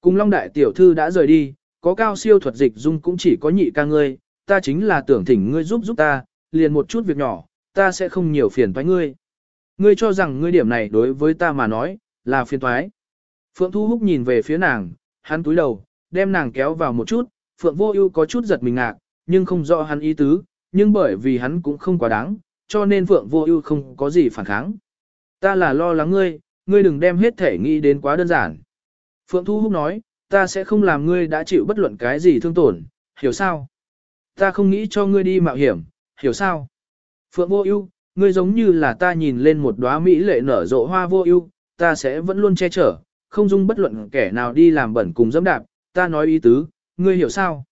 Cùng Long Đại Tiểu Thư đã rời đi, có cao siêu thuật dịch dung cũng chỉ có nhị ca ngươi, ta chính là tưởng thỉnh ngươi giúp giúp ta, liền một chút việc nhỏ, ta sẽ không nhiều phiền toái ngươi. Ngươi cho rằng ngươi điểm này đối với ta mà nói, là phiền toái. Phượng Thu Húc nhìn về phía nàng, hắn túi đầu, đem nàng kéo vào một chút, Phượng Vô Ưu có chút giật mình ngạc, nhưng không rõ hắn ý tứ, nhưng bởi vì hắn cũng không quá đáng, cho nên Phượng Vô Ưu không có gì phản kháng. Ta là lo lắng ngươi, ngươi đừng đem hết thể nghĩ đến quá đơn giản. Phượng Thu Húc nói, ta sẽ không làm ngươi đã chịu bất luận cái gì thương tổn, hiểu sao? Ta không nghĩ cho ngươi đi mạo hiểm, hiểu sao? Phượng Vô Ưu, ngươi giống như là ta nhìn lên một đóa mỹ lệ nở rộ hoa vô ưu, ta sẽ vẫn luôn che chở, không dung bất luận kẻ nào đi làm bẩn cùng dẫm đạp, ta nói ý tứ, ngươi hiểu sao?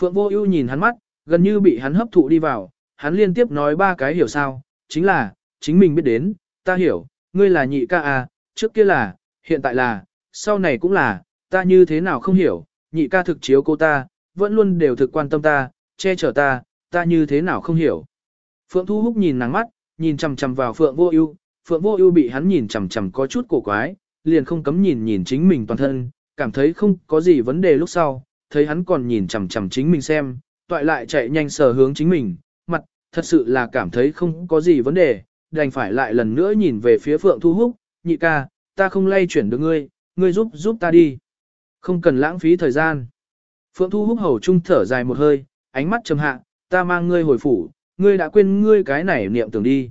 Phượng Vô Ưu nhìn hắn mắt, gần như bị hắn hấp thụ đi vào, hắn liên tiếp nói ba cái hiểu sao, chính là, chính mình biết đến, ta hiểu, ngươi là nhị ca à, trước kia là, hiện tại là, sau này cũng là, ta như thế nào không hiểu, nhị ca thực chiếu cô ta, vẫn luôn đều thực quan tâm ta, che chở ta, ta như thế nào không hiểu. Phượng Thu Húc nhìn nắng mắt, nhìn chằm chằm vào Phượng Vô Ưu, Phượng Vô Ưu bị hắn nhìn chằm chằm có chút cổ quái, liền không cấm nhìn nhìn chính mình toàn thân, cảm thấy không có gì vấn đề lúc sau, thấy hắn còn nhìn chằm chằm chính mình xem, toại lại chạy nhanh sờ hướng chính mình, mặt, thật sự là cảm thấy không có gì vấn đề, đành phải lại lần nữa nhìn về phía Phượng Thu Húc, nhị ca, ta không lay chuyển được ngươi, ngươi giúp giúp ta đi. Không cần lãng phí thời gian. Phượng Thu Húc hầu trung thở dài một hơi, ánh mắt trầm hạ, ta mang ngươi hồi phủ, ngươi đã quên ngươi cái này niệm tưởng đi.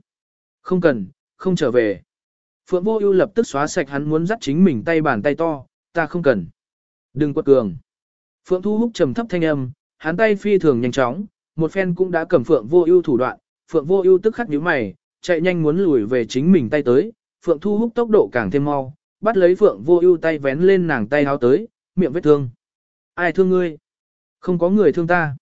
Không cần, không trở về. Phượng Vô Ưu lập tức xóa sạch hắn muốn dắt chính mình tay bàn tay to, ta không cần. Đừng quật cường. Phượng Thu Húc trầm thấp thanh âm, hắn tay phi thường nhanh chóng, một phen cũng đã cầm Phượng Vô Ưu thủ đoạn, Phượng Vô Ưu tức khắc nhíu mày, chạy nhanh muốn lùi về chính mình tay tới, Phượng Thu Húc tốc độ càng thêm mau, bắt lấy Phượng Vô Ưu tay vén lên nàng tay áo tới, miệng vết thương. Ai thương ngươi? Không có người thương ta.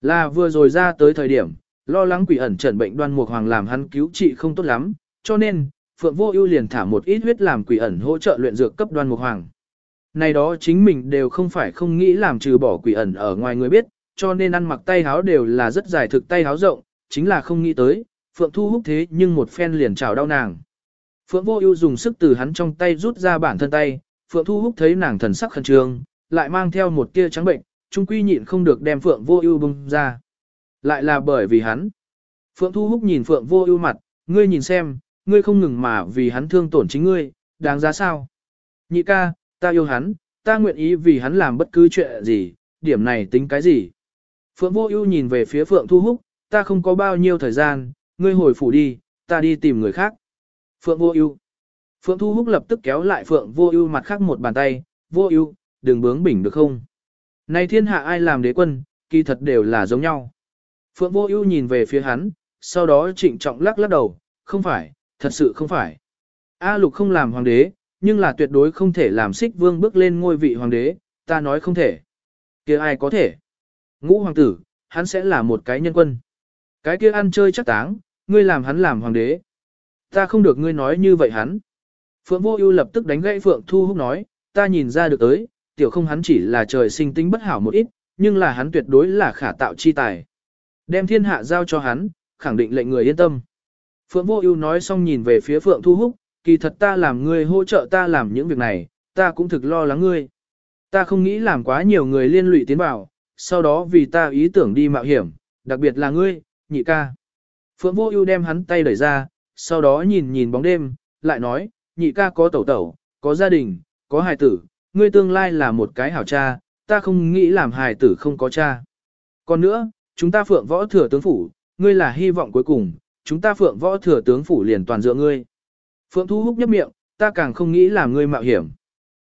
Là vừa rồi ra tới thời điểm, lo lắng quỷ ẩn trần bệnh đoan mục hoàng làm hắn cứu trị không tốt lắm, cho nên, Phượng Vô Ưu liền thả một ít huyết làm quỷ ẩn hỗ trợ luyện dược cấp đoan mục hoàng. Này đó chính mình đều không phải không nghĩ làm trừ bỏ quỷ ẩn ở ngoài người biết, cho nên ăn mặc tay háo đều là rất dài thực tay háo rộng, chính là không nghĩ tới, Phượng Thu Húc thế nhưng một phen liền chảo đau nàng. Phượng Vô Ưu dùng sức từ hắn trong tay rút ra bản thân tay, Phượng Thu Húc thấy nàng thần sắc khẩn trương, lại mang theo một tia trắng bệnh, chung quy nhịn không được đem Phượng Vô Ưu bung ra. Lại là bởi vì hắn. Phượng Thu Húc nhìn Phượng Vô Ưu mặt, ngươi nhìn xem, ngươi không ngừng mà vì hắn thương tổn chính ngươi, đáng giá sao? Nhị ca, ta yêu hắn, ta nguyện ý vì hắn làm bất cứ chuyện gì, điểm này tính cái gì? Phượng Vô Ưu nhìn về phía Phượng Thu Húc, ta không có bao nhiêu thời gian, ngươi hồi phủ đi, ta đi tìm người khác. Phượng Vô Ưu. Phượng Thu Húc lập tức kéo lại Phượng Vô Ưu mặt khác một bàn tay, "Vô Ưu, đừng bướng bỉnh được không? Này thiên hạ ai làm đế quân, kỳ thật đều là giống nhau." Phượng Vô Ưu nhìn về phía hắn, sau đó trịnh trọng lắc lắc đầu, "Không phải, thật sự không phải. A Lục không làm hoàng đế, nhưng là tuyệt đối không thể làm Sích Vương bước lên ngôi vị hoàng đế, ta nói không thể. Kia ai có thể? Ngũ hoàng tử, hắn sẽ là một cái nhân quân. Cái kia ăn chơi chắc táng, ngươi làm hắn làm hoàng đế. Ta không được ngươi nói như vậy hắn. Phượng Vô Ưu lập tức đánh gãy Phượng Thu Húc nói, ta nhìn ra được tới, tiểu không hắn chỉ là trời sinh tính bất hảo một ít, nhưng là hắn tuyệt đối là khả tạo chi tài. Đem thiên hạ giao cho hắn, khẳng định lệnh người yên tâm. Phượng Vô Ưu nói xong nhìn về phía Phượng Thu Húc, kỳ thật ta làm ngươi hỗ trợ ta làm những việc này, ta cũng thực lo lắng ngươi. Ta không nghĩ làm quá nhiều người liên lụy tiến vào, sau đó vì ta ý tưởng đi mạo hiểm, đặc biệt là ngươi, nhị ca. Phượng Vô Ưu đem hắn tay đẩy ra, sau đó nhìn nhìn bóng đêm, lại nói, nhị ca có tẩu tẩu, có gia đình, có hài tử, ngươi tương lai là một cái hảo cha, ta không nghĩ làm hài tử không có cha. Còn nữa, chúng ta Phượng Võ Thừa tướng phủ, ngươi là hy vọng cuối cùng, chúng ta Phượng Võ Thừa tướng phủ liền toàn dựa ngươi. Phượng Thu Húc nhấp miệng, ta càng không nghĩ làm ngươi mạo hiểm.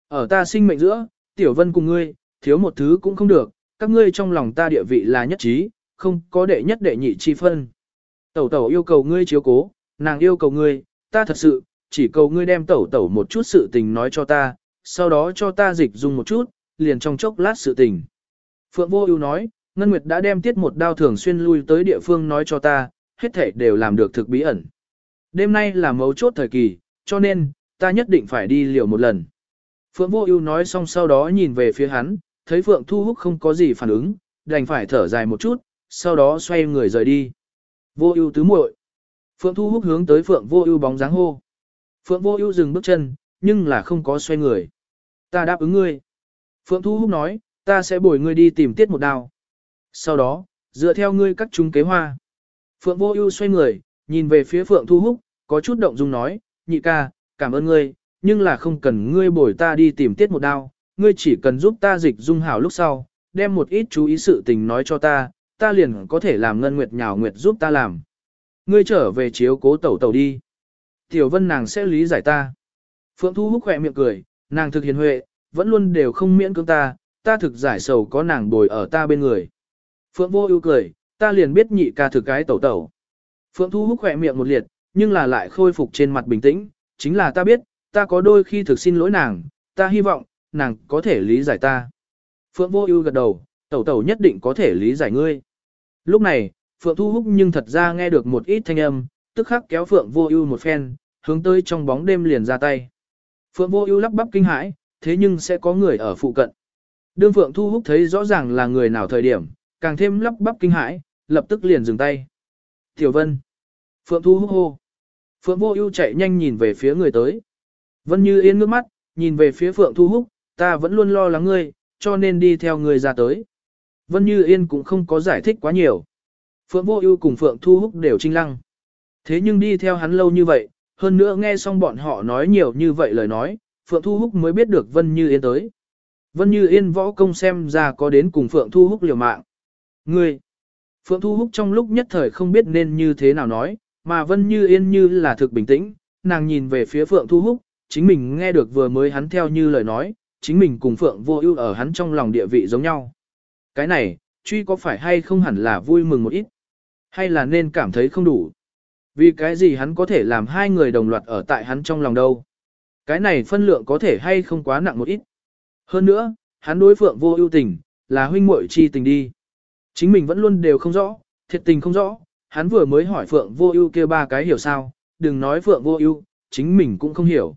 Ở ta sinh mệnh giữa, Tiểu Vân cùng ngươi, thiếu một thứ cũng không được, các ngươi trong lòng ta địa vị là nhất trí, không có đệ nhất đệ nhị chi phân. Tẩu tẩu yêu cầu ngươi chiếu cố, nàng yêu cầu ngươi, ta thật sự, chỉ cầu ngươi đem tẩu tẩu một chút sự tình nói cho ta, sau đó cho ta dịch dung một chút, liền trong chốc lát sự tình. Phượng Vô Ưu nói, Ngân Nguyệt đã đem tiết một đao thường xuyên lui tới địa phương nói cho ta, hết thảy đều làm được thực bí ẩn. Đêm nay là mấu chốt thời kỳ, cho nên, ta nhất định phải đi liều một lần. Phượng Vô Ưu nói xong sau đó nhìn về phía hắn, thấy Phượng Thu Húc không có gì phản ứng, đành phải thở dài một chút, sau đó xoay người rời đi. Vô Ưu tứ muội. Phượng Thu Húc hướng tới Phượng Vô Ưu bóng dáng hô. Phượng Vô Ưu dừng bước chân, nhưng là không có xoay người. Ta đáp ứng ngươi. Phượng Thu Húc nói, ta sẽ bồi ngươi đi tìm tiết một đao. Sau đó, dựa theo ngươi cắt chúng kế hoa. Phượng Vô Ưu xoay người, nhìn về phía Phượng Thu Húc, có chút động dung nói, nhị ca, cảm ơn ngươi, nhưng là không cần ngươi bồi ta đi tìm tiết một đao, ngươi chỉ cần giúp ta dịch dung hảo lúc sau, đem một ít chú ý sự tình nói cho ta, ta liền có thể làm ngân nguyệt nhào nguyệt giúp ta làm. Ngươi trở về chiếu cố tẩu tẩu đi. Tiểu vân nàng sẽ lý giải ta. Phượng Thu Húc khỏe miệng cười, nàng thực hiền huệ, vẫn luôn đều không miễn cưỡng ta, ta thực giải sầu có nàng bồi ở ta bên người. Phượng Vô Ưu cười, ta liền biết nhị ca thực cái tẩu tẩu. Phượng Thu Húc khỏe miệng một liệt, nhưng là lại khôi phục trên mặt bình tĩnh, chính là ta biết, ta có đôi khi thực xin lỗi nàng, ta hy vọng, nàng có thể lý giải ta. Phượng Vô Ưu gật đầu, tẩu tẩu nhất định có thể lý giải ngươi. Lúc này, Phượng Thu Húc nhưng thật ra nghe được một ít thanh âm, tức khắc kéo Phượng Vô Ưu một phen, hướng tới trong bóng đêm liền ra tay. Phượng Vô Ưu lắp bắp kinh hãi, thế nhưng sẽ có người ở phụ cận. Đương Phượng Thu Húc thấy rõ ràng là người nào thời điểm, càng thêm lắp bắp kinh hãi, lập tức liền dừng tay. Tiểu Vân. Phượng Thu Húc hô. Phượng Vô Ưu chạy nhanh nhìn về phía người tới. Vân Như Yên ngước mắt, nhìn về phía Phượng Thu Húc, ta vẫn luôn lo lắng ngươi, cho nên đi theo ngươi ra tới. Vân Như Yên cũng không có giải thích quá nhiều. Phượng Vô Ưu cùng Phượng Thu Húc đều trinh lăng. Thế nhưng đi theo hắn lâu như vậy, hơn nữa nghe xong bọn họ nói nhiều như vậy lời nói, Phượng Thu Húc mới biết được Vân Như Yên tới. Vân Như Yên võ công xem ra có đến cùng Phượng Thu Húc liều mạng. Ngươi! Phượng Thu Húc trong lúc nhất thời không biết nên như thế nào nói, mà Vân Như Yên như là thực bình tĩnh, nàng nhìn về phía Phượng Thu Húc, chính mình nghe được vừa mới hắn theo như lời nói, chính mình cùng Phượng Vô Ưu ở hắn trong lòng địa vị giống nhau. Cái này, truy có phải hay không hẳn là vui mừng một ít, hay là nên cảm thấy không đủ. Vì cái gì hắn có thể làm hai người đồng loạt ở tại hắn trong lòng đâu. Cái này phân lượng có thể hay không quá nặng một ít. Hơn nữa, hắn đối Phượng Vô Ưu tình, là huynh muội chi tình đi. Chính mình vẫn luôn đều không rõ, thiệt tình không rõ, hắn vừa mới hỏi Phượng Vô Ưu kia ba cái hiểu sao, đừng nói Phượng Vô Ưu, chính mình cũng không hiểu.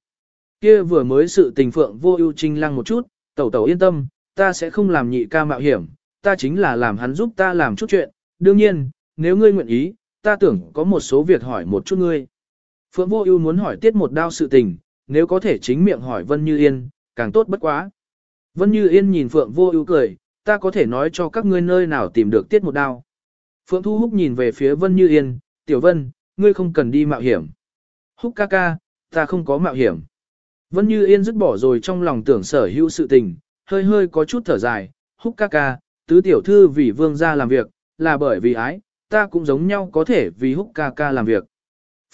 Kia vừa mới sự tình Phượng Vô Ưu trinh lăng một chút, tẩu tẩu yên tâm, ta sẽ không làm nhị ca mạo hiểm, ta chính là làm hắn giúp ta làm chút chuyện, đương nhiên, nếu ngươi nguyện ý, ta tưởng có một số việc hỏi một chút ngươi. Phượng Vô Ưu muốn hỏi tiết một đao sự tình, nếu có thể chính miệng hỏi Vân Như Yên, càng tốt bất quá. Vân Như Yên nhìn Phượng Vô Ưu cười, ta có thể nói cho các ngươi nơi nào tìm được tiết một đao. Phượng Thu Húc nhìn về phía Vân Như Yên, Tiểu Vân, ngươi không cần đi mạo hiểm. Húc ca ca, ta không có mạo hiểm. Vân Như Yên dứt bỏ rồi trong lòng tưởng sở hữu sự tình, hơi hơi có chút thở dài, Húc ca ca, tứ tiểu thư vì vương gia làm việc, là bởi vì ái, ta cũng giống nhau có thể vì Húc ca ca làm việc.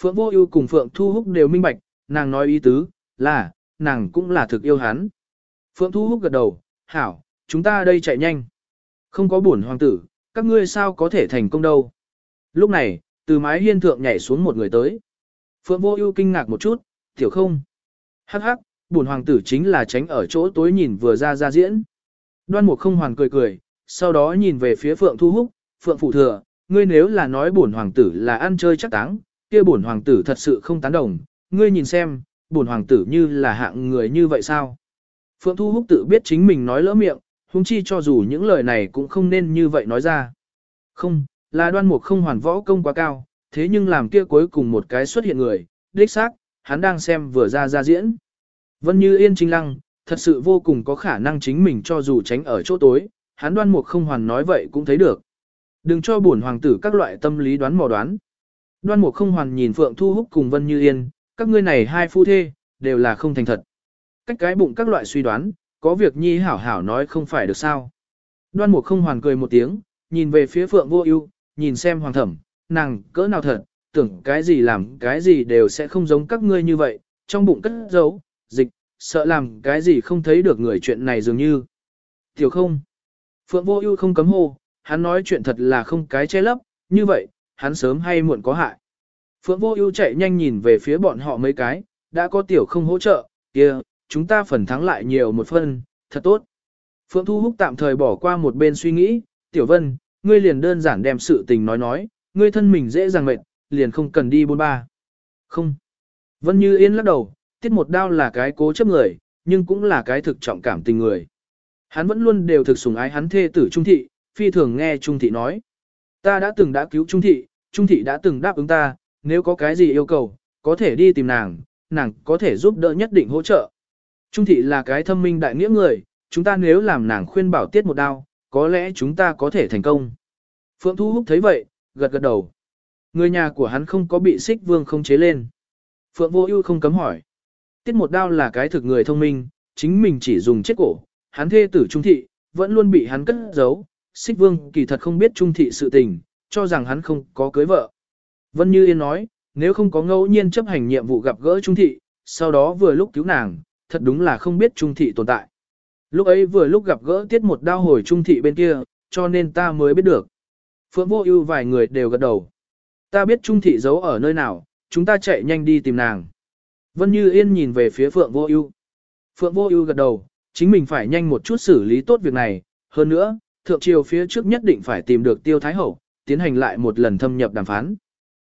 Phượng Vô Ưu cùng Phượng Thu Húc đều minh bạch, nàng nói ý tứ, là, nàng cũng là thực yêu hắn. Phượng Thu Húc gật đầu, hảo, chúng ta đây chạy nhanh. Không có buồn hoàng tử, các ngươi sao có thể thành công đâu. Lúc này, từ mái hiên thượng nhảy xuống một người tới. Phượng Vô Ưu kinh ngạc một chút, tiểu không. Hắc hắc, buồn hoàng tử chính là tránh ở chỗ tối nhìn vừa ra ra diễn. Đoan Mục không hoàn cười cười, sau đó nhìn về phía Phượng Thu Húc, Phượng Phụ Thừa, ngươi nếu là nói bổn hoàng tử là ăn chơi chắc táng, kia bổn hoàng tử thật sự không tán đồng, ngươi nhìn xem, bổn hoàng tử như là hạng người như vậy sao? Phượng Thu Húc tự biết chính mình nói lỡ miệng, huống chi cho dù những lời này cũng không nên như vậy nói ra. Không, là đoan mục không hoàn võ công quá cao, thế nhưng làm kia cuối cùng một cái xuất hiện người, đích xác, hắn đang xem vừa ra ra diễn. Vân như yên trinh lăng, thật sự vô cùng có khả năng chính mình cho dù tránh ở chỗ tối, hắn đoan mục không hoàn nói vậy cũng thấy được. Đừng cho bổn hoàng tử các loại tâm lý đoán mò đoán. Đoan mục không hoàn nhìn Phượng Thu Húc cùng Vân Như Yên, các ngươi này hai phu thê, đều là không thành thật. Cách cái bụng các loại suy đoán, có việc nhi hảo hảo nói không phải được sao. Đoan mục không hoàn cười một tiếng, nhìn về phía Phượng Vô Ưu, nhìn xem hoàng thẩm, nàng cỡ nào thật, tưởng cái gì làm cái gì đều sẽ không giống các ngươi như vậy, trong bụng cất giấu, dịch, sợ làm cái gì không thấy được người chuyện này dường như. Tiểu không. Phượng Vô Ưu không cấm hô, hắn nói chuyện thật là không cái che lấp, như vậy, hắn sớm hay muộn có hại. Phượng Vô Ưu chạy nhanh nhìn về phía bọn họ mấy cái, đã có tiểu không hỗ trợ, kia, chúng ta phần thắng lại nhiều một phân, thật tốt. Phượng Thu Húc tạm thời bỏ qua một bên suy nghĩ, Tiểu Vân, ngươi liền đơn giản đem sự tình nói nói, ngươi thân mình dễ dàng mệt, liền không cần đi bôn ba. Không. Vân Như Yên lắc đầu, tiết một đao là cái cố chấp người, nhưng cũng là cái thực trọng cảm tình người. Hắn vẫn luôn đều thực sủng ái hắn thê tử Trung Thị, phi thường nghe Trung Thị nói. Ta đã từng đã cứu Trung Thị, Trung Thị đã từng đáp ứng ta, nếu có cái gì yêu cầu, có thể đi tìm nàng, nàng có thể giúp đỡ nhất định hỗ trợ. Trung thị là cái thâm minh đại nghĩa người, chúng ta nếu làm nàng khuyên bảo tiết một đao, có lẽ chúng ta có thể thành công. Phượng Thu Húc thấy vậy, gật gật đầu. Người nhà của hắn không có bị xích vương không chế lên. Phượng Vô Ưu không cấm hỏi. Tiết một đao là cái thực người thông minh, chính mình chỉ dùng chết cổ, hắn thê tử trung thị, vẫn luôn bị hắn cất giấu. Xích vương kỳ thật không biết trung thị sự tình, cho rằng hắn không có cưới vợ. Vân Như Yên nói, nếu không có ngẫu nhiên chấp hành nhiệm vụ gặp gỡ trung thị, sau đó vừa lúc cứu nàng, thật đúng là không biết trung thị tồn tại. Lúc ấy vừa lúc gặp gỡ tiết một đao hồi trung thị bên kia, cho nên ta mới biết được. Phượng vô ưu vài người đều gật đầu. Ta biết trung thị giấu ở nơi nào, chúng ta chạy nhanh đi tìm nàng. Vân Như Yên nhìn về phía Phượng vô ưu. Phượng vô ưu gật đầu, chính mình phải nhanh một chút xử lý tốt việc này. Hơn nữa, thượng triều phía trước nhất định phải tìm được tiêu thái hậu, tiến hành lại một lần thâm nhập đàm phán.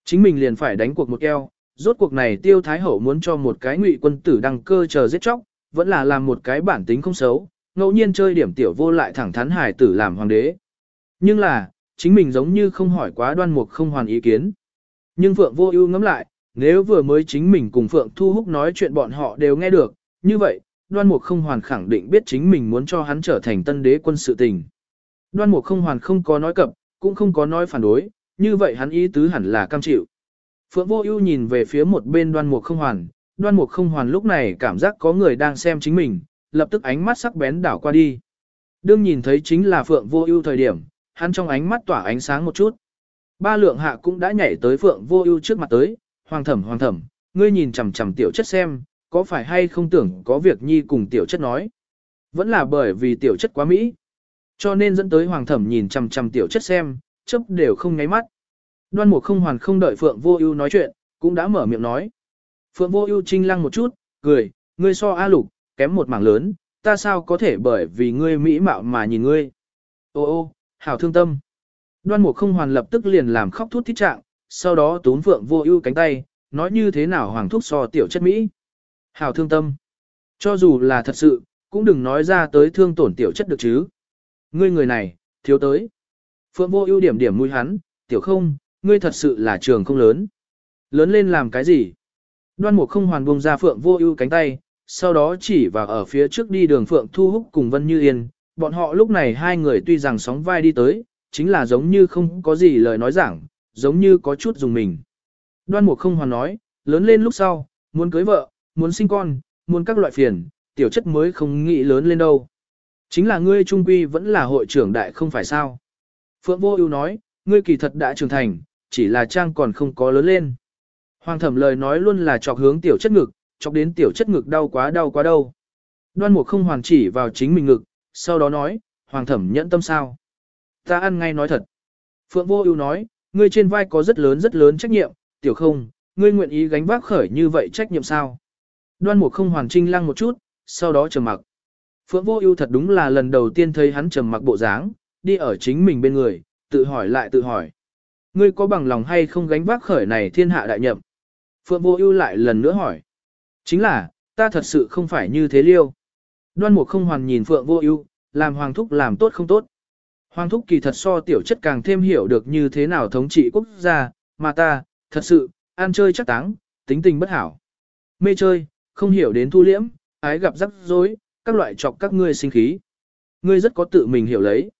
Chính mình liền phải đánh cuộc một keo, rốt cuộc này tiêu thái hậu muốn cho một cái ngụy quân tử đăng cơ chờ giết chóc, vẫn là làm một cái bản tính không xấu, ngẫu nhiên chơi điểm tiểu vô lại thẳng thắn hài tử làm hoàng đế. Nhưng là, chính mình giống như không hỏi quá đoan mục không hoàn ý kiến. Nhưng Phượng vô ưu ngẫm lại, nếu vừa mới chính mình cùng Phượng Thu Húc nói chuyện bọn họ đều nghe được, như vậy, đoan mục không hoàn khẳng định biết chính mình muốn cho hắn trở thành tân đế quân sự tình. Đoan mục không hoàn không có nói cập, cũng không có nói phản đối, như vậy hắn ý tứ hẳn là cam chịu. Phượng Vô Ưu nhìn về phía một bên Đoan Mục Không Hoàn, Đoan Mục Không Hoàn lúc này cảm giác có người đang xem chính mình, lập tức ánh mắt sắc bén đảo qua đi. Đương nhìn thấy chính là Phượng Vô Ưu thời điểm, hắn trong ánh mắt tỏa ánh sáng một chút. Ba lượng hạ cũng đã nhảy tới Phượng Vô Ưu trước mặt tới, "Hoàng thẩm, hoàng thẩm, ngươi nhìn chằm chằm tiểu chất xem, có phải hay không tưởng có việc nhi cùng tiểu chất nói?" Vẫn là bởi vì tiểu chất quá mỹ, cho nên dẫn tới hoàng thẩm nhìn chằm chằm tiểu chất xem, chớp đều không nháy mắt. Đoan Mục không hoàn không đợi Phượng Vô Ưu nói chuyện, cũng đã mở miệng nói. Phượng Vô Ưu trinh lăng một chút, cười, ngươi so A Lục, kém một mảng lớn, ta sao có thể bởi vì ngươi mỹ mạo mà nhìn ngươi. Ô ô, hảo thương tâm. Đoan Mục không hoàn lập tức liền làm khóc thút thít trạng, sau đó túm Phượng Vô Ưu cánh tay, nói như thế nào hoàng thúc so tiểu chất mỹ. Hảo thương tâm. Cho dù là thật sự, cũng đừng nói ra tới thương tổn tiểu chất được chứ. Ngươi người này, thiếu tới. Phượng Vô Ưu điểm điểm mũi hắn, "Tiểu Không, ngươi thật sự là trường không lớn. Lớn lên làm cái gì? Đoan mục không hoàn buông ra phượng vô ưu cánh tay, sau đó chỉ vào ở phía trước đi đường phượng thu húc cùng Vân Như Yên. Bọn họ lúc này hai người tuy rằng sóng vai đi tới, chính là giống như không có gì lời nói giảng, giống như có chút dùng mình. Đoan mục không hoàn nói, lớn lên lúc sau, muốn cưới vợ, muốn sinh con, muốn các loại phiền, tiểu chất mới không nghĩ lớn lên đâu. Chính là ngươi trung quy vẫn là hội trưởng đại không phải sao. Phượng vô ưu nói, ngươi kỳ thật đã trưởng thành, chỉ là trang còn không có lớn lên. Hoàng thẩm lời nói luôn là chọc hướng tiểu chất ngực, chọc đến tiểu chất ngực đau quá đau quá đâu. Đoan mục không hoàn chỉ vào chính mình ngực, sau đó nói, hoàng thẩm nhẫn tâm sao. Ta ăn ngay nói thật. Phượng vô ưu nói, ngươi trên vai có rất lớn rất lớn trách nhiệm, tiểu không, ngươi nguyện ý gánh vác khởi như vậy trách nhiệm sao. Đoan mục không hoàn trinh lăng một chút, sau đó trầm mặc. Phượng vô ưu thật đúng là lần đầu tiên thấy hắn trầm mặc bộ dáng, đi ở chính mình bên người, tự hỏi lại tự hỏi ngươi có bằng lòng hay không gánh vác khởi này thiên hạ đại nhậm? Phượng Vô Ưu lại lần nữa hỏi. Chính là, ta thật sự không phải như thế liêu. Đoan Mục không hoàn nhìn Phượng Vô Ưu, làm hoàng thúc làm tốt không tốt. Hoàng thúc kỳ thật so tiểu chất càng thêm hiểu được như thế nào thống trị quốc gia, mà ta, thật sự, ăn chơi chắc táng, tính tình bất hảo. Mê chơi, không hiểu đến thu liễm, ái gặp rắc rối, các loại chọc các ngươi sinh khí. Ngươi rất có tự mình hiểu lấy.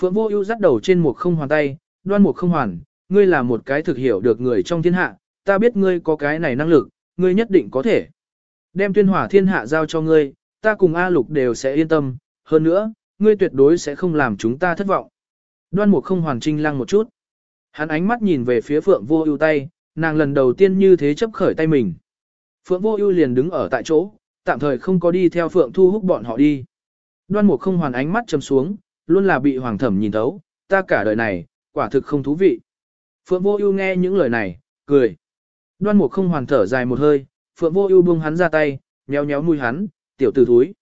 Phượng Vô Ưu dắt đầu trên một không hoàn tay, Đoan một không hoàn, ngươi là một cái thực hiểu được người trong thiên hạ, ta biết ngươi có cái này năng lực, ngươi nhất định có thể. Đem tuyên hỏa thiên hạ giao cho ngươi, ta cùng A Lục đều sẽ yên tâm, hơn nữa, ngươi tuyệt đối sẽ không làm chúng ta thất vọng. Đoan mục không hoàn trinh lăng một chút. Hắn ánh mắt nhìn về phía Phượng Vô Ưu tay, nàng lần đầu tiên như thế chấp khởi tay mình. Phượng Vô Ưu liền đứng ở tại chỗ, tạm thời không có đi theo Phượng Thu Húc bọn họ đi. Đoan Mục không hoàn ánh mắt trầm xuống, luôn là bị Hoàng Thẩm nhìn thấu, ta cả đời này, quả thực không thú vị. Phượng Vô Ưu nghe những lời này, cười. Đoan Mục không hoàn thở dài một hơi, Phượng Vô Ưu buông hắn ra tay, nhéo nhéo mũi hắn, "Tiểu tử thối.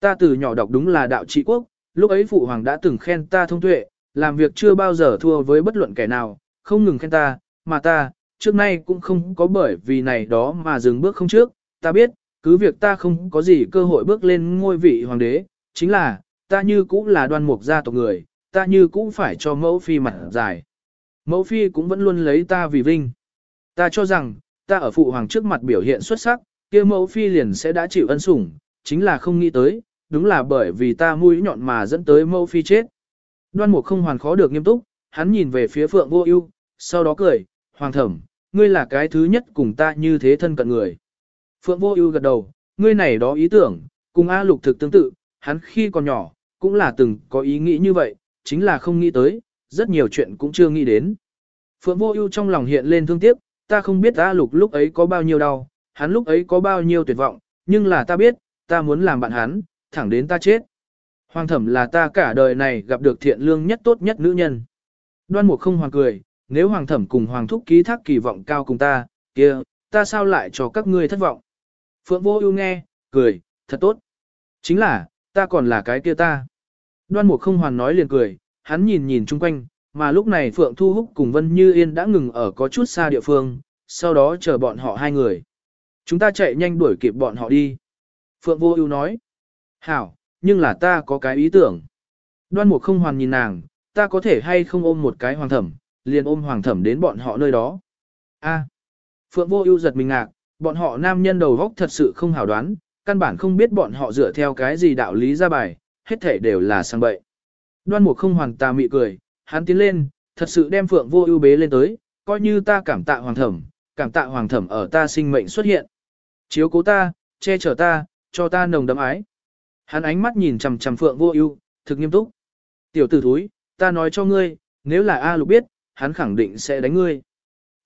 ta từ nhỏ đọc đúng là đạo trị quốc, lúc ấy phụ hoàng đã từng khen ta thông tuệ, làm việc chưa bao giờ thua với bất luận kẻ nào, không ngừng khen ta, mà ta, trước nay cũng không có bởi vì này đó mà dừng bước không trước, ta biết, cứ việc ta không có gì cơ hội bước lên ngôi vị hoàng đế, chính là, ta như cũng là đoan mục gia tộc người, ta như cũng phải cho mẫu phi mặt dài. Mẫu phi cũng vẫn luôn lấy ta vì vinh. Ta cho rằng, ta ở phụ hoàng trước mặt biểu hiện xuất sắc, kia mẫu phi liền sẽ đã chịu ân sủng, chính là không nghĩ tới, đúng là bởi vì ta mũi nhọn mà dẫn tới mẫu phi chết. Đoan mục không hoàn khó được nghiêm túc, hắn nhìn về phía phượng vô ưu, sau đó cười, hoàng thẩm, ngươi là cái thứ nhất cùng ta như thế thân cận người. Phượng vô ưu gật đầu, ngươi này đó ý tưởng, cùng A lục thực tương tự, hắn khi còn nhỏ, cũng là từng có ý nghĩ như vậy, chính là không nghĩ tới, rất nhiều chuyện cũng chưa nghĩ đến. Phượng vô ưu trong lòng hiện lên thương tiếc, ta không biết A lục lúc ấy có bao nhiêu đau, hắn lúc ấy có bao nhiêu tuyệt vọng, nhưng là ta biết, ta muốn làm bạn hắn, thẳng đến ta chết. Hoàng thẩm là ta cả đời này gặp được thiện lương nhất tốt nhất nữ nhân. Đoan mục không hoàng cười, nếu hoàng thẩm cùng hoàng thúc ký thác kỳ vọng cao cùng ta, kia, ta sao lại cho các ngươi thất vọng. Phượng vô ưu nghe, cười, thật tốt. Chính là, ta còn là cái kia ta. Đoan mục không hoàn nói liền cười, hắn nhìn nhìn chung quanh, mà lúc này Phượng Thu Húc cùng Vân Như Yên đã ngừng ở có chút xa địa phương, sau đó chờ bọn họ hai người. Chúng ta chạy nhanh đuổi kịp bọn họ đi. Phượng Vô Ưu nói. Hảo, nhưng là ta có cái ý tưởng. Đoan Mục không hoàn nhìn nàng, ta có thể hay không ôm một cái hoàng thẩm, liền ôm hoàng thẩm đến bọn họ nơi đó. A. Phượng Vô Ưu giật mình ngạc, bọn họ nam nhân đầu góc thật sự không hảo đoán, căn bản không biết bọn họ dựa theo cái gì đạo lý ra bài, hết thể đều là sang bậy. Đoan Mục không hoàn tà mị cười, hắn tiến lên, thật sự đem Phượng Vô Ưu bế lên tới, coi như ta cảm tạ hoàng thẩm, cảm tạ hoàng thẩm ở ta sinh mệnh xuất hiện. Chiếu cố ta, che chở ta, cho ta nồng đấm ái. Hắn ánh mắt nhìn chằm chằm Phượng Vô Ưu, thực nghiêm túc. "Tiểu tử thúi, ta nói cho ngươi, nếu là A Lục biết, hắn khẳng định sẽ đánh ngươi."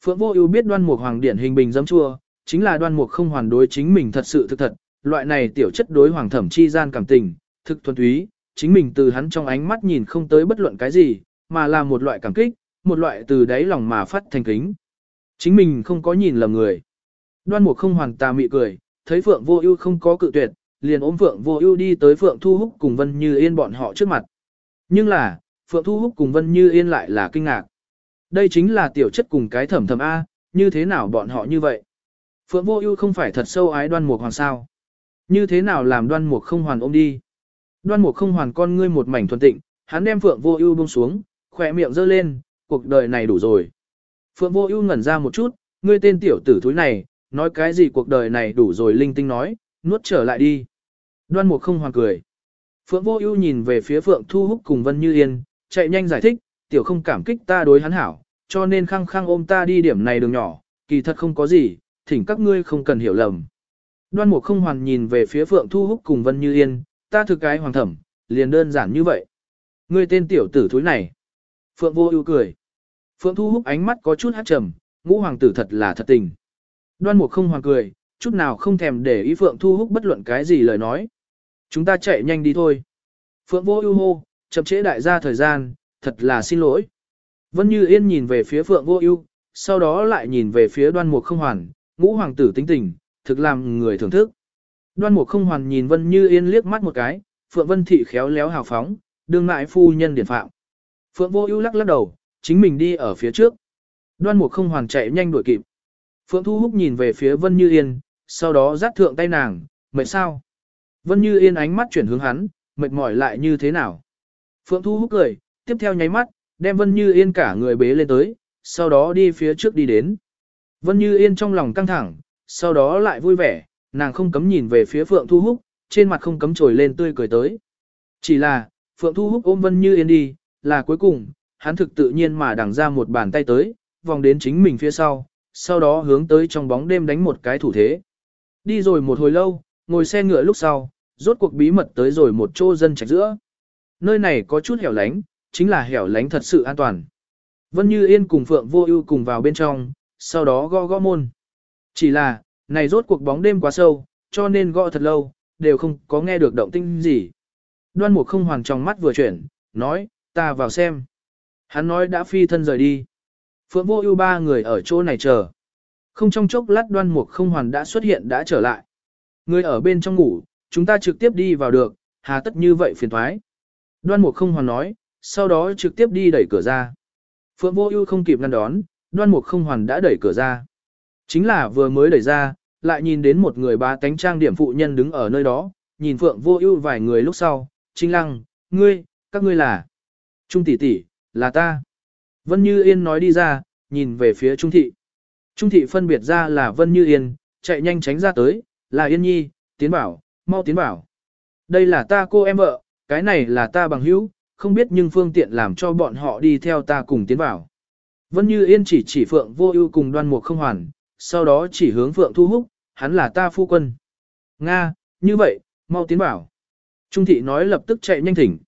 Phượng Vô Ưu biết Đoan Mục Hoàng điển hình bình dấm chua, chính là Đoan Mục không hoàn đối chính mình thật sự thực thật, loại này tiểu chất đối hoàng thẩm chi gian cảm tình, thực thuần túy, chính mình từ hắn trong ánh mắt nhìn không tới bất luận cái gì, mà là một loại cảm kích, một loại từ đáy lòng mà phát thành kính. Chính mình không có nhìn lầm người. Đoan Mục không hoàn tà mị cười, thấy Phượng Vô Ưu không có cự tuyệt, liền ôm Phượng Vô Ưu đi tới Phượng Thu Húc cùng Vân Như Yên bọn họ trước mặt. Nhưng là, Phượng Thu Húc cùng Vân Như Yên lại là kinh ngạc. Đây chính là tiểu chất cùng cái thẩm thầm a, như thế nào bọn họ như vậy? Phượng Vô Ưu không phải thật sâu ái Đoan Mục hoàn sao? Như thế nào làm Đoan Mục không hoàn ôm đi? Đoan Mục không hoàn con ngươi một mảnh thuần tịnh, hắn đem Phượng Vô Ưu buông xuống, khóe miệng giơ lên, cuộc đời này đủ rồi. Phượng Vô Ưu ngẩn ra một chút, ngươi tên tiểu tử thúi này, nói cái gì cuộc đời này đủ rồi linh tinh nói, nuốt trở lại đi. Đoan Mục không hoàn cười. Phượng Vô Ưu nhìn về phía Phượng Thu Húc cùng Vân Như Yên, chạy nhanh giải thích, tiểu không cảm kích ta đối hắn hảo, cho nên khăng khăng ôm ta đi điểm này đường nhỏ, kỳ thật không có gì, thỉnh các ngươi không cần hiểu lầm. Đoan Mục không hoàn nhìn về phía Phượng Thu Húc cùng Vân Như Yên, ta thực cái hoàng thẩm, liền đơn giản như vậy. Ngươi tên tiểu tử thúi này. Phượng Vô Ưu cười. Phượng Thu Húc ánh mắt có chút hắt trầm, ngũ hoàng tử thật là thật tình. Đoan Mục không Hoàn cười, chút nào không thèm để ý Phượng Thu Húc bất luận cái gì lời nói. Chúng ta chạy nhanh đi thôi. Phượng vô ưu hô, chậm trễ đại gia thời gian, thật là xin lỗi. Vân Như Yên nhìn về phía Phượng vô ưu, sau đó lại nhìn về phía đoan mục không hoàn, ngũ hoàng tử tính tình, thực làm người thưởng thức. Đoan mục không hoàn nhìn Vân Như Yên liếc mắt một cái, Phượng Vân Thị khéo léo hào phóng, đương ngại phu nhân điển phạm. Phượng vô ưu lắc lắc đầu, chính mình đi ở phía trước. Đoan mục không hoàn chạy nhanh đuổi kịp. Phượng Thu Húc nhìn về phía Vân Như Yên, sau đó giắt thượng tay nàng, mệt sao? Vân Như Yên ánh mắt chuyển hướng hắn, mệt mỏi lại như thế nào? Phượng Thu Húc cười, tiếp theo nháy mắt, đem Vân Như Yên cả người bế lên tới, sau đó đi phía trước đi đến. Vân Như Yên trong lòng căng thẳng, sau đó lại vui vẻ, nàng không cấm nhìn về phía Phượng Thu Húc, trên mặt không cấm trồi lên tươi cười tới. Chỉ là, Phượng Thu Húc ôm Vân Như Yên đi, là cuối cùng, hắn thực tự nhiên mà đằng ra một bàn tay tới, vòng đến chính mình phía sau, sau đó hướng tới trong bóng đêm đánh một cái thủ thế. Đi rồi một hồi lâu, ngồi xe ngựa lúc sau, rốt cuộc bí mật tới rồi một chỗ dân trạch giữa. Nơi này có chút hẻo lánh, chính là hẻo lánh thật sự an toàn. Vân Như Yên cùng Phượng Vô Ưu cùng vào bên trong, sau đó gõ gõ môn. Chỉ là, này rốt cuộc bóng đêm quá sâu, cho nên gõ thật lâu, đều không có nghe được động tĩnh gì. Đoan Mục không hoàn trong mắt vừa chuyển, nói, ta vào xem. Hắn nói đã phi thân rời đi. Phượng Vô Ưu ba người ở chỗ này chờ. Không trong chốc lát đoan mục không hoàn đã xuất hiện đã trở lại. Người ở bên trong ngủ, chúng ta trực tiếp đi vào được, hà tất như vậy phiền thoái. Đoan mục không hoàn nói, sau đó trực tiếp đi đẩy cửa ra. Phượng vô ưu không kịp ngăn đón, đoan mục không hoàn đã đẩy cửa ra. Chính là vừa mới đẩy ra, lại nhìn đến một người ba tánh trang điểm phụ nhân đứng ở nơi đó, nhìn Phượng vô ưu vài người lúc sau, trinh lăng, ngươi, các ngươi là. Trung tỷ tỷ, là ta. Vân Như Yên nói đi ra, nhìn về phía Trung thị. Trung thị phân biệt ra là Vân Như Yên, chạy nhanh tránh ra tới, là Yên Nhi, tiến bảo, mau tiến bảo. Đây là ta cô em vợ, cái này là ta bằng hữu, không biết nhưng phương tiện làm cho bọn họ đi theo ta cùng tiến Bảo. Vân Như Yên chỉ chỉ Phượng Vô Ưu cùng Đoan Mục Không Hoàn, sau đó chỉ hướng Phượng Thu Húc, hắn là ta phu quân. Nga, như vậy, mau tiến vào. Trung thị nói lập tức chạy nhanh thỉnh.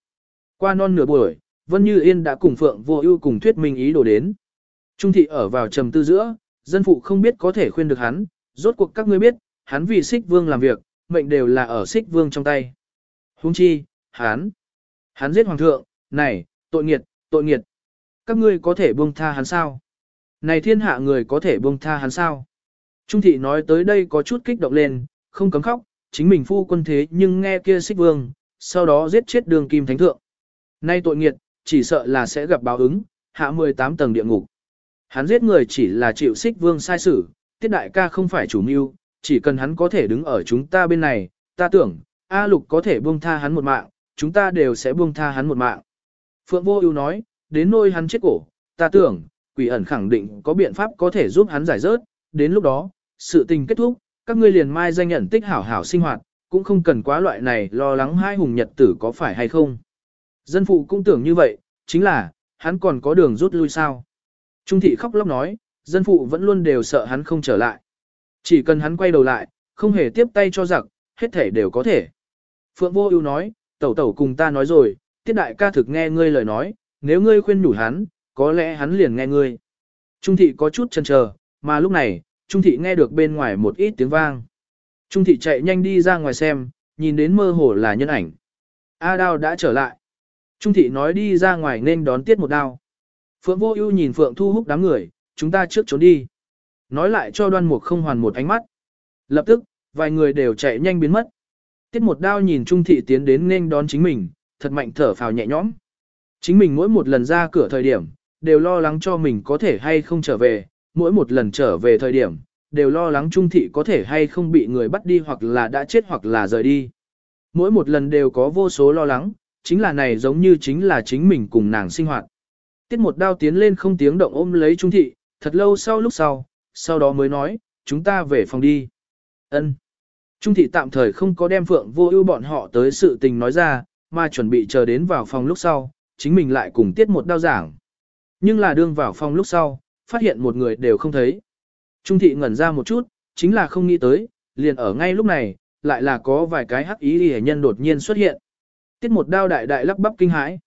Qua non nửa buổi, Vân Như Yên đã cùng Phượng Vô Ưu cùng thuyết minh ý đồ đến. Trung thị ở vào trầm tư giữa, dân phụ không biết có thể khuyên được hắn, rốt cuộc các ngươi biết, hắn vì Sích Vương làm việc, mệnh đều là ở Sích Vương trong tay. Huống chi, hắn, hắn giết hoàng thượng, này, tội nghiệt, tội nghiệt. Các ngươi có thể buông tha hắn sao? Này thiên hạ người có thể buông tha hắn sao? Trung thị nói tới đây có chút kích động lên, không cấm khóc, chính mình phu quân thế nhưng nghe kia xích Vương, sau đó giết chết đường kim thánh thượng. Nay tội nghiệt, chỉ sợ là sẽ gặp báo ứng, hạ 18 tầng địa ngục. Hắn giết người chỉ là chịu xích vương sai xử, tiết đại ca không phải chủ mưu, chỉ cần hắn có thể đứng ở chúng ta bên này, ta tưởng, A lục có thể buông tha hắn một mạng, chúng ta đều sẽ buông tha hắn một mạng. Phượng vô ưu nói, đến nôi hắn chết cổ, ta tưởng, quỷ ẩn khẳng định có biện pháp có thể giúp hắn giải rớt, đến lúc đó, sự tình kết thúc, các ngươi liền mai danh nhận tích hảo hảo sinh hoạt, cũng không cần quá loại này lo lắng hai hùng nhật tử có phải hay không. Dân phụ cũng tưởng như vậy, chính là, hắn còn có đường rút lui sao. Trung thị khóc lóc nói, dân phụ vẫn luôn đều sợ hắn không trở lại. Chỉ cần hắn quay đầu lại, không hề tiếp tay cho giặc, hết thể đều có thể. Phượng vô ưu nói, tẩu tẩu cùng ta nói rồi, tiết đại ca thực nghe ngươi lời nói, nếu ngươi khuyên nhủ hắn, có lẽ hắn liền nghe ngươi. Trung thị có chút chần chờ, mà lúc này, Trung thị nghe được bên ngoài một ít tiếng vang. Trung thị chạy nhanh đi ra ngoài xem, nhìn đến mơ hồ là nhân ảnh. A đao đã trở lại. Trung thị nói đi ra ngoài nên đón tiết một đao. Phượng vô ưu nhìn Phượng thu hút đám người, chúng ta trước trốn đi. Nói lại cho đoan mục không hoàn một ánh mắt. Lập tức, vài người đều chạy nhanh biến mất. Tiết một đao nhìn Trung thị tiến đến nên đón chính mình, thật mạnh thở phào nhẹ nhõm. Chính mình mỗi một lần ra cửa thời điểm, đều lo lắng cho mình có thể hay không trở về, mỗi một lần trở về thời điểm, đều lo lắng Trung thị có thể hay không bị người bắt đi hoặc là đã chết hoặc là rời đi. Mỗi một lần đều có vô số lo lắng, chính là này giống như chính là chính mình cùng nàng sinh hoạt. Tiết một đao tiến lên không tiếng động ôm lấy Trung thị, thật lâu sau lúc sau, sau đó mới nói, chúng ta về phòng đi. Ân. Trung thị tạm thời không có đem phượng vô ưu bọn họ tới sự tình nói ra, mà chuẩn bị chờ đến vào phòng lúc sau, chính mình lại cùng tiết một đao giảng. Nhưng là đương vào phòng lúc sau, phát hiện một người đều không thấy. Trung thị ngẩn ra một chút, chính là không nghĩ tới, liền ở ngay lúc này, lại là có vài cái hắc ý hề nhân đột nhiên xuất hiện. Tiết một đao đại đại lắp bắp kinh hãi.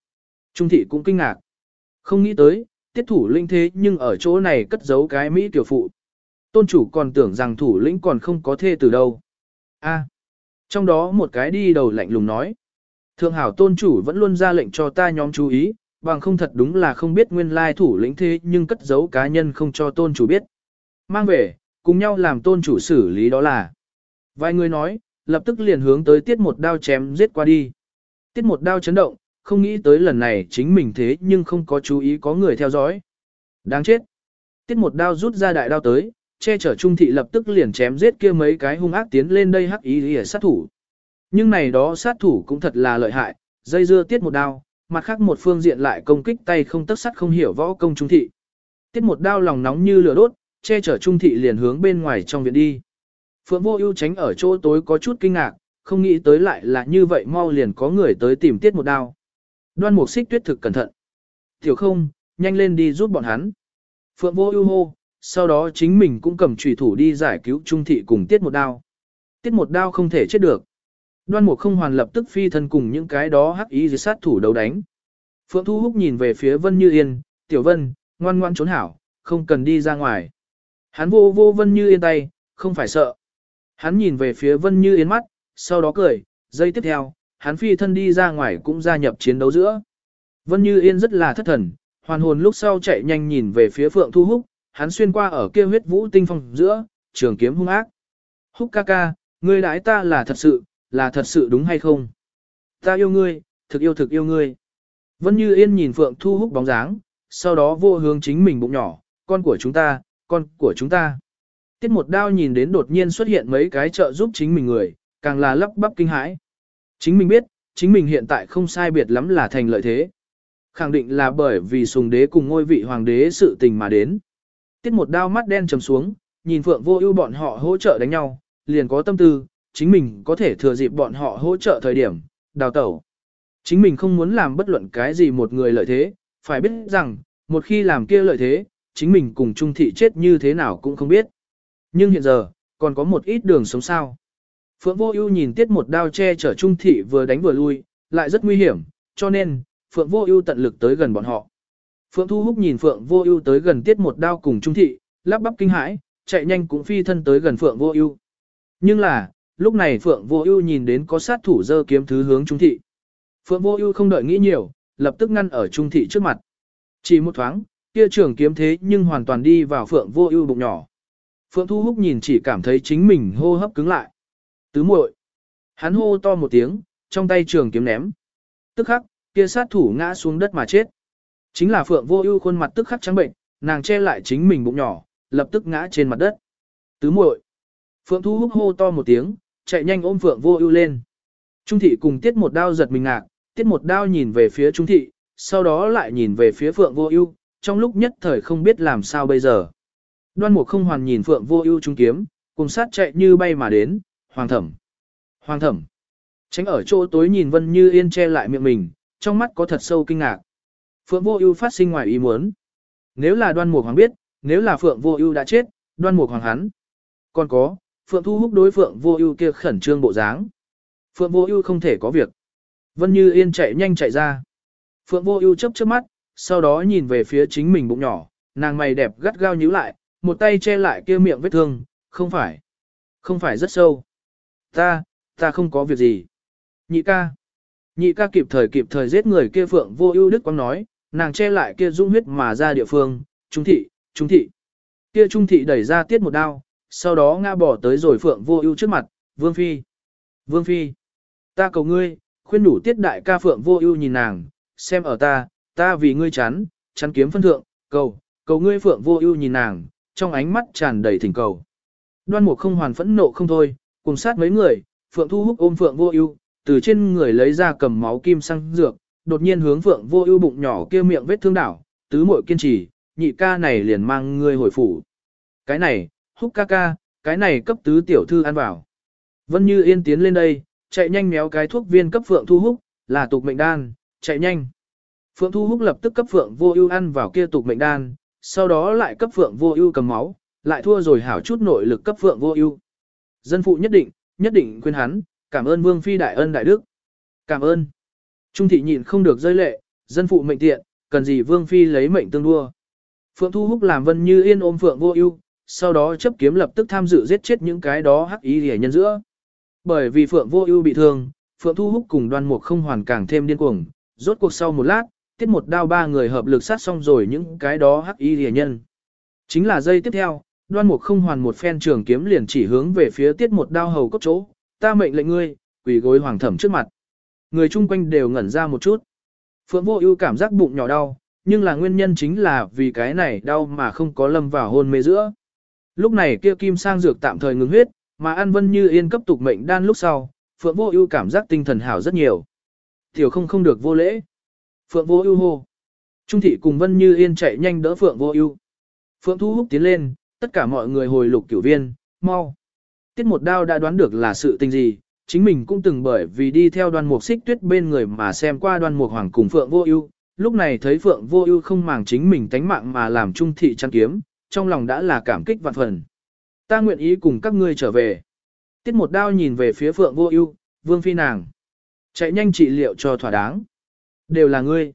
Trung thị cũng kinh ngạc. Không nghĩ tới, tiết thủ linh thế nhưng ở chỗ này cất giấu cái Mỹ tiểu phụ. Tôn chủ còn tưởng rằng thủ lĩnh còn không có thê từ đâu. a trong đó một cái đi đầu lạnh lùng nói. Thượng hảo tôn chủ vẫn luôn ra lệnh cho ta nhóm chú ý, bằng không thật đúng là không biết nguyên lai thủ lĩnh thế nhưng cất giấu cá nhân không cho tôn chủ biết. Mang về, cùng nhau làm tôn chủ xử lý đó là. Vài người nói, lập tức liền hướng tới tiết một đao chém giết qua đi. Tiết một đao chấn động, không nghĩ tới lần này chính mình thế nhưng không có chú ý có người theo dõi. Đáng chết. Tiết một đao rút ra đại đao tới, che chở trung thị lập tức liền chém giết kia mấy cái hung ác tiến lên đây hắc ý để sát thủ. Nhưng này đó sát thủ cũng thật là lợi hại, dây dưa tiết một đao, mặt khác một phương diện lại công kích tay không tất sắt không hiểu võ công trung thị. Tiết một đao lòng nóng như lửa đốt, che chở trung thị liền hướng bên ngoài trong viện đi. Phượng vô ưu tránh ở chỗ tối có chút kinh ngạc, không nghĩ tới lại là như vậy mau liền có người tới tìm tiết một đao. Đoan mục xích tuyết thực cẩn thận. Tiểu không, nhanh lên đi giúp bọn hắn. Phượng vô ưu hô, sau đó chính mình cũng cầm trùy thủ đi giải cứu trung thị cùng tiết một đao. Tiết một đao không thể chết được. Đoan mục không hoàn lập tức phi thân cùng những cái đó hắc ý dưới sát thủ đấu đánh. Phượng Thu Húc nhìn về phía Vân Như Yên, Tiểu Vân, ngoan ngoan trốn hảo, không cần đi ra ngoài. Hắn vô vô Vân Như Yên tay, không phải sợ. Hắn nhìn về phía Vân Như Yên mắt, sau đó cười, giây tiếp theo, hắn phi thân đi ra ngoài cũng gia nhập chiến đấu giữa. Vân Như Yên rất là thất thần, hoàn hồn lúc sau chạy nhanh nhìn về phía Phượng Thu Húc, hắn xuyên qua ở kia huyết vũ tinh phong giữa, trường kiếm hung ác. Húc ca ca, ngươi đãi ta là thật sự, là thật sự đúng hay không? Ta yêu ngươi, thực yêu thực yêu ngươi. Vân Như Yên nhìn Phượng Thu Húc bóng dáng, sau đó vô hướng chính mình bụng nhỏ, con của chúng ta, con của chúng ta. Tiết một đao nhìn đến đột nhiên xuất hiện mấy cái trợ giúp chính mình người, càng là lắp bắp kinh hãi. Chính mình biết, chính mình hiện tại không sai biệt lắm là thành lợi thế. Khẳng định là bởi vì sùng đế cùng ngôi vị hoàng đế sự tình mà đến. Tiết một đao mắt đen trầm xuống, nhìn Phượng vô ưu bọn họ hỗ trợ đánh nhau, liền có tâm tư, chính mình có thể thừa dịp bọn họ hỗ trợ thời điểm, đào tẩu. Chính mình không muốn làm bất luận cái gì một người lợi thế, phải biết rằng, một khi làm kia lợi thế, chính mình cùng Trung Thị chết như thế nào cũng không biết. Nhưng hiện giờ, còn có một ít đường sống sao. Phượng Vô Ưu nhìn Tiết một đao che chở Trung Thị vừa đánh vừa lui, lại rất nguy hiểm, cho nên, Phượng Vô Ưu tận lực tới gần bọn họ. Phượng Thu Húc nhìn Phượng Vô Ưu tới gần Tiết một đao cùng Trung Thị, lắp bắp kinh hãi, chạy nhanh cũng phi thân tới gần Phượng Vô Ưu. Nhưng là, lúc này Phượng Vô Ưu nhìn đến có sát thủ giơ kiếm thứ hướng Trung Thị. Phượng Vô Ưu không đợi nghĩ nhiều, lập tức ngăn ở Trung Thị trước mặt. Chỉ một thoáng, kia trường kiếm thế nhưng hoàn toàn đi vào Phượng Vô Ưu bụng nhỏ. Phượng Thu Húc nhìn chỉ cảm thấy chính mình hô hấp cứng lại. Tứ muội. Hắn hô to một tiếng, trong tay trường kiếm ném. Tức khắc, kia sát thủ ngã xuống đất mà chết. Chính là Phượng Vô Ưu khuôn mặt tức khắc trắng bệnh, nàng che lại chính mình bụng nhỏ, lập tức ngã trên mặt đất. Tứ muội. Phượng Thu Húc hô to một tiếng, chạy nhanh ôm Phượng Vô Ưu lên. Trung thị cùng Tiết một đao giật mình ngạc, Tiết một đao nhìn về phía Trung thị, sau đó lại nhìn về phía Phượng Vô Ưu, trong lúc nhất thời không biết làm sao bây giờ. Đoan Mục không hoàn nhìn Phượng Vô Ưu trung kiếm, cùng sát chạy như bay mà đến, "Hoàng thẩm, Hoàng thẩm." Tránh ở chỗ tối nhìn Vân Như Yên che lại miệng mình, trong mắt có thật sâu kinh ngạc. Phượng Vô Ưu phát sinh ngoài ý muốn. Nếu là Đoan Mục Hoàng biết, nếu là Phượng Vô Ưu đã chết, Đoan Mục Hoàng hắn. Còn có, Phượng Thu Húc đối Phượng Vô Ưu kia khẩn trương bộ dáng. Phượng Vô Ưu không thể có việc. Vân Như Yên chạy nhanh chạy ra. Phượng Vô Ưu chớp chớp mắt, sau đó nhìn về phía chính mình bụng nhỏ, nàng mày đẹp gắt gao nhíu lại, một tay che lại kia miệng vết thương, không phải, không phải rất sâu. Ta, ta không có việc gì. Nhị ca. Nhị ca kịp thời kịp thời giết người kia Phượng Vô Ưu Đức quang nói, nàng che lại kia dung huyết mà ra địa phương, trung thị, trung thị. Kia trung thị đẩy ra tiết một đao, sau đó ngã bỏ tới rồi Phượng Vô Ưu trước mặt, "Vương phi, Vương phi, ta cầu ngươi, khuyên đủ tiết đại ca Phượng Vô Ưu nhìn nàng, xem ở ta, ta vì ngươi chán, chán kiếm phân thượng, cầu, cầu ngươi Phượng Vô Ưu nhìn nàng, trong ánh mắt tràn đầy thỉnh cầu. Đoan Mục không hoàn phẫn nộ không thôi, cùng sát mấy người, Phượng Thu Húc ôm Phượng Vô Ưu, từ trên người lấy ra cầm máu kim sang dược, đột nhiên hướng Phượng Vô Ưu bụng nhỏ kia miệng vết thương đảo, tứ muội kiên trì, nhị ca này liền mang ngươi hồi phủ. Cái này, Húc ca ca, cái này cấp tứ tiểu thư ăn vào. Vân Như Yên tiến lên đây, chạy nhanh méo cái thuốc viên cấp Phượng Thu Húc, là tục mệnh đan, chạy nhanh. Phượng Thu Húc lập tức cấp Phượng Vô Ưu ăn vào kia tục mệnh đan, sau đó lại cấp Phượng Vô Ưu cầm máu, lại thua rồi hảo chút nội lực cấp Phượng Vô Ưu. Dân phụ nhất định, nhất định khuyên hắn, cảm ơn Vương phi đại ân đại đức. Cảm ơn. Trung thị nhịn không được rơi lệ, dân phụ mệnh tiện, cần gì Vương phi lấy mệnh tương đua. Phượng Thu Húc làm Vân Như Yên ôm Phượng Vô Ưu, sau đó chấp kiếm lập tức tham dự giết chết những cái đó hắc ý rẻ nhân giữa. Bởi vì Phượng Vô Ưu bị thương, Phượng Thu Húc cùng Đoan Mục không hoàn càng thêm điên cuồng, rốt cuộc sau một lát, tiết một đao ba người hợp lực sát xong rồi những cái đó hắc y rẻ nhân. Chính là giây tiếp theo, đoan mục không hoàn một phen trường kiếm liền chỉ hướng về phía tiết một đao hầu cốt chỗ, ta mệnh lệnh ngươi, quỳ gối hoàng thẩm trước mặt. Người chung quanh đều ngẩn ra một chút. Phượng vô ưu cảm giác bụng nhỏ đau, nhưng là nguyên nhân chính là vì cái này đau mà không có lâm vào hôn mê giữa. Lúc này kia kim sang dược tạm thời ngừng huyết, mà An Vân Như Yên cấp tục mệnh đan lúc sau, Phượng Vô Ưu cảm giác tinh thần hảo rất nhiều. Tiểu không không được vô lễ. Phượng Vô Ưu hô. Trung thị cùng Vân Như Yên chạy nhanh đỡ Phượng Vô Ưu. Phượng Thu Húc tiến lên, tất cả mọi người hồi lục cửu viên, mau. Tiết một đao đã đoán được là sự tình gì, chính mình cũng từng bởi vì đi theo đoàn mục xích tuyết bên người mà xem qua đoàn mục hoàng cùng Phượng Vô Ưu, lúc này thấy Phượng Vô Ưu không màng chính mình tánh mạng mà làm trung thị chăn kiếm, trong lòng đã là cảm kích vạn phần. Ta nguyện ý cùng các ngươi trở về. Tiết một đao nhìn về phía Phượng Vô Ưu, Vương phi nàng, chạy nhanh trị liệu cho thỏa đáng. Đều là ngươi.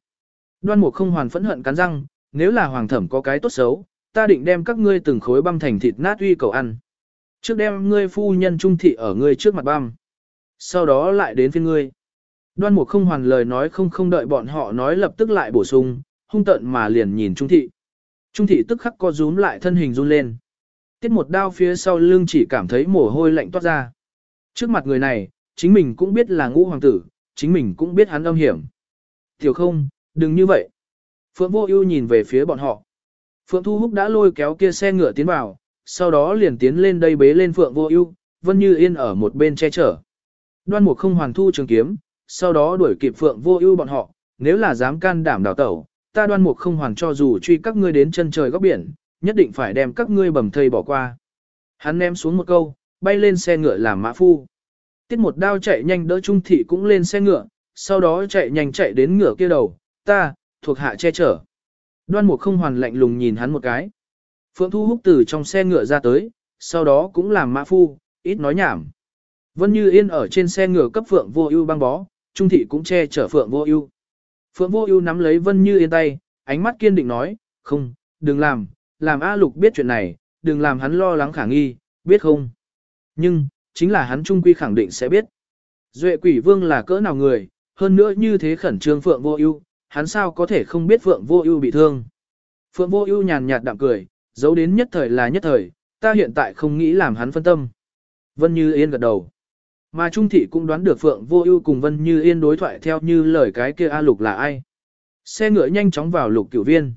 Đoan mục không hoàn phẫn hận cắn răng, nếu là hoàng thẩm có cái tốt xấu, ta định đem các ngươi từng khối băm thành thịt nát uy cầu ăn. Trước đem ngươi phu nhân trung thị ở ngươi trước mặt băm. Sau đó lại đến phiên ngươi. Đoan mục không hoàn lời nói không không đợi bọn họ nói lập tức lại bổ sung, hung tận mà liền nhìn trung thị. Trung thị tức khắc co rúm lại thân hình run lên. Tiết một đao phía sau lưng chỉ cảm thấy mồ hôi lạnh toát ra. Trước mặt người này, chính mình cũng biết là ngũ hoàng tử, chính mình cũng biết hắn âm hiểm. Tiểu không, đừng như vậy. Phượng Vô Ưu nhìn về phía bọn họ. Phượng Thu Húc đã lôi kéo kia xe ngựa tiến vào, sau đó liền tiến lên đây bế lên Phượng Vô Ưu, Vân Như Yên ở một bên che chở. Đoan Mục không hoàn thu trường kiếm, sau đó đuổi kịp Phượng Vô Ưu bọn họ, nếu là dám can đảm đảo tẩu, ta Đoan Mục không hoàn cho dù truy các ngươi đến chân trời góc biển, nhất định phải đem các ngươi bầm thây bỏ qua. Hắn ném xuống một câu, bay lên xe ngựa làm mã phu. Tiết một đao chạy nhanh đỡ Trung Thị cũng lên xe ngựa, sau đó chạy nhanh chạy đến ngựa kia đầu, ta, thuộc hạ che chở. Đoan mục không hoàn lạnh lùng nhìn hắn một cái. Phượng Thu Húc từ trong xe ngựa ra tới, sau đó cũng làm mã phu, ít nói nhảm. Vân Như Yên ở trên xe ngựa cấp Phượng Vô Ưu băng bó, Trung thị cũng che chở Phượng Vô Ưu. Phượng Vô Ưu nắm lấy Vân Như Yên tay, ánh mắt kiên định nói, "Không, đừng làm, làm A Lục biết chuyện này, đừng làm hắn lo lắng khả nghi, biết không?" Nhưng, chính là hắn trung quy khẳng định sẽ biết. Duệ Quỷ Vương là cỡ nào người, hơn nữa như thế khẩn trương Phượng Vô Ưu, hắn sao có thể không biết Phượng Vô Ưu bị thương. Phượng Vô Ưu nhàn nhạt đạm cười, giấu đến nhất thời là nhất thời, ta hiện tại không nghĩ làm hắn phân tâm. Vân Như Yên gật đầu. Mà Trung Thị cũng đoán được Phượng Vô Ưu cùng Vân Như Yên đối thoại theo như lời cái kia A Lục là ai. Xe ngựa nhanh chóng vào Lục Cửu Viên.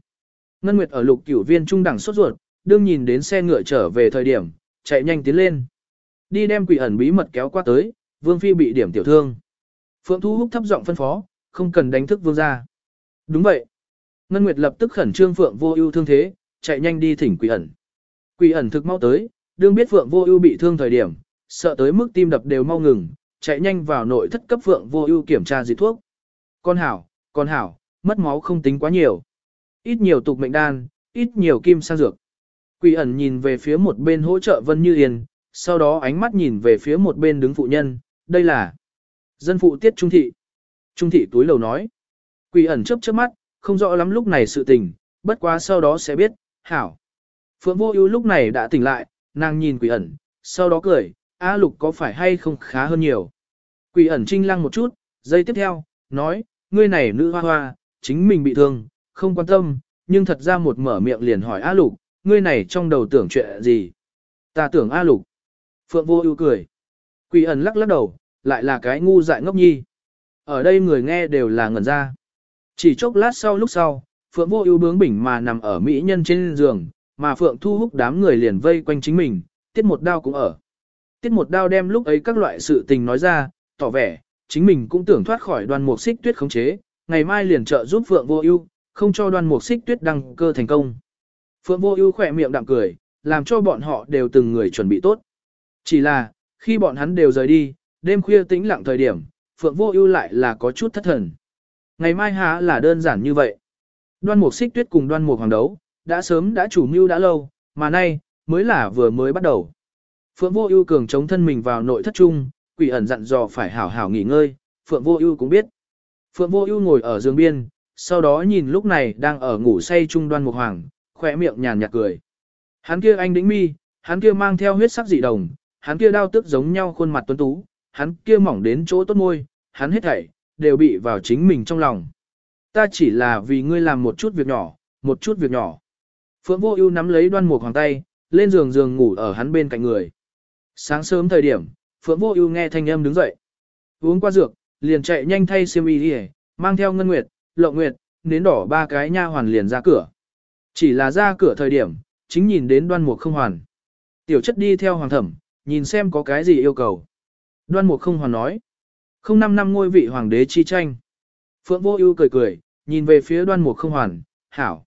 Ngân Nguyệt ở Lục Cửu Viên trung đẳng sốt ruột, đương nhìn đến xe ngựa trở về thời điểm, chạy nhanh tiến lên. Đi đem quỷ ẩn bí mật kéo qua tới, Vương phi bị điểm tiểu thương. Phượng Thu Húc thấp giọng phân phó, không cần đánh thức vương gia. Đúng vậy. Ngân Nguyệt lập tức khẩn trương Phượng Vô Ưu thương thế, chạy nhanh đi thỉnh quỷ ẩn. Quỷ ẩn thực mau tới, đương biết Phượng Vô Ưu bị thương thời điểm, sợ tới mức tim đập đều mau ngừng, chạy nhanh vào nội thất cấp Phượng Vô Ưu kiểm tra dị thuốc. Con hảo, con hảo, mất máu không tính quá nhiều. Ít nhiều tục mệnh đan, ít nhiều kim sang dược. Quỷ ẩn nhìn về phía một bên hỗ trợ Vân Như Yên, sau đó ánh mắt nhìn về phía một bên đứng phụ nhân, đây là dân phụ tiết trung thị. Trung thị túi lầu nói. Quỷ ẩn chớp chớp mắt, không rõ lắm lúc này sự tình, bất quá sau đó sẽ biết, hảo. Phượng Vô Ưu lúc này đã tỉnh lại, nàng nhìn quỷ ẩn, sau đó cười, A Lục có phải hay không khá hơn nhiều. Quỷ ẩn trinh lăng một chút, giây tiếp theo, nói, ngươi này nữ hoa hoa, chính mình bị thương, không quan tâm, nhưng thật ra một mở miệng liền hỏi A Lục, ngươi này trong đầu tưởng chuyện gì? Ta tưởng A Lục. Phượng Vô Ưu cười. Quỷ ẩn lắc lắc đầu, lại là cái ngu dại ngốc nhi. Ở đây người nghe đều là ngẩn ra. Chỉ chốc lát sau lúc sau, Phượng Vô Ưu bướng bỉnh mà nằm ở mỹ nhân trên giường, mà Phượng Thu hút đám người liền vây quanh chính mình, tiết một đao cũng ở. Tiết một đao đem lúc ấy các loại sự tình nói ra, tỏ vẻ, chính mình cũng tưởng thoát khỏi đoan mục xích tuyết khống chế, ngày mai liền trợ giúp Phượng Vô Ưu, không cho đoan mục xích tuyết đăng cơ thành công. Phượng Vô Ưu khẽ miệng đạm cười, làm cho bọn họ đều từng người chuẩn bị tốt. Chỉ là, khi bọn hắn đều rời đi, đêm khuya tĩnh lặng thời điểm, Phượng Vô Ưu lại là có chút thất thần. Ngày mai há là đơn giản như vậy. Đoan Mục Xích Tuyết cùng Đoan Mục Hoàng đấu, đã sớm đã chủ mưu đã lâu, mà nay mới là vừa mới bắt đầu. Phượng Vô Ưu cường chống thân mình vào nội thất trung, quỷ ẩn dặn dò phải hảo hảo nghỉ ngơi, Phượng Vô Ưu cũng biết. Phượng Vô Ưu ngồi ở giường biên, sau đó nhìn lúc này đang ở ngủ say trung Đoan Mục Hoàng, khóe miệng nhàn nhạt cười. Hắn kia anh đĩnh mi, hắn kia mang theo huyết sắc dị đồng, hắn kia đao tức giống nhau khuôn mặt tuấn tú, hắn kia mỏng đến chỗ tốt môi, hắn hết thảy đều bị vào chính mình trong lòng. Ta chỉ là vì ngươi làm một chút việc nhỏ, một chút việc nhỏ. Phượng Vô Ưu nắm lấy Đoan Mục Hoàng tay, lên giường giường ngủ ở hắn bên cạnh người. Sáng sớm thời điểm, Phượng Vô Ưu nghe thanh âm đứng dậy. Uống qua dược, liền chạy nhanh thay xiêm y đi, mang theo Ngân Nguyệt, Lộng Nguyệt, nến đỏ ba cái nha hoàn liền ra cửa. Chỉ là ra cửa thời điểm, chính nhìn đến Đoan Mục không hoàn. Tiểu chất đi theo hoàng thẩm, nhìn xem có cái gì yêu cầu. Đoan Mục không hoàn nói. Không năm năm ngôi vị hoàng đế chi tranh. Phượng Vô Ưu cười cười, nhìn về phía Đoan Mục không hoàn, "Hảo."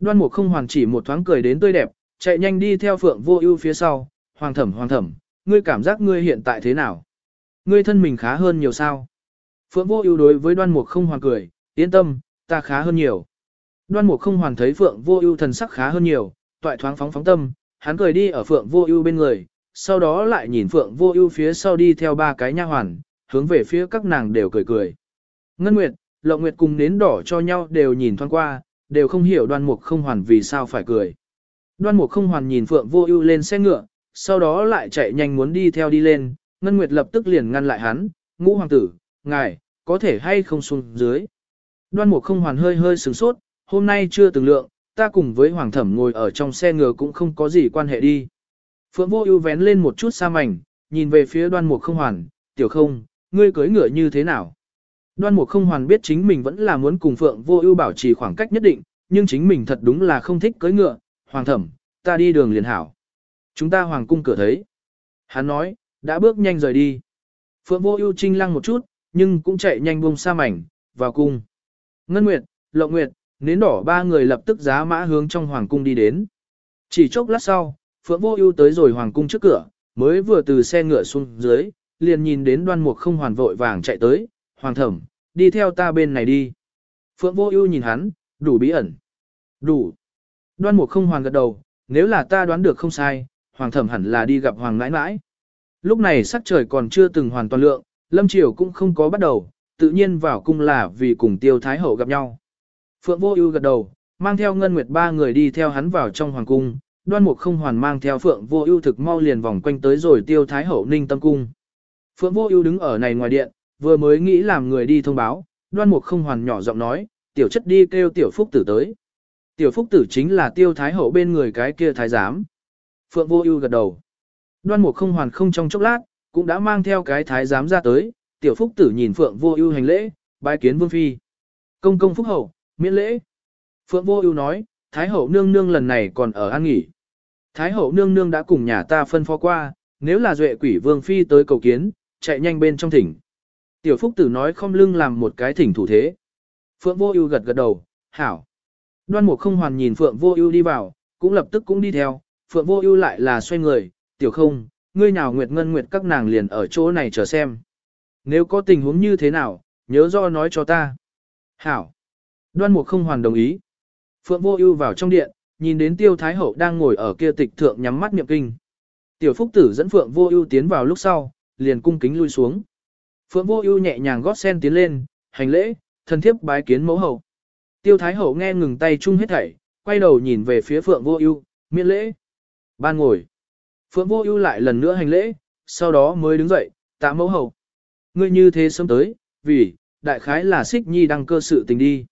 Đoan Mục không hoàn chỉ một thoáng cười đến tươi đẹp, chạy nhanh đi theo Phượng Vô Ưu phía sau, "Hoàng thẩm, hoàng thẩm, ngươi cảm giác ngươi hiện tại thế nào? Ngươi thân mình khá hơn nhiều sao?" Phượng Vô Ưu đối với Đoan Mục không hoàn cười, "Yên tâm, ta khá hơn nhiều." Đoan Mục không hoàn thấy Phượng Vô Ưu thần sắc khá hơn nhiều, toại thoáng phóng phóng tâm, hắn cười đi ở Phượng Vô Ưu bên người, sau đó lại nhìn Phượng Vô Ưu phía sau đi theo ba cái nha hoàn, hướng về phía các nàng đều cười cười. Ngân Nguyệt, Lộng Nguyệt cùng nến đỏ cho nhau đều nhìn thoáng qua, đều không hiểu Đoan Mục không hoàn vì sao phải cười. Đoan Mục không hoàn nhìn Phượng Vô Ưu lên xe ngựa, sau đó lại chạy nhanh muốn đi theo đi lên, Ngân Nguyệt lập tức liền ngăn lại hắn, "Ngũ hoàng tử, ngài có thể hay không xuống dưới?" Đoan Mục không hoàn hơi hơi sửng sốt, "Hôm nay chưa từng lượng, ta cùng với hoàng thẩm ngồi ở trong xe ngựa cũng không có gì quan hệ đi." Phượng Vô Ưu vén lên một chút xa mảnh, nhìn về phía Đoan Mục Không Hoàn, "Tiểu Không, ngươi cưỡi ngựa như thế nào?" Đoan Mục Không Hoàn biết chính mình vẫn là muốn cùng Phượng Vô Ưu bảo trì khoảng cách nhất định, nhưng chính mình thật đúng là không thích cưỡi ngựa, "Hoàng thẩm, ta đi đường liền hảo. Chúng ta hoàng cung cửa thấy." Hắn nói, đã bước nhanh rời đi. Phượng Vô Ưu trinh lăng một chút, nhưng cũng chạy nhanh buông xa mảnh, vào cung. Ngân Nguyệt, Lộng Nguyệt, nến đỏ ba người lập tức giá mã hướng trong hoàng cung đi đến. Chỉ chốc lát sau, Phượng Vô Ưu tới rồi hoàng cung trước cửa, mới vừa từ xe ngựa xuống dưới, liền nhìn đến đoan mục không hoàn vội vàng chạy tới, hoàng thẩm, đi theo ta bên này đi. Phượng vô ưu nhìn hắn, đủ bí ẩn. Đủ. Đoan mục không hoàn gật đầu, nếu là ta đoán được không sai, hoàng thẩm hẳn là đi gặp hoàng nãi nãi. Lúc này sắc trời còn chưa từng hoàn toàn lượng, lâm triều cũng không có bắt đầu, tự nhiên vào cung là vì cùng tiêu thái hậu gặp nhau. Phượng vô ưu gật đầu, mang theo ngân nguyệt ba người đi theo hắn vào trong hoàng cung, đoan mục không hoàn mang theo phượng vô ưu thực mau liền vòng quanh tới rồi tiêu thái hậu ninh tâm cung. Phượng vô ưu đứng ở này ngoài điện, vừa mới nghĩ làm người đi thông báo, đoan mục không hoàn nhỏ giọng nói, tiểu chất đi kêu tiểu phúc tử tới. Tiểu phúc tử chính là tiêu thái hậu bên người cái kia thái giám. Phượng vô ưu gật đầu. Đoan mục không hoàn không trong chốc lát, cũng đã mang theo cái thái giám ra tới, tiểu phúc tử nhìn phượng vô ưu hành lễ, bái kiến vương phi. Công công phúc hậu, miễn lễ. Phượng vô ưu nói, thái hậu nương nương lần này còn ở an nghỉ. Thái hậu nương nương đã cùng nhà ta phân phó qua, nếu là duệ quỷ vương phi tới cầu kiến, chạy nhanh bên trong thỉnh. Tiểu phúc tử nói không lưng làm một cái thỉnh thủ thế. Phượng vô ưu gật gật đầu, hảo. Đoan mục không hoàn nhìn Phượng vô ưu đi vào, cũng lập tức cũng đi theo, Phượng vô ưu lại là xoay người, tiểu không, ngươi nào nguyệt ngân nguyệt các nàng liền ở chỗ này chờ xem. Nếu có tình huống như thế nào, nhớ do nói cho ta. Hảo. Đoan mục không hoàn đồng ý. Phượng vô ưu vào trong điện, nhìn đến tiêu thái hậu đang ngồi ở kia tịch thượng nhắm mắt niệm kinh. Tiểu phúc tử dẫn Phượng vô ưu tiến vào lúc sau, liền cung kính lui xuống. Phượng vô ưu nhẹ nhàng gót sen tiến lên, hành lễ, thân thiếp bái kiến mẫu hậu. Tiêu thái hậu nghe ngừng tay chung hết thảy, quay đầu nhìn về phía Phượng vô ưu, miễn lễ. Ban ngồi. Phượng vô ưu lại lần nữa hành lễ, sau đó mới đứng dậy, tạ mẫu hậu. Ngươi như thế sớm tới, vì, đại khái là xích nhi đăng cơ sự tình đi.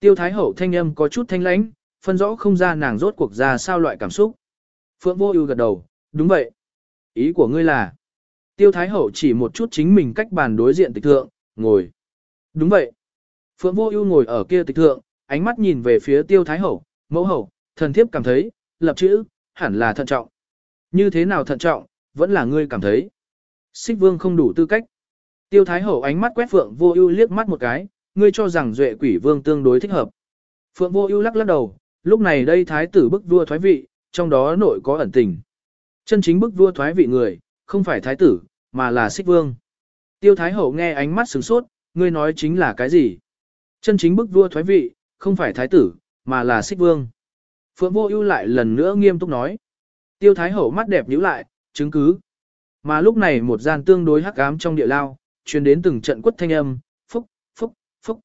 Tiêu thái hậu thanh âm có chút thanh lãnh, phân rõ không ra nàng rốt cuộc ra sao loại cảm xúc. Phượng vô ưu gật đầu, đúng vậy. Ý của ngươi là, tiêu thái hậu chỉ một chút chính mình cách bàn đối diện tịch thượng, ngồi. Đúng vậy. Phượng vô ưu ngồi ở kia tịch thượng, ánh mắt nhìn về phía tiêu thái hậu, mẫu hậu, thần thiếp cảm thấy, lập chữ, hẳn là thận trọng. Như thế nào thận trọng, vẫn là ngươi cảm thấy. Xích vương không đủ tư cách. Tiêu thái hậu ánh mắt quét phượng vô ưu liếc mắt một cái, ngươi cho rằng duệ quỷ vương tương đối thích hợp. Phượng vô ưu lắc lắc đầu, lúc này đây thái tử bức vua thoái vị, trong đó nội có ẩn tình. Chân chính bức vua thoái vị người, không phải thái tử, mà là xích vương. Tiêu thái hậu nghe ánh mắt sửng sốt, ngươi nói chính là cái gì? Chân chính bức vua thoái vị, không phải thái tử, mà là xích vương. Phượng vô ưu lại lần nữa nghiêm túc nói. Tiêu thái hậu mắt đẹp nhíu lại, chứng cứ. Mà lúc này một gian tương đối hắc ám trong địa lao, truyền đến từng trận quất thanh âm, phúc, phúc, phúc.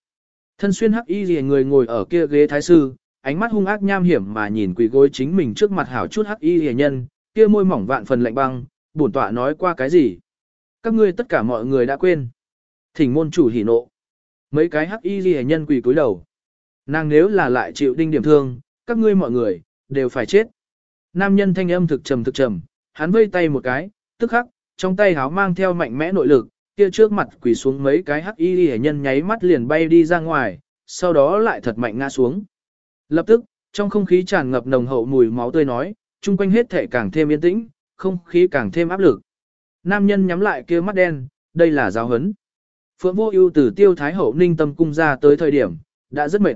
Thân xuyên hắc y rìa người ngồi ở kia ghế thái sư, ánh mắt hung ác nham hiểm mà nhìn quỳ gối chính mình trước mặt hảo chút hắc y rìa nhân, kia môi mỏng vạn phần lạnh băng, bổn tọa nói qua cái gì. Các ngươi tất cả mọi người đã quên. Thỉnh môn chủ hỉ nộ. Mấy cái hắc y rìa nhân quỳ cúi đầu. Nàng nếu là lại chịu đinh điểm thương, các ngươi mọi người, đều phải chết. Nam nhân thanh âm thực trầm thực trầm, hắn vây tay một cái, tức khắc, trong tay háo mang theo mạnh mẽ nội lực, kia trước mặt quỳ xuống mấy cái hắc y hệ nhân nháy mắt liền bay đi ra ngoài, sau đó lại thật mạnh ngã xuống. Lập tức, trong không khí tràn ngập nồng hậu mùi máu tươi nói, chung quanh hết thể càng thêm yên tĩnh, không khí càng thêm áp lực. Nam nhân nhắm lại kia mắt đen, đây là giáo hấn. Phượng vô ưu từ tiêu thái hậu ninh tâm cung ra tới thời điểm, đã rất mệt.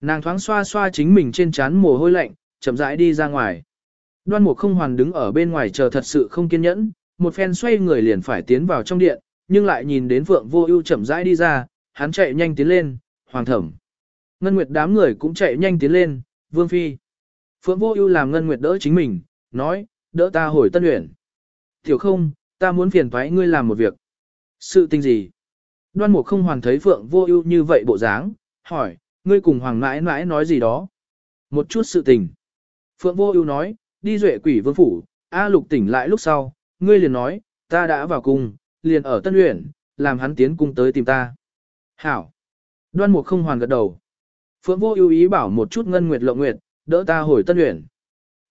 Nàng thoáng xoa xoa chính mình trên trán mồ hôi lạnh, chậm rãi đi ra ngoài. Đoan mục không hoàn đứng ở bên ngoài chờ thật sự không kiên nhẫn, một phen xoay người liền phải tiến vào trong điện, nhưng lại nhìn đến Phượng Vô Ưu chậm rãi đi ra, hắn chạy nhanh tiến lên, "Hoàng thẩm." Ngân Nguyệt đám người cũng chạy nhanh tiến lên, "Vương phi." Phượng Vô Ưu làm Ngân Nguyệt đỡ chính mình, nói, "Đỡ ta hồi Tân Uyển." "Tiểu Không, ta muốn phiền toái ngươi làm một việc." "Sự tình gì?" Đoan Mục không hoàn thấy Phượng Vô Ưu như vậy bộ dáng, hỏi, "Ngươi cùng Hoàng mãi mãi nói gì đó?" "Một chút sự tình." Phượng Vô Ưu nói, "Đi duệ quỷ vương phủ, A Lục tỉnh lại lúc sau, ngươi liền nói, ta đã vào cung, liền ở Tân Uyển, làm hắn tiến cung tới tìm ta. Hảo. Đoan Mục không hoàn gật đầu. Phượng Vô ưu ý bảo một chút Ngân Nguyệt Lộng Nguyệt, đỡ ta hồi Tân Uyển.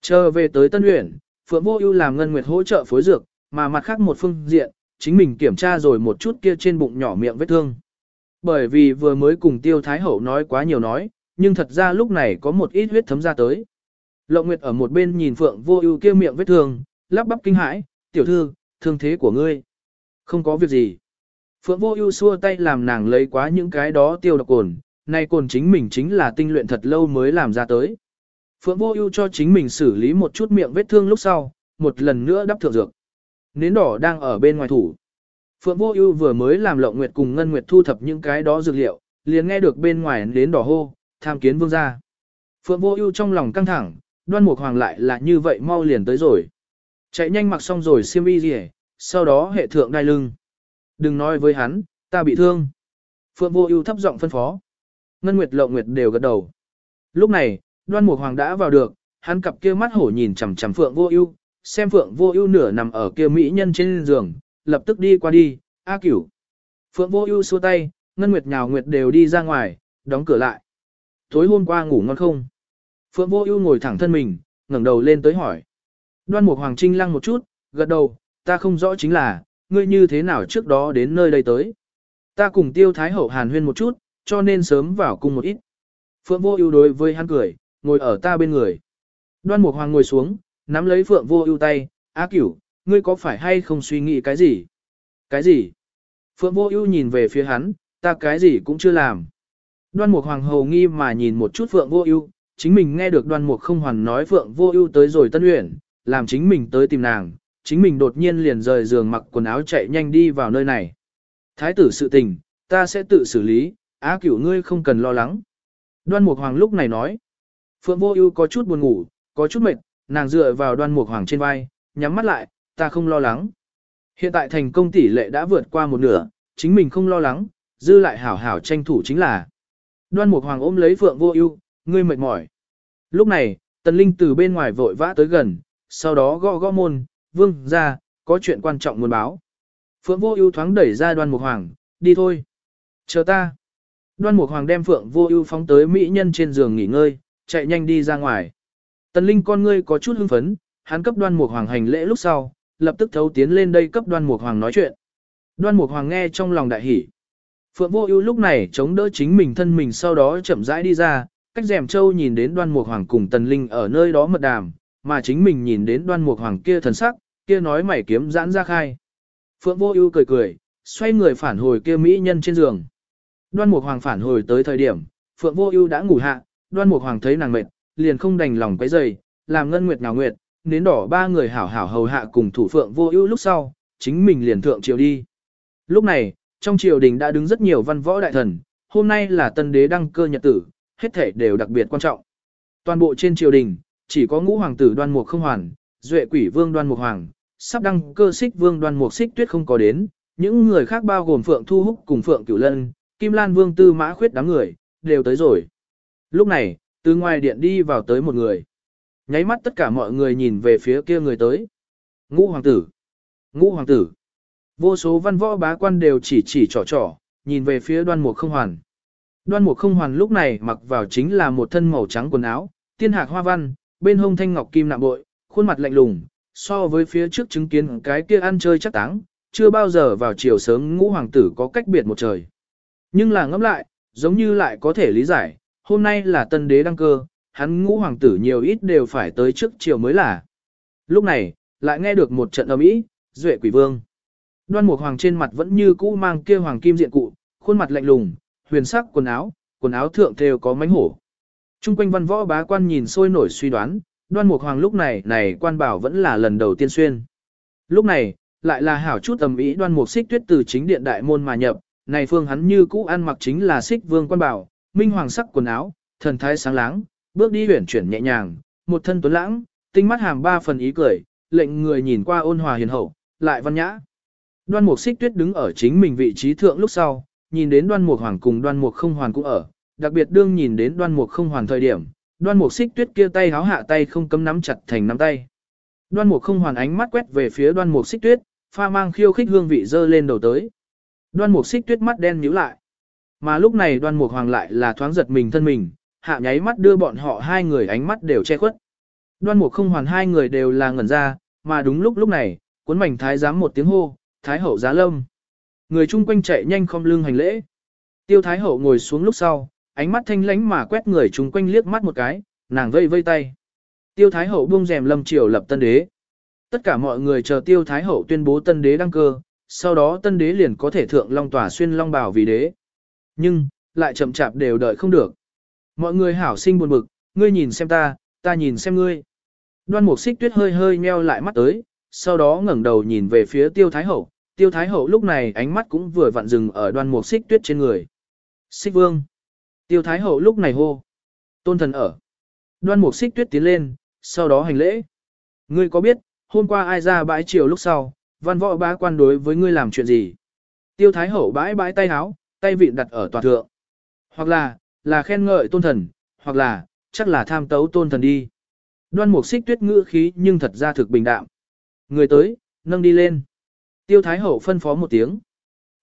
Chờ về tới Tân Uyển, Phượng Vô ưu làm Ngân Nguyệt hỗ trợ phối dược, mà mặt khác một phương diện, chính mình kiểm tra rồi một chút kia trên bụng nhỏ miệng vết thương. Bởi vì vừa mới cùng Tiêu Thái Hậu nói quá nhiều nói, nhưng thật ra lúc này có một ít huyết thấm ra tới. Lộng Nguyệt ở một bên nhìn Phượng Vô Ưu kia miệng vết thương, lắp bắp kinh hãi, "Tiểu thư, thương thế của ngươi?" Không có việc gì. Phượng vô ưu xua tay làm nàng lấy quá những cái đó tiêu độc cồn, nay cồn chính mình chính là tinh luyện thật lâu mới làm ra tới. Phượng vô ưu cho chính mình xử lý một chút miệng vết thương lúc sau, một lần nữa đắp thượng dược. Nến đỏ đang ở bên ngoài thủ. Phượng Vô Ưu vừa mới làm Lộng Nguyệt cùng Ngân Nguyệt thu thập những cái đó dược liệu, liền nghe được bên ngoài đến đỏ hô, tham kiến vương gia. Phượng Vô Ưu trong lòng căng thẳng, Đoan Mục Hoàng lại là như vậy mau liền tới rồi. Chạy nhanh mặc xong rồi xiêm y liễu, sau đó hệ thượng đai lưng. Đừng nói với hắn, ta bị thương. Phượng Vô Ưu thấp giọng phân phó. Ngân Nguyệt Lộng Nguyệt đều gật đầu. Lúc này, Đoan Mục Hoàng đã vào được, hắn cặp kia mắt hổ nhìn chằm chằm Phượng Vô Ưu, xem Phượng Vô Ưu nửa nằm ở kia mỹ nhân trên giường, lập tức đi qua đi, "A Cửu." Phượng Vô Ưu xua tay, Ngân Nguyệt nhào Nguyệt đều đi ra ngoài, đóng cửa lại. "Tối hôm qua ngủ ngon không?" Phượng Vô Ưu ngồi thẳng thân mình, ngẩng đầu lên tới hỏi. Đoan Mục Hoàng Trinh lăng một chút, gật đầu, "Ta không rõ chính là, ngươi như thế nào trước đó đến nơi đây tới?" Ta cùng Tiêu Thái Hậu Hàn huyên một chút, cho nên sớm vào cung một ít. Phượng Vô Ưu đối với hắn cười, ngồi ở ta bên người. Đoan Mục Hoàng ngồi xuống, nắm lấy Phượng Vô Ưu tay, "A Cửu, ngươi có phải hay không suy nghĩ cái gì?" "Cái gì?" Phượng Vô Ưu nhìn về phía hắn, "Ta cái gì cũng chưa làm." Đoan Mục Hoàng hầu nghi mà nhìn một chút Phượng Vô Ưu, chính mình nghe được Đoan Mục Không Hoàn nói Phượng Vô Ưu tới rồi Tân Uyển, làm chính mình tới tìm nàng, chính mình đột nhiên liền rời giường mặc quần áo chạy nhanh đi vào nơi này. Thái tử sự tình, ta sẽ tự xử lý, Á Cửu ngươi không cần lo lắng. Đoan Mục Hoàng lúc này nói. Phượng Vô Ưu có chút buồn ngủ, có chút mệt, nàng dựa vào Đoan Mục Hoàng trên vai, nhắm mắt lại, ta không lo lắng. Hiện tại thành công tỷ lệ đã vượt qua một nửa, chính mình không lo lắng, dư lại hảo hảo tranh thủ chính là. Đoan Mục Hoàng ôm lấy Phượng Vô Ưu, ngươi mệt mỏi. Lúc này, Tần Linh từ bên ngoài vội vã tới gần, sau đó gõ gõ môn, "Vương gia, có chuyện quan trọng muốn báo." Phượng Vô Ưu thoáng đẩy ra Đoan Mục Hoàng, "Đi thôi." "Chờ ta." Đoan Mục Hoàng đem Phượng Vô Ưu phóng tới mỹ nhân trên giường nghỉ ngơi, chạy nhanh đi ra ngoài. Tần Linh con ngươi có chút hưng phấn, hắn cấp Đoan Mục Hoàng hành lễ lúc sau, lập tức thấu tiến lên đây cấp Đoan Mục Hoàng nói chuyện. Đoan Mục Hoàng nghe trong lòng đại hỉ. Phượng Vô Ưu lúc này chống đỡ chính mình thân mình sau đó chậm rãi đi ra, cách rèm châu nhìn đến Đoan Mục Hoàng cùng Tần Linh ở nơi đó mật đàm, mà chính mình nhìn đến Đoan Mục Hoàng kia thần sắc, kia nói mày kiếm giãn ra khai. Phượng Vô Ưu cười cười, xoay người phản hồi kia mỹ nhân trên giường. Đoan Mục Hoàng phản hồi tới thời điểm, Phượng Vô Ưu đã ngủ hạ, Đoan Mục Hoàng thấy nàng mệt, liền không đành lòng quấy rầy, làm ngân nguyệt nào nguyệt, nến đỏ ba người hảo hảo hầu hạ cùng thủ Phượng Vô Ưu lúc sau, chính mình liền thượng triều đi. Lúc này, trong triều đình đã đứng rất nhiều văn võ đại thần, hôm nay là tân đế đăng cơ nhật tử, hết thể đều đặc biệt quan trọng. Toàn bộ trên triều đình, chỉ có ngũ hoàng tử Đoan Mục không hoàn, Duệ Quỷ Vương Đoan Mục Hoàng, sắp đăng cơ Xích Vương Đoan Mục Xích Tuyết không có đến, những người khác bao gồm Phượng Thu Húc cùng Phượng Cửu Lân, Kim Lan Vương Tư Mã Khuyết đám người, đều tới rồi. Lúc này, từ ngoài điện đi vào tới một người. Nháy mắt tất cả mọi người nhìn về phía kia người tới. Ngũ hoàng tử. Ngũ hoàng tử. Vô số văn võ bá quan đều chỉ chỉ trò trò, nhìn về phía đoan mục không hoàn. Đoan mục không hoàn lúc này mặc vào chính là một thân màu trắng quần áo, tiên hạc hoa văn, bên hông thanh ngọc kim nạm bội, khuôn mặt lạnh lùng, so với phía trước chứng kiến cái kia ăn chơi chắc táng, chưa bao giờ vào chiều sớm ngũ hoàng tử có cách biệt một trời. Nhưng là ngẫm lại, giống như lại có thể lý giải, hôm nay là tân đế đăng cơ, hắn ngũ hoàng tử nhiều ít đều phải tới trước chiều mới là. Lúc này, lại nghe được một trận âm ý duệ quỷ vương. Đoan Mục Hoàng trên mặt vẫn như cũ mang kia hoàng kim diện cụ, khuôn mặt lạnh lùng, huyền sắc quần áo, quần áo thượng thêu có mánh hổ. Trung quanh văn võ bá quan nhìn sôi nổi suy đoán, Đoan Mục Hoàng lúc này này quan bảo vẫn là lần đầu tiên xuyên. Lúc này, lại là hảo chút âm ý Đoan Mục Xích Tuyết từ chính điện đại môn mà nhập, này phương hắn như cũ ăn mặc chính là xích vương quan bảo, minh hoàng sắc quần áo, thần thái sáng láng, bước đi huyển chuyển nhẹ nhàng, một thân tuấn lãng, tinh mắt hàm ba phần ý cười, lệnh người nhìn qua ôn hòa hiền hậu, lại văn nhã. Đoan mục xích tuyết đứng ở chính mình vị trí thượng lúc sau, nhìn đến đoan mục hoàng cùng đoan mục không hoàn cũng ở, đặc biệt đương nhìn đến đoan mục không hoàn thời điểm, đoan mục xích tuyết kia tay háo hạ tay không cấm nắm chặt thành nắm tay. Đoan mục không hoàn ánh mắt quét về phía đoan mục xích tuyết, pha mang khiêu khích hương vị dơ lên đầu tới. Đoan mục xích tuyết mắt đen nhíu lại. Mà lúc này đoan mục hoàng lại là thoáng giật mình thân mình, hạ nháy mắt đưa bọn họ hai người ánh mắt đều che khuất. Đoan mục không hoàn hai người đều là ngẩn ra, mà đúng lúc lúc này, cuốn mảnh thái giám một tiếng hô, thái hậu giá lâm. Người chung quanh chạy nhanh không lưng hành lễ. Tiêu thái hậu ngồi xuống lúc sau, ánh mắt thanh lánh mà quét người chung quanh liếc mắt một cái, nàng vây vây tay. Tiêu thái hậu buông rèm lâm triều lập tân đế. Tất cả mọi người chờ tiêu thái hậu tuyên bố tân đế đăng cơ, sau đó tân đế liền có thể thượng long tòa xuyên long bảo vì đế. Nhưng, lại chậm chạp đều đợi không được. Mọi người hảo sinh buồn bực, ngươi nhìn xem ta, ta nhìn xem ngươi. Đoan mục xích tuyết hơi hơi nheo lại mắt tới, sau đó ngẩng đầu nhìn về phía tiêu thái hậu, tiêu thái hậu lúc này ánh mắt cũng vừa vặn dừng ở đoan mục xích tuyết trên người. Xích vương. Tiêu thái hậu lúc này hô. Tôn thần ở. Đoan mục xích tuyết tiến lên, sau đó hành lễ. Ngươi có biết, hôm qua ai ra bãi chiều lúc sau, văn võ bá quan đối với ngươi làm chuyện gì? Tiêu thái hậu bãi bãi tay háo, tay vịn đặt ở tòa thượng. Hoặc là, là khen ngợi tôn thần, hoặc là, chắc là tham tấu tôn thần đi. Đoan mục xích tuyết ngữ khí nhưng thật ra thực bình đạm. Người tới, nâng đi lên. Tiêu thái hậu phân phó một tiếng.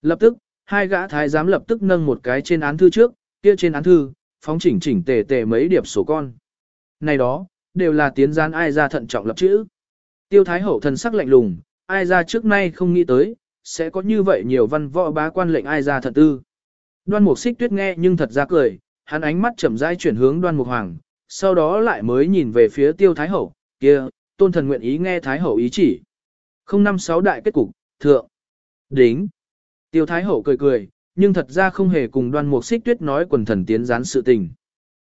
Lập tức, hai gã thái giám lập tức nâng một cái trên án thư trước, kia trên án thư, phóng chỉnh chỉnh tề tề mấy điệp sổ con. Này đó, đều là tiến gian ai ra thận trọng lập chữ. Tiêu thái hậu thần sắc lạnh lùng, ai ra trước nay không nghĩ tới, sẽ có như vậy nhiều văn võ bá quan lệnh ai ra thận tư. Đoan mục xích tuyết nghe nhưng thật ra cười, hắn ánh mắt chậm rãi chuyển hướng đoan mục hoàng, sau đó lại mới nhìn về phía tiêu thái hậu, kia, tôn thần nguyện ý nghe thái hậu ý chỉ. Không năm sáu đại kết cục, thượng, đính. Tiêu thái hậu cười cười, nhưng thật ra không hề cùng đoan mục xích tuyết nói quần thần tiến gián sự tình.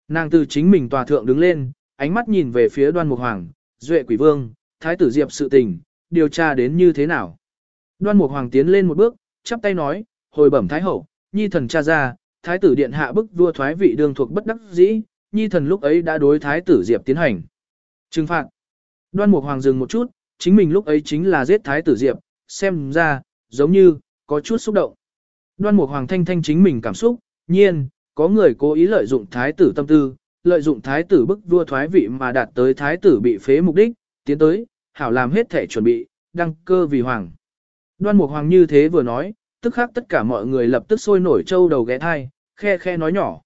Nàng từ chính mình tòa thượng đứng lên, ánh mắt nhìn về phía đoan mục hoàng, duệ quỷ vương, thái tử diệp sự tình, điều tra đến như thế nào. Đoan mục hoàng tiến lên một bước, chắp tay nói, hồi bẩm thái hậu, nhi thần cha ra, thái tử điện hạ bức vua thoái vị đương thuộc bất đắc dĩ, nhi thần lúc ấy đã đối thái tử diệp tiến hành. Trừng phạt. Đoan mục hoàng dừng một chút, chính mình lúc ấy chính là giết thái tử diệp, xem ra, giống như, có chút xúc động. Đoan mục hoàng thanh thanh chính mình cảm xúc, nhiên, có người cố ý lợi dụng thái tử tâm tư, lợi dụng thái tử bức vua thoái vị mà đạt tới thái tử bị phế mục đích, tiến tới, hảo làm hết thể chuẩn bị, đăng cơ vì hoàng. Đoan mục hoàng như thế vừa nói, tức khắc tất cả mọi người lập tức sôi nổi trâu đầu ghé thai, khe khe nói nhỏ.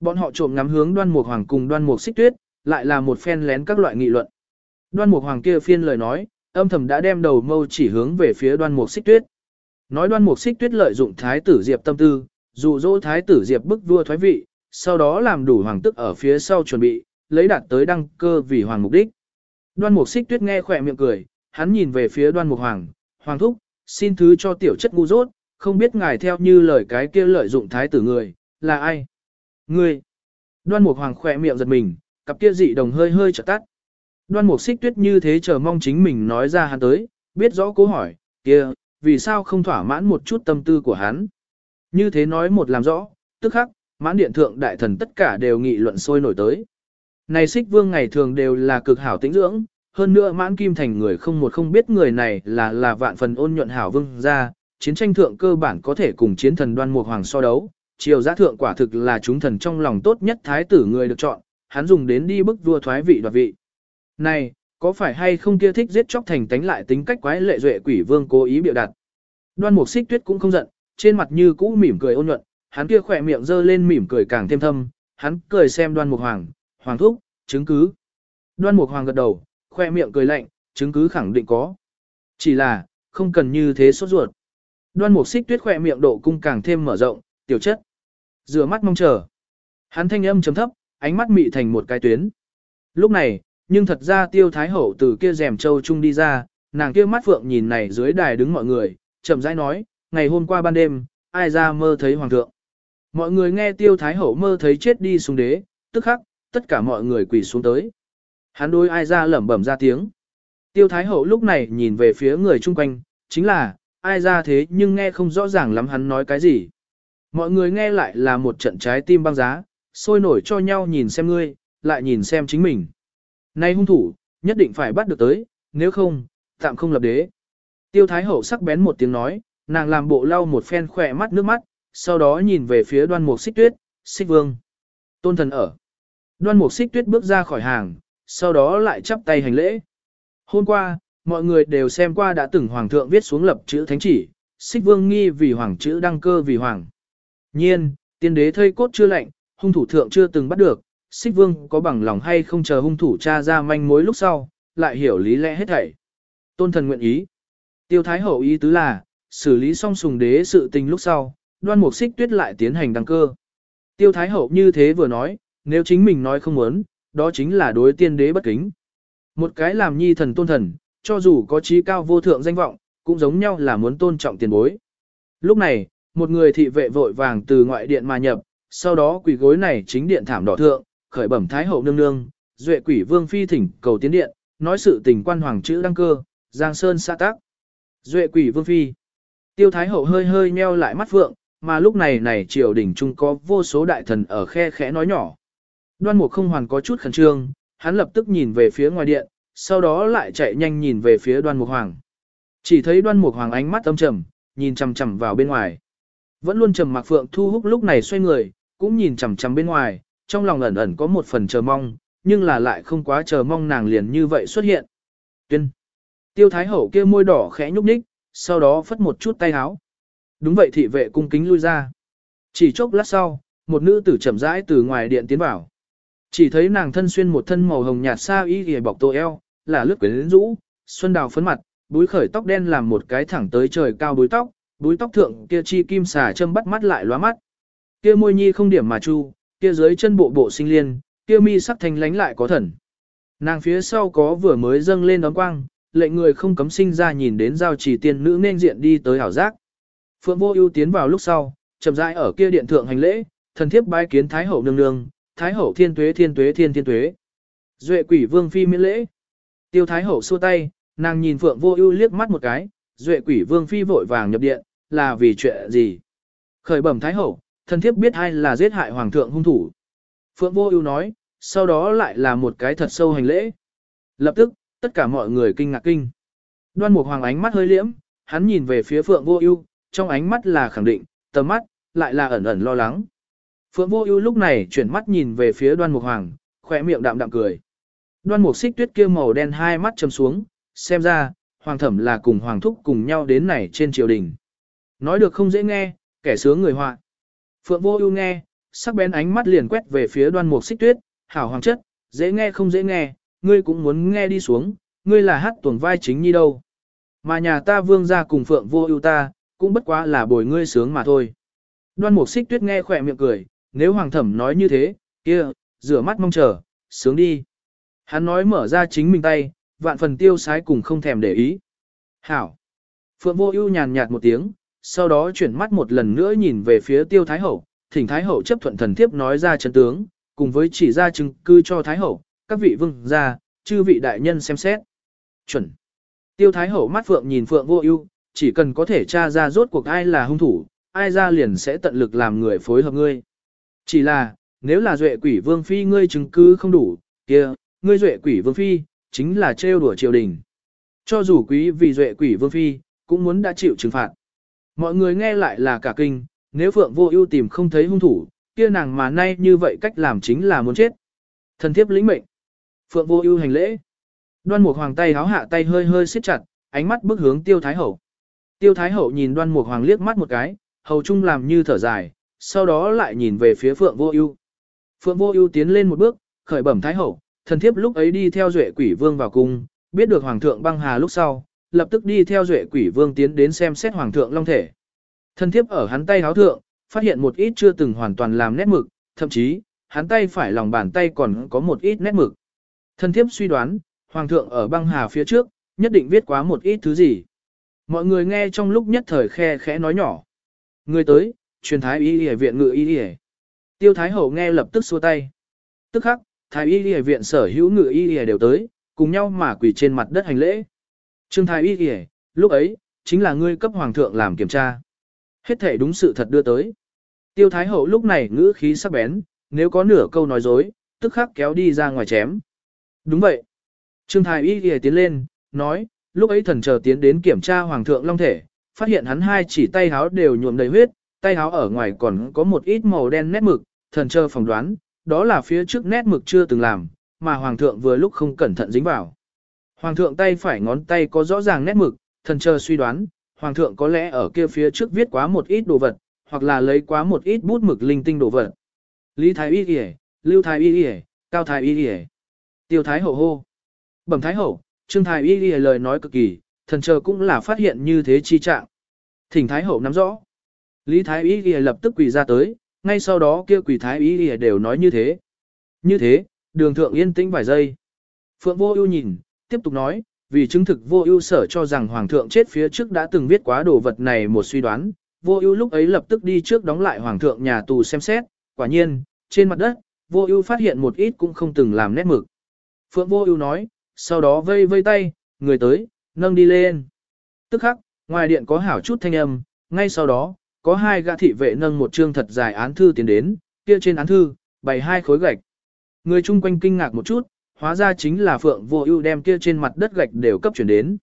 Bọn họ trộm ngắm hướng đoan mục hoàng cùng đoan mục xích tuyết, lại là một phen lén các loại nghị luận. Đoan mục hoàng kia phiên lời nói, âm thầm đã đem đầu mâu chỉ hướng về phía đoan mục xích tuyết. Nói đoan mục xích tuyết lợi dụng thái tử diệp tâm tư, dụ dỗ thái tử diệp bức vua thoái vị, sau đó làm đủ hoàng tức ở phía sau chuẩn bị, lấy đạt tới đăng cơ vì hoàng mục đích. Đoan mục xích tuyết nghe khỏe miệng cười, hắn nhìn về phía đoan mục hoàng, hoàng thúc, xin thứ cho tiểu chất ngu dốt, không biết ngài theo như lời cái kia lợi dụng thái tử người, là ai? Ngươi! Đoan mục hoàng khỏe miệng giật mình, cặp kia dị đồng hơi hơi chợt tắt. Đoan mục xích tuyết như thế chờ mong chính mình nói ra hắn tới, biết rõ câu hỏi, kia, vì sao không thỏa mãn một chút tâm tư của hắn. Như thế nói một làm rõ, tức khắc, mãn điện thượng đại thần tất cả đều nghị luận sôi nổi tới. Này xích vương ngày thường đều là cực hảo tĩnh dưỡng, hơn nữa mãn kim thành người không một không biết người này là là vạn phần ôn nhuận hảo vương gia, chiến tranh thượng cơ bản có thể cùng chiến thần đoan mục hoàng so đấu, triều giã thượng quả thực là chúng thần trong lòng tốt nhất thái tử người được chọn, hắn dùng đến đi bức vua thoái vị đoạt vị. Này, có phải hay không kia thích giết chóc thành tánh lại tính cách quái lệ duệ quỷ vương cố ý biểu đặt. Đoan mục xích tuyết cũng không giận, trên mặt như cũ mỉm cười ôn nhuận, hắn kia khỏe miệng dơ lên mỉm cười càng thêm thâm, hắn cười xem đoan mục hoàng, hoàng thúc, chứng cứ. Đoan mục hoàng gật đầu, khoe miệng cười lạnh, chứng cứ khẳng định có. Chỉ là, không cần như thế sốt ruột. Đoan mục xích tuyết khoe miệng độ cung càng thêm mở rộng, tiểu chất. Rửa mắt mong chờ. Hắn thanh âm chấm thấp, ánh mắt mị thành một cái tuyến. Lúc này, nhưng thật ra tiêu thái hậu từ kia rèm châu trung đi ra, nàng kia mắt phượng nhìn này dưới đài đứng mọi người, chậm rãi nói, ngày hôm qua ban đêm, ai ra mơ thấy hoàng thượng. Mọi người nghe tiêu thái hậu mơ thấy chết đi xuống đế, tức khắc, tất cả mọi người quỳ xuống tới. Hắn đối ai ra lẩm bẩm ra tiếng. Tiêu Thái Hậu lúc này nhìn về phía người chung quanh, chính là, ai ra thế nhưng nghe không rõ ràng lắm hắn nói cái gì. Mọi người nghe lại là một trận trái tim băng giá, sôi nổi cho nhau nhìn xem ngươi, lại nhìn xem chính mình. Nay hung thủ, nhất định phải bắt được tới, nếu không, tạm không lập đế. Tiêu Thái Hậu sắc bén một tiếng nói, nàng làm bộ lau một phen khỏe mắt nước mắt, sau đó nhìn về phía đoan mục xích tuyết, xích vương. Tôn thần ở. Đoan mục xích tuyết bước ra khỏi hàng, sau đó lại chắp tay hành lễ. Hôm qua, mọi người đều xem qua đã từng hoàng thượng viết xuống lập chữ thánh chỉ, xích vương nghi vì hoàng chữ đăng cơ vì hoàng. Nhiên, tiên đế thây cốt chưa lạnh, hung thủ thượng chưa từng bắt được, xích vương có bằng lòng hay không chờ hung thủ cha ra manh mối lúc sau, lại hiểu lý lẽ hết thảy. Tôn thần nguyện ý. Tiêu thái hậu ý tứ là, xử lý xong sùng đế sự tình lúc sau, đoan mục xích tuyết lại tiến hành đăng cơ. Tiêu thái hậu như thế vừa nói, nếu chính mình nói không muốn, đó chính là đối tiên đế bất kính. Một cái làm nhi thần tôn thần, cho dù có trí cao vô thượng danh vọng, cũng giống nhau là muốn tôn trọng tiền bối. Lúc này, một người thị vệ vội vàng từ ngoại điện mà nhập, sau đó quỷ gối này chính điện thảm đỏ thượng, khởi bẩm thái hậu nương nương, duệ quỷ vương phi thỉnh cầu tiến điện, nói sự tình quan hoàng chữ đăng cơ, giang sơn xã tác. Duệ quỷ vương phi. Tiêu Thái Hậu hơi hơi nheo lại mắt phượng, mà lúc này này triều đình trung có vô số đại thần ở khe khẽ nói nhỏ. Đoan Mục không hoàn có chút khẩn trương, hắn lập tức nhìn về phía ngoài điện, sau đó lại chạy nhanh nhìn về phía Đoan Mục Hoàng. Chỉ thấy Đoan Mục Hoàng ánh mắt âm trầm, nhìn chằm chằm vào bên ngoài. Vẫn luôn trầm mặc phượng thu hút lúc này xoay người, cũng nhìn chằm chằm bên ngoài, trong lòng ẩn ẩn có một phần chờ mong, nhưng là lại không quá chờ mong nàng liền như vậy xuất hiện. Tuyên. Tiêu Thái Hậu kia môi đỏ khẽ nhúc nhích, sau đó phất một chút tay áo. Đúng vậy thị vệ cung kính lui ra. Chỉ chốc lát sau, một nữ tử chậm rãi từ ngoài điện tiến vào. Chỉ thấy nàng thân xuyên một thân màu hồng nhạt sa y ghề bọc tô eo, là lướt quyến rũ, xuân đào phấn mặt, búi khởi tóc đen làm một cái thẳng tới trời cao búi tóc, búi tóc thượng kia chi kim xà châm bắt mắt lại lóa mắt. Kia môi nhi không điểm mà chu, kia dưới chân bộ bộ sinh liên, kia mi sắc thanh lánh lại có thần. Nàng phía sau có vừa mới dâng lên đón quang, lệnh người không cấm sinh ra nhìn đến giao chỉ tiên nữ nên diện đi tới hảo giác. Phượng vô ưu tiến vào lúc sau, chậm rãi ở kia điện thượng hành lễ, thần thiếp bái kiến thái hậu nương nương, thái hậu thiên tuế thiên tuế thiên thiên tuế. Duệ quỷ vương phi miễn lễ. Tiêu thái hậu xua tay, nàng nhìn Phượng vô ưu liếc mắt một cái, duệ quỷ vương phi vội vàng nhập điện, là vì chuyện gì? Khởi bẩm thái hậu, thần thiếp biết ai là giết hại hoàng thượng hung thủ. Phượng vô ưu nói, sau đó lại là một cái thật sâu hành lễ. Lập tức, tất cả mọi người kinh ngạc kinh. Đoan Mục Hoàng ánh mắt hơi liễm, hắn nhìn về phía Phượng Vô Ưu, trong ánh mắt là khẳng định, tầm mắt lại là ẩn ẩn lo lắng. Phượng Vô Ưu lúc này chuyển mắt nhìn về phía Đoan Mục Hoàng, khóe miệng đạm đạm cười. Đoan Mục Xích Tuyết kia màu đen hai mắt trầm xuống, xem ra, hoàng thẩm là cùng hoàng thúc cùng nhau đến này trên triều đình. Nói được không dễ nghe, kẻ sướng người họa. Phượng Vô Ưu nghe, sắc bén ánh mắt liền quét về phía Đoan Mục Xích Tuyết, hảo hoàng chất, dễ nghe không dễ nghe, ngươi cũng muốn nghe đi xuống, ngươi là hát tuồng vai chính như đâu. Mà nhà ta vương gia cùng Phượng Vô Ưu ta, cũng bất quá là bồi ngươi sướng mà thôi. Đoan Mục Xích Tuyết nghe khỏe miệng cười, nếu hoàng thẩm nói như thế, kia, rửa mắt mong chờ, sướng đi. Hắn nói mở ra chính mình tay, vạn phần tiêu sái cùng không thèm để ý. Hảo. Phượng Vô Ưu nhàn nhạt một tiếng, sau đó chuyển mắt một lần nữa nhìn về phía Tiêu Thái hậu, thỉnh Thái hậu chấp thuận thần thiếp nói ra chân tướng, cùng với chỉ ra chứng cứ cho Thái hậu, các vị vương gia, chư vị đại nhân xem xét. Chuẩn. Tiêu Thái hậu mắt phượng nhìn Phượng Vô Ưu, chỉ cần có thể tra ra rốt cuộc ai là hung thủ, ai ra liền sẽ tận lực làm người phối hợp ngươi. Chỉ là, nếu là duệ quỷ vương phi ngươi chứng cứ không đủ, kia, ngươi duệ quỷ vương phi, chính là trêu đùa triều đình. Cho dù quý vì duệ quỷ vương phi, cũng muốn đã chịu trừng phạt. Mọi người nghe lại là cả kinh, nếu Phượng Vô Ưu tìm không thấy hung thủ, kia nàng mà nay như vậy cách làm chính là muốn chết. Thần thiếp lĩnh mệnh. Phượng Vô Ưu hành lễ. Đoan Mục Hoàng tay háo hạ tay hơi hơi siết chặt, ánh mắt bước hướng Tiêu Thái Hậu. Tiêu Thái Hậu nhìn Đoan Mục Hoàng liếc mắt một cái, hầu trung làm như thở dài, sau đó lại nhìn về phía Phượng Vô Ưu. Phượng Vô Ưu tiến lên một bước, khởi bẩm Thái Hậu, thần thiếp lúc ấy đi theo Duệ Quỷ Vương vào cung, biết được hoàng thượng băng hà lúc sau, lập tức đi theo Duệ Quỷ Vương tiến đến xem xét hoàng thượng long thể. thân thiếp ở hắn tay háo thượng, phát hiện một ít chưa từng hoàn toàn làm nét mực, thậm chí, hắn tay phải lòng bàn tay còn có một ít nét mực. thân thiếp suy đoán, hoàng thượng ở băng hà phía trước, nhất định viết quá một ít thứ gì. Mọi người nghe trong lúc nhất thời khe khẽ nói nhỏ. Người tới, truyền thái y y viện ngự y y. Tiêu thái hậu nghe lập tức xua tay. Tức khắc, thái y y viện sở hữu ngự y y đều tới, cùng nhau mà quỳ trên mặt đất hành lễ. Trương thái y y, lúc ấy, chính là ngươi cấp hoàng thượng làm kiểm tra. Hết thể đúng sự thật đưa tới. Tiêu thái hậu lúc này ngữ khí sắc bén, nếu có nửa câu nói dối, tức khắc kéo đi ra ngoài chém. Đúng vậy. Trương thái y y tiến lên, nói, lúc ấy thần chờ tiến đến kiểm tra hoàng thượng long thể, phát hiện hắn hai chỉ tay háo đều nhuộm đầy huyết, tay háo ở ngoài còn có một ít màu đen nét mực, thần chờ phỏng đoán, đó là phía trước nét mực chưa từng làm, mà hoàng thượng vừa lúc không cẩn thận dính vào. Hoàng thượng tay phải ngón tay có rõ ràng nét mực, thần chờ suy đoán, hoàng thượng có lẽ ở kia phía trước viết quá một ít đồ vật, hoặc là lấy quá một ít bút mực linh tinh đồ vật. Lý Thái Y Y, Lưu Thái Y Y, Cao Thái Y Y, Tiêu Thái Hậu hô. Bẩm Thái Hậu, Trương Thái Y Y lời nói cực kỳ, thần chờ cũng là phát hiện như thế chi trạng. Thỉnh Thái Hậu nắm rõ. Lý Thái Y Y lập tức quỳ ra tới, ngay sau đó kia quỳ Thái Y Y đều nói như thế. Như thế, đường thượng yên tĩnh vài giây. Phượng Vô Ưu nhìn, tiếp tục nói, vì chứng thực Vô Ưu sở cho rằng hoàng thượng chết phía trước đã từng viết quá đồ vật này một suy đoán, Vô Ưu lúc ấy lập tức đi trước đóng lại hoàng thượng nhà tù xem xét, quả nhiên, trên mặt đất, Vô Ưu phát hiện một ít cũng không từng làm nét mực. Phượng Vô Ưu nói, sau đó vây vây tay, người tới, nâng đi lên. Tức khắc, Ngoài điện có hảo chút thanh âm, ngay sau đó, có hai gã thị vệ nâng một chương thật dài án thư tiến đến, kia trên án thư, bày hai khối gạch. Người chung quanh kinh ngạc một chút, hóa ra chính là Phượng Vô Ưu đem kia trên mặt đất gạch đều cấp chuyển đến.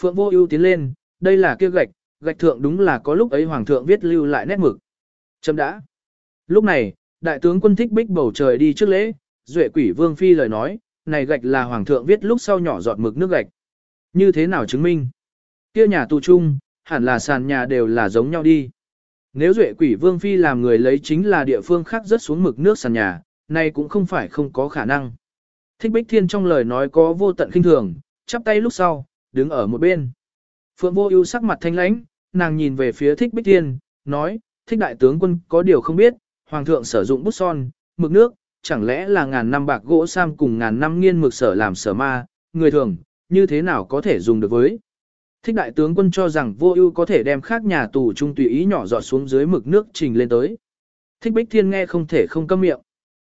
Phượng Vô Ưu tiến lên, đây là kia gạch, gạch thượng đúng là có lúc ấy hoàng thượng viết lưu lại nét mực. Chấm đã. Lúc này, đại tướng quân thích bích bầu trời đi trước lễ, duệ quỷ vương phi lời nói, này gạch là hoàng thượng viết lúc sau nhỏ giọt mực nước gạch. Như thế nào chứng minh? Kia nhà tù chung, hẳn là sàn nhà đều là giống nhau đi. Nếu duệ quỷ vương phi làm người lấy chính là địa phương khác rất xuống mực nước sàn nhà, này cũng không phải không có khả năng. Thích bích thiên trong lời nói có vô tận khinh thường, chắp tay lúc sau, đứng ở một bên. Phượng vô ưu sắc mặt thanh lãnh, nàng nhìn về phía thích bích thiên, nói, thích đại tướng quân có điều không biết, hoàng thượng sử dụng bút son, mực nước, chẳng lẽ là ngàn năm bạc gỗ sam cùng ngàn năm nghiên mực sở làm sở ma, người thường, như thế nào có thể dùng được với. Thích đại tướng quân cho rằng vô ưu có thể đem khác nhà tù trung tùy ý nhỏ giọt xuống dưới mực nước trình lên tới. Thích bích thiên nghe không thể không câm miệng.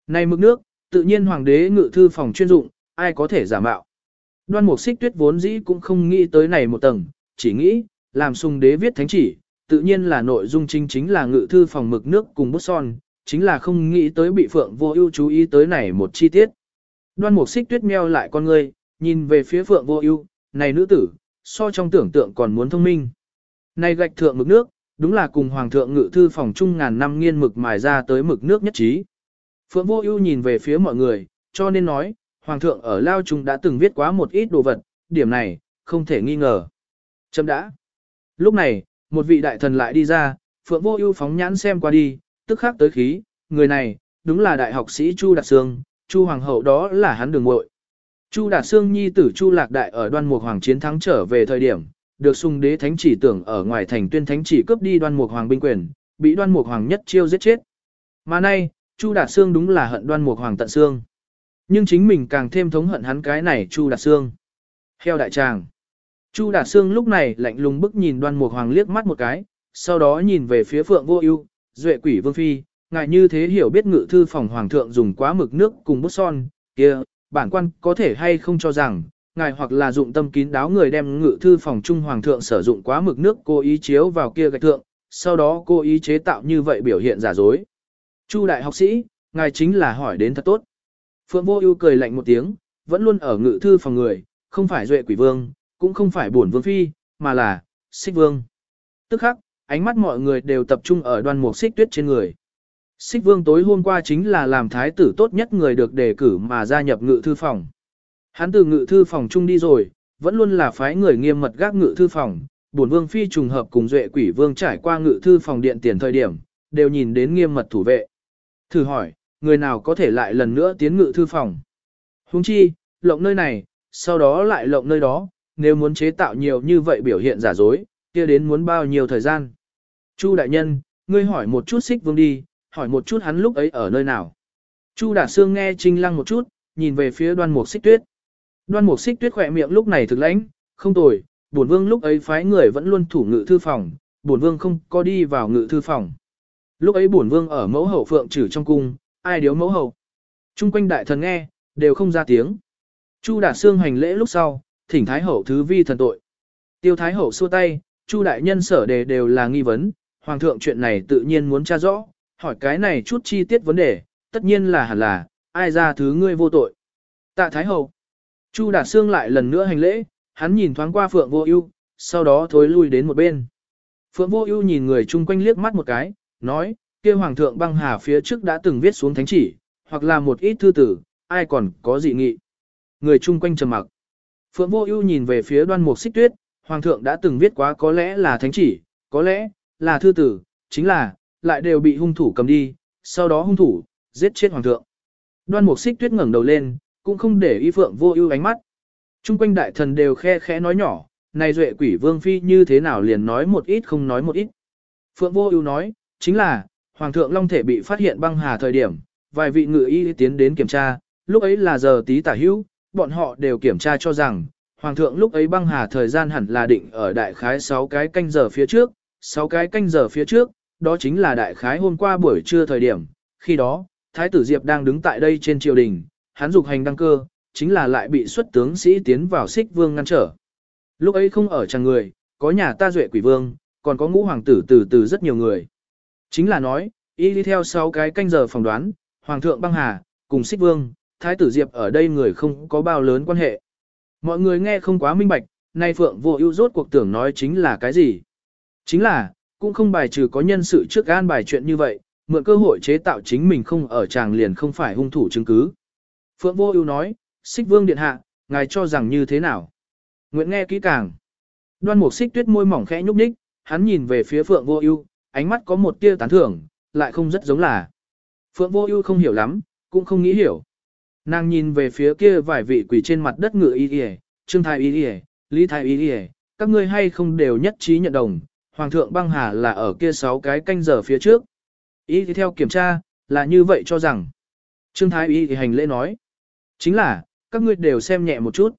Này mực nước, tự nhiên hoàng đế ngự thư phòng chuyên dụng, ai có thể giả mạo. Đoan mục xích tuyết vốn dĩ cũng không nghĩ tới này một tầng, chỉ nghĩ, làm sung đế viết thánh chỉ, tự nhiên là nội dung chính chính là ngự thư phòng mực nước cùng bút son, chính là không nghĩ tới bị phượng vô ưu chú ý tới này một chi tiết. Đoan mục xích tuyết meo lại con ngươi, nhìn về phía phượng vô ưu, này nữ tử, so trong tưởng tượng còn muốn thông minh. Này gạch thượng mực nước, đúng là cùng hoàng thượng ngự thư phòng trung ngàn năm nghiên mực mài ra tới mực nước nhất trí. Phượng vô ưu nhìn về phía mọi người, cho nên nói, hoàng thượng ở lao trung đã từng viết quá một ít đồ vật, điểm này, không thể nghi ngờ. Chấm đã. Lúc này, một vị đại thần lại đi ra, Phượng vô ưu phóng nhãn xem qua đi, tức khắc tới khí, người này, đúng là đại học sĩ Chu Đạt Sương, Chu Hoàng hậu đó là hắn đường muội. Chu Đạt Sương nhi tử Chu Lạc Đại ở đoan mục hoàng chiến thắng trở về thời điểm, được sung đế thánh chỉ tưởng ở ngoài thành tuyên thánh chỉ cướp đi đoan mục hoàng binh quyền, bị đoan mục hoàng nhất chiêu giết chết. Mà nay, Chu Đạt Sương đúng là hận đoan mục hoàng tận xương. Nhưng chính mình càng thêm thống hận hắn cái này Chu Đạt Sương. Heo đại tràng. Chu Đạt Sương lúc này lạnh lùng bức nhìn đoan mục hoàng liếc mắt một cái, sau đó nhìn về phía phượng vô ưu, duệ quỷ vương phi, ngài như thế hiểu biết ngự thư phòng hoàng thượng dùng quá mực nước cùng bút son, kia, bản quan có thể hay không cho rằng, ngài hoặc là dụng tâm kín đáo người đem ngự thư phòng trung hoàng thượng sử dụng quá mực nước cố ý chiếu vào kia gạch thượng, sau đó cố ý chế tạo như vậy biểu hiện giả dối. Chu đại học sĩ, ngài chính là hỏi đến thật tốt. Phượng Vô Ưu cười lạnh một tiếng, vẫn luôn ở ngự thư phòng người, không phải duệ quỷ vương, cũng không phải bổn vương phi, mà là Xích Vương. Tức khắc, ánh mắt mọi người đều tập trung ở Đoan Mục Xích Tuyết trên người. Xích Vương tối hôm qua chính là làm thái tử tốt nhất người được đề cử mà gia nhập ngự thư phòng. Hắn từ ngự thư phòng chung đi rồi, vẫn luôn là phái người nghiêm mật gác ngự thư phòng, bổn vương phi trùng hợp cùng duệ quỷ vương trải qua ngự thư phòng điện tiền thời điểm, đều nhìn đến nghiêm mật thủ vệ. Thử hỏi, người nào có thể lại lần nữa tiến ngự thư phòng? Huống chi, lộng nơi này, sau đó lại lộng nơi đó, nếu muốn chế tạo nhiều như vậy biểu hiện giả dối, kia đến muốn bao nhiêu thời gian? Chu đại nhân, ngươi hỏi một chút xích vương đi, hỏi một chút hắn lúc ấy ở nơi nào. Chu Đả Sương nghe Trinh Lăng một chút, nhìn về phía Đoan Mục Xích Tuyết. Đoan Mục Xích Tuyết khỏe miệng lúc này thực lãnh, không tồi, bổn vương lúc ấy phái người vẫn luôn thủ ngự thư phòng, bổn vương không có đi vào ngự thư phòng. Lúc ấy bổn vương ở mẫu hậu phượng trừ trong cung, ai điếu mẫu hậu. Trung quanh đại thần nghe, đều không ra tiếng. Chu Đạt Sương hành lễ lúc sau, thỉnh Thái hậu thứ vi thần tội. Tiêu Thái hậu xua tay, Chu đại nhân sở đề đều là nghi vấn, hoàng thượng chuyện này tự nhiên muốn tra rõ, hỏi cái này chút chi tiết vấn đề, tất nhiên là hẳn là, ai ra thứ ngươi vô tội. Tạ Thái hậu. Chu Đạt Sương lại lần nữa hành lễ, hắn nhìn thoáng qua Phượng Vô Ưu, sau đó thối lui đến một bên. Phượng Vô Ưu nhìn người chung quanh liếc mắt một cái, nói, kia hoàng thượng băng hà phía trước đã từng viết xuống thánh chỉ, hoặc là một ít thư tử, ai còn có dị nghị. Người chung quanh trầm mặc. Phượng Vô Ưu nhìn về phía Đoan Mục Xích Tuyết, hoàng thượng đã từng viết quá có lẽ là thánh chỉ, có lẽ là thư tử, chính là lại đều bị hung thủ cầm đi, sau đó hung thủ giết chết hoàng thượng. Đoan Mục Xích Tuyết ngẩng đầu lên, cũng không để ý Phượng Vô Ưu ánh mắt. Trung quanh đại thần đều khe khẽ nói nhỏ, này duệ quỷ vương phi như thế nào liền nói một ít không nói một ít. Phượng Vô Ưu nói, chính là Hoàng thượng Long thể bị phát hiện băng hà thời điểm, vài vị ngự y tiến đến kiểm tra, lúc ấy là giờ tí tả hữu, bọn họ đều kiểm tra cho rằng, Hoàng thượng lúc ấy băng hà thời gian hẳn là định ở đại khái 6 cái canh giờ phía trước, 6 cái canh giờ phía trước, đó chính là đại khái hôm qua buổi trưa thời điểm, khi đó, Thái tử Diệp đang đứng tại đây trên triều đình, hắn dục hành đăng cơ, chính là lại bị xuất tướng sĩ tiến vào xích vương ngăn trở. Lúc ấy không ở chẳng người, có nhà ta duệ quỷ vương, còn có ngũ hoàng tử từ từ rất nhiều người. Chính là nói, y đi theo 6 cái canh giờ phỏng đoán, hoàng thượng băng hà, cùng xích vương, thái tử diệp ở đây người không có bao lớn quan hệ. Mọi người nghe không quá minh bạch, nay phượng vô ưu rốt cuộc tưởng nói chính là cái gì. Chính là, cũng không bài trừ có nhân sự trước gan bài chuyện như vậy, mượn cơ hội chế tạo chính mình không ở tràng liền không phải hung thủ chứng cứ. Phượng Vô Ưu nói, "Xích Vương điện hạ, ngài cho rằng như thế nào?" Nguyện nghe kỹ càng. Đoan Mục Xích Tuyết môi mỏng khẽ nhúc nhích, hắn nhìn về phía Phượng Vô Ưu, ánh mắt có một tia tán thưởng, lại không rất giống là. Phượng Vô Ưu không hiểu lắm, cũng không nghĩ hiểu. Nàng nhìn về phía kia vài vị quỷ trên mặt đất ngựa y y, Trương Thái y y, Lý Thái y y, các ngươi hay không đều nhất trí nhận đồng, Hoàng thượng băng hà là ở kia sáu cái canh giờ phía trước. Ý thì theo kiểm tra, là như vậy cho rằng. Trương Thái Y thì hành lễ nói. Chính là, các ngươi đều xem nhẹ một chút.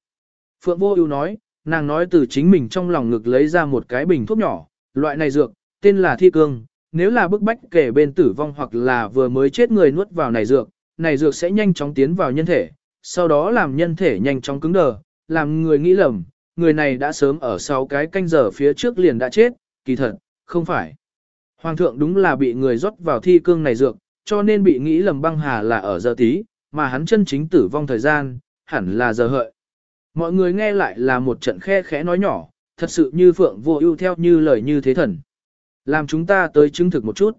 Phượng Vô Ưu nói, nàng nói từ chính mình trong lòng ngực lấy ra một cái bình thuốc nhỏ, loại này dược, tên là thi cương, nếu là bức bách kể bên tử vong hoặc là vừa mới chết người nuốt vào này dược, này dược sẽ nhanh chóng tiến vào nhân thể, sau đó làm nhân thể nhanh chóng cứng đờ, làm người nghĩ lầm, người này đã sớm ở sau cái canh giờ phía trước liền đã chết, kỳ thật, không phải. Hoàng thượng đúng là bị người rót vào thi cương này dược, cho nên bị nghĩ lầm băng hà là ở giờ tí, mà hắn chân chính tử vong thời gian, hẳn là giờ hợi. Mọi người nghe lại là một trận khe khẽ nói nhỏ, thật sự như Phượng Vô Ưu theo như lời như thế thần. Làm chúng ta tới chứng thực một chút.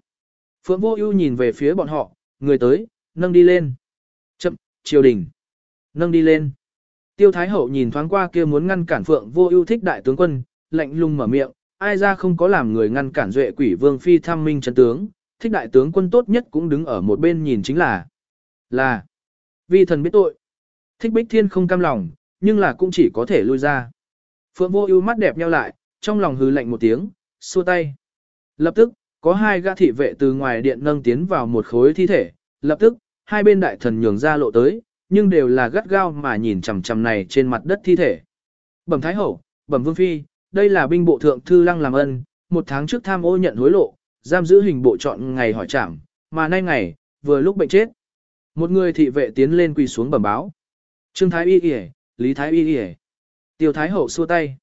Phượng Vô Ưu nhìn về phía bọn họ, người tới, nâng đi lên. Chậm, triều đình. Nâng đi lên. Tiêu Thái Hậu nhìn thoáng qua kia muốn ngăn cản Phượng Vô Ưu thích đại tướng quân, lạnh lùng mở miệng, ai ra không có làm người ngăn cản duệ quỷ vương phi thăm minh trấn tướng, thích đại tướng quân tốt nhất cũng đứng ở một bên nhìn chính là là vi thần biết tội. Thích bích thiên không cam lòng, nhưng là cũng chỉ có thể lui ra. Phượng vô ưu mắt đẹp nheo lại, trong lòng hừ lạnh một tiếng, xua tay. Lập tức, có hai gã thị vệ từ ngoài điện nâng tiến vào một khối thi thể, lập tức, hai bên đại thần nhường ra lộ tới, nhưng đều là gắt gao mà nhìn chằm chằm này trên mặt đất thi thể. Bẩm Thái Hậu, Bẩm Vương Phi, đây là binh bộ thượng thư lăng làm ân, một tháng trước tham ô nhận hối lộ, giam giữ hình bộ chọn ngày hỏi trảm, mà nay ngày, vừa lúc bệnh chết. Một người thị vệ tiến lên quỳ xuống bẩm báo. Trương Thái Y Y, Lý Thái Y Y. Tiêu Thái Hậu xua tay.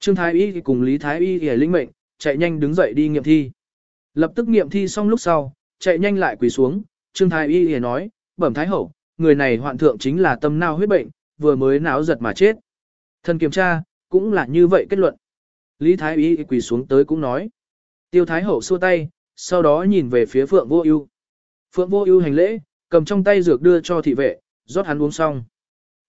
Trương Thái Y cùng Lý Thái Y Y linh mệnh, chạy nhanh đứng dậy đi nghiệm thi. Lập tức nghiệm thi xong lúc sau, chạy nhanh lại quỳ xuống, Trương Thái Y liền nói, bẩm Thái Hậu, người này hoạn thượng chính là tâm nao huyết bệnh, vừa mới náo giật mà chết. Thần kiểm tra, cũng là như vậy kết luận. Lý Thái Y quỳ xuống tới cũng nói. Tiêu Thái Hậu xua tay, sau đó nhìn về phía Phượng Vô Ưu. Phượng Vô Ưu hành lễ, cầm trong tay dược đưa cho thị vệ, rót hắn uống xong.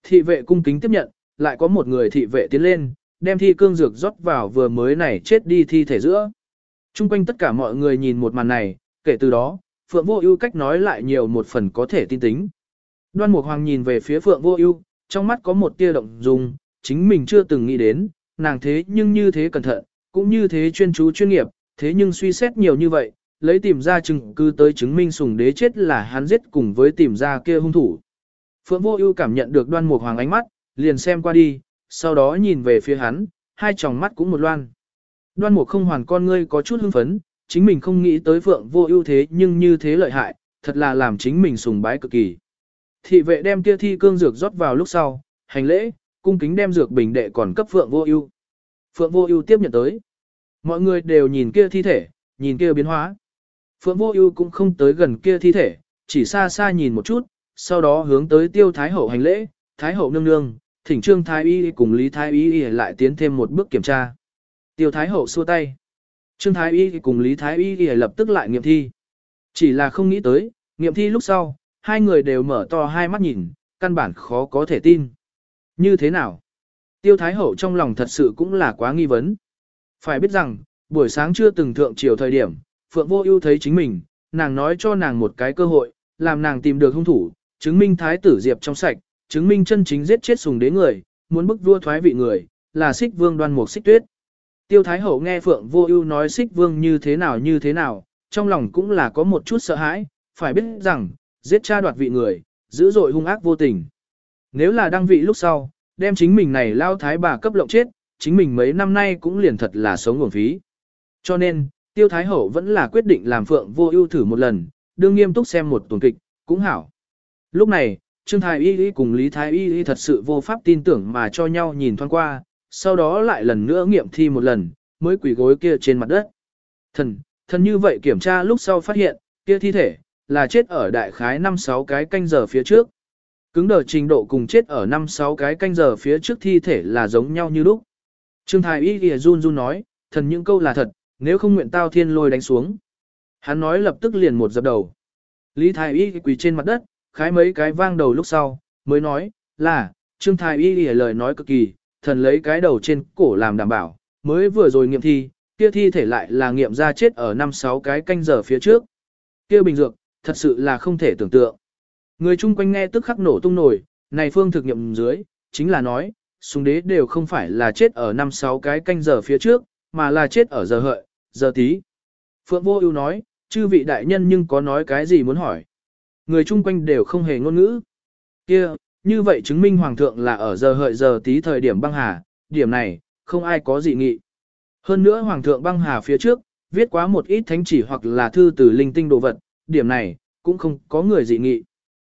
Thị vệ cung kính tiếp nhận, lại có một người thị vệ tiến lên, đem thi cương dược rót vào vừa mới này chết đi thi thể giữa. Trung quanh tất cả mọi người nhìn một màn này, kể từ đó, Phượng Vô Ưu cách nói lại nhiều một phần có thể tin tính. Đoan Mục Hoàng nhìn về phía Phượng Vô Ưu, trong mắt có một tia động dung, chính mình chưa từng nghĩ đến, nàng thế nhưng như thế cẩn thận, cũng như thế chuyên chú chuyên nghiệp, thế nhưng suy xét nhiều như vậy, lấy tìm ra chứng cứ tới chứng minh sùng đế chết là hắn giết cùng với tìm ra kia hung thủ. Phượng Vô Ưu cảm nhận được Đoan Mục Hoàng ánh mắt, liền xem qua đi, sau đó nhìn về phía hắn, hai tròng mắt cũng một loan. Đoan Mục không hoàn con ngươi có chút hưng phấn, chính mình không nghĩ tới Phượng Vô Ưu thế nhưng như thế lợi hại, thật là làm chính mình sùng bái cực kỳ. Thị vệ đem kia thi cương dược rót vào lúc sau, hành lễ, cung kính đem dược bình đệ còn cấp Phượng Vô Ưu. Phượng Vô Ưu tiếp nhận tới. Mọi người đều nhìn kia thi thể, nhìn kia biến hóa. Phượng Vô Ưu cũng không tới gần kia thi thể, chỉ xa xa nhìn một chút, sau đó hướng tới Tiêu Thái hậu hành lễ, Thái hậu nương nương, thỉnh Trương Thái y cùng Lý Thái y lại tiến thêm một bước kiểm tra. Tiêu Thái hậu xua tay. Trương Thái y cùng Lý Thái y lập tức lại nghiệm thi. Chỉ là không nghĩ tới, nghiệm thi lúc sau, hai người đều mở to hai mắt nhìn, căn bản khó có thể tin. Như thế nào? Tiêu Thái Hậu trong lòng thật sự cũng là quá nghi vấn. Phải biết rằng, buổi sáng chưa từng thượng chiều thời điểm, Phượng Vô Ưu thấy chính mình, nàng nói cho nàng một cái cơ hội, làm nàng tìm được hung thủ, chứng minh thái tử Diệp trong sạch, chứng minh chân chính giết chết sùng đế người, muốn bức vua thoái vị người, là Xích Vương Đoan Mục Xích Tuyết. Tiêu Thái Hậu nghe Phượng Vô Ưu nói Xích Vương như thế nào như thế nào, trong lòng cũng là có một chút sợ hãi, phải biết rằng, giết cha đoạt vị người, dữ dội hung ác vô tình. Nếu là đăng vị lúc sau, đem chính mình này lao thái bà cấp lộng chết, chính mình mấy năm nay cũng liền thật là sống nguồn phí. Cho nên, tiêu thái hậu vẫn là quyết định làm phượng vô ưu thử một lần, đương nghiêm túc xem một tuần kịch, cũng hảo. Lúc này, Trương Thái Y Y cùng Lý Thái Y Y thật sự vô pháp tin tưởng mà cho nhau nhìn thoáng qua, sau đó lại lần nữa nghiệm thi một lần, mới quỷ gối kia trên mặt đất. Thần, thần như vậy kiểm tra lúc sau phát hiện, kia thi thể, là chết ở đại khái 5-6 cái canh giờ phía trước. Cứng đờ trình độ cùng chết ở 5-6 cái canh giờ phía trước thi thể là giống nhau như lúc. Trương Thái Y Y run run nói, thần những câu là thật, nếu không nguyện tao thiên lôi đánh xuống. Hắn nói lập tức liền một dập đầu. Lý Thái Y quỳ trên mặt đất, khái mấy cái vang đầu lúc sau, mới nói, là, Trương Thái Y Ghi lời nói cực kỳ, thần lấy cái đầu trên cổ làm đảm bảo, mới vừa rồi nghiệm thi, kia thi thể lại là nghiệm ra chết ở 5-6 cái canh giờ phía trước. Kia bình dược, thật sự là không thể tưởng tượng. Người chung quanh nghe tức khắc nổ tung nổi, này phương thực nghiệm dưới, chính là nói, súng đế đều không phải là chết ở 5-6 cái canh giờ phía trước, mà là chết ở giờ hợi, giờ tí. Phượng Vô Ưu nói, chư vị đại nhân nhưng có nói cái gì muốn hỏi. Người chung quanh đều không hề ngôn ngữ. Kia, như vậy chứng minh hoàng thượng là ở giờ hợi giờ tí thời điểm băng hà, điểm này, không ai có gì nghị. Hơn nữa hoàng thượng băng hà phía trước, viết quá một ít thánh chỉ hoặc là thư từ linh tinh đồ vật, điểm này, cũng không có người dị nghị.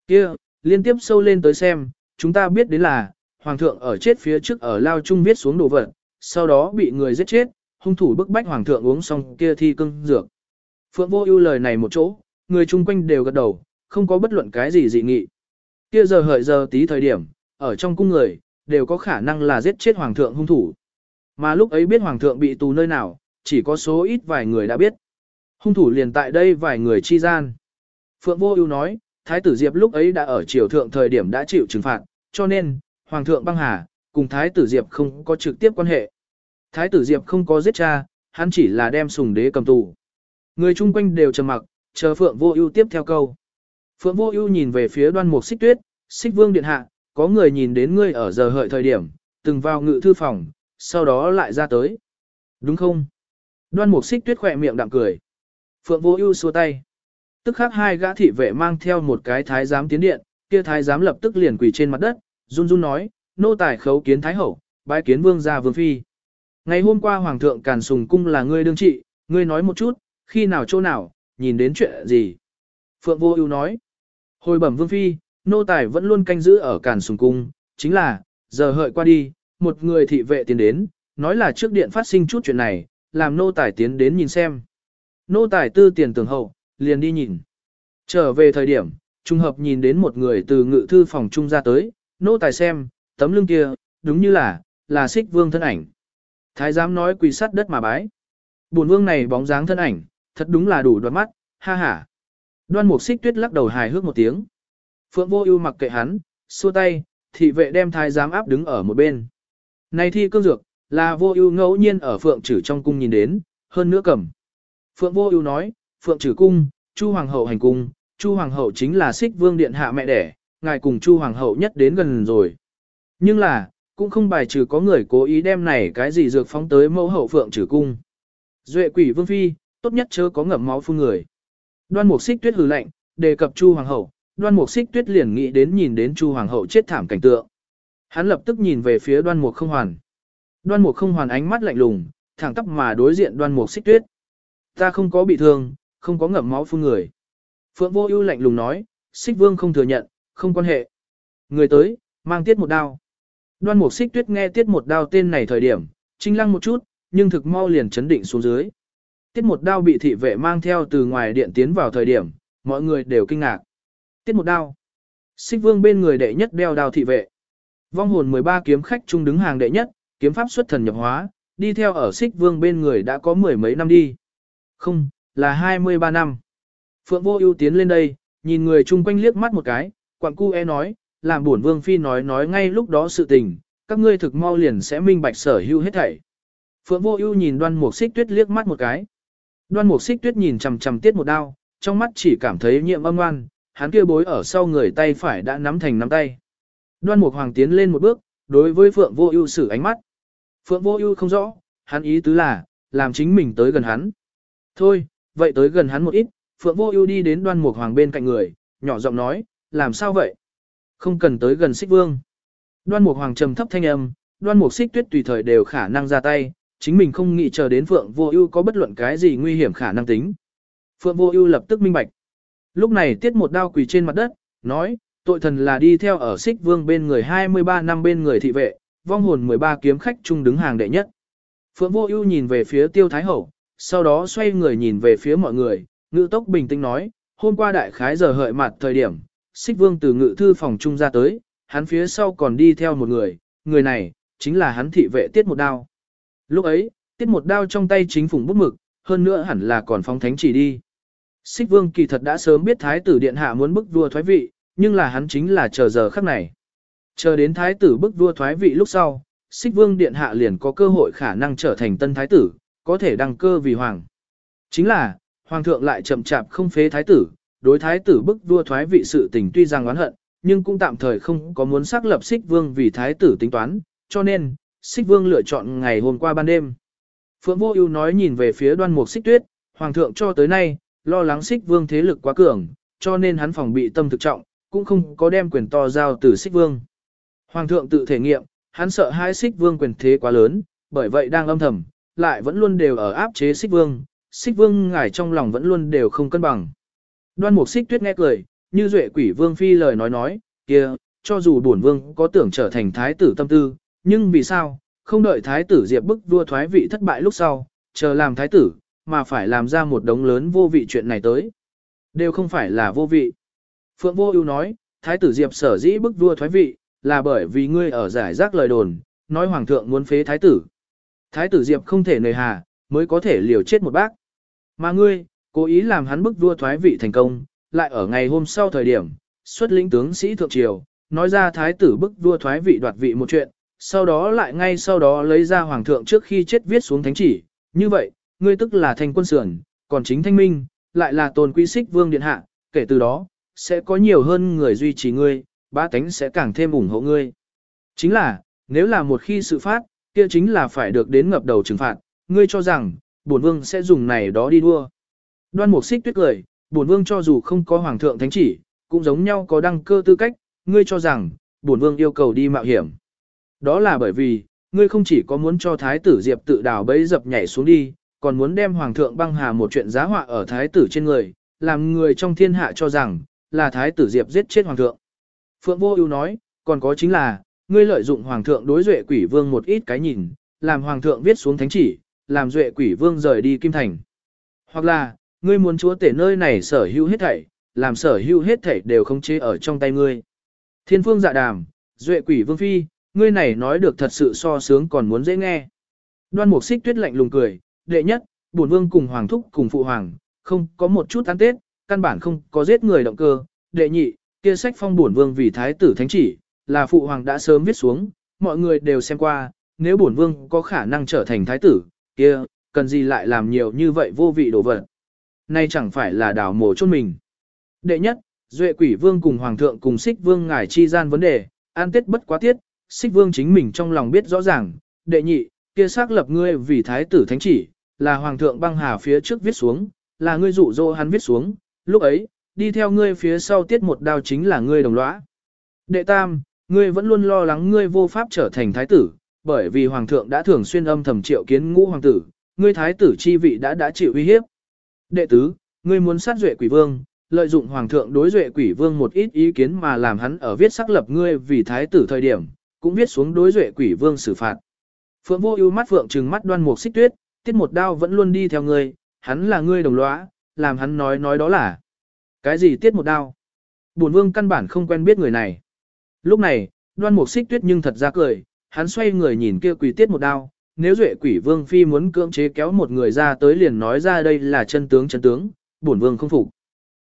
Kia, liên tiếp sâu lên tới xem, chúng ta biết đến là, hoàng thượng ở chết phía trước ở lao chung viết xuống đồ vật, sau đó bị người giết chết, hung thủ bức bách hoàng thượng uống xong kia thi cưng dược. Phượng vô ưu lời này một chỗ, người chung quanh đều gật đầu, không có bất luận cái gì dị nghị. Kia giờ hợi giờ tí thời điểm, ở trong cung người, đều có khả năng là giết chết hoàng thượng hung thủ. Mà lúc ấy biết hoàng thượng bị tù nơi nào, chỉ có số ít vài người đã biết. Hung thủ liền tại đây vài người chi gian. Phượng Vô Ưu nói, Thái tử Diệp lúc ấy đã ở triều thượng thời điểm đã chịu trừng phạt, cho nên, Hoàng thượng băng hà, cùng Thái tử Diệp không có trực tiếp quan hệ. Thái tử Diệp không có giết cha, hắn chỉ là đem sùng đế cầm tù. Người chung quanh đều trầm mặc, chờ Phượng Vô Ưu tiếp theo câu. Phượng Vô Ưu nhìn về phía Đoan Mục Xích Tuyết, "Xích Vương điện hạ, có người nhìn đến ngươi ở giờ hợi thời điểm, từng vào ngự thư phòng, sau đó lại ra tới. Đúng không?" Đoan Mục Xích Tuyết khẽ miệng đạm cười. Phượng Vô Ưu xua tay. Tức khắc hai gã thị vệ mang theo một cái thái giám tiến điện, kia thái giám lập tức liền quỳ trên mặt đất, run run nói, nô tài khấu kiến thái hậu, bái kiến vương gia vương phi. Ngày hôm qua hoàng thượng Càn Sùng cung là ngươi đương trị, ngươi nói một chút, khi nào chỗ nào, nhìn đến chuyện gì? Phượng Vô Ưu nói, hồi bẩm vương phi, nô tài vẫn luôn canh giữ ở Càn Sùng cung, chính là, giờ hợi qua đi, một người thị vệ tiến đến, nói là trước điện phát sinh chút chuyện này, làm nô tài tiến đến nhìn xem. Nô tài tư tiền tường hậu, liền đi nhìn. Trở về thời điểm, trùng hợp nhìn đến một người từ ngự thư phòng trung ra tới, nô tài xem, tấm lưng kia, đúng như là, là xích vương thân ảnh. Thái giám nói quỳ sắt đất mà bái. Bổn vương này bóng dáng thân ảnh, thật đúng là đủ đoạt mắt, ha ha. Đoan mục xích tuyết lắc đầu hài hước một tiếng. Phượng vô ưu mặc kệ hắn, xua tay, thị vệ đem thái giám áp đứng ở một bên. Này thi cương dược, là vô ưu ngẫu nhiên ở phượng trừ trong cung nhìn đến, hơn nữa cầm. Phượng vô ưu nói, phượng trừ cung, chu hoàng hậu hành cung, chu hoàng hậu chính là xích vương điện hạ mẹ đẻ, ngài cùng chu hoàng hậu nhất đến gần rồi. Nhưng là, cũng không bài trừ có người cố ý đem này cái gì dược phóng tới mẫu hậu phượng trừ cung. Duệ quỷ vương phi, tốt nhất chớ có ngậm máu phun người. Đoan mục xích tuyết hừ lạnh, đề cập chu hoàng hậu, đoan mục xích tuyết liền nghĩ đến nhìn đến chu hoàng hậu chết thảm cảnh tượng. Hắn lập tức nhìn về phía đoan mục không hoàn. Đoan mục không hoàn ánh mắt lạnh lùng, thẳng tắp mà đối diện đoan mục xích tuyết. Ta không có bị thương, không có ngậm máu phun người. Phượng vô ưu lạnh lùng nói, xích vương không thừa nhận, không quan hệ. Người tới, mang tiết một đao. Đoan mục xích tuyết nghe tiết một đao tên này thời điểm, chinh lăng một chút, nhưng thực mau liền chấn định xuống dưới. Tiết một đao bị thị vệ mang theo từ ngoài điện tiến vào thời điểm, mọi người đều kinh ngạc. Tiết một đao. Xích vương bên người đệ nhất đeo đao thị vệ. Vong hồn 13 kiếm khách trung đứng hàng đệ nhất, kiếm pháp xuất thần nhập hóa, đi theo ở xích vương bên người đã có mười mấy năm đi. Không, là 23 năm. Phượng vô ưu tiến lên đây, nhìn người chung quanh liếc mắt một cái, quặng cu e nói, làm buồn vương phi nói nói ngay lúc đó sự tình, các ngươi thực mau liền sẽ minh bạch sở hữu hết thảy. Phượng vô ưu nhìn đoan mục xích tuyết liếc mắt một cái. Đoan mục xích tuyết nhìn chằm chằm tiết một đao, trong mắt chỉ cảm thấy nhiệm âm ngoan, hắn kia bối ở sau người tay phải đã nắm thành nắm tay. Đoan mục hoàng tiến lên một bước, đối với Phượng vô ưu sử ánh mắt. Phượng vô ưu không rõ, hắn ý tứ là, làm chính mình tới gần hắn. Thôi, vậy tới gần hắn một ít, Phượng Vô Ưu đi đến Đoan Mục Hoàng bên cạnh người, nhỏ giọng nói, làm sao vậy? Không cần tới gần Xích Vương. Đoan Mục Hoàng trầm thấp thanh âm, Đoan Mục Xích Tuyết tùy thời đều khả năng ra tay, chính mình không nghĩ chờ đến Phượng Vô Ưu có bất luận cái gì nguy hiểm khả năng tính. Phượng Vô Ưu lập tức minh bạch. Lúc này tiết một đao quỳ trên mặt đất, nói, tội thần là đi theo ở Sích Vương bên người 23 năm bên người thị vệ, vong hồn 13 kiếm khách chung đứng hàng đệ nhất. Phượng Vô Ưu nhìn về phía Tiêu Thái Hậu, sau đó xoay người nhìn về phía mọi người, ngữ tốc bình tĩnh nói, hôm qua đại khái giờ hợi mặt thời điểm, Sích Vương từ ngự thư phòng trung ra tới, hắn phía sau còn đi theo một người, người này chính là hắn thị vệ Tiết Một Đao. Lúc ấy, Tiết Một Đao trong tay chính phủ bút mực, hơn nữa hẳn là còn phóng thánh chỉ đi. Xích Vương kỳ thật đã sớm biết thái tử điện hạ muốn bức vua thoái vị, nhưng là hắn chính là chờ giờ khắc này. Chờ đến thái tử bức vua thoái vị lúc sau, Xích Vương điện hạ liền có cơ hội khả năng trở thành tân thái tử, có thể đăng cơ vì hoàng. Chính là, hoàng thượng lại chậm chạp không phế thái tử, đối thái tử bức vua thoái vị sự tình tuy rằng oán hận, nhưng cũng tạm thời không có muốn xác lập Xích Vương vì thái tử tính toán, cho nên, Xích Vương lựa chọn ngày hôm qua ban đêm. Phượng Vô Ưu nói nhìn về phía Đoan Mục Xích Tuyết, hoàng thượng cho tới nay lo lắng Xích Vương thế lực quá cường, cho nên hắn phòng bị tâm thực trọng, cũng không có đem quyền to giao từ Xích Vương. Hoàng thượng tự thể nghiệm, hắn sợ hai Xích Vương quyền thế quá lớn, bởi vậy đang âm thầm, lại vẫn luôn đều ở áp chế Xích Vương, Xích Vương ngài trong lòng vẫn luôn đều không cân bằng. Đoan Mục Xích Tuyết nghe cười, như duệ quỷ vương phi lời nói nói, kia, cho dù bổn vương có tưởng trở thành thái tử tâm tư, nhưng vì sao, không đợi thái tử diệp bức vua thoái vị thất bại lúc sau, chờ làm thái tử, mà phải làm ra một đống lớn vô vị chuyện này tới. Đều không phải là vô vị. Phượng Vô Ưu nói, thái tử diệp sở dĩ bức vua thoái vị, là bởi vì ngươi ở giải rác lời đồn, nói hoàng thượng muốn phế thái tử. Thái tử diệp không thể nề hà, mới có thể liều chết một bác. Mà ngươi, cố ý làm hắn bức vua thoái vị thành công, lại ở ngày hôm sau thời điểm, xuất lĩnh tướng sĩ thượng triều, nói ra thái tử bức vua thoái vị đoạt vị một chuyện, sau đó lại ngay sau đó lấy ra hoàng thượng trước khi chết viết xuống thánh chỉ, như vậy, ngươi tức là thành quân sườn, còn chính thanh minh, lại là tôn quý xích vương điện hạ, kể từ đó, sẽ có nhiều hơn người duy trì ngươi, ba tánh sẽ càng thêm ủng hộ ngươi. Chính là, nếu là một khi sự phát, kia chính là phải được đến ngập đầu trừng phạt, ngươi cho rằng, bổn vương sẽ dùng này đó đi đua. Đoan mục xích tuyết cười, bổn vương cho dù không có hoàng thượng thánh chỉ, cũng giống nhau có đăng cơ tư cách, ngươi cho rằng, bổn vương yêu cầu đi mạo hiểm. Đó là bởi vì, ngươi không chỉ có muốn cho thái tử Diệp tự đào bấy dập nhảy xuống đi, còn muốn đem hoàng thượng băng hà một chuyện giá họa ở thái tử trên người, làm người trong thiên hạ cho rằng, là thái tử Diệp giết chết hoàng thượng. Phượng Vô Ưu nói, còn có chính là, ngươi lợi dụng hoàng thượng đối duệ quỷ vương một ít cái nhìn, làm hoàng thượng viết xuống thánh chỉ, làm duệ quỷ vương rời đi kim thành. Hoặc là, ngươi muốn chúa tể nơi này sở hữu hết thảy, làm sở hữu hết thảy đều không chế ở trong tay ngươi. Thiên phương dạ đàm, duệ quỷ vương phi, ngươi này nói được thật sự so sướng còn muốn dễ nghe. Đoan mục xích tuyết lạnh lùng cười, đệ nhất, bổn vương cùng hoàng thúc cùng phụ hoàng, không có một chút ăn tết, căn bản không có giết người động cơ. Đệ nhị, kia sách phong bổn vương vì thái tử thánh chỉ, là phụ hoàng đã sớm viết xuống, mọi người đều xem qua, nếu bổn vương có khả năng trở thành thái tử, kia, cần gì lại làm nhiều như vậy vô vị đồ vật. Nay chẳng phải là đảo mổ chôn mình. Đệ nhất, Duệ quỷ vương cùng hoàng thượng cùng xích vương ngài chi gian vấn đề, an tết bất quá tiết, xích vương chính mình trong lòng biết rõ ràng, đệ nhị, kia xác lập ngươi vì thái tử thánh chỉ, là hoàng thượng băng hà phía trước viết xuống, là ngươi dụ dỗ hắn viết xuống, lúc ấy, đi theo ngươi phía sau tiết một đao chính là ngươi đồng lõa. Đệ tam, ngươi vẫn luôn lo lắng ngươi vô pháp trở thành thái tử, bởi vì hoàng thượng đã thường xuyên âm thầm triệu kiến ngũ hoàng tử, ngươi thái tử chi vị đã đã chịu uy hiếp. Đệ tứ, ngươi muốn sát duệ quỷ vương, lợi dụng hoàng thượng đối duệ quỷ vương một ít ý kiến mà làm hắn ở viết xác lập ngươi vì thái tử thời điểm, cũng viết xuống đối duệ quỷ vương xử phạt. Phượng vô ưu mắt phượng trừng mắt đoan mục xích tuyết, tiết một đao vẫn luôn đi theo ngươi, hắn là ngươi đồng lõa, làm hắn nói nói đó là. Cái gì tiết một đao? Bổn vương căn bản không quen biết người này. Lúc này, đoan mục xích tuyết nhưng thật ra cười, hắn xoay người nhìn kia quỷ tiết một đao, nếu duệ quỷ vương phi muốn cưỡng chế kéo một người ra tới liền nói ra đây là chân tướng chân tướng, bổn vương không phục.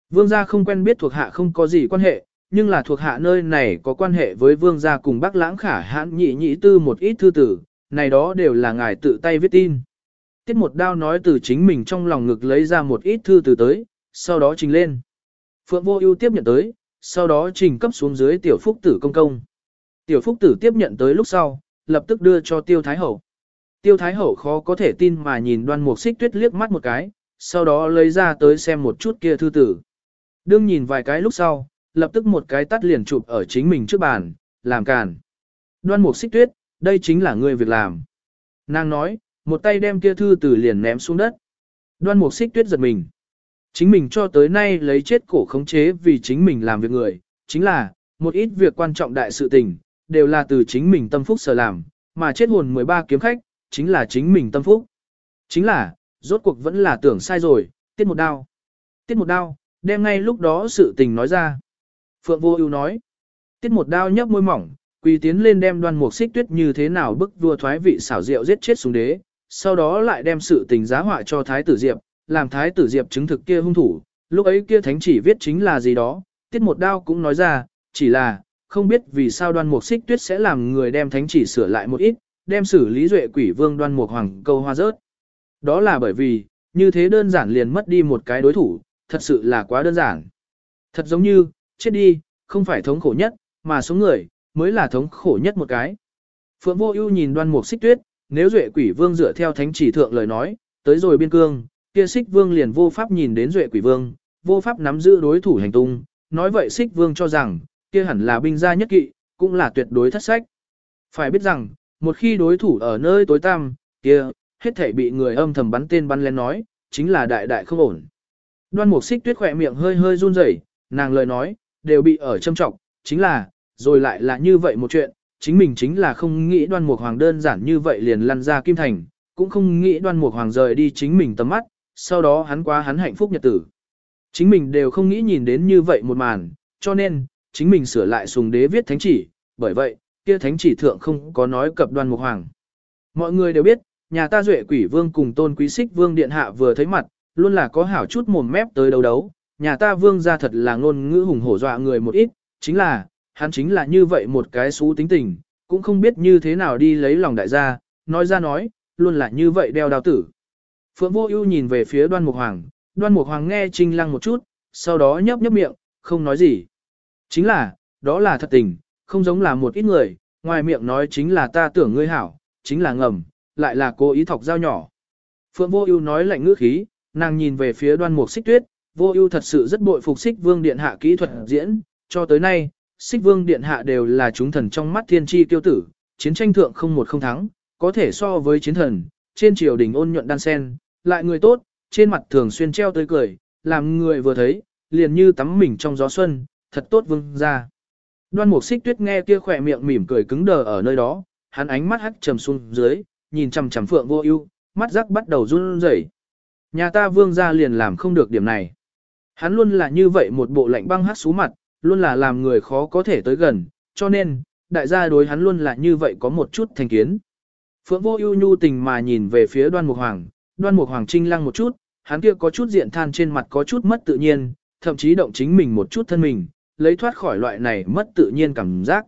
Vương gia không quen biết thuộc hạ không có gì quan hệ, nhưng là thuộc hạ nơi này có quan hệ với vương gia cùng bác lãng khả hãn nhị nhị tư một ít thư tử, này đó đều là ngài tự tay viết tin. Tiết một đao nói từ chính mình trong lòng ngực lấy ra một ít thư từ tới, sau đó trình lên. Phượng vô ưu tiếp nhận tới, sau đó trình cấp xuống dưới tiểu phúc tử công công. Tiểu phúc tử tiếp nhận tới lúc sau, lập tức đưa cho tiêu thái hậu. Tiêu thái hậu khó có thể tin mà nhìn đoan mục xích tuyết liếc mắt một cái, sau đó lấy ra tới xem một chút kia thư tử. Đương nhìn vài cái lúc sau, lập tức một cái tắt liền chụp ở chính mình trước bàn, làm càn. Đoan mục xích tuyết, đây chính là ngươi việc làm. Nàng nói, một tay đem kia thư từ liền ném xuống đất. Đoan mục xích tuyết giật mình. Chính mình cho tới nay lấy chết cổ khống chế vì chính mình làm việc người, chính là, một ít việc quan trọng đại sự tình, đều là từ chính mình tâm phúc sở làm, mà chết hồn 13 kiếm khách, chính là chính mình tâm phúc. Chính là, rốt cuộc vẫn là tưởng sai rồi, tiết một đao. Tiết một đao, đem ngay lúc đó sự tình nói ra. Phượng vô ưu nói, tiết một đao nhấp môi mỏng, quỳ tiến lên đem đoan mục xích tuyết như thế nào bức vua thoái vị xảo diệu giết chết xuống đế, sau đó lại đem sự tình giá họa cho thái tử diệp, làm thái tử diệp chứng thực kia hung thủ, lúc ấy kia thánh chỉ viết chính là gì đó, tiết một đao cũng nói ra, chỉ là, không biết vì sao đoan mục xích tuyết sẽ làm người đem thánh chỉ sửa lại một ít, đem xử lý duệ quỷ vương đoan mục hoàng câu hoa rớt. Đó là bởi vì, như thế đơn giản liền mất đi một cái đối thủ, thật sự là quá đơn giản. Thật giống như, chết đi, không phải thống khổ nhất, mà số người, mới là thống khổ nhất một cái. Phượng Vô Ưu nhìn Đoan Mục Xích Tuyết, nếu Duệ Quỷ Vương dựa theo thánh chỉ thượng lời nói, tới rồi biên cương, kia Xích Vương liền vô pháp nhìn đến Duệ Quỷ Vương, vô pháp nắm giữ đối thủ hành tung, nói vậy Xích Vương cho rằng, kia hẳn là binh gia nhất kỵ, cũng là tuyệt đối thất sách. Phải biết rằng, một khi đối thủ ở nơi tối tăm, kia, hết thảy bị người âm thầm bắn tên bắn lên nói, chính là đại đại không ổn. Đoan Mục Xích Tuyết khẽ miệng hơi hơi run rẩy, nàng lời nói, đều bị ở châm trọng, chính là, rồi lại là như vậy một chuyện, chính mình chính là không nghĩ đoan mục hoàng đơn giản như vậy liền lăn ra kim thành, cũng không nghĩ đoan mục hoàng rời đi chính mình tầm mắt, sau đó hắn quá hắn hạnh phúc nhật tử. Chính mình đều không nghĩ nhìn đến như vậy một màn, cho nên, chính mình sửa lại sùng đế viết thánh chỉ, bởi vậy, kia thánh chỉ thượng không có nói cập đoan mục hoàng. Mọi người đều biết, nhà ta duệ quỷ vương cùng tôn quý xích vương điện hạ vừa thấy mặt, luôn là có hảo chút mồm mép tới đấu đấu, nhà ta vương ra thật là ngôn ngữ hùng hổ dọa người một ít, chính là, hắn chính là như vậy một cái xú tính tình, cũng không biết như thế nào đi lấy lòng đại gia, nói ra nói, luôn là như vậy đeo đào tử. Phượng Vô Ưu nhìn về phía Đoan Mục Hoàng, Đoan Mục Hoàng nghe Trinh Lăng một chút, sau đó nhấp nhấp miệng, không nói gì. Chính là, đó là thật tình, không giống là một ít người, ngoài miệng nói chính là ta tưởng ngươi hảo, chính là ngầm, lại là cố ý thọc dao nhỏ. Phượng Vô Ưu nói lạnh ngữ khí, nàng nhìn về phía Đoan Mục Xích Tuyết, Vô Ưu thật sự rất bội phục Xích Vương điện hạ kỹ thuật diễn, cho tới nay, Xích Vương Điện Hạ đều là chúng thần trong mắt thiên tri tiêu tử, chiến tranh thượng không một không thắng, có thể so với chiến thần, trên triều đình ôn nhuận đan sen, lại người tốt, trên mặt thường xuyên treo tươi cười, làm người vừa thấy, liền như tắm mình trong gió xuân, thật tốt vương ra. Đoan Mục Xích Tuyết nghe kia khỏe miệng mỉm cười cứng đờ ở nơi đó, hắn ánh mắt hắt trầm xuống dưới, nhìn chằm chằm Phượng Vô Ưu, mắt rắc bắt đầu run rẩy. Nhà ta vương gia liền làm không được điểm này. Hắn luôn là như vậy một bộ lạnh băng hát xú mặt, luôn là làm người khó có thể tới gần, cho nên, đại gia đối hắn luôn là như vậy có một chút thành kiến. Phượng vô ưu nhu tình mà nhìn về phía đoan mục hoàng, đoan mục hoàng trinh lăng một chút, hắn kia có chút diện than trên mặt có chút mất tự nhiên, thậm chí động chính mình một chút thân mình, lấy thoát khỏi loại này mất tự nhiên cảm giác.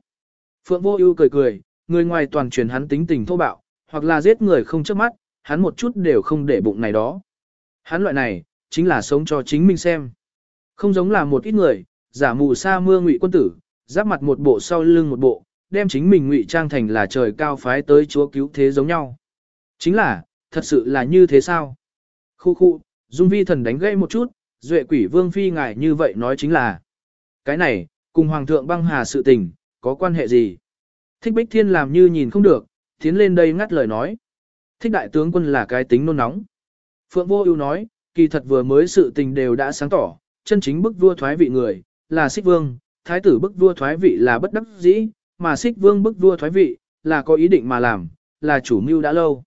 Phượng vô ưu cười cười, người ngoài toàn truyền hắn tính tình thô bạo, hoặc là giết người không chớp mắt, hắn một chút đều không để bụng này đó. Hắn loại này, chính là sống cho chính mình xem. Không giống là một ít người, giả mù sa mưa ngụy quân tử, giáp mặt một bộ sau lưng một bộ, đem chính mình ngụy trang thành là trời cao phái tới chúa cứu thế giống nhau. Chính là, thật sự là như thế sao? Khu khu, Dung Vi thần đánh gây một chút, duệ quỷ vương phi ngài như vậy nói chính là. Cái này, cùng Hoàng thượng băng hà sự tình, có quan hệ gì? Thích Bích Thiên làm như nhìn không được, tiến lên đây ngắt lời nói. Thích đại tướng quân là cái tính nôn nóng. Phượng Vô Ưu nói, kỳ thật vừa mới sự tình đều đã sáng tỏ, chân chính bức vua thoái vị người, là xích vương, thái tử bức vua thoái vị là bất đắc dĩ, mà xích vương bức vua thoái vị, là có ý định mà làm, là chủ mưu đã lâu.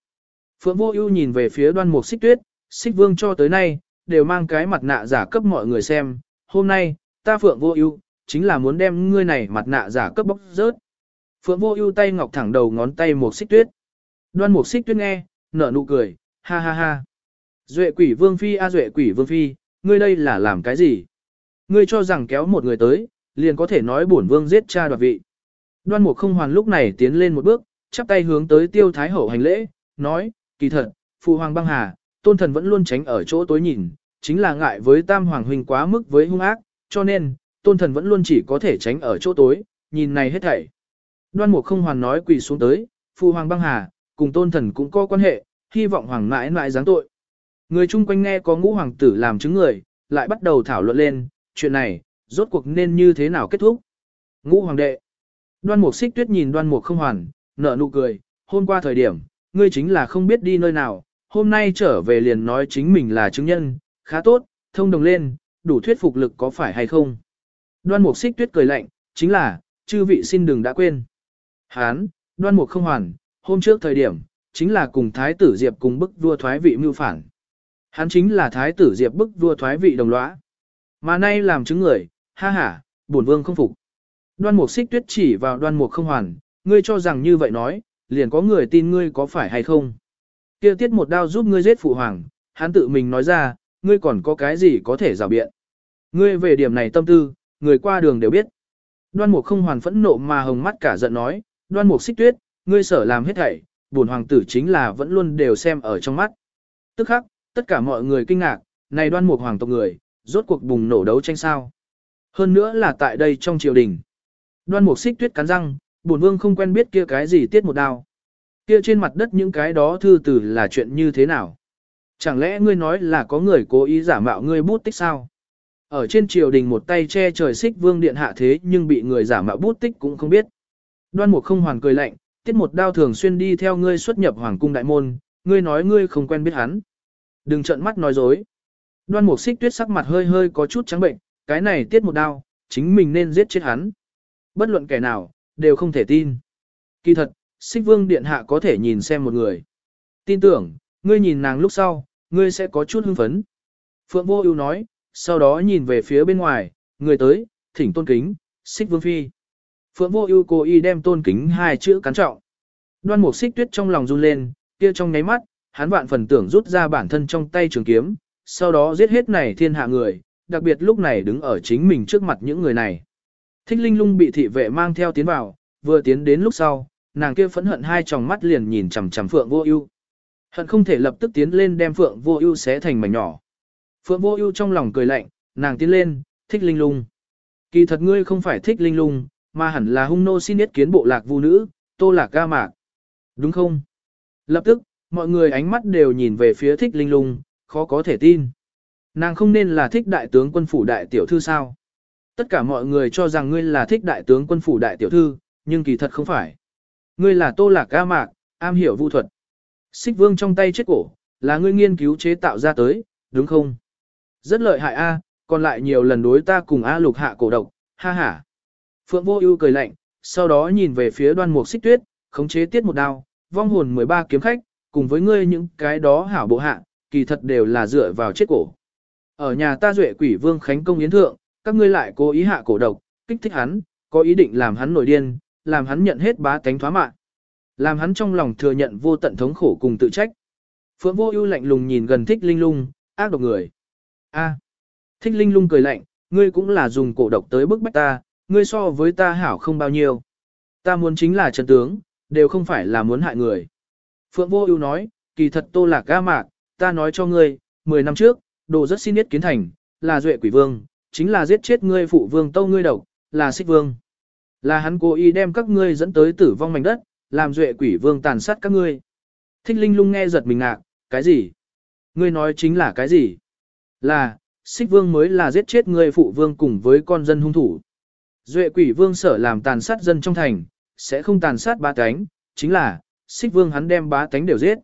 Phượng vô ưu nhìn về phía đoan mục xích tuyết, xích vương cho tới nay, đều mang cái mặt nạ giả cấp mọi người xem, hôm nay, ta phượng vô ưu chính là muốn đem ngươi này mặt nạ giả cấp bóc rớt. Phượng vô ưu tay ngọc thẳng đầu ngón tay một xích tuyết. Đoan mục xích tuyết nghe, nở nụ cười, ha ha ha. Duệ quỷ vương phi a duệ quỷ vương phi, ngươi đây là làm cái gì? Ngươi cho rằng kéo một người tới, liền có thể nói bổn vương giết cha đoạt vị. Đoan mục không hoàn lúc này tiến lên một bước, chắp tay hướng tới tiêu thái hậu hành lễ, nói, kỳ thật, phụ hoàng băng hà, tôn thần vẫn luôn tránh ở chỗ tối nhìn, chính là ngại với tam hoàng huynh quá mức với hung ác, cho nên, tôn thần vẫn luôn chỉ có thể tránh ở chỗ tối, nhìn này hết thảy. Đoan mục không hoàn nói quỳ xuống tới, phụ hoàng băng hà, cùng tôn thần cũng có quan hệ, hy vọng hoàng mãi mãi giáng tội. Người chung quanh nghe có ngũ hoàng tử làm chứng người, lại bắt đầu thảo luận lên, chuyện này, rốt cuộc nên như thế nào kết thúc. Ngũ hoàng đệ. Đoan mục xích tuyết nhìn đoan mục không hoàn, nở nụ cười, hôm qua thời điểm, ngươi chính là không biết đi nơi nào, hôm nay trở về liền nói chính mình là chứng nhân, khá tốt, thông đồng lên, đủ thuyết phục lực có phải hay không. Đoan mục xích tuyết cười lạnh, chính là, chư vị xin đừng đã quên. Hán, đoan mục không hoàn, hôm trước thời điểm, chính là cùng thái tử Diệp cùng bức vua thoái vị mưu phản. Hắn chính là thái tử Diệp bức vua thoái vị đồng lõa. Mà nay làm chứng người, ha ha, bổn vương không phục. Đoan mục xích tuyết chỉ vào đoan mục không hoàn, ngươi cho rằng như vậy nói, liền có người tin ngươi có phải hay không. Kia tiết một đao giúp ngươi giết phụ hoàng, hắn tự mình nói ra, ngươi còn có cái gì có thể rào biện. Ngươi về điểm này tâm tư, người qua đường đều biết. Đoan mục không hoàn phẫn nộ mà hồng mắt cả giận nói, đoan mục xích tuyết, ngươi sở làm hết thảy, buồn hoàng tử chính là vẫn luôn đều xem ở trong mắt. Tức khắc, tất cả mọi người kinh ngạc, này đoan mục hoàng tộc người, rốt cuộc bùng nổ đấu tranh sao. Hơn nữa là tại đây trong triều đình. Đoan mục xích tuyết cắn răng, bổn vương không quen biết kia cái gì tiết một đao. Kia trên mặt đất những cái đó thư từ là chuyện như thế nào? Chẳng lẽ ngươi nói là có người cố ý giả mạo ngươi bút tích sao? Ở trên triều đình một tay che trời xích vương điện hạ thế nhưng bị người giả mạo bút tích cũng không biết. Đoan mục không hoàn cười lạnh, tiết một đao thường xuyên đi theo ngươi xuất nhập hoàng cung đại môn, ngươi nói ngươi không quen biết hắn. Đừng trợn mắt nói dối. Đoan mục xích tuyết sắc mặt hơi hơi có chút trắng bệnh, cái này tiết một đao, chính mình nên giết chết hắn. Bất luận kẻ nào, đều không thể tin. Kỳ thật, xích vương điện hạ có thể nhìn xem một người. Tin tưởng, ngươi nhìn nàng lúc sau, ngươi sẽ có chút hưng phấn. Phượng vô ưu nói, sau đó nhìn về phía bên ngoài, người tới, thỉnh tôn kính, xích vương phi. Phượng vô ưu cố ý đem tôn kính hai chữ cắn trọng. Đoan mục xích tuyết trong lòng run lên, kia trong nháy mắt, hắn vạn phần tưởng rút ra bản thân trong tay trường kiếm, sau đó giết hết này thiên hạ người, đặc biệt lúc này đứng ở chính mình trước mặt những người này. Thích linh lung bị thị vệ mang theo tiến vào, vừa tiến đến lúc sau, nàng kia phẫn hận hai tròng mắt liền nhìn chằm chằm Phượng Vô Ưu. Hận không thể lập tức tiến lên đem Phượng Vô Ưu xé thành mảnh nhỏ. Phượng Vô Ưu trong lòng cười lạnh, nàng tiến lên, "Thích Linh Lung, kỳ thật ngươi không phải Thích Linh Lung, mà hẳn là Hung nô xin ý kiến bộ lạc vu nữ, Tô Lạc Ga Mạc." Đúng không? Lập tức, mọi người ánh mắt đều nhìn về phía Thích Linh Lung, khó có thể tin. Nàng không nên là thích đại tướng quân phủ đại tiểu thư sao? Tất cả mọi người cho rằng ngươi là thích đại tướng quân phủ đại tiểu thư, nhưng kỳ thật không phải. Ngươi là Tô Lạc Ga Mạc, am hiểu vu thuật. Xích vương trong tay chết cổ, là ngươi nghiên cứu chế tạo ra tới, đúng không? Rất lợi hại a, còn lại nhiều lần đối ta cùng A lục hạ cổ độc, ha ha. Phượng vô ưu cười lạnh, sau đó nhìn về phía đoan mục xích tuyết, khống chế tiết một đao, vong hồn 13 kiếm khách, cùng với ngươi những cái đó hảo bộ hạ, kỳ thật đều là dựa vào chết cổ. Ở nhà ta duệ quỷ vương khánh công yến thượng, các ngươi lại cố ý hạ cổ độc, kích thích hắn, có ý định làm hắn nổi điên, làm hắn nhận hết bá tánh thoá mạng. Làm hắn trong lòng thừa nhận vô tận thống khổ cùng tự trách. Phượng vô ưu lạnh lùng nhìn gần thích linh lung, ác độc người. A. Thích linh lung cười lạnh, ngươi cũng là dùng cổ độc tới bức bách ta, ngươi so với ta hảo không bao nhiêu. Ta muốn chính là chân tướng, đều không phải là muốn hại người. Phượng vô ưu nói, kỳ thật tô lạc ga mạc, ta nói cho ngươi, 10 năm trước, đồ rất xin nhất kiến thành, là duệ quỷ vương, chính là giết chết ngươi phụ vương tâu ngươi độc, là xích vương. Là hắn cố ý đem các ngươi dẫn tới tử vong mảnh đất, làm duệ quỷ vương tàn sát các ngươi. Thích linh lung nghe giật mình ngạc, cái gì? Ngươi nói chính là cái gì? Là, xích vương mới là giết chết ngươi phụ vương cùng với con dân hung thủ. Duệ quỷ vương sở làm tàn sát dân trong thành, sẽ không tàn sát ba cánh, chính là, xích vương hắn đem bá tánh đều giết.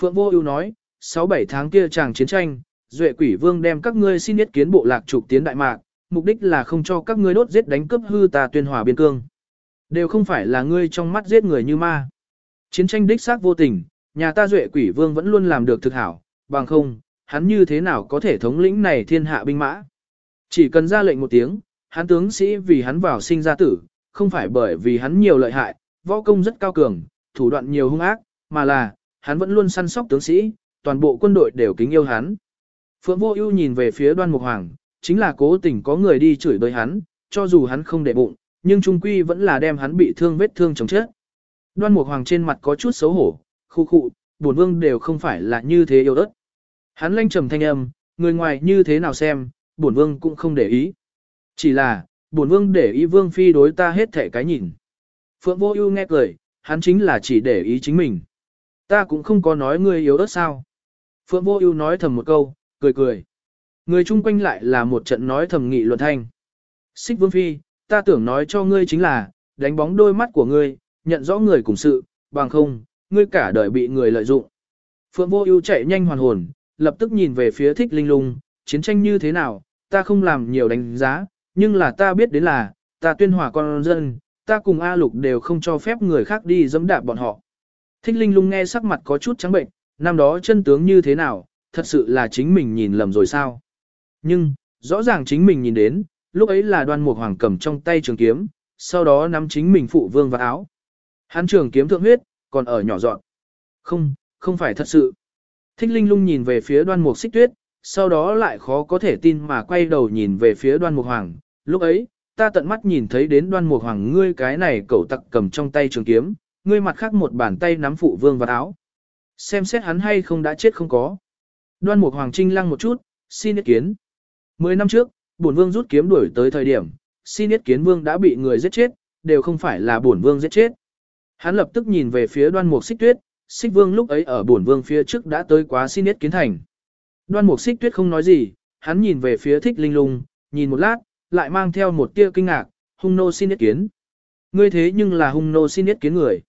Phượng Vô Ưu nói, 6-7 tháng kia chàng chiến tranh, Duệ Quỷ Vương đem các ngươi xin yết kiến bộ lạc trục tiến Đại Mạc, mục đích là không cho các ngươi đốt giết đánh cướp hư tà tuyên hòa biên cương. Đều không phải là ngươi trong mắt giết người như ma. Chiến tranh đích xác vô tình, nhà ta Duệ Quỷ Vương vẫn luôn làm được thực hảo, bằng không, hắn như thế nào có thể thống lĩnh này thiên hạ binh mã. Chỉ cần ra lệnh một tiếng, hắn tướng sĩ vì hắn vào sinh ra tử, không phải bởi vì hắn nhiều lợi hại, võ công rất cao cường, thủ đoạn nhiều hung ác, mà là, hắn vẫn luôn săn sóc tướng sĩ, toàn bộ quân đội đều kính yêu hắn. Phượng Vô Ưu nhìn về phía Đoan Mục Hoàng, chính là cố tình có người đi chửi bới hắn, cho dù hắn không để bụng, nhưng trung quy vẫn là đem hắn bị thương vết thương chồng chết. Đoan Mục Hoàng trên mặt có chút xấu hổ, khu khụ, bổn vương đều không phải là như thế yêu đất. Hắn lanh trầm thanh âm, người ngoài như thế nào xem, bổn vương cũng không để ý. Chỉ là, bổn vương để ý vương phi đối ta hết thể cái nhìn. Phượng Vô Ưu nghe cười, hắn chính là chỉ để ý chính mình. Ta cũng không có nói ngươi yếu ớt sao. Phượng Vô Ưu nói thầm một câu, cười cười. Người chung quanh lại là một trận nói thầm nghị luận thanh. Xích Vương Phi, ta tưởng nói cho ngươi chính là, đánh bóng đôi mắt của ngươi, nhận rõ người cùng sự, bằng không, ngươi cả đời bị người lợi dụng. Phượng Vô Ưu chạy nhanh hoàn hồn, lập tức nhìn về phía Thích Linh Lung, chiến tranh như thế nào, ta không làm nhiều đánh giá, nhưng là ta biết đến là, ta tuyên hòa con dân, ta cùng A Lục đều không cho phép người khác đi dẫm đạp bọn họ. Thích linh lung nghe sắc mặt có chút trắng bệnh, năm đó chân tướng như thế nào, thật sự là chính mình nhìn lầm rồi sao. Nhưng, rõ ràng chính mình nhìn đến, lúc ấy là đoan mục hoàng cầm trong tay trường kiếm, sau đó nắm chính mình phụ vương vào áo. Hắn trường kiếm thượng huyết, còn ở nhỏ dọn. Không, không phải thật sự. Thích linh lung nhìn về phía đoan mục xích tuyết, sau đó lại khó có thể tin mà quay đầu nhìn về phía đoan mục hoàng. Lúc ấy, ta tận mắt nhìn thấy đến đoan mục hoàng ngươi cái này cẩu tặc cầm trong tay trường kiếm, ngươi mặt khác một bàn tay nắm phụ vương vào áo. Xem xét hắn hay không đã chết không có. Đoan mục hoàng trinh lăng một chút, xin ý kiến. Mười năm trước, bổn vương rút kiếm đuổi tới thời điểm, xin ý kiến vương đã bị người giết chết, đều không phải là bổn vương giết chết. Hắn lập tức nhìn về phía đoan mục xích tuyết, xích vương lúc ấy ở bổn vương phía trước đã tới quá xin ý kiến thành. Đoan mục xích tuyết không nói gì, hắn nhìn về phía thích linh lung, nhìn một lát, lại mang theo một tia kinh ngạc, hung nô xin ý kiến. Ngươi thế nhưng là hung nô xin ý kiến người.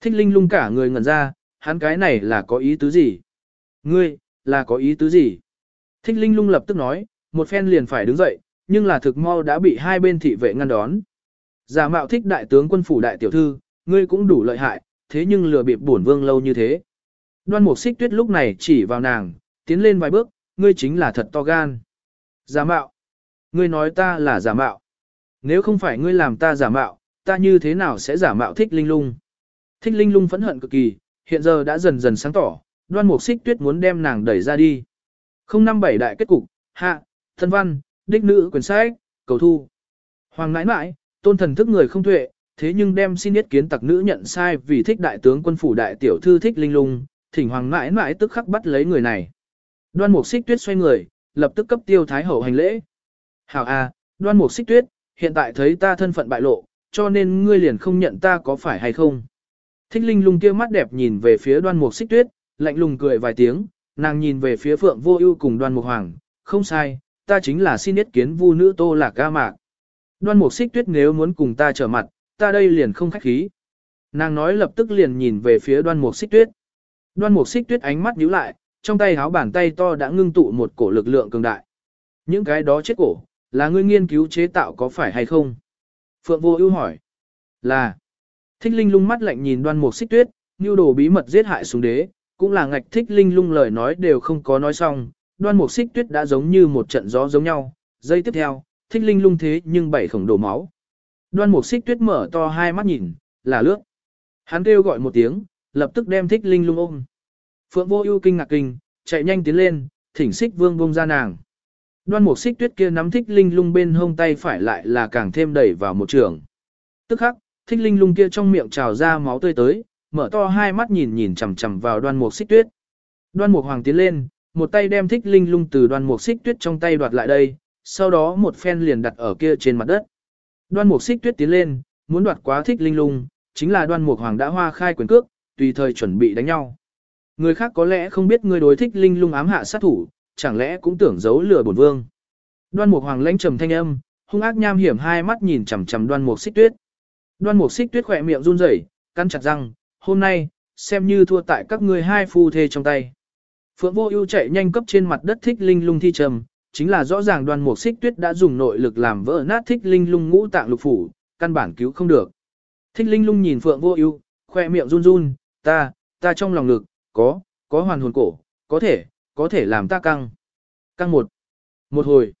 Thích linh lung cả người ngẩn ra, hắn cái này là có ý tứ gì? Ngươi, là có ý tứ gì? Thích linh lung lập tức nói, một phen liền phải đứng dậy, nhưng là thực mau đã bị hai bên thị vệ ngăn đón. Giả mạo thích đại tướng quân phủ đại tiểu thư, ngươi cũng đủ lợi hại, thế nhưng lừa bịp bổn vương lâu như thế. Đoan mục xích tuyết lúc này chỉ vào nàng, tiến lên vài bước, ngươi chính là thật to gan. Giả mạo. Ngươi nói ta là giả mạo. Nếu không phải ngươi làm ta giả mạo, ta như thế nào sẽ giả mạo thích linh lung? Thích linh lung phẫn hận cực kỳ, hiện giờ đã dần dần sáng tỏ, đoan mục xích tuyết muốn đem nàng đẩy ra đi. Không năm bảy đại kết cục, hạ, thân văn, đích nữ quyền sách, cầu thu. Hoàng nãi nãi, tôn thần thức người không tuệ, thế nhưng đem xin ý kiến tặc nữ nhận sai vì thích đại tướng quân phủ đại tiểu thư thích linh lung, thỉnh hoàng nãi nãi tức khắc bắt lấy người này. Đoan mục xích tuyết xoay người, lập tức cấp tiêu thái hậu hành lễ. Hảo a, đoan mục xích tuyết, hiện tại thấy ta thân phận bại lộ, cho nên ngươi liền không nhận ta có phải hay không. Thích linh lung kia mắt đẹp nhìn về phía đoan mục xích tuyết, lạnh lùng cười vài tiếng, nàng nhìn về phía phượng vô ưu cùng đoan mục hoàng, không sai, ta chính là xin ý kiến vu nữ tô lạc ca mạc. Đoan mục xích tuyết nếu muốn cùng ta trở mặt, ta đây liền không khách khí. Nàng nói lập tức liền nhìn về phía đoan mục xích tuyết. Đoan mục xích tuyết ánh mắt nhíu lại, trong tay háo bàn tay to đã ngưng tụ một cổ lực lượng cường đại. Những cái đó chết cổ, là ngươi nghiên cứu chế tạo có phải hay không? Phượng vô ưu hỏi. Là. Thích linh lung mắt lạnh nhìn đoan mục xích tuyết, như đồ bí mật giết hại xuống đế, cũng là ngạch thích linh lung lời nói đều không có nói xong, đoan mục xích tuyết đã giống như một trận gió giống nhau, giây tiếp theo, thích linh lung thế nhưng bảy khổng đổ máu. Đoan mục xích tuyết mở to hai mắt nhìn, là lướt. Hắn kêu gọi một tiếng, lập tức đem thích linh lung ôm. Phượng vô ưu kinh ngạc kinh, chạy nhanh tiến lên, thỉnh xích vương bông ra nàng. Đoan mục xích tuyết kia nắm thích linh lung bên hông tay phải lại là càng thêm đẩy vào một trường. Tức khắc, thích linh lung kia trong miệng trào ra máu tươi tới, mở to hai mắt nhìn nhìn chằm chằm vào đoan mục xích tuyết. Đoan mục hoàng tiến lên, một tay đem thích linh lung từ đoan mục xích tuyết trong tay đoạt lại đây, sau đó một phen liền đặt ở kia trên mặt đất. Đoan mục xích tuyết tiến lên, muốn đoạt quá thích linh lung, chính là đoan mục hoàng đã hoa khai quyền cước, tùy thời chuẩn bị đánh nhau. Người khác có lẽ không biết người đối thích linh lung ám hạ sát thủ, chẳng lẽ cũng tưởng giấu lừa bổn vương. Đoan mục hoàng lãnh trầm thanh âm, hung ác nham hiểm hai mắt nhìn chằm chằm đoan mục xích tuyết. Đoan mục xích tuyết khỏe miệng run rẩy, cắn chặt răng, hôm nay, xem như thua tại các ngươi hai phu thê trong tay. Phượng vô ưu chạy nhanh cấp trên mặt đất thích linh lung thi trầm, chính là rõ ràng đoan mục xích tuyết đã dùng nội lực làm vỡ nát thích linh lung ngũ tạng lục phủ, căn bản cứu không được. Thích linh lung nhìn Phượng vô ưu, khoe miệng run run, ta, ta trong lòng lực có, có hoàn hồn cổ, có thể, có thể làm ta căng. Căng một, một hồi.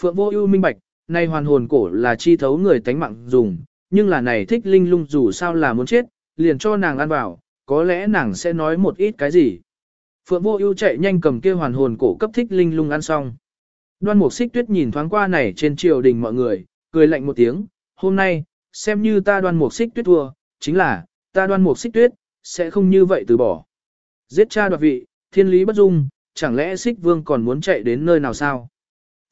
Phượng vô ưu minh bạch, nay hoàn hồn cổ là chi thấu người tánh mạng dùng, nhưng là này thích linh lung dù sao là muốn chết, liền cho nàng ăn vào, có lẽ nàng sẽ nói một ít cái gì. Phượng vô ưu chạy nhanh cầm kia hoàn hồn cổ cấp thích linh lung ăn xong. Đoan mục xích tuyết nhìn thoáng qua này trên triều đình mọi người, cười lạnh một tiếng, hôm nay, xem như ta đoan mục xích tuyết thua, chính là, ta đoan mục xích tuyết, sẽ không như vậy từ bỏ. Giết cha đoạt vị, thiên lý bất dung, chẳng lẽ xích vương còn muốn chạy đến nơi nào sao?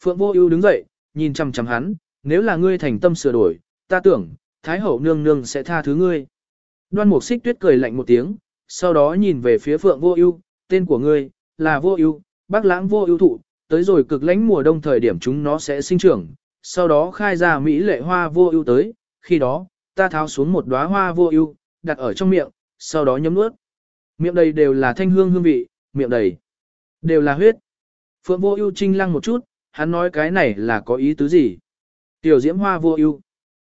Phượng vô ưu đứng dậy, nhìn chằm chằm hắn, nếu là ngươi thành tâm sửa đổi, ta tưởng, Thái hậu nương nương sẽ tha thứ ngươi. Đoan mục xích tuyết cười lạnh một tiếng, sau đó nhìn về phía phượng vô ưu, tên của ngươi, là vô ưu, bác lãng vô ưu thụ, tới rồi cực lánh mùa đông thời điểm chúng nó sẽ sinh trưởng, sau đó khai ra mỹ lệ hoa vô ưu tới, khi đó, ta tháo xuống một đóa hoa vô ưu, đặt ở trong miệng, sau đó nhấm nuốt. Miệng đầy đều là thanh hương hương vị, miệng đầy đều là huyết. Phượng vô ưu trinh lăng một chút, hắn nói cái này là có ý tứ gì? Tiểu diễm hoa vô ưu.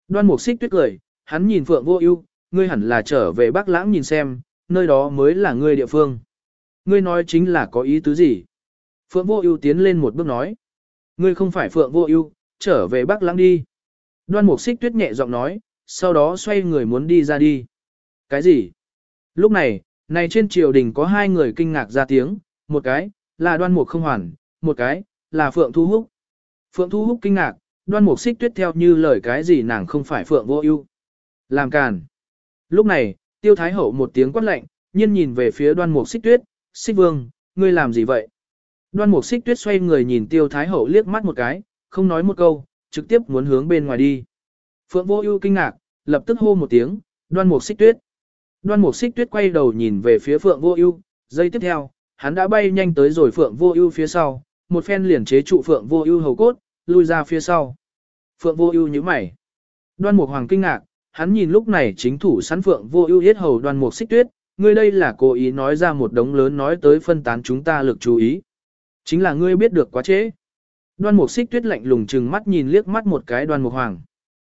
Đoan mục xích tuyết cười, hắn nhìn Phượng vô ưu, ngươi hẳn là trở về Bắc Lãng nhìn xem, nơi đó mới là ngươi địa phương. Ngươi nói chính là có ý tứ gì? Phượng Vô Ưu tiến lên một bước nói. Ngươi không phải Phượng Vô Ưu, trở về Bắc Lãng đi. Đoan Mục Xích Tuyết nhẹ giọng nói, sau đó xoay người muốn đi ra đi. Cái gì? Lúc này, này trên triều đình có hai người kinh ngạc ra tiếng, một cái, là Đoan Mục không hoàn, một cái, là Phượng Thu Húc. Phượng Thu Húc kinh ngạc, Đoan Mục Xích Tuyết theo như lời cái gì nàng không phải Phượng Vô Ưu. Làm càn. Lúc này, Tiêu Thái Hậu một tiếng quát lạnh, nhiên nhìn về phía Đoan Mục Xích Tuyết, "Xích Vương, ngươi làm gì vậy?" Đoan Mục Xích Tuyết xoay người nhìn Tiêu Thái Hậu liếc mắt một cái, không nói một câu, trực tiếp muốn hướng bên ngoài đi. Phượng Vô Ưu kinh ngạc, lập tức hô một tiếng, "Đoan Mục Xích Tuyết!" Đoan Mục Xích Tuyết quay đầu nhìn về phía Phượng Vô Ưu, giây tiếp theo, hắn đã bay nhanh tới rồi Phượng Vô Ưu phía sau, một phen liền chế trụ Phượng Vô Ưu hầu cốt, lui ra phía sau. Phượng Vô Ưu nhíu mày. Đoan Mục Hoàng kinh ngạc, hắn nhìn lúc này chính thủ sẵn Phượng Vô Ưu hết hầu Đoan Mục Xích Tuyết, ngươi đây là cố ý nói ra một đống lớn nói tới phân tán chúng ta lực chú ý. Chính là ngươi biết được quá trễ. Đoan Mục Xích Tuyết lạnh lùng trừng mắt nhìn liếc mắt một cái Đoan Mục Hoàng.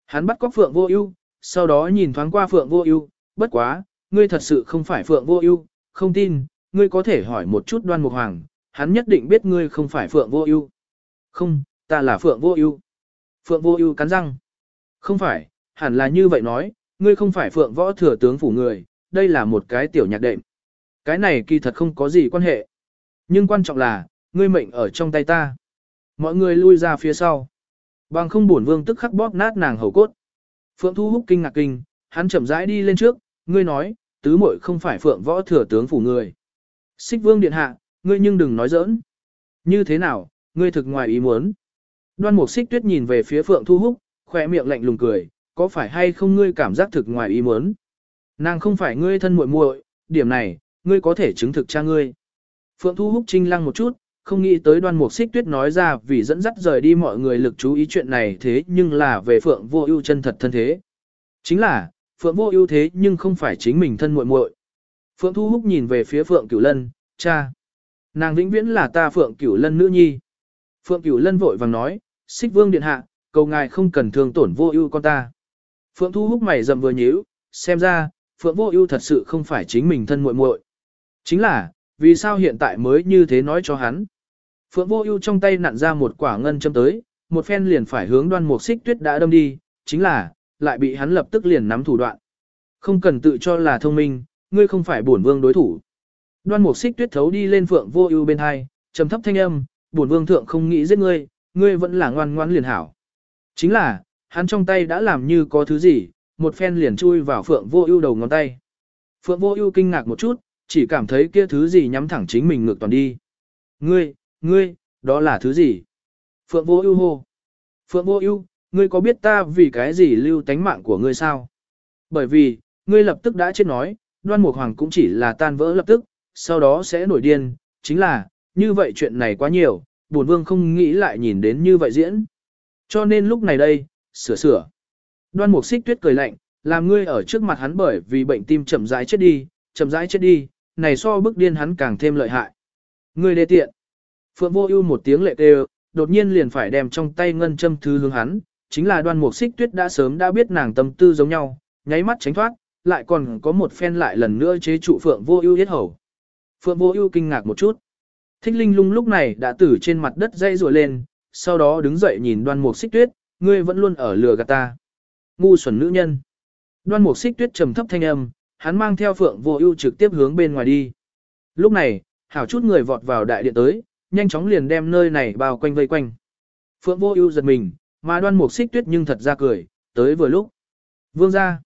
Hắn bắt cóc Phượng Vô Ưu, sau đó nhìn thoáng qua Phượng Vô Ưu, bất quá, ngươi thật sự không phải Phượng Vô Ưu, không tin, ngươi có thể hỏi một chút Đoan Mục Hoàng, hắn nhất định biết ngươi không phải Phượng Vô Ưu. Không, ta là Phượng Vô Ưu. Phượng Vô Ưu cắn răng. Không phải, hẳn là như vậy nói, ngươi không phải Phượng Võ thừa tướng phủ người, đây là một cái tiểu nhạc đệm. Cái này kỳ thật không có gì quan hệ. Nhưng quan trọng là, ngươi mệnh ở trong tay ta. Mọi người lui ra phía sau. Bằng không bổn vương tức khắc bóp nát nàng hầu cốt. Phượng Thu Húc kinh ngạc kinh, hắn chậm rãi đi lên trước, ngươi nói, tứ muội không phải Phượng Võ thừa tướng phủ người. Xích Vương điện hạ, ngươi nhưng đừng nói giỡn. Như thế nào, ngươi thực ngoài ý muốn. Đoan Mục Xích Tuyết nhìn về phía Phượng Thu Húc, khỏe miệng lạnh lùng cười, có phải hay không ngươi cảm giác thực ngoài ý muốn? Nàng không phải ngươi thân muội muội, điểm này, ngươi có thể chứng thực cha ngươi. Phượng Thu Húc trinh lăng một chút, không nghĩ tới đoan mục xích tuyết nói ra vì dẫn dắt rời đi mọi người lực chú ý chuyện này thế nhưng là về Phượng vô ưu chân thật thân thế. Chính là, Phượng vô ưu thế nhưng không phải chính mình thân muội muội. Phượng Thu Húc nhìn về phía Phượng Cửu Lân, cha. Nàng vĩnh viễn là ta Phượng Cửu Lân nữ nhi. Phượng Cửu Lân vội vàng nói, xích vương điện hạ, cầu ngài không cần thương tổn vô ưu con ta. Phượng Thu Húc mày rậm vừa nhíu, xem ra, Phượng Vô Ưu thật sự không phải chính mình thân muội muội. Chính là, vì sao hiện tại mới như thế nói cho hắn? Phượng Vô Ưu trong tay nặn ra một quả ngân châm tới, một phen liền phải hướng Đoan Mục Xích Tuyết đã đâm đi, chính là, lại bị hắn lập tức liền nắm thủ đoạn. Không cần tự cho là thông minh, ngươi không phải bổn vương đối thủ. Đoan Mục Xích Tuyết thấu đi lên Phượng Vô Ưu bên hai, trầm thấp thanh âm, bổn vương thượng không nghĩ giết ngươi, ngươi vẫn là ngoan ngoãn liền hảo. Chính là, hắn trong tay đã làm như có thứ gì, một phen liền chui vào Phượng Vô Ưu đầu ngón tay. Phượng Vô Ưu kinh ngạc một chút, chỉ cảm thấy kia thứ gì nhắm thẳng chính mình ngược toàn đi. "Ngươi, ngươi, đó là thứ gì?" Phượng Vô Ưu hô. "Phượng Vô Ưu, ngươi có biết ta vì cái gì lưu tánh mạng của ngươi sao?" "Bởi vì, ngươi lập tức đã chết nói, Đoan Mục Hoàng cũng chỉ là tan vỡ lập tức, sau đó sẽ nổi điên, chính là, như vậy chuyện này quá nhiều, bổn vương không nghĩ lại nhìn đến như vậy diễn. Cho nên lúc này đây, sửa sửa. Đoan Mục Xích Tuyết cười lạnh, làm ngươi ở trước mặt hắn bởi vì bệnh tim chậm rãi chết đi, chậm rãi chết đi, này so bức điên hắn càng thêm lợi hại. Ngươi đê tiện. Phượng Vô Ưu một tiếng lệ kêu, đột nhiên liền phải đem trong tay ngân châm thứ hướng hắn, chính là Đoan Mục Xích Tuyết đã sớm đã biết nàng tâm tư giống nhau, nháy mắt tránh thoát, lại còn có một phen lại lần nữa chế trụ Phượng Vô Ưu yết hầu. Phượng Vô Ưu kinh ngạc một chút. Thích Linh Lung lúc này đã từ trên mặt đất dây rủa lên, sau đó đứng dậy nhìn Đoan Mục Xích Tuyết, ngươi vẫn luôn ở lừa gạt ta ngu xuẩn nữ nhân. Đoan mục xích tuyết trầm thấp thanh âm, hắn mang theo phượng vô ưu trực tiếp hướng bên ngoài đi. Lúc này, hảo chút người vọt vào đại điện tới, nhanh chóng liền đem nơi này bao quanh vây quanh. Phượng vô ưu giật mình, mà đoan mục xích tuyết nhưng thật ra cười, tới vừa lúc. Vương gia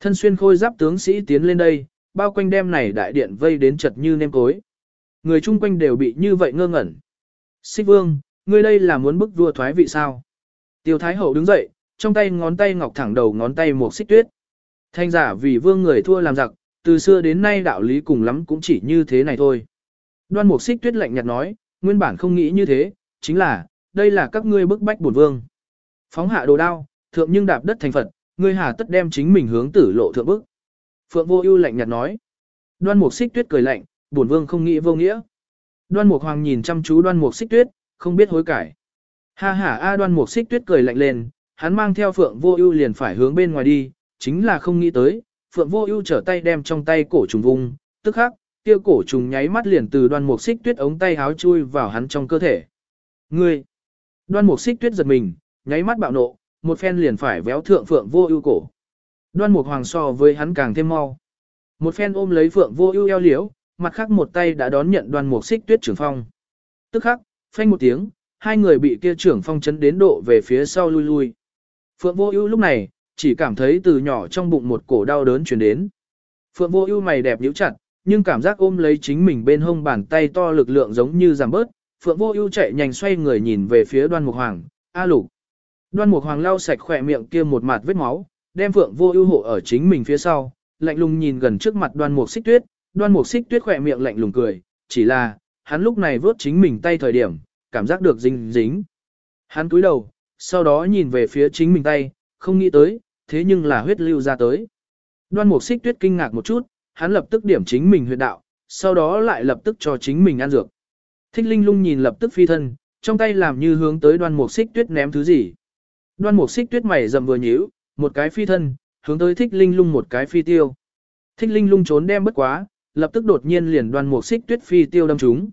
Thân xuyên khôi giáp tướng sĩ tiến lên đây, bao quanh đem này đại điện vây đến chật như nêm cối. Người chung quanh đều bị như vậy ngơ ngẩn. Xích vương, ngươi đây là muốn bức vua thoái vị sao? Tiêu Thái Hậu đứng dậy, trong tay ngón tay ngọc thẳng đầu ngón tay một xích tuyết. Thanh giả vì vương người thua làm giặc, từ xưa đến nay đạo lý cùng lắm cũng chỉ như thế này thôi. Đoan mục xích tuyết lạnh nhạt nói, nguyên bản không nghĩ như thế, chính là, đây là các ngươi bức bách bổn vương. Phóng hạ đồ đao, thượng nhưng đạp đất thành Phật, ngươi hà tất đem chính mình hướng tử lộ thượng bức. Phượng vô ưu lạnh nhạt nói. Đoan mục xích tuyết cười lạnh, bổn vương không nghĩ vô nghĩa. Đoan mục hoàng nhìn chăm chú đoan mục xích tuyết, không biết hối cải. Ha ha a đoan mục xích tuyết cười lạnh lên, hắn mang theo phượng vô ưu liền phải hướng bên ngoài đi, chính là không nghĩ tới, Phượng Vô Ưu trở tay đem trong tay cổ trùng vùng, tức khắc, kia cổ trùng nháy mắt liền từ Đoan Mục Xích Tuyết ống tay háo chui vào hắn trong cơ thể. Ngươi! Đoan Mục Xích Tuyết giật mình, nháy mắt bạo nộ, một phen liền phải véo thượng Phượng Vô Ưu cổ. Đoan Mục Hoàng so với hắn càng thêm mau. Một phen ôm lấy Phượng Vô Ưu eo liễu, mặt khác một tay đã đón nhận Đoan Mục Xích Tuyết trưởng phong. Tức khắc, phanh một tiếng, hai người bị kia trưởng phong chấn đến độ về phía sau lui lui. Phượng Vô Ưu lúc này chỉ cảm thấy từ nhỏ trong bụng một cổ đau đớn truyền đến. Phượng Vô Ưu mày đẹp nhíu chặt, nhưng cảm giác ôm lấy chính mình bên hông bàn tay to lực lượng giống như giảm bớt. Phượng Vô Ưu chạy nhanh xoay người nhìn về phía Đoan Mục Hoàng, "A Lục." Đoan Mục Hoàng lau sạch khóe miệng kia một mạt vết máu, đem Phượng Vô Ưu hộ ở chính mình phía sau, lạnh lùng nhìn gần trước mặt Đoan Mục Xích Tuyết, Đoan Mục Xích Tuyết khóe miệng lạnh lùng cười, chỉ là, hắn lúc này vớt chính mình tay thời điểm, cảm giác được dính dính. Hắn cúi đầu, sau đó nhìn về phía chính mình tay, không nghĩ tới, thế nhưng là huyết lưu ra tới. Đoan Mục Xích Tuyết kinh ngạc một chút, hắn lập tức điểm chính mình huyệt đạo, sau đó lại lập tức cho chính mình ăn dược. Thích Linh Lung nhìn lập tức phi thân, trong tay làm như hướng tới Đoan Mục Xích Tuyết ném thứ gì. Đoan Mục Xích Tuyết mày rậm vừa nhíu, một cái phi thân, hướng tới Thích Linh Lung một cái phi tiêu. Thích Linh Lung trốn đem bất quá, lập tức đột nhiên liền Đoan Mục Xích Tuyết phi tiêu đâm trúng.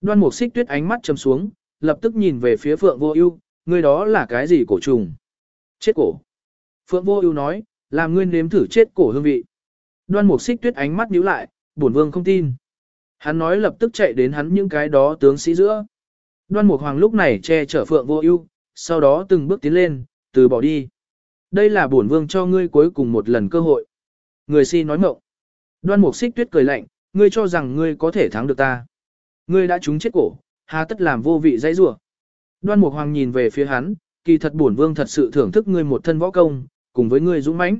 Đoan Mục Xích Tuyết ánh mắt chầm xuống, lập tức nhìn về phía Phượng Vô Ưu, người đó là cái gì cổ trùng? Chết cổ. Phượng Vô Ưu nói, làm ngươi nếm thử chết cổ hương vị. Đoan Mục Xích Tuyết ánh mắt nhíu lại, bổn vương không tin. Hắn nói lập tức chạy đến hắn những cái đó tướng sĩ giữa. Đoan Mục Hoàng lúc này che chở Phượng Vô Ưu, sau đó từng bước tiến lên, từ bỏ đi. Đây là bổn vương cho ngươi cuối cùng một lần cơ hội. Người si nói mộng. Đoan Mục Xích Tuyết cười lạnh, ngươi cho rằng ngươi có thể thắng được ta. Ngươi đã trúng chết cổ, hà tất làm vô vị dãy rủa. Đoan Mục Hoàng nhìn về phía hắn, kỳ thật bổn vương thật sự thưởng thức ngươi một thân võ công, cùng với ngươi dũng mãnh.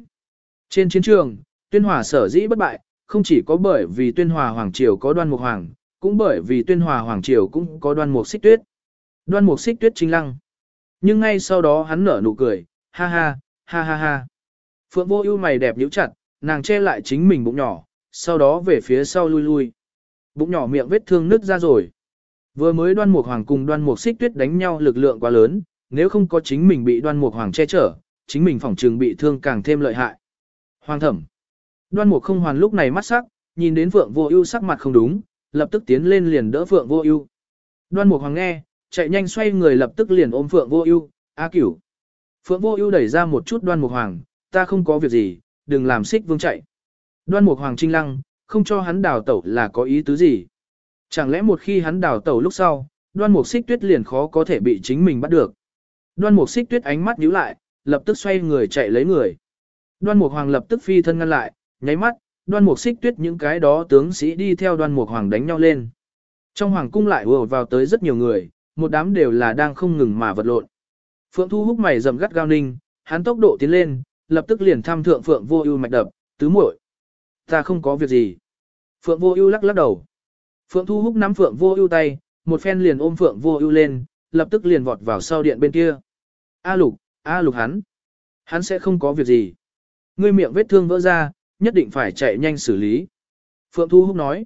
Trên chiến trường, Tuyên Hòa sở dĩ bất bại, không chỉ có bởi vì Tuyên Hòa hoàng triều có Đoan Mục Hoàng, cũng bởi vì Tuyên Hòa hoàng triều cũng có Đoan Mục Xích Tuyết. Đoan Mục Xích Tuyết chính lăng. Nhưng ngay sau đó hắn nở nụ cười, ha ha, ha ha ha. Phượng Vô Ưu mày đẹp nhíu chặt, nàng che lại chính mình bụng nhỏ, sau đó về phía sau lui lui. Bụng nhỏ miệng vết thương nứt ra rồi. Vừa mới Đoan Mục Hoàng cùng Đoan Mục Xích Tuyết đánh nhau lực lượng quá lớn, nếu không có chính mình bị Đoan Mục Hoàng che chở, chính mình phỏng trường bị thương càng thêm lợi hại. Hoàng thẩm. Đoan Mục không hoàn lúc này mắt sắc, nhìn đến Phượng Vô Ưu sắc mặt không đúng, lập tức tiến lên liền đỡ Phượng Vô Ưu. Đoan Mục Hoàng nghe, chạy nhanh xoay người lập tức liền ôm Phượng Vô Ưu, "A Cửu." Phượng Vô Ưu đẩy ra một chút Đoan Mục Hoàng, "Ta không có việc gì, đừng làm Xích Vương chạy." Đoan Mục Hoàng trinh lăng, không cho hắn đào tẩu là có ý tứ gì? Chẳng lẽ một khi hắn đào tẩu lúc sau, Đoan Mục Xích Tuyết liền khó có thể bị chính mình bắt được. Đoan Mục Xích Tuyết ánh mắt nhíu lại, lập tức xoay người chạy lấy người. Đoan Mục Hoàng lập tức phi thân ngăn lại, nháy mắt, Đoan Mục Xích Tuyết những cái đó tướng sĩ đi theo Đoan Mục Hoàng đánh nhau lên. Trong hoàng cung lại ùa vào tới rất nhiều người, một đám đều là đang không ngừng mà vật lộn. Phượng Thu húc mày rậm gắt gao ninh, hắn tốc độ tiến lên, lập tức liền thăm thượng Phượng Vô Ưu mạch đập, tứ muội, ta không có việc gì. Phượng Vô Ưu lắc lắc đầu. Phượng Thu húc nắm Phượng Vô Ưu tay, một phen liền ôm Phượng Vô Ưu lên, lập tức liền vọt vào sau điện bên kia. A Lục, A Lục hắn, hắn sẽ không có việc gì. Ngươi miệng vết thương vỡ ra, nhất định phải chạy nhanh xử lý. Phượng Thu húc nói.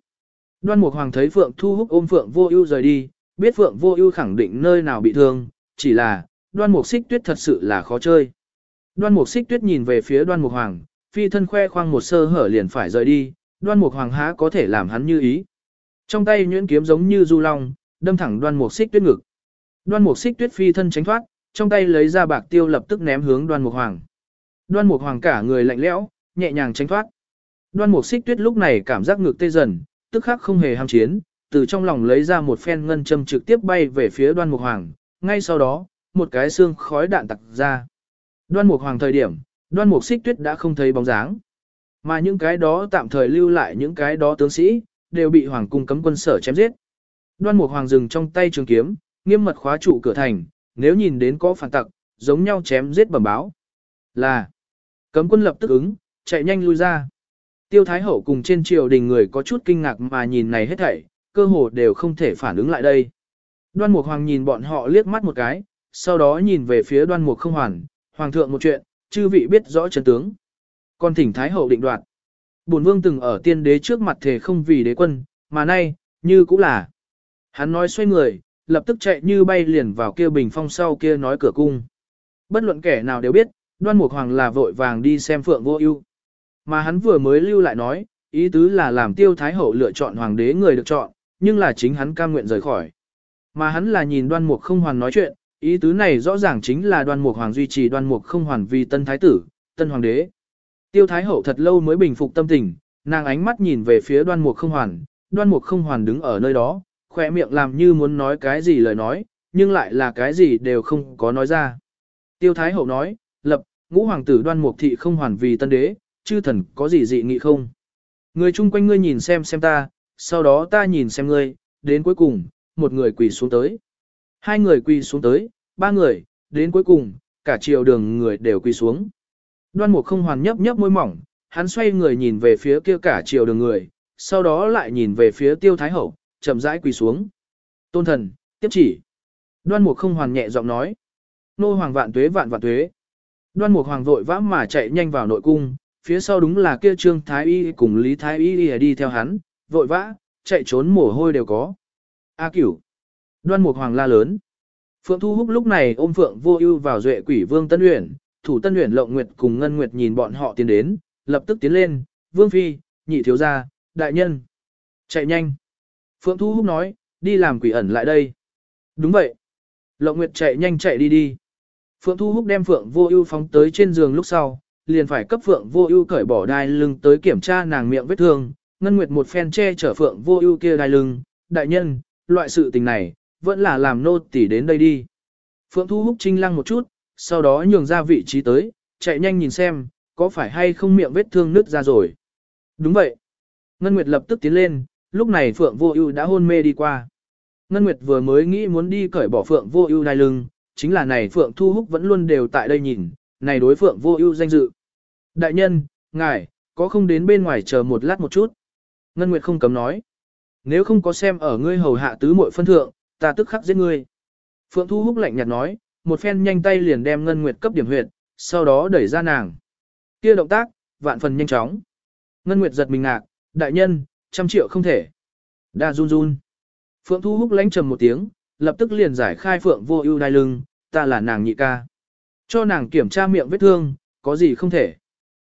Đoan Mục Hoàng thấy Phượng Thu húc ôm Phượng Vô Ưu rời đi, biết Phượng Vô Ưu khẳng định nơi nào bị thương, chỉ là, Đoan Mục Xích Tuyết thật sự là khó chơi. Đoan Mục Xích Tuyết nhìn về phía Đoan Mục Hoàng, phi thân khoe khoang một sơ hở liền phải rời đi, Đoan Mục Hoàng há có thể làm hắn như ý. Trong tay nhuyễn kiếm giống như du long, đâm thẳng Đoan Mục Xích Tuyết ngực. Đoan Mục Xích Tuyết phi thân tránh thoát, trong tay lấy ra bạc tiêu lập tức ném hướng Đoan Mục Hoàng. Đoan Mục Hoàng cả người lạnh lẽo, nhẹ nhàng tránh thoát. Đoan Mục Xích Tuyết lúc này cảm giác ngực tê dần, tức khắc không hề ham chiến, từ trong lòng lấy ra một phen ngân châm trực tiếp bay về phía Đoan Mục Hoàng, ngay sau đó, một cái xương khói đạn tặc ra. Đoan Mục Hoàng thời điểm, Đoan Mục Xích Tuyết đã không thấy bóng dáng. Mà những cái đó tạm thời lưu lại những cái đó tướng sĩ, đều bị hoàng cung cấm quân sở chém giết. Đoan Mục Hoàng dừng trong tay trường kiếm, nghiêm mật khóa trụ cửa thành, nếu nhìn đến có phản tặc, giống nhau chém giết bẩm báo. Là, cấm quân lập tức ứng, chạy nhanh lui ra. Tiêu Thái Hậu cùng trên triều đình người có chút kinh ngạc mà nhìn này hết thảy, cơ hồ đều không thể phản ứng lại đây. Đoan Mục Hoàng nhìn bọn họ liếc mắt một cái, sau đó nhìn về phía Đoan Mục không hoàn, Hoàng thượng một chuyện, chư vị biết rõ chân tướng. Còn thỉnh Thái Hậu định đoạt. Bổn Vương từng ở tiên đế trước mặt thể không vì đế quân, mà nay, như cũng là. Hắn nói xoay người, lập tức chạy như bay liền vào kia bình phong sau kia nói cửa cung. Bất luận kẻ nào đều biết, đoan mục hoàng là vội vàng đi xem phượng vô ưu. Mà hắn vừa mới lưu lại nói, ý tứ là làm tiêu thái hậu lựa chọn hoàng đế người được chọn, nhưng là chính hắn cam nguyện rời khỏi. Mà hắn là nhìn đoan mục không hoàn nói chuyện, ý tứ này rõ ràng chính là đoan mục hoàng duy trì đoan mục không hoàn vì tân thái tử, tân hoàng đế. Tiêu thái hậu thật lâu mới bình phục tâm tình, nàng ánh mắt nhìn về phía đoan mục không hoàn, đoan mục không hoàn đứng ở nơi đó, khỏe miệng làm như muốn nói cái gì lời nói, nhưng lại là cái gì đều không có nói ra. Tiêu thái hậu nói, lập, ngũ hoàng tử đoan mục thị không hoàn vì tân đế, chư thần có gì dị nghị không? Người chung quanh ngươi nhìn xem xem ta, sau đó ta nhìn xem ngươi, đến cuối cùng, một người quỳ xuống tới. Hai người quỳ xuống tới, ba người, đến cuối cùng, cả chiều đường người đều quỳ xuống. Đoan mục không hoàn nhấp nhấp môi mỏng, hắn xoay người nhìn về phía kia cả chiều đường người, sau đó lại nhìn về phía tiêu thái hậu, chậm rãi quỳ xuống. Tôn thần, tiếp chỉ. Đoan mục không hoàn nhẹ giọng nói. Nô hoàng vạn tuế vạn vạn tuế. Đoan mục hoàng vội vã mà chạy nhanh vào nội cung, phía sau đúng là kia trương thái y cùng lý thái y đi theo hắn, vội vã, chạy trốn mồ hôi đều có. A cửu. Đoan mục hoàng la lớn. Phượng Thu Húc lúc này ôm Phượng Vô Ưu vào duệ quỷ vương Tân Uyển, thủ Tân Uyển Lộng Nguyệt cùng Ngân Nguyệt nhìn bọn họ tiến đến, lập tức tiến lên, "Vương phi, nhị thiếu gia, đại nhân." Chạy nhanh. Phượng Thu Húc nói, "Đi làm quỷ ẩn lại đây." Đúng vậy. Lộng Nguyệt chạy nhanh chạy đi đi. Phượng Thu Húc đem Phượng Vô Ưu phóng tới trên giường lúc sau, liền phải cấp Phượng Vô Ưu cởi bỏ đai lưng tới kiểm tra nàng miệng vết thương. Ngân Nguyệt một phen che chở Phượng Vô Ưu kia đai lưng, "Đại nhân, loại sự tình này, vẫn là làm nô tỳ đến đây đi." Phượng Thu Húc trinh lăng một chút, sau đó nhường ra vị trí tới, chạy nhanh nhìn xem, có phải hay không miệng vết thương nứt ra rồi. Đúng vậy. Ngân Nguyệt lập tức tiến lên, lúc này Phượng Vô Ưu đã hôn mê đi qua. Ngân Nguyệt vừa mới nghĩ muốn đi cởi bỏ Phượng Vô Ưu đai lưng, chính là này Phượng Thu Húc vẫn luôn đều tại đây nhìn, này đối Phượng Vô Ưu danh dự. Đại nhân, ngài, có không đến bên ngoài chờ một lát một chút. Ngân Nguyệt không cấm nói. Nếu không có xem ở ngươi hầu hạ tứ muội phân thượng, ta tức khắc giết ngươi. Phượng Thu Húc lạnh nhạt nói, một phen nhanh tay liền đem Ngân Nguyệt cấp điểm huyệt, sau đó đẩy ra nàng. Kia động tác, vạn phần nhanh chóng. Ngân Nguyệt giật mình ngạc, đại nhân, trăm triệu không thể. Đa run run. Phượng Thu Húc lãnh trầm một tiếng, lập tức liền giải khai Phượng Vô Ưu đai lưng, ta là nàng nhị ca. Cho nàng kiểm tra miệng vết thương, có gì không thể.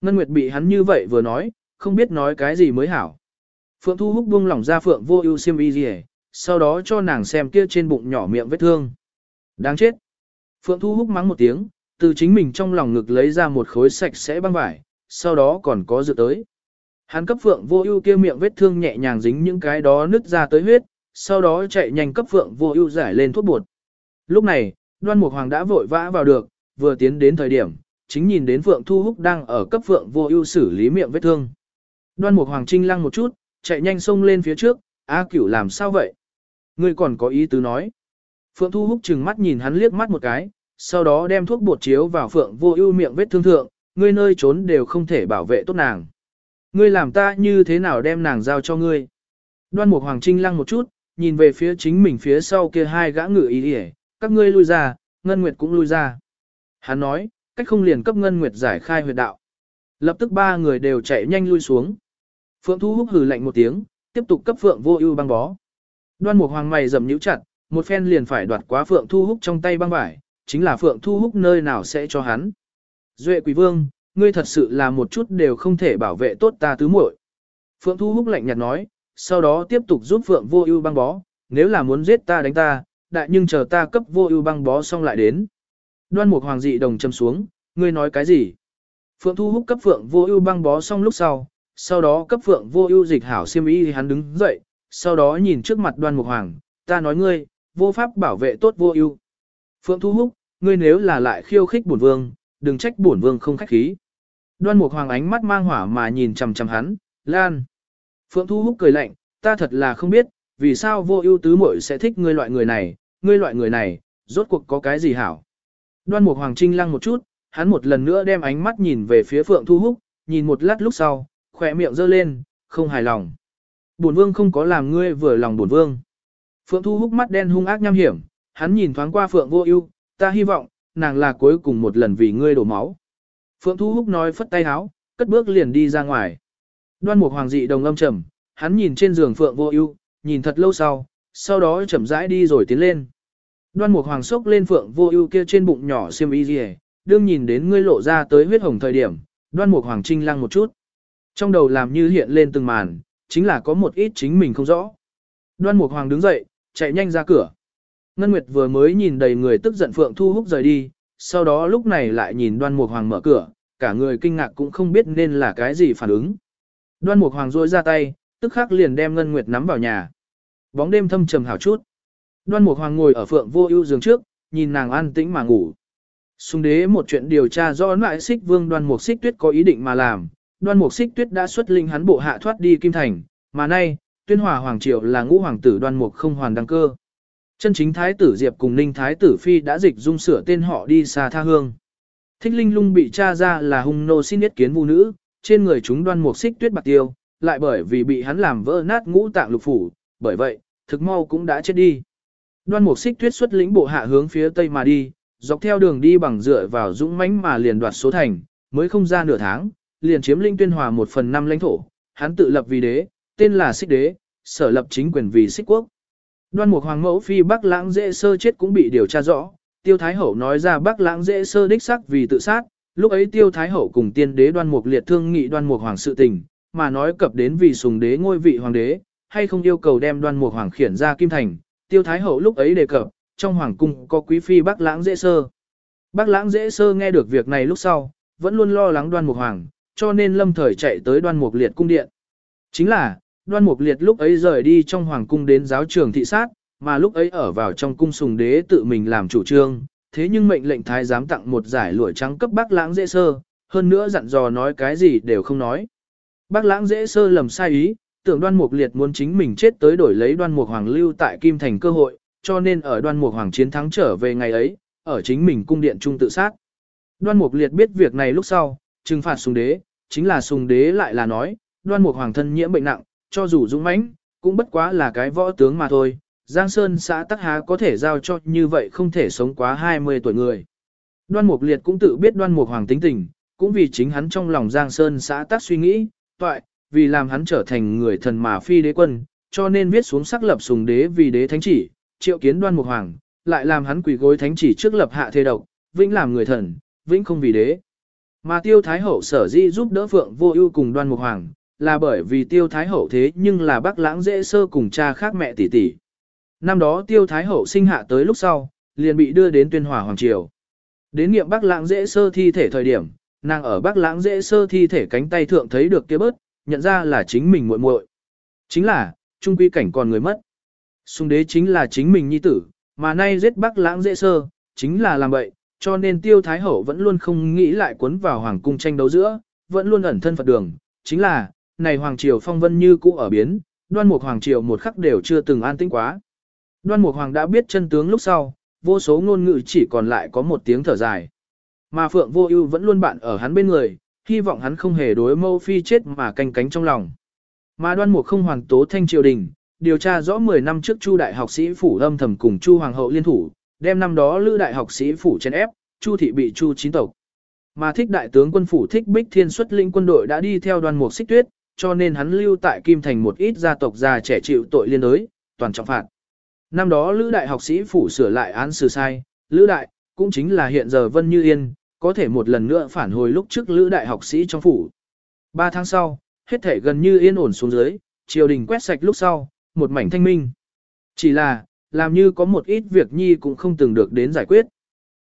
Ngân Nguyệt bị hắn như vậy vừa nói, không biết nói cái gì mới hảo. Phượng Thu Húc buông lỏng ra Phượng Vô Ưu xiêm y liễu, sau đó cho nàng xem kia trên bụng nhỏ miệng vết thương. Đáng chết. Phượng Thu Húc mắng một tiếng, từ chính mình trong lòng ngực lấy ra một khối sạch sẽ băng vải, sau đó còn có dự tới. Hắn cấp Phượng Vô Ưu kia miệng vết thương nhẹ nhàng dính những cái đó nứt ra tới huyết, sau đó chạy nhanh cấp Phượng Vô Ưu giải lên thuốc bột. Lúc này, Đoan Mục Hoàng đã vội vã vào được, vừa tiến đến thời điểm, chính nhìn đến Phượng Thu Húc đang ở cấp Phượng Vô Ưu xử lý miệng vết thương. Đoan Mục Hoàng trinh lăng một chút, chạy nhanh xông lên phía trước, "A Cửu làm sao vậy? Ngươi còn có ý tứ nói?" Phượng Thu Húc trừng mắt nhìn hắn liếc mắt một cái, sau đó đem thuốc bột chiếu vào Phượng Vô Ưu miệng vết thương thượng, "Ngươi nơi trốn đều không thể bảo vệ tốt nàng. Ngươi làm ta như thế nào đem nàng giao cho ngươi?" Đoan Mục Hoàng trinh lăng một chút, nhìn về phía chính mình phía sau kia hai gã ngự ý đi các ngươi lui ra, Ngân Nguyệt cũng lui ra. Hắn nói, cách không liền cấp Ngân Nguyệt giải khai huyệt đạo. Lập tức ba người đều chạy nhanh lui xuống. Phượng Thu Húc hừ lạnh một tiếng, tiếp tục cấp Phượng Vô Ưu băng bó. Đoan Mục Hoàng mày rậm nhíu chặt, một phen liền phải đoạt quá Phượng Thu Húc trong tay băng vải, chính là Phượng Thu Húc nơi nào sẽ cho hắn. Duệ Quỷ Vương, ngươi thật sự là một chút đều không thể bảo vệ tốt ta tứ muội. Phượng Thu Húc lạnh nhạt nói, sau đó tiếp tục giúp Phượng Vô Ưu băng bó, nếu là muốn giết ta đánh ta, đại nhưng chờ ta cấp Vô Ưu băng bó xong lại đến. Đoan Mục Hoàng dị đồng châm xuống, ngươi nói cái gì? Phượng Thu Húc cấp Phượng Vô Ưu băng bó xong lúc sau, sau đó cấp Phượng Vô Ưu dịch hảo xiêm y hắn đứng dậy, sau đó nhìn trước mặt Đoan Mục Hoàng, ta nói ngươi, vô pháp bảo vệ tốt Vô Ưu. Phượng Thu Húc, ngươi nếu là lại khiêu khích bổn vương, đừng trách bổn vương không khách khí. Đoan Mục Hoàng ánh mắt mang hỏa mà nhìn chằm chằm hắn, "Lan." Phượng Thu Húc cười lạnh, ta thật là không biết, vì sao vô ưu tứ muội sẽ thích ngươi loại người này, ngươi loại người này, rốt cuộc có cái gì hảo. Đoan Mục Hoàng Trinh lăng một chút, hắn một lần nữa đem ánh mắt nhìn về phía Phượng Thu Húc, nhìn một lát lúc sau, khỏe miệng giơ lên, không hài lòng. Bổn vương không có làm ngươi vừa lòng bổn vương. Phượng Thu Húc mắt đen hung ác nham hiểm, hắn nhìn thoáng qua Phượng Vô Ưu, ta hy vọng nàng là cuối cùng một lần vì ngươi đổ máu. Phượng Thu Húc nói phất tay áo, cất bước liền đi ra ngoài. Đoan Mục Hoàng dị đồng âm trầm, hắn nhìn trên giường Phượng Vô Ưu, nhìn thật lâu sau, sau đó chậm rãi đi rồi tiến lên. Đoan Mục Hoàng sốc lên Phượng Vô Ưu kia trên bụng nhỏ xiêm y đương nhìn đến ngươi lộ ra tới huyết hồng thời điểm, Đoan Mục Hoàng trinh lăng một chút. Trong đầu làm như hiện lên từng màn, chính là có một ít chính mình không rõ. Đoan Mục Hoàng đứng dậy, chạy nhanh ra cửa. Ngân Nguyệt vừa mới nhìn đầy người tức giận Phượng Thu Húc rời đi, sau đó lúc này lại nhìn Đoan Mục Hoàng mở cửa, cả người kinh ngạc cũng không biết nên là cái gì phản ứng. Đoan Mục Hoàng rôi ra tay, tức khắc liền đem Ngân Nguyệt nắm vào nhà. Bóng đêm thâm trầm hảo chút. Đoan Mục Hoàng ngồi ở Phượng Vô Ưu giường trước, nhìn nàng an tĩnh mà ngủ. Xung đế một chuyện điều tra rõ lại Xích Vương Đoan Mục Xích Tuyết có ý định mà làm, Đoan Mục Xích Tuyết đã xuất linh hắn bộ hạ thoát đi Kim Thành, mà nay, Tuyên Hòa hoàng triều là ngũ hoàng tử Đoan Mục không hoàn đăng cơ. Chân chính thái tử Diệp cùng Ninh thái tử phi đã dịch dung sửa tên họ đi xa tha hương. Thích Linh Lung bị tra ra là hung nô xin yết kiến vu nữ, trên người chúng Đoan Mục Xích Tuyết bạc tiêu, lại bởi vì bị hắn làm vỡ nát ngũ tạng lục phủ, bởi vậy, thực mau cũng đã chết đi. Đoan Mục Xích Tuyết xuất lĩnh bộ hạ hướng phía tây mà đi, dọc theo đường đi bằng dựa vào dũng mãnh mà liền đoạt số thành, mới không ra nửa tháng, liền chiếm linh tuyên hòa một phần năm lãnh thổ, hắn tự lập vì đế, tên là Xích Đế, sở lập chính quyền vì Xích Quốc. Đoan Mục Hoàng mẫu phi Bắc Lãng dễ sơ chết cũng bị điều tra rõ, Tiêu Thái Hậu nói ra Bắc Lãng dễ sơ đích xác vì tự sát, lúc ấy Tiêu Thái Hậu cùng tiên đế Đoan Mục liệt thương nghị Đoan Mục Hoàng sự tình, mà nói cập đến vì sùng đế ngôi vị hoàng đế, hay không yêu cầu đem Đoan Mục Hoàng khiển ra Kim Thành, Tiêu Thái Hậu lúc ấy đề cập, trong hoàng cung có quý phi Bắc Lãng dễ sơ. Bắc Lãng dễ sơ nghe được việc này lúc sau, vẫn luôn lo lắng Đoan Mục Hoàng, cho nên lâm thời chạy tới đoan mục liệt cung điện. Chính là, đoan mục liệt lúc ấy rời đi trong hoàng cung đến giáo trường thị sát, mà lúc ấy ở vào trong cung sùng đế tự mình làm chủ trương, thế nhưng mệnh lệnh thái giám tặng một giải lụa trắng cấp bác lãng dễ sơ, hơn nữa dặn dò nói cái gì đều không nói. Bác lãng dễ sơ lầm sai ý, tưởng đoan mục liệt muốn chính mình chết tới đổi lấy đoan mục hoàng lưu tại Kim Thành cơ hội, cho nên ở đoan mục hoàng chiến thắng trở về ngày ấy, ở chính mình cung điện trung tự sát. Đoan mục liệt biết việc này lúc sau, trừng phạt sùng đế, chính là sùng đế lại là nói, đoan mục hoàng thân nhiễm bệnh nặng, cho dù dũng mãnh, cũng bất quá là cái võ tướng mà thôi. Giang Sơn xã Tắc Há có thể giao cho như vậy không thể sống quá 20 tuổi người. Đoan Mục Liệt cũng tự biết Đoan Mục Hoàng tính tình, cũng vì chính hắn trong lòng Giang Sơn xã Tắc suy nghĩ, toại, vì làm hắn trở thành người thần mà phi đế quân, cho nên viết xuống sắc lập sùng đế vì đế thánh chỉ, triệu kiến Đoan Mục Hoàng, lại làm hắn quỳ gối thánh chỉ trước lập hạ thế độc, vĩnh làm người thần, vĩnh không vì đế. Mà tiêu thái hậu sở di giúp đỡ Phượng vô ưu cùng đoan mục hoàng, là bởi vì tiêu thái hậu thế nhưng là bắc lãng dễ sơ cùng cha khác mẹ tỷ tỷ. Năm đó tiêu thái hậu sinh hạ tới lúc sau, liền bị đưa đến tuyên hòa hoàng triều. Đến nghiệm bắc lãng dễ sơ thi thể thời điểm, nàng ở bắc lãng dễ sơ thi thể cánh tay thượng thấy được kia bớt, nhận ra là chính mình muội muội. Chính là, trung quy cảnh còn người mất. Xung đế chính là chính mình nhi tử, mà nay giết bắc lãng dễ sơ, chính là làm vậy cho nên tiêu thái hậu vẫn luôn không nghĩ lại cuốn vào hoàng cung tranh đấu giữa, vẫn luôn ẩn thân Phật đường, chính là, này hoàng triều phong vân như cũ ở biến, đoan mục hoàng triều một khắc đều chưa từng an tĩnh quá. Đoan mục hoàng đã biết chân tướng lúc sau, vô số ngôn ngữ chỉ còn lại có một tiếng thở dài. Mà Phượng Vô Ưu vẫn luôn bạn ở hắn bên người, hy vọng hắn không hề đối mâu phi chết mà canh cánh trong lòng. Mà Đoan Mục không hoàn tố thanh triều đình, điều tra rõ 10 năm trước Chu đại học sĩ phủ âm thầm cùng Chu hoàng hậu liên thủ, đem năm đó lữ đại học sĩ phủ chèn ép, Chu thị bị Chu chín tộc. Mà thích đại tướng quân phủ thích Bích Thiên xuất lĩnh quân đội đã đi theo đoàn mục xích tuyết, cho nên hắn lưu tại Kim Thành một ít gia tộc già trẻ chịu tội liên đới, toàn trọng phạt. Năm đó lữ đại học sĩ phủ sửa lại án xử sai, lữ đại, cũng chính là hiện giờ Vân Như Yên, có thể một lần nữa phản hồi lúc trước lữ đại học sĩ trong phủ. Ba tháng sau, hết thể gần như yên ổn xuống dưới, triều đình quét sạch lúc sau, một mảnh thanh minh. Chỉ là, làm như có một ít việc nhi cũng không từng được đến giải quyết.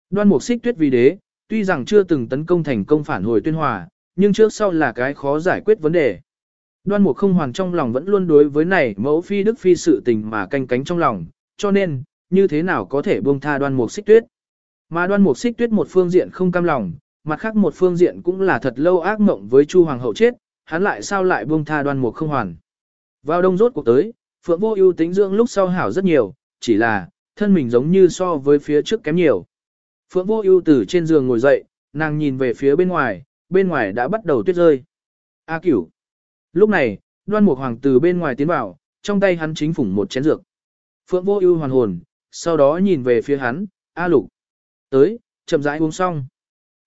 Đoan mục xích tuyết vì đế, tuy rằng chưa từng tấn công thành công phản hồi tuyên hòa, nhưng trước sau là cái khó giải quyết vấn đề. Đoan mục không hoàn trong lòng vẫn luôn đối với này mẫu phi đức phi sự tình mà canh cánh trong lòng, cho nên, như thế nào có thể buông tha đoan mục xích tuyết. Mà đoan mục xích tuyết một phương diện không cam lòng, mặt khác một phương diện cũng là thật lâu ác mộng với chu hoàng hậu chết, hắn lại sao lại buông tha đoan mục không hoàn. Vào đông rốt cuộc tới, phượng vô ưu tính dưỡng lúc sau hảo rất nhiều, chỉ là, thân mình giống như so với phía trước kém nhiều. Phượng vô ưu từ trên giường ngồi dậy, nàng nhìn về phía bên ngoài, bên ngoài đã bắt đầu tuyết rơi. A cửu. Lúc này, đoan mục hoàng từ bên ngoài tiến vào, trong tay hắn chính phủng một chén dược. Phượng vô ưu hoàn hồn, sau đó nhìn về phía hắn, A lục. Tới, chậm rãi uống xong.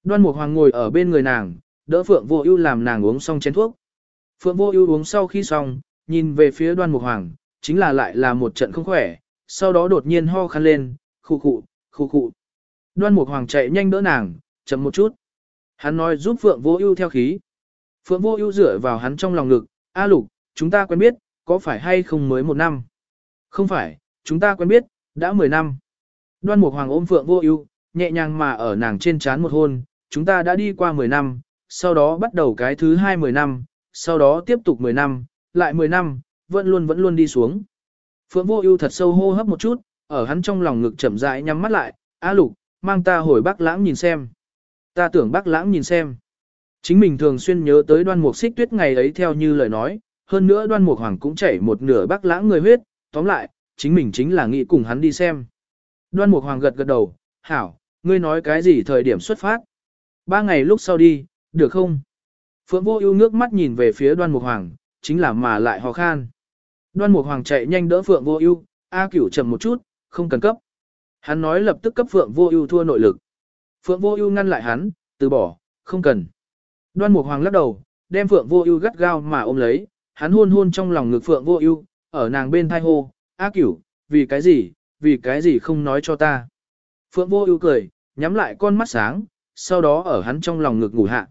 Đoan mục hoàng ngồi ở bên người nàng, đỡ Phượng vô ưu làm nàng uống xong chén thuốc. Phượng vô ưu uống sau khi xong, nhìn về phía đoan mục hoàng, chính là lại là một trận không khỏe, sau đó đột nhiên ho khăn lên, khu khụ, khu khụ. Đoan Mục Hoàng chạy nhanh đỡ nàng, chậm một chút. Hắn nói giúp Phượng Vô Ưu theo khí. Phượng Vô Ưu dựa vào hắn trong lòng ngực, "A Lục, chúng ta quen biết, có phải hay không mới một năm?" "Không phải, chúng ta quen biết, đã 10 năm." Đoan Mục Hoàng ôm Phượng Vô Ưu, nhẹ nhàng mà ở nàng trên trán một hôn, "Chúng ta đã đi qua 10 năm, sau đó bắt đầu cái thứ hai 10 năm, sau đó tiếp tục 10 năm, lại 10 năm, vẫn luôn vẫn luôn đi xuống." Phượng Vô Ưu thật sâu hô hấp một chút, ở hắn trong lòng ngực chậm rãi nhắm mắt lại, "A Lục, mang ta hồi Bắc Lãng nhìn xem." Ta tưởng Bắc Lãng nhìn xem. Chính mình thường xuyên nhớ tới đoan mục xích tuyết ngày ấy theo như lời nói, hơn nữa đoan mục hoàng cũng chảy một nửa Bắc Lãng người huyết, tóm lại, chính mình chính là nghĩ cùng hắn đi xem. Đoan mục hoàng gật gật đầu, "Hảo, ngươi nói cái gì thời điểm xuất phát?" Ba ngày lúc sau đi, được không? Phượng Vô Ưu ngước mắt nhìn về phía Đoan Mục Hoàng, chính là mà lại ho khan. Đoan Mục Hoàng chạy nhanh đỡ Phượng Vô Ưu, A Cửu chậm một chút, không cần cấp. Hắn nói lập tức cấp Phượng Vô Ưu thua nội lực. Phượng Vô Ưu ngăn lại hắn, từ bỏ, không cần. Đoan Mục Hoàng lắc đầu, đem Phượng Vô Ưu gắt gao mà ôm lấy, hắn hôn hôn trong lòng ngực Phượng Vô Ưu, ở nàng bên tai hô, "A Cửu, vì cái gì, vì cái gì không nói cho ta?" Phượng Vô Ưu cười, nhắm lại con mắt sáng, sau đó ở hắn trong lòng ngực ngủ hạ.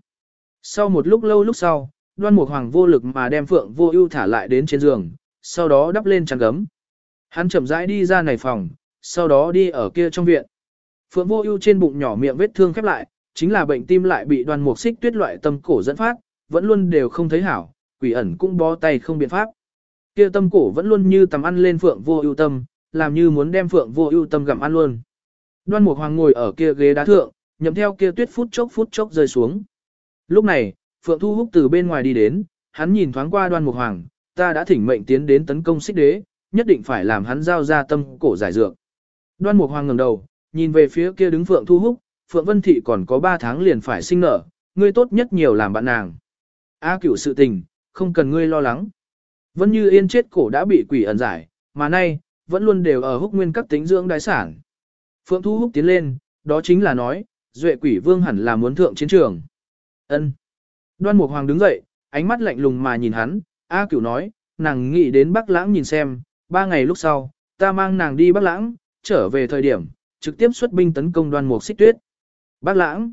Sau một lúc lâu lúc sau, Đoan Mục Hoàng vô lực mà đem Phượng Vô Ưu thả lại đến trên giường, sau đó đắp lên chăn gấm. Hắn chậm rãi đi ra này phòng, sau đó đi ở kia trong viện. Phượng Vô Ưu trên bụng nhỏ miệng vết thương khép lại, chính là bệnh tim lại bị Đoan Mục Xích Tuyết loại tâm cổ dẫn phát, vẫn luôn đều không thấy hảo, quỷ ẩn cũng bó tay không biện pháp. Kia tâm cổ vẫn luôn như tầm ăn lên Phượng Vô Ưu tâm, làm như muốn đem Phượng Vô Ưu tâm gặm ăn luôn. Đoan Mục Hoàng ngồi ở kia ghế đá thượng, nhậm theo kia tuyết phút chốc phút chốc rơi xuống. Lúc này, Phượng Thu Húc từ bên ngoài đi đến, hắn nhìn thoáng qua Đoan Mục Hoàng, ta đã thỉnh mệnh tiến đến tấn công Xích Đế, nhất định phải làm hắn giao ra tâm cổ giải dược. Đoan Mục Hoàng ngẩng đầu, nhìn về phía kia đứng Phượng Thu Húc, Phượng Vân Thị còn có 3 tháng liền phải sinh nở, ngươi tốt nhất nhiều làm bạn nàng. A cửu sự tình, không cần ngươi lo lắng. Vân Như Yên chết cổ đã bị quỷ ẩn giải, mà nay, vẫn luôn đều ở húc nguyên các tính dưỡng đái sản. Phượng Thu Húc tiến lên, đó chính là nói, Duệ quỷ vương hẳn là muốn thượng chiến trường. ân Đoan Mục Hoàng đứng dậy, ánh mắt lạnh lùng mà nhìn hắn, A cửu nói, nàng nghĩ đến Bắc Lãng nhìn xem, ba ngày lúc sau, ta mang nàng đi Bắc Lãng, trở về thời điểm, trực tiếp xuất binh tấn công đoan mục xích tuyết. Bắc Lãng.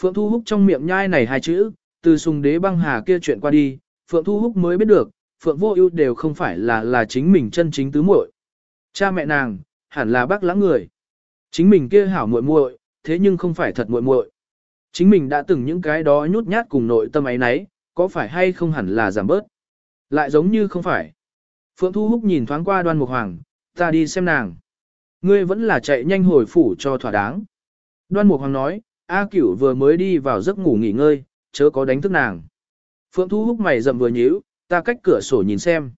Phượng Thu Húc trong miệng nhai này hai chữ, từ sùng đế băng hà kia chuyện qua đi, Phượng Thu Húc mới biết được, Phượng Vô Ưu đều không phải là là chính mình chân chính tứ muội. Cha mẹ nàng, hẳn là Bắc Lãng người. Chính mình kia hảo muội muội, thế nhưng không phải thật muội muội. Chính mình đã từng những cái đó nhút nhát cùng nội tâm ấy nấy, có phải hay không hẳn là giảm bớt. Lại giống như không phải. Phượng Thu Húc nhìn thoáng qua Đoan Mục Hoàng, ta đi xem nàng. Ngươi vẫn là chạy nhanh hồi phủ cho thỏa đáng. Đoan Mục Hoàng nói, A Cửu vừa mới đi vào giấc ngủ nghỉ ngơi, chớ có đánh thức nàng. Phượng Thu Húc mày rậm vừa nhíu, ta cách cửa sổ nhìn xem.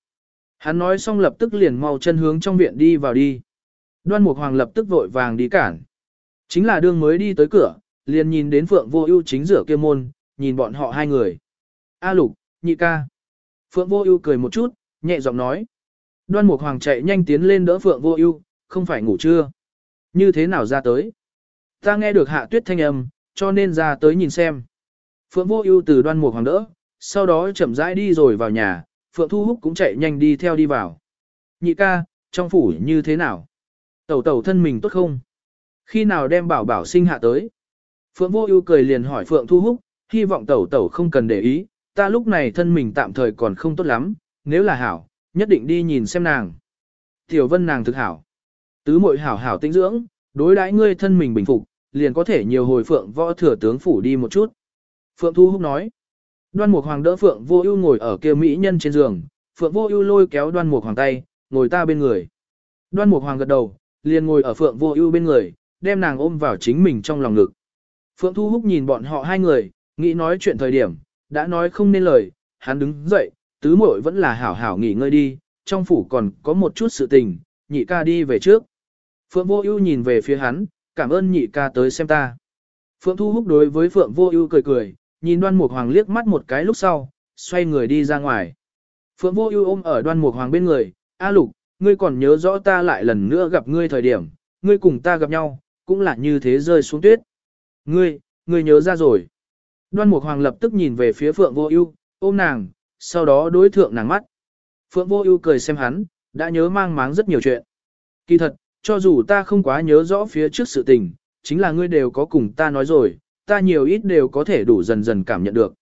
Hắn nói xong lập tức liền mau chân hướng trong viện đi vào đi. Đoan Mục Hoàng lập tức vội vàng đi cản. Chính là đương mới đi tới cửa, liền nhìn đến Phượng Vô Ưu chính giữa kia môn, nhìn bọn họ hai người. A Lục, nhị ca. Phượng Vô Ưu cười một chút, nhẹ giọng nói. Đoan Mục Hoàng chạy nhanh tiến lên đỡ Phượng Vô Ưu, không phải ngủ chưa? Như thế nào ra tới? Ta nghe được Hạ Tuyết thanh âm, cho nên ra tới nhìn xem. Phượng Vô Ưu từ Đoan Mục Hoàng đỡ, sau đó chậm rãi đi rồi vào nhà, Phượng Thu Húc cũng chạy nhanh đi theo đi vào. Nhị ca, trong phủ như thế nào? Tẩu tẩu thân mình tốt không? Khi nào đem bảo bảo sinh hạ tới? Phượng Vô Ưu cười liền hỏi Phượng Thu Húc, hy vọng tẩu tẩu không cần để ý, ta lúc này thân mình tạm thời còn không tốt lắm, nếu là hảo, nhất định đi nhìn xem nàng. Tiểu Vân nàng thực hảo. Tứ muội hảo hảo tinh dưỡng, đối đãi ngươi thân mình bình phục, liền có thể nhiều hồi Phượng võ thừa tướng phủ đi một chút. Phượng Thu Húc nói. Đoan Mục Hoàng đỡ Phượng Vô Ưu ngồi ở kia mỹ nhân trên giường, Phượng Vô Ưu lôi kéo Đoan Mục Hoàng tay, ngồi ta bên người. Đoan Mục Hoàng gật đầu, liền ngồi ở Phượng Vô Ưu bên người, đem nàng ôm vào chính mình trong lòng ngực. Phượng Thu Húc nhìn bọn họ hai người, nghĩ nói chuyện thời điểm, đã nói không nên lời, hắn đứng dậy, tứ muội vẫn là hảo hảo nghỉ ngơi đi, trong phủ còn có một chút sự tình, nhị ca đi về trước. Phượng Vô Ưu nhìn về phía hắn, cảm ơn nhị ca tới xem ta. Phượng Thu Húc đối với Phượng Vô Ưu cười cười, nhìn Đoan Mục Hoàng liếc mắt một cái lúc sau, xoay người đi ra ngoài. Phượng Vô Ưu ôm ở Đoan Mục Hoàng bên người, "A Lục, ngươi còn nhớ rõ ta lại lần nữa gặp ngươi thời điểm, ngươi cùng ta gặp nhau, cũng là như thế rơi xuống tuyết." "Ngươi, ngươi nhớ ra rồi?" Đoan Mục Hoàng lập tức nhìn về phía Phượng Vô Ưu, ôm nàng, sau đó đối thượng nàng mắt. Phượng Vô Ưu cười xem hắn, đã nhớ mang máng rất nhiều chuyện. Kỳ thật, cho dù ta không quá nhớ rõ phía trước sự tình, chính là ngươi đều có cùng ta nói rồi, ta nhiều ít đều có thể đủ dần dần cảm nhận được.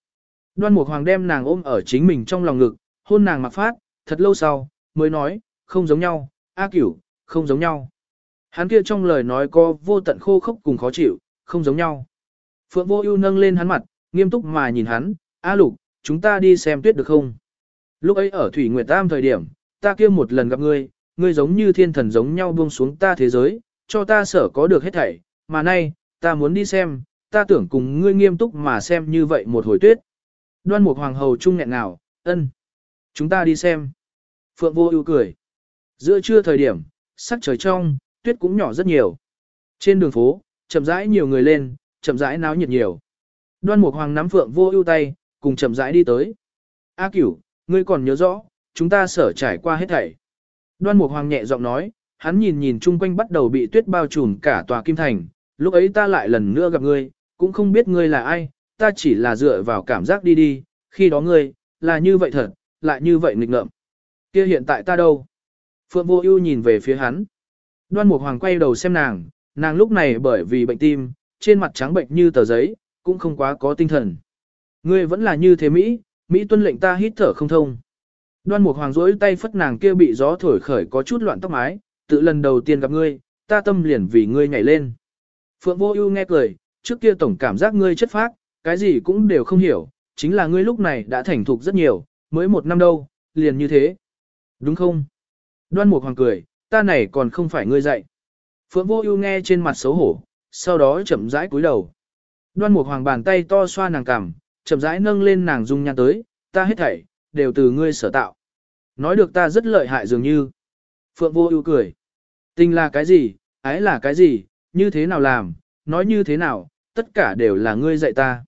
Đoan Mục Hoàng đem nàng ôm ở chính mình trong lòng ngực, hôn nàng mặc phát, thật lâu sau, mới nói, không giống nhau, A Cửu, không giống nhau. Hắn kia trong lời nói có vô tận khô khốc cùng khó chịu, không giống nhau. Phượng Vô Ưu nâng lên hắn mặt, nghiêm túc mà nhìn hắn, "A Lục, chúng ta đi xem tuyết được không?" Lúc ấy ở Thủy Nguyệt Tam thời điểm, ta kia một lần gặp ngươi, ngươi giống như thiên thần giống nhau buông xuống ta thế giới, cho ta sở có được hết thảy, mà nay, ta muốn đi xem, ta tưởng cùng ngươi nghiêm túc mà xem như vậy một hồi tuyết. Đoan một Hoàng hầu trung nghẹn nào, "Ân, chúng ta đi xem." Phượng Vô Ưu cười. Giữa trưa thời điểm, sắc trời trong, tuyết cũng nhỏ rất nhiều. Trên đường phố, chậm rãi nhiều người lên, chậm rãi náo nhiệt nhiều. Đoan Mục Hoàng nắm Phượng Vô Ưu tay, cùng chậm rãi đi tới. "A Cửu, ngươi còn nhớ rõ, chúng ta sở trải qua hết thảy." Đoan Mục Hoàng nhẹ giọng nói, hắn nhìn nhìn chung quanh bắt đầu bị tuyết bao trùm cả tòa kim thành, lúc ấy ta lại lần nữa gặp ngươi, cũng không biết ngươi là ai, ta chỉ là dựa vào cảm giác đi đi, khi đó ngươi, là như vậy thật, lại như vậy nghịch ngợm. Kia hiện tại ta đâu? Phượng Vô Ưu nhìn về phía hắn. Đoan Mục Hoàng quay đầu xem nàng, nàng lúc này bởi vì bệnh tim, trên mặt trắng bệnh như tờ giấy, cũng không quá có tinh thần. Ngươi vẫn là như thế Mỹ, Mỹ tuân lệnh ta hít thở không thông. Đoan Mục Hoàng rỗi tay phất nàng kia bị gió thổi khởi có chút loạn tóc mái, tự lần đầu tiên gặp ngươi, ta tâm liền vì ngươi nhảy lên. Phượng Vô Ưu nghe cười, trước kia tổng cảm giác ngươi chất phác, cái gì cũng đều không hiểu, chính là ngươi lúc này đã thành thục rất nhiều, mới một năm đâu, liền như thế. Đúng không? Đoan Mục Hoàng cười, ta này còn không phải ngươi dạy. Phượng Vô Ưu nghe trên mặt xấu hổ, sau đó chậm rãi cúi đầu. Đoan Mục Hoàng bàn tay to xoa nàng cằm, chậm rãi nâng lên nàng dung nhan tới, ta hết thảy đều từ ngươi sở tạo. Nói được ta rất lợi hại dường như. Phượng Vô Ưu cười. Tình là cái gì, ái là cái gì, như thế nào làm, nói như thế nào, tất cả đều là ngươi dạy ta.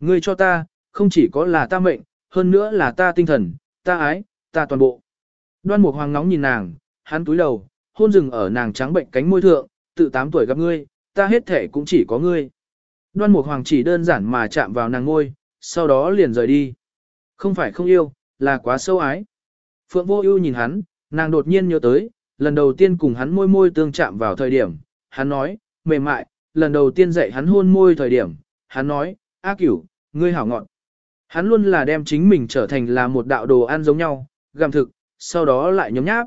Ngươi cho ta, không chỉ có là ta mệnh, hơn nữa là ta tinh thần, ta ái, ta toàn bộ. Đoan Mục Hoàng ngóng nhìn nàng, hắn túi đầu, hôn rừng ở nàng trắng bệnh cánh môi thượng, tự 8 tuổi gặp ngươi, ta hết thể cũng chỉ có ngươi. Đoan Mục Hoàng chỉ đơn giản mà chạm vào nàng ngôi, sau đó liền rời đi. Không phải không yêu, là quá sâu ái. Phượng Vô Ưu nhìn hắn, nàng đột nhiên nhớ tới, lần đầu tiên cùng hắn môi môi tương chạm vào thời điểm, hắn nói, mềm mại, lần đầu tiên dạy hắn hôn môi thời điểm, hắn nói, A Cửu, ngươi hảo ngọn. Hắn luôn là đem chính mình trở thành là một đạo đồ ăn giống nhau, gặm thực, sau đó lại nhấm nháp.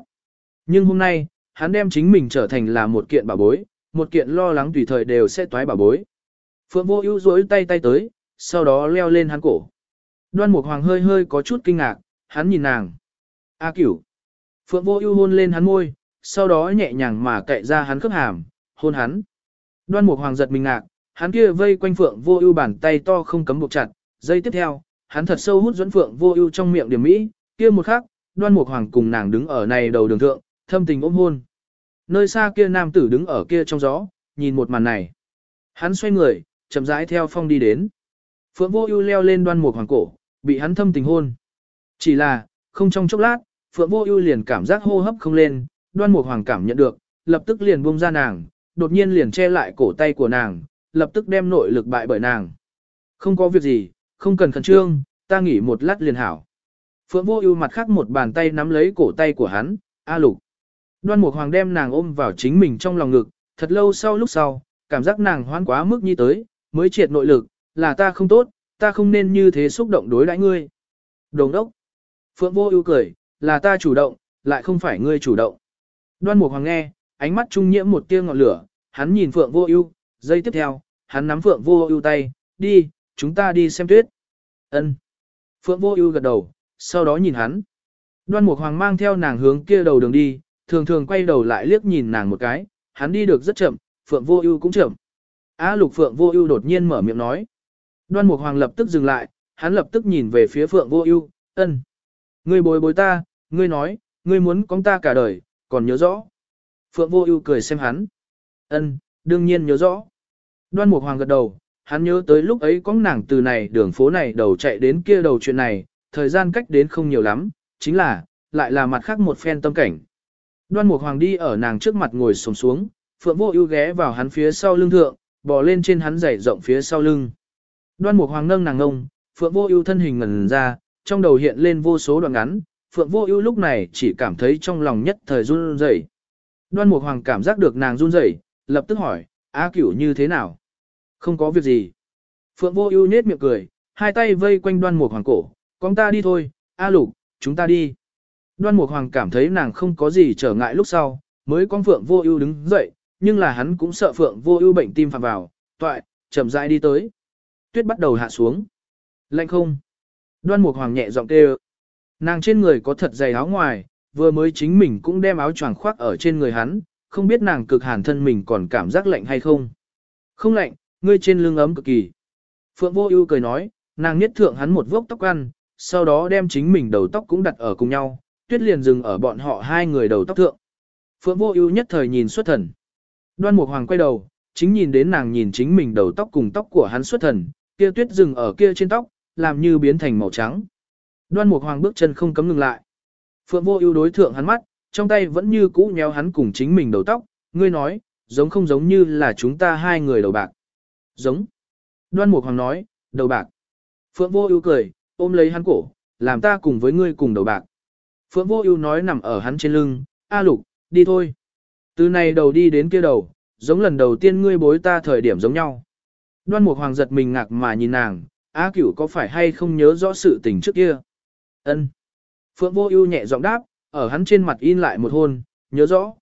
Nhưng hôm nay, hắn đem chính mình trở thành là một kiện bảo bối, một kiện lo lắng tùy thời đều sẽ toái bảo bối. Phượng vô ưu duỗi tay tay tới, sau đó leo lên hắn cổ. Đoan Mục Hoàng hơi hơi có chút kinh ngạc, hắn nhìn nàng. A Cửu. Phượng vô ưu hôn lên hắn môi, sau đó nhẹ nhàng mà cậy ra hắn khớp hàm, hôn hắn. Đoan Mục Hoàng giật mình ngạc, hắn kia vây quanh Phượng vô ưu bàn tay to không cấm buộc chặt, giây tiếp theo, hắn thật sâu hút dẫn Phượng vô ưu trong miệng điểm mỹ, kia một khắc, Đoan Mục Hoàng cùng nàng đứng ở này đầu đường thượng, thâm tình ôm hôn. Nơi xa kia nam tử đứng ở kia trong gió, nhìn một màn này. Hắn xoay người, chậm rãi theo phong đi đến. Phượng Vô Ưu leo lên Đoan Mục Hoàng cổ, bị hắn thâm tình hôn. Chỉ là, không trong chốc lát, Phượng Vô Ưu liền cảm giác hô hấp không lên, Đoan Mục Hoàng cảm nhận được, lập tức liền buông ra nàng, đột nhiên liền che lại cổ tay của nàng, lập tức đem nội lực bại bởi nàng. Không có việc gì, không cần khẩn trương, ta nghỉ một lát liền hảo. Phượng Vô Ưu mặt khác một bàn tay nắm lấy cổ tay của hắn, "A Lục." Đoan Mục Hoàng đem nàng ôm vào chính mình trong lòng ngực, thật lâu sau lúc sau, cảm giác nàng hoan quá mức như tới, mới triệt nội lực, là ta không tốt, ta không nên như thế xúc động đối đãi ngươi. Đồng đốc. Phượng Vô Ưu cười, là ta chủ động, lại không phải ngươi chủ động. Đoan Mục Hoàng nghe, ánh mắt trung nhiễm một tia ngọn lửa, hắn nhìn Phượng Vô Ưu, giây tiếp theo, hắn nắm Phượng Vô Ưu tay, "Đi, chúng ta đi xem tuyết." Ân. Phượng Vô Ưu gật đầu, sau đó nhìn hắn. Đoan Mục Hoàng mang theo nàng hướng kia đầu đường đi, thường thường quay đầu lại liếc nhìn nàng một cái, hắn đi được rất chậm, Phượng Vô Ưu cũng chậm. Á Lục Phượng Vô Ưu đột nhiên mở miệng nói. Đoan Mục Hoàng lập tức dừng lại, hắn lập tức nhìn về phía Phượng Vô Ưu, "Ân, ngươi bồi bồi ta, ngươi nói, ngươi muốn con ta cả đời, còn nhớ rõ?" Phượng Vô Ưu cười xem hắn. "Ân, đương nhiên nhớ rõ." Đoan Mục Hoàng gật đầu, hắn nhớ tới lúc ấy có nàng từ này đường phố này đầu chạy đến kia đầu chuyện này, thời gian cách đến không nhiều lắm, chính là, lại là mặt khác một phen tâm cảnh. Đoan Mục Hoàng đi ở nàng trước mặt ngồi xổm xuống, Phượng Vô Ưu ghé vào hắn phía sau lưng thượng, bò lên trên hắn giày rộng phía sau lưng. Đoan Mục Hoàng nâng nàng ngông, Phượng Vô Ưu thân hình ngẩn ra, trong đầu hiện lên vô số đoạn ngắn, Phượng Vô Ưu lúc này chỉ cảm thấy trong lòng nhất thời run rẩy. Đoan Mục Hoàng cảm giác được nàng run rẩy, lập tức hỏi, "A Cửu như thế nào?" "Không có việc gì." Phượng Vô Ưu nhếch miệng cười, hai tay vây quanh đoan mục hoàng cổ, con ta đi thôi, A lục, chúng ta đi. Đoan mục hoàng cảm thấy nàng không có gì trở ngại lúc sau, mới con phượng vô ưu đứng dậy, nhưng là hắn cũng sợ phượng vô ưu bệnh tim phạm vào, toại, chậm rãi đi tới. Tuyết bắt đầu hạ xuống. Lạnh không? Đoan mục hoàng nhẹ giọng kêu. Nàng trên người có thật dày áo ngoài, vừa mới chính mình cũng đem áo choàng khoác ở trên người hắn, không biết nàng cực hàn thân mình còn cảm giác lạnh hay không. Không lạnh, ngươi trên lưng ấm cực kỳ. Phượng vô ưu cười nói, nàng niết thượng hắn một vốc tóc ăn, sau đó đem chính mình đầu tóc cũng đặt ở cùng nhau, tuyết liền dừng ở bọn họ hai người đầu tóc thượng. Phượng vô ưu nhất thời nhìn xuất thần. Đoan Mục Hoàng quay đầu, chính nhìn đến nàng nhìn chính mình đầu tóc cùng tóc của hắn xuất thần, kia tuyết dừng ở kia trên tóc, làm như biến thành màu trắng. Đoan Mục Hoàng bước chân không cấm ngừng lại. Phượng Vô Ưu đối thượng hắn mắt, trong tay vẫn như cũ nhéo hắn cùng chính mình đầu tóc, ngươi nói, giống không giống như là chúng ta hai người đầu bạc. Giống. Đoan Mục Hoàng nói, đầu bạc. Phượng Vô Ưu cười, ôm lấy hắn cổ, làm ta cùng với ngươi cùng đầu bạc. Phượng Vô Ưu nói nằm ở hắn trên lưng, "A Lục, đi thôi." Từ này đầu đi đến kia đầu, giống lần đầu tiên ngươi bối ta thời điểm giống nhau. Đoan Mục Hoàng giật mình ngạc mà nhìn nàng, Á Cửu có phải hay không nhớ rõ sự tình trước kia?" Ân. Phượng Vô Ưu nhẹ giọng đáp, ở hắn trên mặt in lại một hôn, "Nhớ rõ."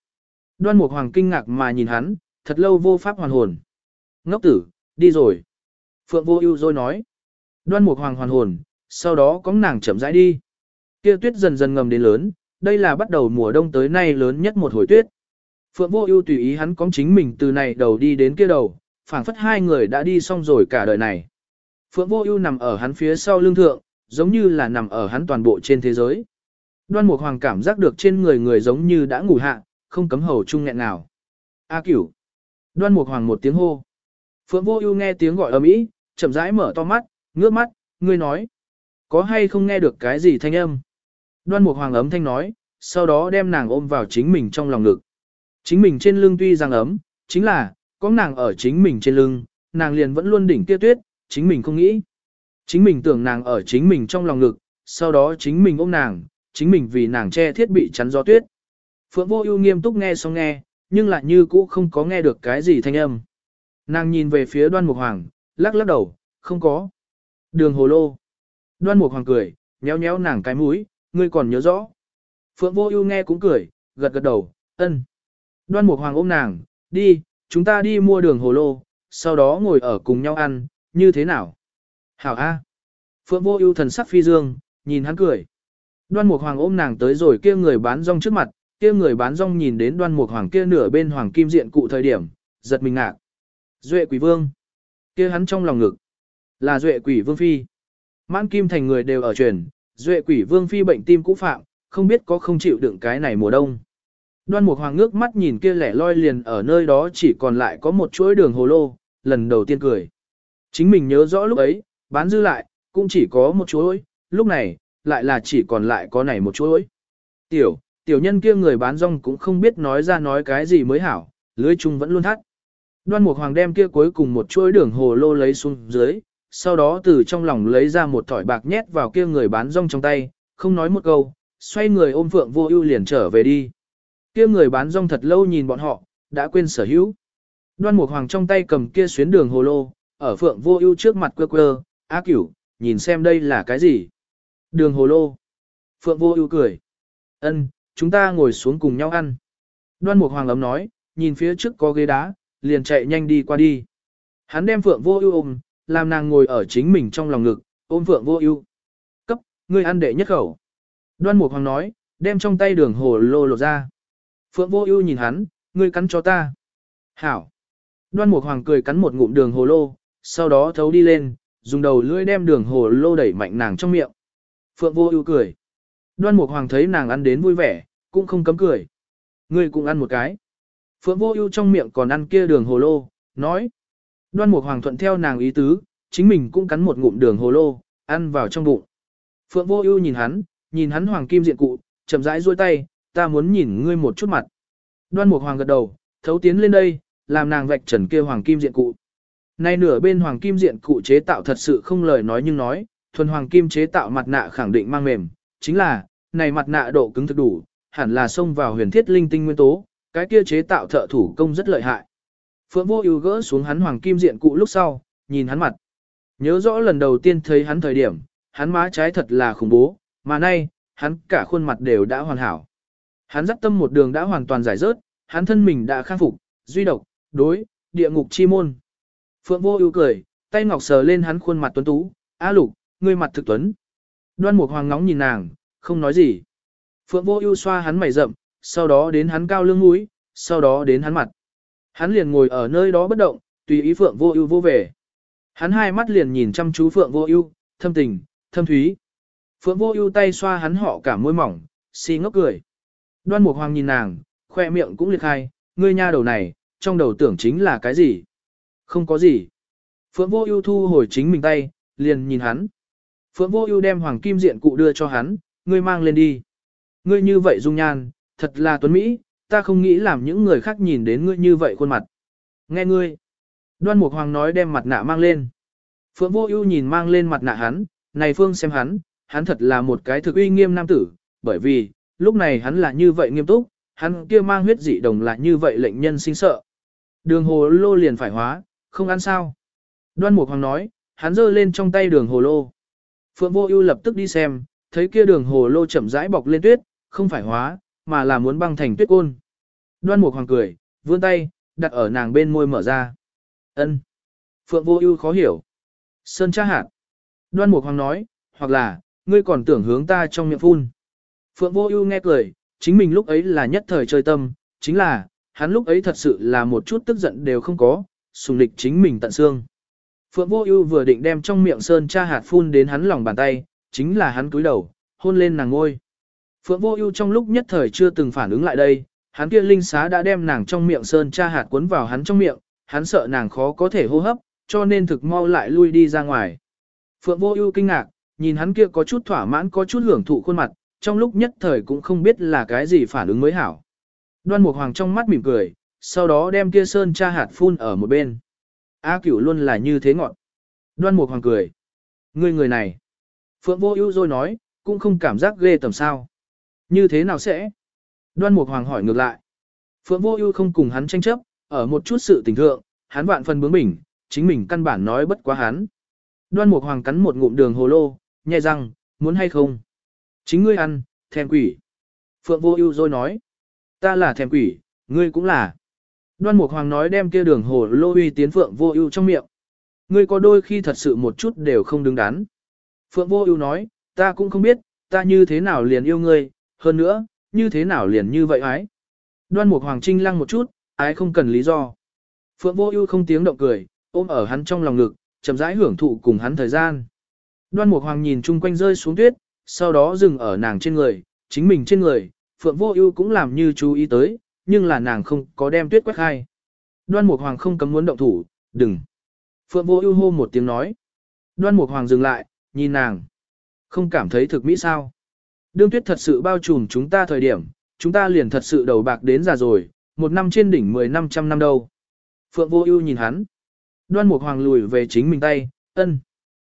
Đoan Mục Hoàng kinh ngạc mà nhìn hắn, thật lâu vô pháp hoàn hồn. "Ngốc tử, đi rồi." Phượng Vô Ưu rồi nói. Đoan Mục Hoàng hoàn hồn, sau đó có nàng chậm rãi đi. Kia tuyết dần dần ngầm đến lớn, đây là bắt đầu mùa đông tới nay lớn nhất một hồi tuyết. Phượng Vô Ưu tùy ý hắn cóng chính mình từ này đầu đi đến kia đầu, phảng phất hai người đã đi xong rồi cả đời này. Phượng Vô Ưu nằm ở hắn phía sau lưng thượng, giống như là nằm ở hắn toàn bộ trên thế giới. Đoan Mục Hoàng cảm giác được trên người người giống như đã ngủ hạ, không cấm hầu chung nghẹn nào. A Cửu. Đoan Mục Hoàng một tiếng hô. Phượng Vô Ưu nghe tiếng gọi ầm ĩ, chậm rãi mở to mắt, ngước mắt, ngươi nói, có hay không nghe được cái gì thanh âm? Đoan Mục Hoàng ấm thanh nói, sau đó đem nàng ôm vào chính mình trong lòng ngực. Chính mình trên lưng tuy rằng ấm, chính là, có nàng ở chính mình trên lưng, nàng liền vẫn luôn đỉnh kia tuyết, chính mình không nghĩ. Chính mình tưởng nàng ở chính mình trong lòng ngực, sau đó chính mình ôm nàng, chính mình vì nàng che thiết bị chắn gió tuyết. Phượng Vô Ưu nghiêm túc nghe xong nghe, nhưng lại như cũ không có nghe được cái gì thanh âm. Nàng nhìn về phía Đoan Mục Hoàng, lắc lắc đầu, không có. Đường hồ lô. Đoan Mục Hoàng cười, nhéo nhéo nàng cái mũi, ngươi còn nhớ rõ. Phượng Vô Ưu nghe cũng cười, gật gật đầu, ân. Đoan Mục Hoàng ôm nàng, đi, chúng ta đi mua đường hồ lô, sau đó ngồi ở cùng nhau ăn, như thế nào? Hảo A. Phượng Vô Ưu thần sắc phi dương, nhìn hắn cười. Đoan Mục Hoàng ôm nàng tới rồi kia người bán rong trước mặt, kia người bán rong nhìn đến Đoan Mục Hoàng kia nửa bên hoàng kim diện cụ thời điểm, giật mình ngạc. Duệ Quỷ Vương. Kia hắn trong lòng ngực là Duệ Quỷ Vương phi. Mãn Kim thành người đều ở truyền, Duệ Quỷ Vương phi bệnh tim cũ phạm, không biết có không chịu đựng cái này mùa đông. Đoan Mục Hoàng ngước mắt nhìn kia lẻ loi liền ở nơi đó chỉ còn lại có một chuỗi đường hồ lô, lần đầu tiên cười. Chính mình nhớ rõ lúc ấy, bán dư lại, cũng chỉ có một chuỗi, lúc này, lại là chỉ còn lại có này một chuỗi. Tiểu, tiểu nhân kia người bán rong cũng không biết nói ra nói cái gì mới hảo, lưới chung vẫn luôn thắt. Đoan Mục Hoàng đem kia cuối cùng một chuỗi đường hồ lô lấy xuống dưới, sau đó từ trong lòng lấy ra một thỏi bạc nhét vào kia người bán rong trong tay, không nói một câu, xoay người ôm Phượng Vô Ưu liền trở về đi. Kia người bán rong thật lâu nhìn bọn họ, đã quên sở hữu. Đoan Mục Hoàng trong tay cầm kia xuyến đường hồ lô, ở Phượng Vô Ưu trước mặt quơ quơ, "A Cửu, nhìn xem đây là cái gì?" Đường hồ lô. Phượng Vô Ưu cười. "Ân, chúng ta ngồi xuống cùng nhau ăn." Đoan Mục Hoàng lẩm nói, nhìn phía trước có ghế đá, liền chạy nhanh đi qua đi. Hắn đem Phượng Vô Ưu ôm, làm nàng ngồi ở chính mình trong lòng ngực, ôm Phượng Vô Ưu. "Cấp, ngươi ăn đệ nhất khẩu." Đoan Mục Hoàng nói, đem trong tay đường hồ lô lột ra. Phượng Vô Ưu nhìn hắn, "Ngươi cắn cho ta." "Hảo." Đoan Mục Hoàng cười cắn một ngụm đường hồ lô, sau đó thấu đi lên, dùng đầu lưỡi đem đường hồ lô đẩy mạnh nàng trong miệng. Phượng Vô Ưu cười. Đoan Mục Hoàng thấy nàng ăn đến vui vẻ, cũng không cấm cười. "Ngươi cũng ăn một cái." Phượng Vô Ưu trong miệng còn ăn kia đường hồ lô, nói. Đoan Mục Hoàng thuận theo nàng ý tứ, chính mình cũng cắn một ngụm đường hồ lô, ăn vào trong bụng. Phượng Vô Ưu nhìn hắn, nhìn hắn hoàng kim diện cụ, chậm rãi duỗi tay, "Ta muốn nhìn ngươi một chút mặt." Đoan Mục Hoàng gật đầu, thấu tiến lên đây, làm nàng vạch trần kia hoàng kim diện cụ. Nay nửa bên hoàng kim diện cụ chế tạo thật sự không lời nói nhưng nói, thuần hoàng kim chế tạo mặt nạ khẳng định mang mềm, chính là, này mặt nạ độ cứng thực đủ, hẳn là xông vào huyền thiết linh tinh nguyên tố, cái kia chế tạo thợ thủ công rất lợi hại. Phượng Vô Ưu gỡ xuống hắn hoàng kim diện cụ lúc sau, nhìn hắn mặt. Nhớ rõ lần đầu tiên thấy hắn thời điểm, hắn má trái thật là khủng bố, mà nay, hắn cả khuôn mặt đều đã hoàn hảo. Hắn dắt tâm một đường đã hoàn toàn giải rớt, hắn thân mình đã khang phục, duy độc, đối, địa ngục chi môn. Phượng vô ưu cười, tay ngọc sờ lên hắn khuôn mặt tuấn tú, "A Lục, ngươi mặt thực tuấn." Đoan Mục Hoàng ngóng nhìn nàng, không nói gì. Phượng Vô Ưu xoa hắn mày rậm, sau đó đến hắn cao lưng mũi, sau đó đến hắn mặt. Hắn liền ngồi ở nơi đó bất động, tùy ý Phượng Vô Ưu vô về. Hắn hai mắt liền nhìn chăm chú Phượng Vô Ưu, thâm tình, thâm thúy. Phượng Vô Ưu tay xoa hắn họ cả môi mỏng, si ngốc cười. Đoan Mục Hoàng nhìn nàng, khoe miệng cũng liệt khai, ngươi nha đầu này, trong đầu tưởng chính là cái gì? Không có gì. Phượng Vô Ưu thu hồi chính mình tay, liền nhìn hắn. Phượng Vô Ưu đem hoàng kim diện cụ đưa cho hắn, ngươi mang lên đi. Ngươi như vậy dung nhan, thật là tuấn mỹ, ta không nghĩ làm những người khác nhìn đến ngươi như vậy khuôn mặt. Nghe ngươi. Đoan Mục Hoàng nói đem mặt nạ mang lên. Phượng Vô Ưu nhìn mang lên mặt nạ hắn, này Phương xem hắn, hắn thật là một cái thực uy nghiêm nam tử, bởi vì, lúc này hắn là như vậy nghiêm túc, hắn kia mang huyết dị đồng là như vậy lệnh nhân sinh sợ. Đường hồ lô liền phải hóa, không ăn sao. Đoan Mục Hoàng nói, hắn giơ lên trong tay đường hồ lô. Phượng Vô Ưu lập tức đi xem, thấy kia đường hồ lô chậm rãi bọc lên tuyết, không phải hóa, mà là muốn băng thành tuyết côn. Đoan Mục Hoàng cười, vươn tay, đặt ở nàng bên môi mở ra. Ân. Phượng Vô Ưu khó hiểu. Sơn cha hạt. Đoan Mục Hoàng nói, hoặc là, ngươi còn tưởng hướng ta trong miệng phun. Phượng Vô Ưu nghe cười, chính mình lúc ấy là nhất thời chơi tâm, chính là, hắn lúc ấy thật sự là một chút tức giận đều không có, sùng lịch chính mình tận xương. Phượng Vô Ưu vừa định đem trong miệng sơn cha hạt phun đến hắn lòng bàn tay, chính là hắn cúi đầu, hôn lên nàng ngôi. Phượng Vô Ưu trong lúc nhất thời chưa từng phản ứng lại đây, hắn kia linh xá đã đem nàng trong miệng sơn cha hạt cuốn vào hắn trong miệng, hắn sợ nàng khó có thể hô hấp, cho nên thực mau lại lui đi ra ngoài. Phượng Vô Ưu kinh ngạc, nhìn hắn kia có chút thỏa mãn có chút hưởng thụ khuôn mặt, trong lúc nhất thời cũng không biết là cái gì phản ứng mới hảo. Đoan Mục Hoàng trong mắt mỉm cười, sau đó đem kia sơn cha hạt phun ở một bên. A Cửu luôn là như thế ngọn. Đoan Mục Hoàng cười. Người người này. Phượng Vô Ưu rồi nói, cũng không cảm giác ghê tầm sao. Như thế nào sẽ? Đoan Mục Hoàng hỏi ngược lại. Phượng Vô Ưu không cùng hắn tranh chấp, ở một chút sự tình thượng, hắn vạn phần bướng bỉnh, chính mình căn bản nói bất quá hắn. Đoan Mục Hoàng cắn một ngụm đường hồ lô, nhẹ răng, muốn hay không? Chính ngươi ăn, thèm quỷ. Phượng Vô Ưu rồi nói. Ta là thèm quỷ, ngươi cũng là. Đoan Mục Hoàng nói đem kia đường hồ lô uy tiến Phượng Vô Ưu trong miệng. Ngươi có đôi khi thật sự một chút đều không đứng đắn. Phượng Vô Ưu nói, ta cũng không biết, ta như thế nào liền yêu ngươi, hơn nữa, như thế nào liền như vậy ái. Đoan Mục Hoàng trinh lăng một chút, ái không cần lý do. Phượng Vô Ưu không tiếng động cười, ôm ở hắn trong lòng ngực, chậm rãi hưởng thụ cùng hắn thời gian. Đoan Mục Hoàng nhìn chung quanh rơi xuống tuyết, sau đó dừng ở nàng trên người, chính mình trên người, Phượng Vô Ưu cũng làm như chú ý tới, nhưng là nàng không có đem tuyết quét khai. Đoan Mục Hoàng không cấm muốn động thủ, "Đừng." Phượng Vô Ưu hô một tiếng nói. Đoan Mục Hoàng dừng lại, nhìn nàng. Không cảm thấy thực mỹ sao? Đương tuyết thật sự bao trùm chúng ta thời điểm, chúng ta liền thật sự đầu bạc đến già rồi, một năm trên đỉnh mười năm trăm năm đâu. Phượng Vô Ưu nhìn hắn. Đoan Mục Hoàng lùi về chính mình tay, "Ân."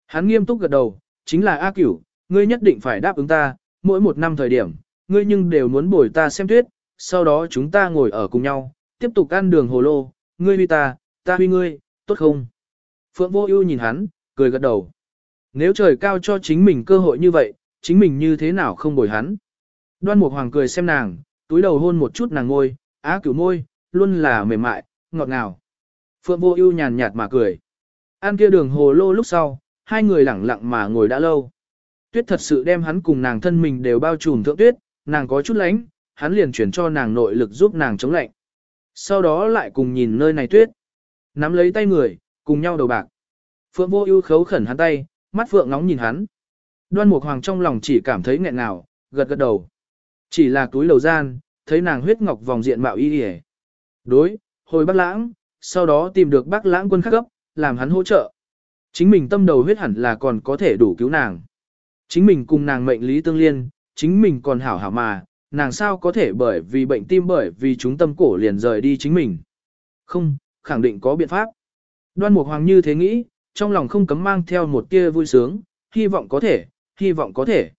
Hắn nghiêm túc gật đầu, "Chính là A Cửu, ngươi nhất định phải đáp ứng ta, mỗi một năm thời điểm, ngươi nhưng đều muốn bồi ta xem tuyết, sau đó chúng ta ngồi ở cùng nhau, tiếp tục ăn đường hồ lô, ngươi huy ta, ta huy ngươi, tốt không?" Phượng Vô Ưu nhìn hắn, cười gật đầu. Nếu trời cao cho chính mình cơ hội như vậy, chính mình như thế nào không bồi hắn. Đoan Mục Hoàng cười xem nàng, túi đầu hôn một chút nàng ngôi, á cửu môi, luôn là mềm mại, ngọt ngào. Phượng Vô Ưu nhàn nhạt mà cười. Ăn kia đường hồ lô lúc sau, hai người lẳng lặng mà ngồi đã lâu. Tuyết thật sự đem hắn cùng nàng thân mình đều bao trùm thượng tuyết, nàng có chút lánh, hắn liền chuyển cho nàng nội lực giúp nàng chống lạnh. Sau đó lại cùng nhìn nơi này tuyết. Nắm lấy tay người, cùng nhau đầu bạc. Phượng Vô Ưu khấu khẩn hắn tay, mắt phượng nóng nhìn hắn. Đoan Mục Hoàng trong lòng chỉ cảm thấy nghẹn ngào, gật gật đầu. Chỉ là túi lầu gian, thấy nàng huyết ngọc vòng diện mạo y điề. Đối, hồi Bắc Lãng, sau đó tìm được Bắc Lãng quân khắc cấp, làm hắn hỗ trợ. Chính mình tâm đầu huyết hẳn là còn có thể đủ cứu nàng. Chính mình cùng nàng mệnh lý tương liên, chính mình còn hảo hảo mà, nàng sao có thể bởi vì bệnh tim bởi vì chúng tâm cổ liền rời đi chính mình. Không, khẳng định có biện pháp. Đoan Mục Hoàng như thế nghĩ, trong lòng không cấm mang theo một tia vui sướng, hy vọng có thể, hy vọng có thể.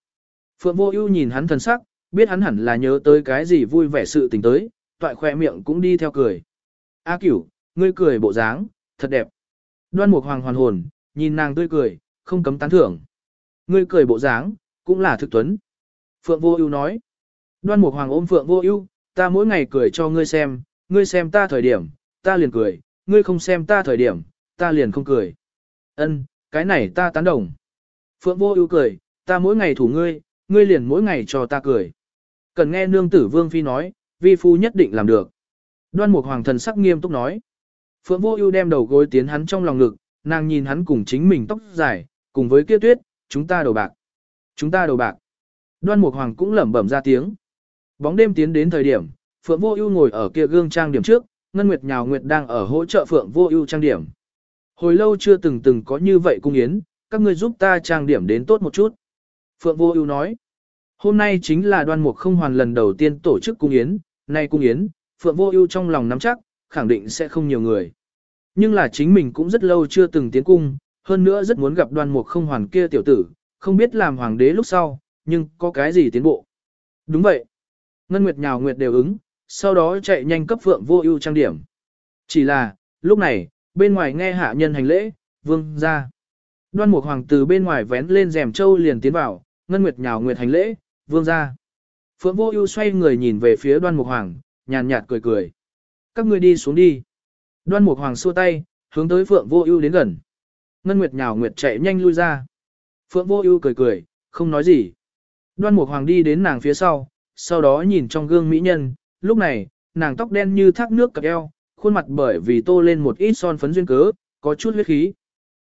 Phượng Vô Ưu nhìn hắn thần sắc, biết hắn hẳn là nhớ tới cái gì vui vẻ sự tình tới, toại khóe miệng cũng đi theo cười. A Cửu, ngươi cười bộ dáng, thật đẹp. Đoan Mục Hoàng hoàn hồn, nhìn nàng tươi cười, không cấm tán thưởng. Ngươi cười bộ dáng, cũng là thực tuấn. Phượng Vô Ưu nói. Đoan Mục Hoàng ôm Phượng Vô Ưu, ta mỗi ngày cười cho ngươi xem, ngươi xem ta thời điểm, ta liền cười, ngươi không xem ta thời điểm, ta liền không cười. Ân, cái này ta tán đồng. Phượng Vô Ưu cười, ta mỗi ngày thủ ngươi, ngươi liền mỗi ngày cho ta cười. Cần nghe nương tử Vương phi nói, vi phu nhất định làm được. Đoan Mục Hoàng thần sắc nghiêm túc nói. Phượng Vô Ưu đem đầu gối tiến hắn trong lòng ngực, nàng nhìn hắn cùng chính mình tóc dài, cùng với kia tuyết, chúng ta đầu bạc. Chúng ta đầu bạc. Đoan Mục Hoàng cũng lẩm bẩm ra tiếng. Bóng đêm tiến đến thời điểm, Phượng Vô Ưu ngồi ở kia gương trang điểm trước, Ngân Nguyệt Nhào Nguyệt đang ở hỗ trợ Phượng Vô Ưu trang điểm. Hồi lâu chưa từng từng có như vậy cung yến, các ngươi giúp ta trang điểm đến tốt một chút. Phượng Vô Ưu nói. Hôm nay chính là Đoan Mục Không Hoàn lần đầu tiên tổ chức cung yến, nay cung yến, Phượng Vô Ưu trong lòng nắm chắc, khẳng định sẽ không nhiều người. Nhưng là chính mình cũng rất lâu chưa từng tiến cung, hơn nữa rất muốn gặp Đoan Mục Không Hoàn kia tiểu tử, không biết làm hoàng đế lúc sau, nhưng có cái gì tiến bộ. Đúng vậy. Ngân Nguyệt nhào Nguyệt đều ứng, sau đó chạy nhanh cấp Phượng Vô Ưu trang điểm. Chỉ là, lúc này, bên ngoài nghe hạ nhân hành lễ, vương ra. Đoan Mục Hoàng từ bên ngoài vén lên rèm châu liền tiến vào, Ngân Nguyệt nhào Nguyệt hành lễ, vương ra. Phượng Vô Ưu xoay người nhìn về phía Đoan Mục Hoàng, nhàn nhạt cười cười. Các ngươi đi xuống đi. Đoan Mục Hoàng xua tay, hướng tới Phượng Vô Ưu đến gần. Ngân Nguyệt nhào Nguyệt chạy nhanh lui ra. Phượng Vô Ưu cười cười, không nói gì. Đoan Mục Hoàng đi đến nàng phía sau, sau đó nhìn trong gương mỹ nhân, lúc này, nàng tóc đen như thác nước cặp eo, khuôn mặt bởi vì tô lên một ít son phấn duyên cớ, có chút huyết khí.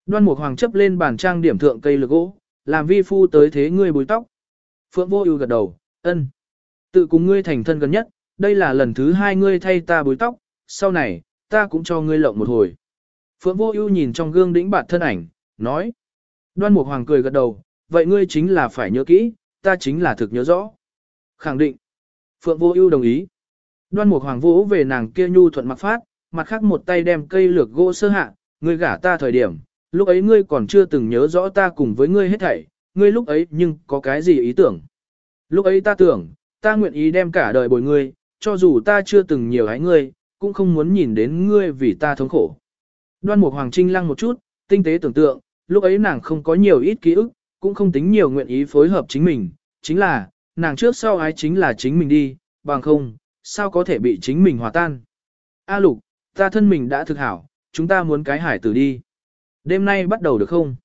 Đoan Mục Hoàng chấp lên bàn trang điểm thượng cây lược gỗ, làm vi phu tới thế ngươi búi tóc. Phượng Vô Ưu gật đầu, "Ân. Tự cùng ngươi thành thân gần nhất, đây là lần thứ hai ngươi thay ta búi tóc, sau này, ta cũng cho ngươi lộng một hồi." Phượng Vô Ưu nhìn trong gương đĩnh bạt thân ảnh, nói. Đoan Mục Hoàng cười gật đầu, "Vậy ngươi chính là phải nhớ kỹ, ta chính là thực nhớ rõ." Khẳng định. Phượng Vô Ưu đồng ý. Đoan Mục Hoàng vỗ về nàng kia nhu thuận mặc phát, mặt khác một tay đem cây lược gỗ sơ hạ, ngươi gả ta thời điểm, lúc ấy ngươi còn chưa từng nhớ rõ ta cùng với ngươi hết thảy, ngươi lúc ấy nhưng có cái gì ý tưởng? Lúc ấy ta tưởng, ta nguyện ý đem cả đời bồi ngươi, cho dù ta chưa từng nhiều hái ngươi, cũng không muốn nhìn đến ngươi vì ta thống khổ. Đoan Mục Hoàng Trinh lăng một chút, tinh tế tưởng tượng, lúc ấy nàng không có nhiều ít ký ức, cũng không tính nhiều nguyện ý phối hợp chính mình, chính là, nàng trước sau ái chính là chính mình đi, bằng không, sao có thể bị chính mình hòa tan. A lục, ta thân mình đã thực hảo, chúng ta muốn cái hải tử đi. Đêm nay bắt đầu được không?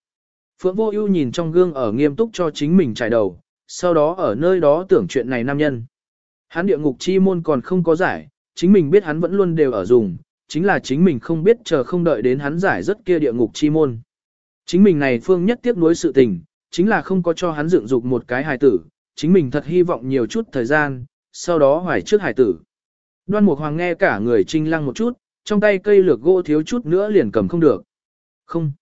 Phượng vô ưu nhìn trong gương ở nghiêm túc cho chính mình trải đầu, sau đó ở nơi đó tưởng chuyện này nam nhân. Hắn địa ngục chi môn còn không có giải, chính mình biết hắn vẫn luôn đều ở dùng, chính là chính mình không biết chờ không đợi đến hắn giải rất kia địa ngục chi môn. Chính mình này phương nhất tiếc nuối sự tình, chính là không có cho hắn dựng dục một cái hài tử, chính mình thật hy vọng nhiều chút thời gian, sau đó hoài trước hài tử. Đoan Mục Hoàng nghe cả người trinh lăng một chút, trong tay cây lược gỗ thiếu chút nữa liền cầm không được. Không.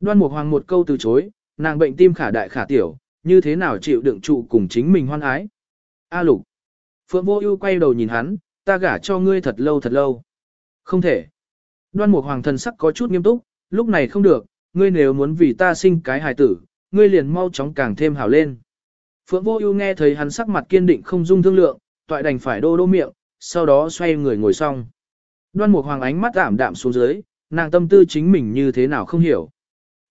Đoan Mục Hoàng một câu từ chối, nàng bệnh tim khả đại khả tiểu, như thế nào chịu đựng trụ cùng chính mình hoan ái. A lục. Phượng Vô Ưu quay đầu nhìn hắn, ta gả cho ngươi thật lâu thật lâu. Không thể. Đoan Mục Hoàng thần sắc có chút nghiêm túc, lúc này không được, ngươi nếu muốn vì ta sinh cái hài tử, ngươi liền mau chóng càng thêm hảo lên. Phượng Vô Ưu nghe thấy hắn sắc mặt kiên định không dung thương lượng, toại đành phải đô đô miệng, sau đó xoay người ngồi xong. Đoan Mục Hoàng ánh mắt ảm đạm xuống dưới, nàng tâm tư chính mình như thế nào không hiểu.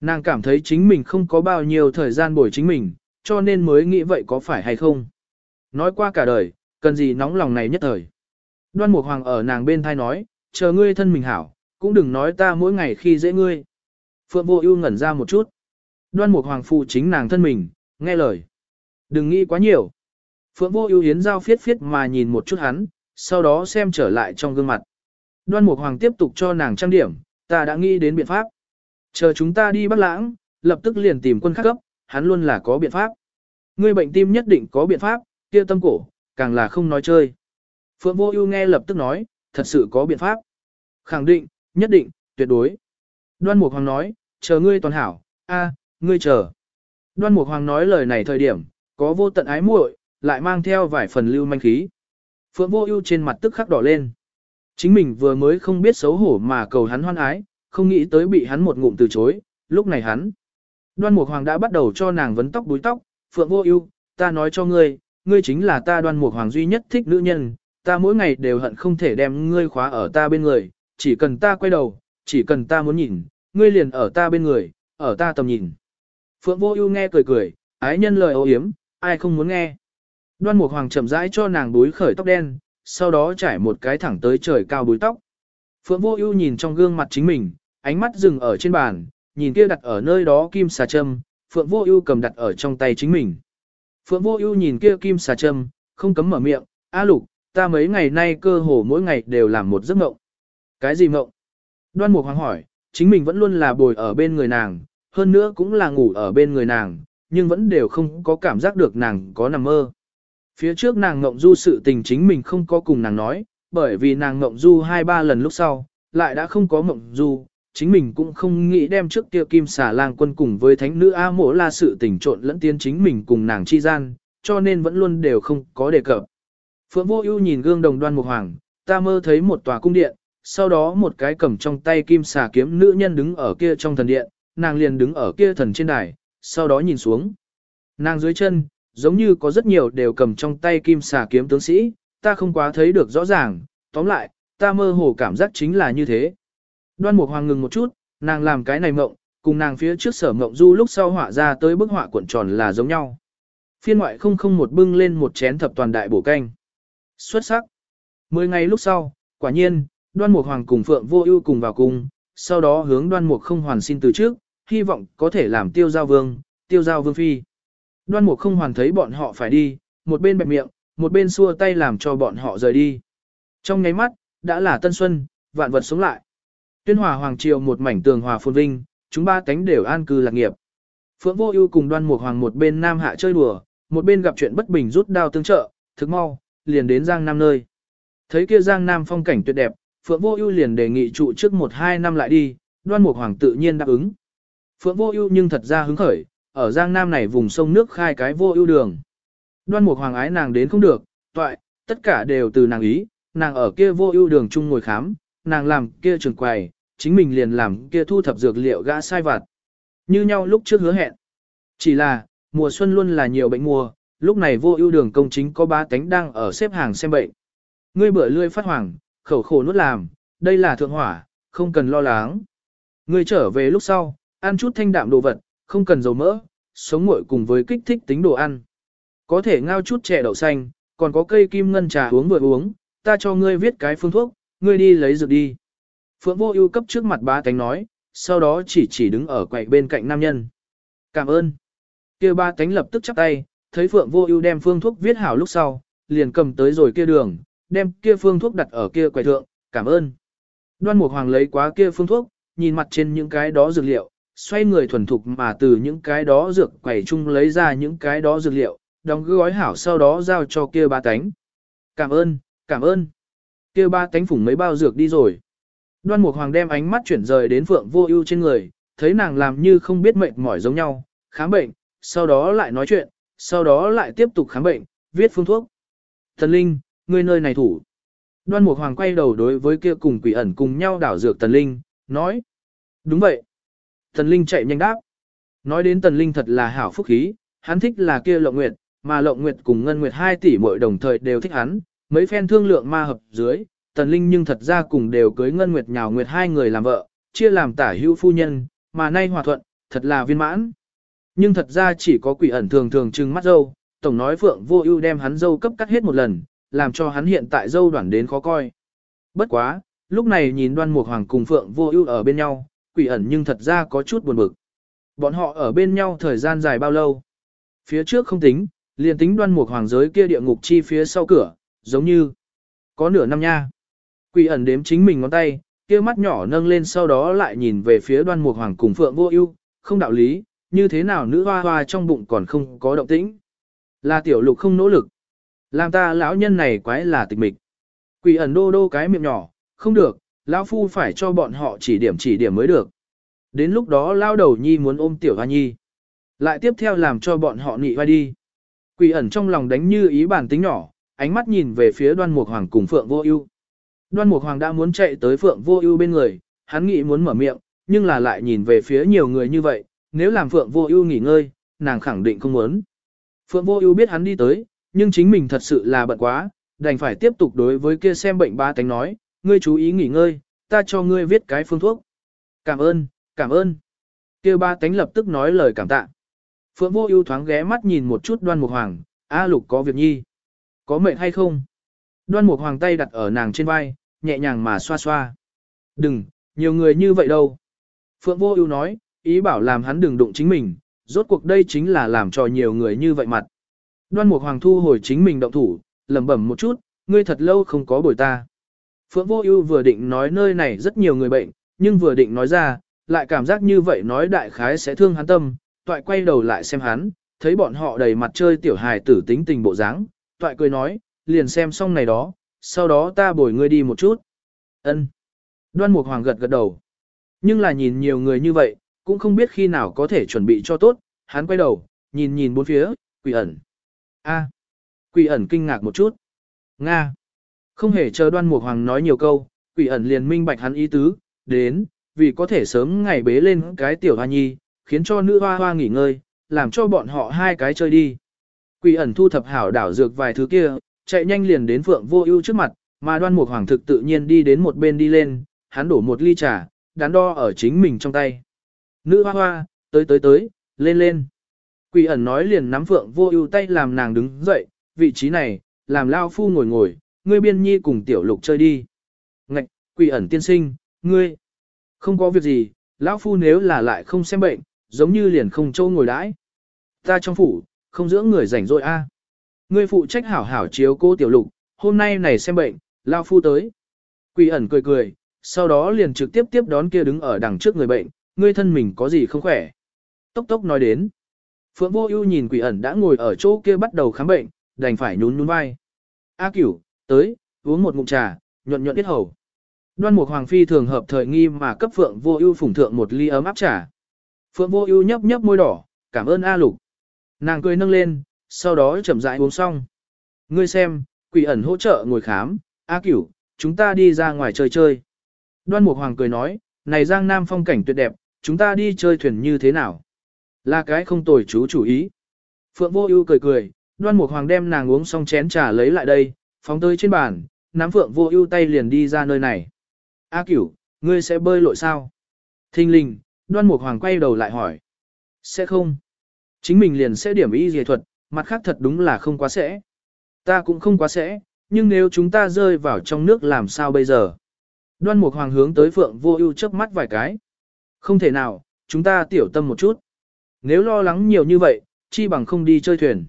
Nàng cảm thấy chính mình không có bao nhiêu thời gian bồi chính mình, cho nên mới nghĩ vậy có phải hay không. Nói qua cả đời, cần gì nóng lòng này nhất thời. Đoan Mục Hoàng ở nàng bên thai nói, chờ ngươi thân mình hảo, cũng đừng nói ta mỗi ngày khi dễ ngươi. Phượng Vô Ưu ngẩn ra một chút. Đoan Mục Hoàng phụ chính nàng thân mình, nghe lời. Đừng nghĩ quá nhiều. Phượng vô ưu yến giao phiết phiết mà nhìn một chút hắn, sau đó xem trở lại trong gương mặt. Đoan Mục Hoàng tiếp tục cho nàng trang điểm, ta đã nghĩ đến biện pháp. Chờ chúng ta đi Bắc Lãng, lập tức liền tìm quân khắc cấp, hắn luôn là có biện pháp. Ngươi bệnh tim nhất định có biện pháp, kia tâm cổ, càng là không nói chơi. Phượng Vô Ưu nghe lập tức nói, thật sự có biện pháp. Khẳng định, nhất định, tuyệt đối. Đoan Mục Hoàng nói, chờ ngươi toàn hảo, a, ngươi chờ. Đoan Mục Hoàng nói lời này thời điểm, có vô tận ái muội, lại mang theo vài phần lưu manh khí. Phượng vô ưu trên mặt tức khắc đỏ lên. Chính mình vừa mới không biết xấu hổ mà cầu hắn hoan ái, không nghĩ tới bị hắn một ngụm từ chối, lúc này hắn. Đoan Mục Hoàng đã bắt đầu cho nàng vấn tóc đuôi tóc, Phượng vô ưu, ta nói cho ngươi, ngươi chính là ta Đoan Mục Hoàng duy nhất thích nữ nhân, ta mỗi ngày đều hận không thể đem ngươi khóa ở ta bên người, chỉ cần ta quay đầu, chỉ cần ta muốn nhìn, ngươi liền ở ta bên người, ở ta tầm nhìn. Phượng Vô Ưu nghe cười cười, ái nhân lời ô yếm, ai không muốn nghe. Đoan Mục Hoàng chậm rãi cho nàng búi khởi tóc đen, sau đó trải một cái thẳng tới trời cao búi tóc. Phượng Vô Ưu nhìn trong gương mặt chính mình, ánh mắt dừng ở trên bàn, nhìn kia đặt ở nơi đó kim xà châm, Phượng Vô Ưu cầm đặt ở trong tay chính mình. Phượng Vô Ưu nhìn kia kim xà châm, không cấm mở miệng, "A Lục, ta mấy ngày nay cơ hồ mỗi ngày đều làm một giấc mộng." "Cái gì mộng?" Đoan Mục Hoàng hỏi, chính mình vẫn luôn là bồi ở bên người nàng, hơn nữa cũng là ngủ ở bên người nàng, nhưng vẫn đều không có cảm giác được nàng có nằm mơ. Phía trước nàng ngộng du sự tình chính mình không có cùng nàng nói, bởi vì nàng ngộng du hai ba lần lúc sau, lại đã không có ngộng du, chính mình cũng không nghĩ đem trước kia kim xà lang quân cùng với thánh nữ A mộ la sự tình trộn lẫn tiến chính mình cùng nàng chi gian, cho nên vẫn luôn đều không có đề cập. Phượng vô ưu nhìn gương đồng đoan mục hoàng, ta mơ thấy một tòa cung điện, sau đó một cái cầm trong tay kim xà kiếm nữ nhân đứng ở kia trong thần điện, nàng liền đứng ở kia thần trên đài, sau đó nhìn xuống. Nàng dưới chân, giống như có rất nhiều đều cầm trong tay kim xà kiếm tướng sĩ, ta không quá thấy được rõ ràng, tóm lại, ta mơ hồ cảm giác chính là như thế. Đoan Mục Hoàng ngừng một chút, nàng làm cái này mộng, cùng nàng phía trước sở mộng du lúc sau họa ra tới bức họa cuộn tròn là giống nhau. Phiên ngoại không không một bưng lên một chén thập toàn đại bổ canh. Xuất sắc. Mười ngày lúc sau, quả nhiên, Đoan Mục Hoàng cùng Phượng Vô Ưu cùng vào cùng, sau đó hướng Đoan Mục không hoàn xin từ trước, hy vọng có thể làm tiêu giao vương, tiêu giao vương phi. Đoan Mục không hoàn thấy bọn họ phải đi, một bên bẹp miệng, một bên xua tay làm cho bọn họ rời đi. Trong nháy mắt, đã là tân xuân, vạn vật sống lại. Tuyên hòa hoàng triều một mảnh tường hòa phồn vinh, chúng ba cánh đều an cư lạc nghiệp. Phượng Vô Ưu cùng Đoan Mục Hoàng một bên nam hạ chơi đùa, một bên gặp chuyện bất bình rút đao tương trợ, thực mau, liền đến Giang Nam nơi. Thấy kia Giang Nam phong cảnh tuyệt đẹp, Phượng Vô Ưu liền đề nghị trụ trước 1 2 năm lại đi, Đoan Mục Hoàng tự nhiên đáp ứng. Phượng Vô Ưu nhưng thật ra hứng khởi, ở Giang Nam này vùng sông nước khai cái Vô Ưu đường. Đoan Mục Hoàng ái nàng đến không được, toại, tất cả đều từ nàng ý, nàng ở kia Vô Ưu đường chung ngồi khám, nàng làm kia trường quầy, chính mình liền làm kia thu thập dược liệu gã sai vặt. Như nhau lúc trước hứa hẹn. Chỉ là, mùa xuân luôn là nhiều bệnh mùa, lúc này vô ưu đường công chính có ba tánh đang ở xếp hàng xem bệnh. Ngươi bữa lươi phát hoàng, khẩu khổ nuốt làm, đây là thượng hỏa, không cần lo lắng. Ngươi trở về lúc sau, ăn chút thanh đạm đồ vật, không cần dầu mỡ, sống nguội cùng với kích thích tính đồ ăn. Có thể ngao chút chè đậu xanh, còn có cây kim ngân trà uống vừa uống, ta cho ngươi viết cái phương thuốc, ngươi đi lấy dược đi. Phượng vô ưu cấp trước mặt ba tánh nói, sau đó chỉ chỉ đứng ở quầy bên cạnh nam nhân. Cảm ơn. kia ba tánh lập tức chắp tay, thấy Phượng vô ưu đem phương thuốc viết hảo lúc sau, liền cầm tới rồi kia đường, đem kia phương thuốc đặt ở kia quầy thượng, cảm ơn. Đoan Mục Hoàng lấy quá kia phương thuốc, nhìn mặt trên những cái đó dược liệu, xoay người thuần thục mà từ những cái đó dược quầy chung lấy ra những cái đó dược liệu, đóng gói hảo sau đó giao cho kia ba tánh. Cảm ơn, cảm ơn. Kia ba tánh phủng mấy bao dược đi rồi. Đoan Mục Hoàng đem ánh mắt chuyển rời đến Phượng Vô Ưu trên người, thấy nàng làm như không biết mệt mỏi giống nhau, khám bệnh, sau đó lại nói chuyện, sau đó lại tiếp tục khám bệnh, viết phương thuốc. Thần Linh, ngươi nơi này thủ. Đoan Mục Hoàng quay đầu đối với kia cùng quỷ ẩn cùng nhau đảo dược Tần Linh, nói. Đúng vậy. Tần Linh chạy nhanh đáp. Nói đến Tần Linh thật là hảo phúc khí, hắn thích là kia Lộng Nguyệt, mà Lộng Nguyệt cùng Ngân Nguyệt hai tỷ mỗi đồng thời đều thích hắn, mấy phen thương lượng ma hợp dưới, Tần Linh nhưng thật ra cùng đều cưới Ngân Nguyệt nhào Nguyệt hai người làm vợ, chia làm tả hữu phu nhân, mà nay hòa thuận, thật là viên mãn. Nhưng thật ra chỉ có quỷ ẩn thường thường trừng mắt dâu, tổng nói Phượng Vô Ưu đem hắn dâu cấp cắt hết một lần, làm cho hắn hiện tại dâu đoản đến khó coi. Bất quá, lúc này nhìn Đoan Mục Hoàng cùng Phượng Vô Ưu ở bên nhau, quỷ ẩn nhưng thật ra có chút buồn bực. Bọn họ ở bên nhau thời gian dài bao lâu? Phía trước không tính, liền tính Đoan Mục Hoàng giới kia địa ngục chi phía sau cửa, giống như có nửa năm nha. Quỷ ẩn đếm chính mình ngón tay, kia mắt nhỏ nâng lên sau đó lại nhìn về phía đoan mục hoàng cùng phượng vô ưu, không đạo lý, như thế nào nữ hoa hoa trong bụng còn không có động tĩnh. Là tiểu lục không nỗ lực. Làm ta lão nhân này quái là tịch mịch. Quỷ ẩn đô đô cái miệng nhỏ, không được, lão phu phải cho bọn họ chỉ điểm chỉ điểm mới được. Đến lúc đó lao đầu nhi muốn ôm tiểu hoa nhi. Lại tiếp theo làm cho bọn họ nị vai đi. Quỷ ẩn trong lòng đánh như ý bản tính nhỏ, ánh mắt nhìn về phía đoan mục hoàng cùng phượng vô ưu. Đoan Mục Hoàng đã muốn chạy tới Phượng Vô Ưu bên người, hắn nghĩ muốn mở miệng, nhưng là lại nhìn về phía nhiều người như vậy, nếu làm Phượng Vô Ưu nghỉ ngơi, nàng khẳng định không muốn. Phượng Vô Ưu biết hắn đi tới, nhưng chính mình thật sự là bận quá, đành phải tiếp tục đối với kia xem bệnh ba tánh nói, ngươi chú ý nghỉ ngơi, ta cho ngươi viết cái phương thuốc. Cảm ơn, cảm ơn. kia ba tánh lập tức nói lời cảm tạ. Phượng vô ưu thoáng ghé mắt nhìn một chút đoan mục hoàng, A lục có việc nhi. Có mệnh hay không? Đoan mục hoàng tay đặt ở nàng trên vai, nhẹ nhàng mà xoa xoa. Đừng, nhiều người như vậy đâu. Phượng vô ưu nói, ý bảo làm hắn đừng đụng chính mình, rốt cuộc đây chính là làm cho nhiều người như vậy mặt. Đoan mục hoàng thu hồi chính mình động thủ, lẩm bẩm một chút, ngươi thật lâu không có bồi ta. Phượng vô ưu vừa định nói nơi này rất nhiều người bệnh, nhưng vừa định nói ra, lại cảm giác như vậy nói đại khái sẽ thương hắn tâm, toại quay đầu lại xem hắn, thấy bọn họ đầy mặt chơi tiểu hài tử tính tình bộ dáng, toại cười nói, liền xem xong này đó, sau đó ta bồi ngươi đi một chút. Ân. Đoan Mục Hoàng gật gật đầu. Nhưng là nhìn nhiều người như vậy, cũng không biết khi nào có thể chuẩn bị cho tốt, hắn quay đầu, nhìn nhìn bốn phía, quỷ ẩn. A. Quỷ ẩn kinh ngạc một chút. Nga. Không hề chờ đoan mục hoàng nói nhiều câu, quỷ ẩn liền minh bạch hắn ý tứ, đến, vì có thể sớm ngày bế lên cái tiểu hoa nhi, khiến cho nữ hoa hoa nghỉ ngơi, làm cho bọn họ hai cái chơi đi. Quỷ ẩn thu thập hảo đảo dược vài thứ kia, chạy nhanh liền đến phượng vô ưu trước mặt, mà đoan mục hoàng thực tự nhiên đi đến một bên đi lên, hắn đổ một ly trà, đắn đo ở chính mình trong tay. Nữ hoa hoa, tới tới tới, lên lên. Quỷ ẩn nói liền nắm phượng vô ưu tay làm nàng đứng dậy, vị trí này, làm lao phu ngồi ngồi, ngươi biên nhi cùng tiểu lục chơi đi. Ngạch, quỷ ẩn tiên sinh, ngươi, không có việc gì, lão phu nếu là lại không xem bệnh, giống như liền không châu ngồi đãi. Ta trong phủ, không dưỡng người rảnh rỗi a. À. Ngươi phụ trách hảo hảo chiếu cô tiểu lục, hôm nay này xem bệnh, lao phu tới. Quỷ ẩn cười cười, sau đó liền trực tiếp tiếp đón kia đứng ở đằng trước người bệnh, ngươi thân mình có gì không khỏe. Tốc tốc nói đến. Phượng vô ưu nhìn quỷ ẩn đã ngồi ở chỗ kia bắt đầu khám bệnh, đành phải nhún nhún vai. A cửu, tới, uống một ngụm trà, nhuận nhuận tiết hầu. Đoan Mục Hoàng phi thường hợp thời nghi mà cấp Phượng Vô Ưu phủng thượng một ly ấm áp trà. Phượng Vô Ưu nhấp nhấp môi đỏ, cảm ơn A Lục. Nàng cười nâng lên, sau đó chậm rãi uống xong. Ngươi xem, quỷ ẩn hỗ trợ ngồi khám, A Cửu, chúng ta đi ra ngoài chơi chơi. Đoan Mục Hoàng cười nói, này Giang Nam phong cảnh tuyệt đẹp, chúng ta đi chơi thuyền như thế nào? Là cái không tồi chú chủ ý. Phượng Vô Ưu cười cười, Đoan Mục Hoàng đem nàng uống xong chén trà lấy lại đây, phóng tới trên bàn, nắm Phượng Vô Ưu tay liền đi ra nơi này. A Cửu, ngươi sẽ bơi lội sao? Thinh linh, Đoan Mục Hoàng quay đầu lại hỏi. Sẽ không. Chính mình liền sẽ điểm y dề thuật, mặt khác thật đúng là không quá sẽ. Ta cũng không quá sẽ, nhưng nếu chúng ta rơi vào trong nước làm sao bây giờ? Đoan Mục Hoàng hướng tới Phượng Vô Ưu chớp mắt vài cái. Không thể nào, chúng ta tiểu tâm một chút. Nếu lo lắng nhiều như vậy, chi bằng không đi chơi thuyền.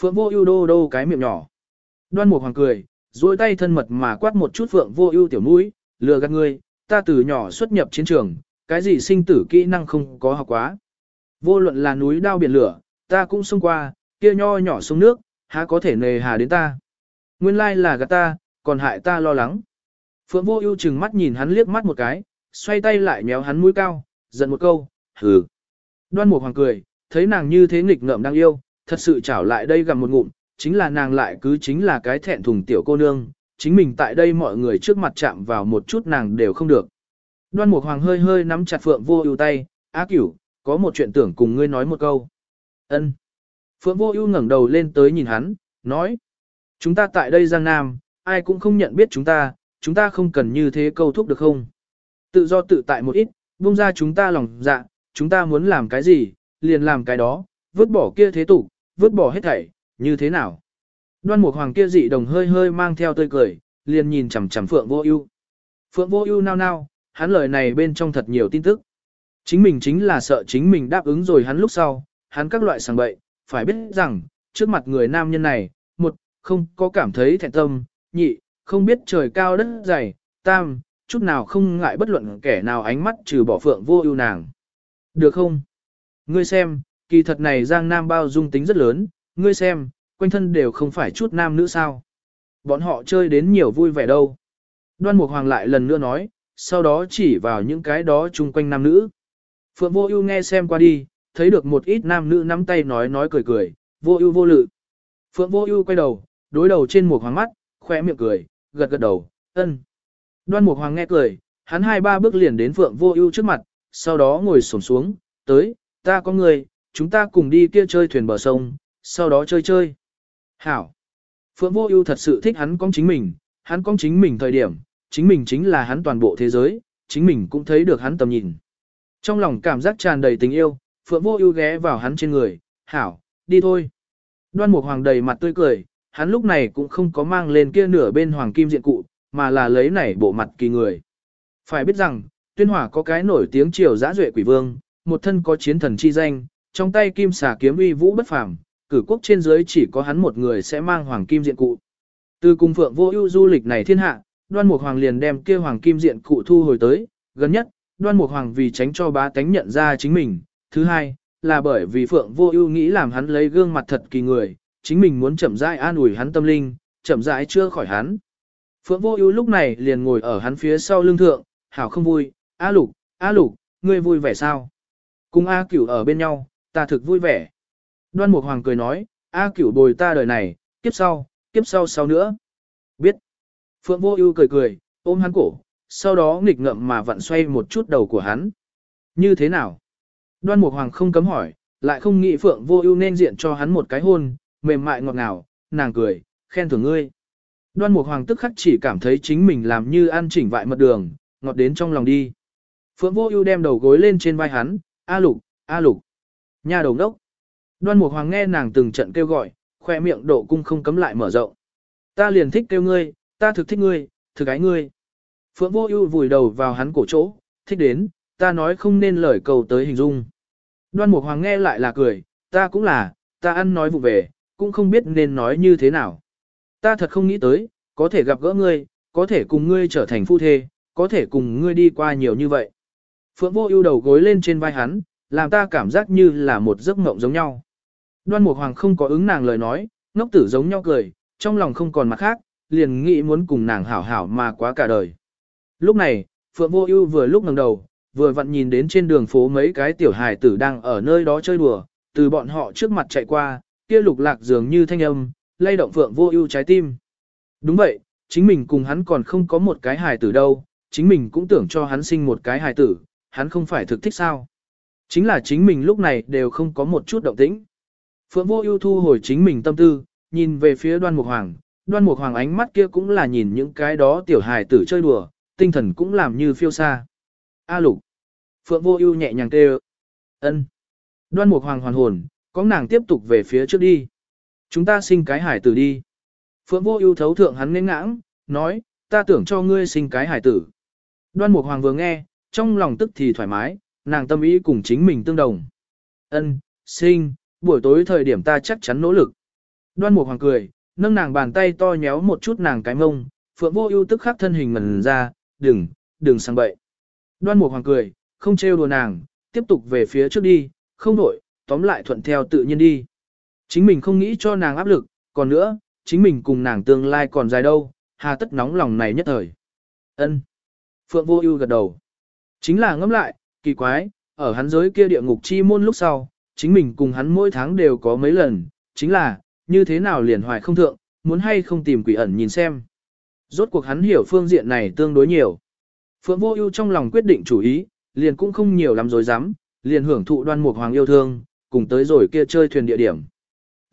Phượng Vô Ưu đô đô cái miệng nhỏ. Đoan Mục Hoàng cười, duỗi tay thân mật mà quát một chút Phượng Vô Ưu tiểu mũi, lừa gạt ngươi, ta từ nhỏ xuất nhập chiến trường, cái gì sinh tử kỹ năng không có học quá. Vô luận là núi đao biển lửa, ta cũng xông qua, kia nho nhỏ xuống nước, há có thể nề hà đến ta. Nguyên lai là gạt ta, còn hại ta lo lắng. Phượng Vô Ưu trừng mắt nhìn hắn liếc mắt một cái, xoay tay lại méo hắn mũi cao, giận một câu, "Hừ." Đoan Mục Hoàng cười, thấy nàng như thế nghịch ngợm đang yêu, thật sự chảo lại đây gặm một ngụm, chính là nàng lại cứ chính là cái thẹn thùng tiểu cô nương, chính mình tại đây mọi người trước mặt chạm vào một chút nàng đều không được. Đoan Mục Hoàng hơi hơi nắm chặt Phượng Vô Ưu tay, "Á Cửu, có một chuyện tưởng cùng ngươi nói một câu." Ân. Phượng Vô Ưu ngẩng đầu lên tới nhìn hắn, nói: "Chúng ta tại đây Giang Nam, ai cũng không nhận biết chúng ta, chúng ta không cần như thế câu thúc được không? Tự do tự tại một ít, buông ra chúng ta lòng dạ, chúng ta muốn làm cái gì, liền làm cái đó, vứt bỏ kia thế tục, vứt bỏ hết thảy, như thế nào? Đoan Mục Hoàng kia dị đồng hơi hơi mang theo tươi cười, liền nhìn chằm chằm Phượng Vô Ưu. Phượng Vô Ưu nao nao, hắn lời này bên trong thật nhiều tin tức. Chính mình chính là sợ chính mình đáp ứng rồi hắn lúc sau, hắn các loại sàng bậy, phải biết rằng, trước mặt người nam nhân này, một, không có cảm thấy thẹn tâm, nhị, không biết trời cao đất dày, tam, chút nào không ngại bất luận kẻ nào ánh mắt trừ bỏ Phượng Vô Ưu nàng. Được không? Ngươi xem, kỳ thật này Giang Nam bao dung tính rất lớn, ngươi xem, quanh thân đều không phải chút nam nữ sao. Bọn họ chơi đến nhiều vui vẻ đâu. Đoan Mục Hoàng lại lần nữa nói, sau đó chỉ vào những cái đó chung quanh nam nữ. Phượng Vô Ưu nghe xem qua đi, thấy được một ít nam nữ nắm tay nói nói cười cười, vô ưu vô lự. Phượng Vô Ưu quay đầu, đối đầu trên Mục Hoàng mắt, khóe miệng cười, gật gật đầu, "Ân." Đoan Mục Hoàng nghe cười, hắn hai ba bước liền đến Phượng Vô Ưu trước mặt, sau đó ngồi xổm xuống, "Tới, ta có người, chúng ta cùng đi kia chơi thuyền bờ sông, sau đó chơi chơi." Hảo. Phượng Vô Ưu thật sự thích hắn con chính mình, hắn con chính mình thời điểm, chính mình chính là hắn toàn bộ thế giới, chính mình cũng thấy được hắn tầm nhìn. Trong lòng cảm giác tràn đầy tình yêu, Phượng Vô Ưu ghé vào hắn trên người, "Hảo, đi thôi." Đoan Mục Hoàng đầy mặt tươi cười, hắn lúc này cũng không có mang lên kia nửa bên hoàng kim diện cụ, mà là lấy nảy bộ mặt kỳ người. Phải biết rằng, Tuyên Hỏa có cái nổi tiếng triều giã duệ quỷ vương, một thân có chiến thần chi danh, trong tay kim xà kiếm uy vũ bất phàm, cử quốc trên dưới chỉ có hắn một người sẽ mang hoàng kim diện cụ. Từ cung Phượng Vô Ưu du lịch này thiên hạ, Đoan Mục Hoàng liền đem kia hoàng kim diện cụ thu hồi tới, gần nhất, Đoan Mục Hoàng vì tránh cho bá tánh nhận ra chính mình, thứ hai, là bởi vì Phượng Vô Ưu nghĩ làm hắn lấy gương mặt thật kỳ người, chính mình muốn chậm rãi an ủi hắn tâm linh, chậm rãi chưa khỏi hắn. Phượng Vô Ưu lúc này liền ngồi ở hắn phía sau lưng thượng, hảo không vui, "A Lục, A Lục, ngươi vui vẻ sao?" Cùng A Cửu ở bên nhau, ta thực vui vẻ. Đoan Mục Hoàng cười nói, "A Cửu bồi ta đời này, kiếp sau, kiếp sau sau nữa." Biết. Phượng Vô Ưu cười cười, ôm hắn cổ, sau đó nghịch ngợm mà vặn xoay một chút đầu của hắn. "Như thế nào?" Đoan Mục Hoàng không cấm hỏi, lại không nghĩ Phượng Vô Ưu nên diện cho hắn một cái hôn, mềm mại ngọt ngào, nàng cười, khen thưởng ngươi. Đoan Mục Hoàng tức khắc chỉ cảm thấy chính mình làm như ăn chỉnh vại mật đường, ngọt đến trong lòng đi. Phượng Vô Ưu đem đầu gối lên trên vai hắn, "A Lục, A Lục." Nha đầu đốc. Đoan Mục Hoàng nghe nàng từng trận kêu gọi, khoe miệng độ cung không cấm lại mở rộng. "Ta liền thích kêu ngươi, ta thực thích ngươi, thực ái ngươi." Phượng Vô Ưu vùi đầu vào hắn cổ chỗ, thích đến, ta nói không nên lời cầu tới hình dung. Đoan Mục Hoàng nghe lại là cười, ta cũng là, ta ăn nói vụ về, cũng không biết nên nói như thế nào. Ta thật không nghĩ tới, có thể gặp gỡ ngươi, có thể cùng ngươi trở thành phu thê, có thể cùng ngươi đi qua nhiều như vậy. Phượng vô ưu đầu gối lên trên vai hắn, làm ta cảm giác như là một giấc mộng giống nhau. Đoan Mục Hoàng không có ứng nàng lời nói, ngốc tử giống nhau cười, trong lòng không còn mặt khác, liền nghĩ muốn cùng nàng hảo hảo mà quá cả đời. Lúc này, Phượng Vô Ưu vừa lúc ngẩng đầu, vừa vặn nhìn đến trên đường phố mấy cái tiểu hài tử đang ở nơi đó chơi đùa, từ bọn họ trước mặt chạy qua, kia lục lạc dường như thanh âm, lay động Phượng Vô Ưu trái tim. Đúng vậy, chính mình cùng hắn còn không có một cái hài tử đâu, chính mình cũng tưởng cho hắn sinh một cái hài tử, hắn không phải thực thích sao? Chính là chính mình lúc này đều không có một chút động tĩnh. Phượng Vô Ưu thu hồi chính mình tâm tư, nhìn về phía Đoan Mục Hoàng, Đoan Mục Hoàng ánh mắt kia cũng là nhìn những cái đó tiểu hài tử chơi đùa, tinh thần cũng làm như phiêu xa. A Lục. Phượng Vô Ưu nhẹ nhàng kêu. "Ân." Đoan Mục Hoàng hoàn hồn, có nàng tiếp tục về phía trước đi. Chúng ta sinh cái hải tử đi. Phượng vô ưu thấu thượng hắn nên ngãng, nói, ta tưởng cho ngươi sinh cái hải tử. Đoan Mục Hoàng vừa nghe, trong lòng tức thì thoải mái, nàng tâm ý cùng chính mình tương đồng. Ân, sinh, buổi tối thời điểm ta chắc chắn nỗ lực. Đoan Mục Hoàng cười, nâng nàng bàn tay to nhéo một chút nàng cái mông, Phượng Vô Ưu tức khắc thân hình mần ra, "Đừng, đừng sang bậy." Đoan Mục Hoàng cười, không trêu đùa nàng, tiếp tục về phía trước đi, không đổi, tóm lại thuận theo tự nhiên đi. Chính mình không nghĩ cho nàng áp lực, còn nữa, chính mình cùng nàng tương lai còn dài đâu, hà tất nóng lòng này nhất thời. Ân. Phượng vô ưu gật đầu. Chính là ngẫm lại, kỳ quái, ở hắn giới kia địa ngục chi môn lúc sau, chính mình cùng hắn mỗi tháng đều có mấy lần, chính là, như thế nào liền hoài không thượng, muốn hay không tìm quỷ ẩn nhìn xem. Rốt cuộc hắn hiểu phương diện này tương đối nhiều. Phượng vô ưu trong lòng quyết định chủ ý, liền cũng không nhiều lắm dối dám, liền hưởng thụ đoan mục hoàng yêu thương, cùng tới rồi kia chơi thuyền địa điểm.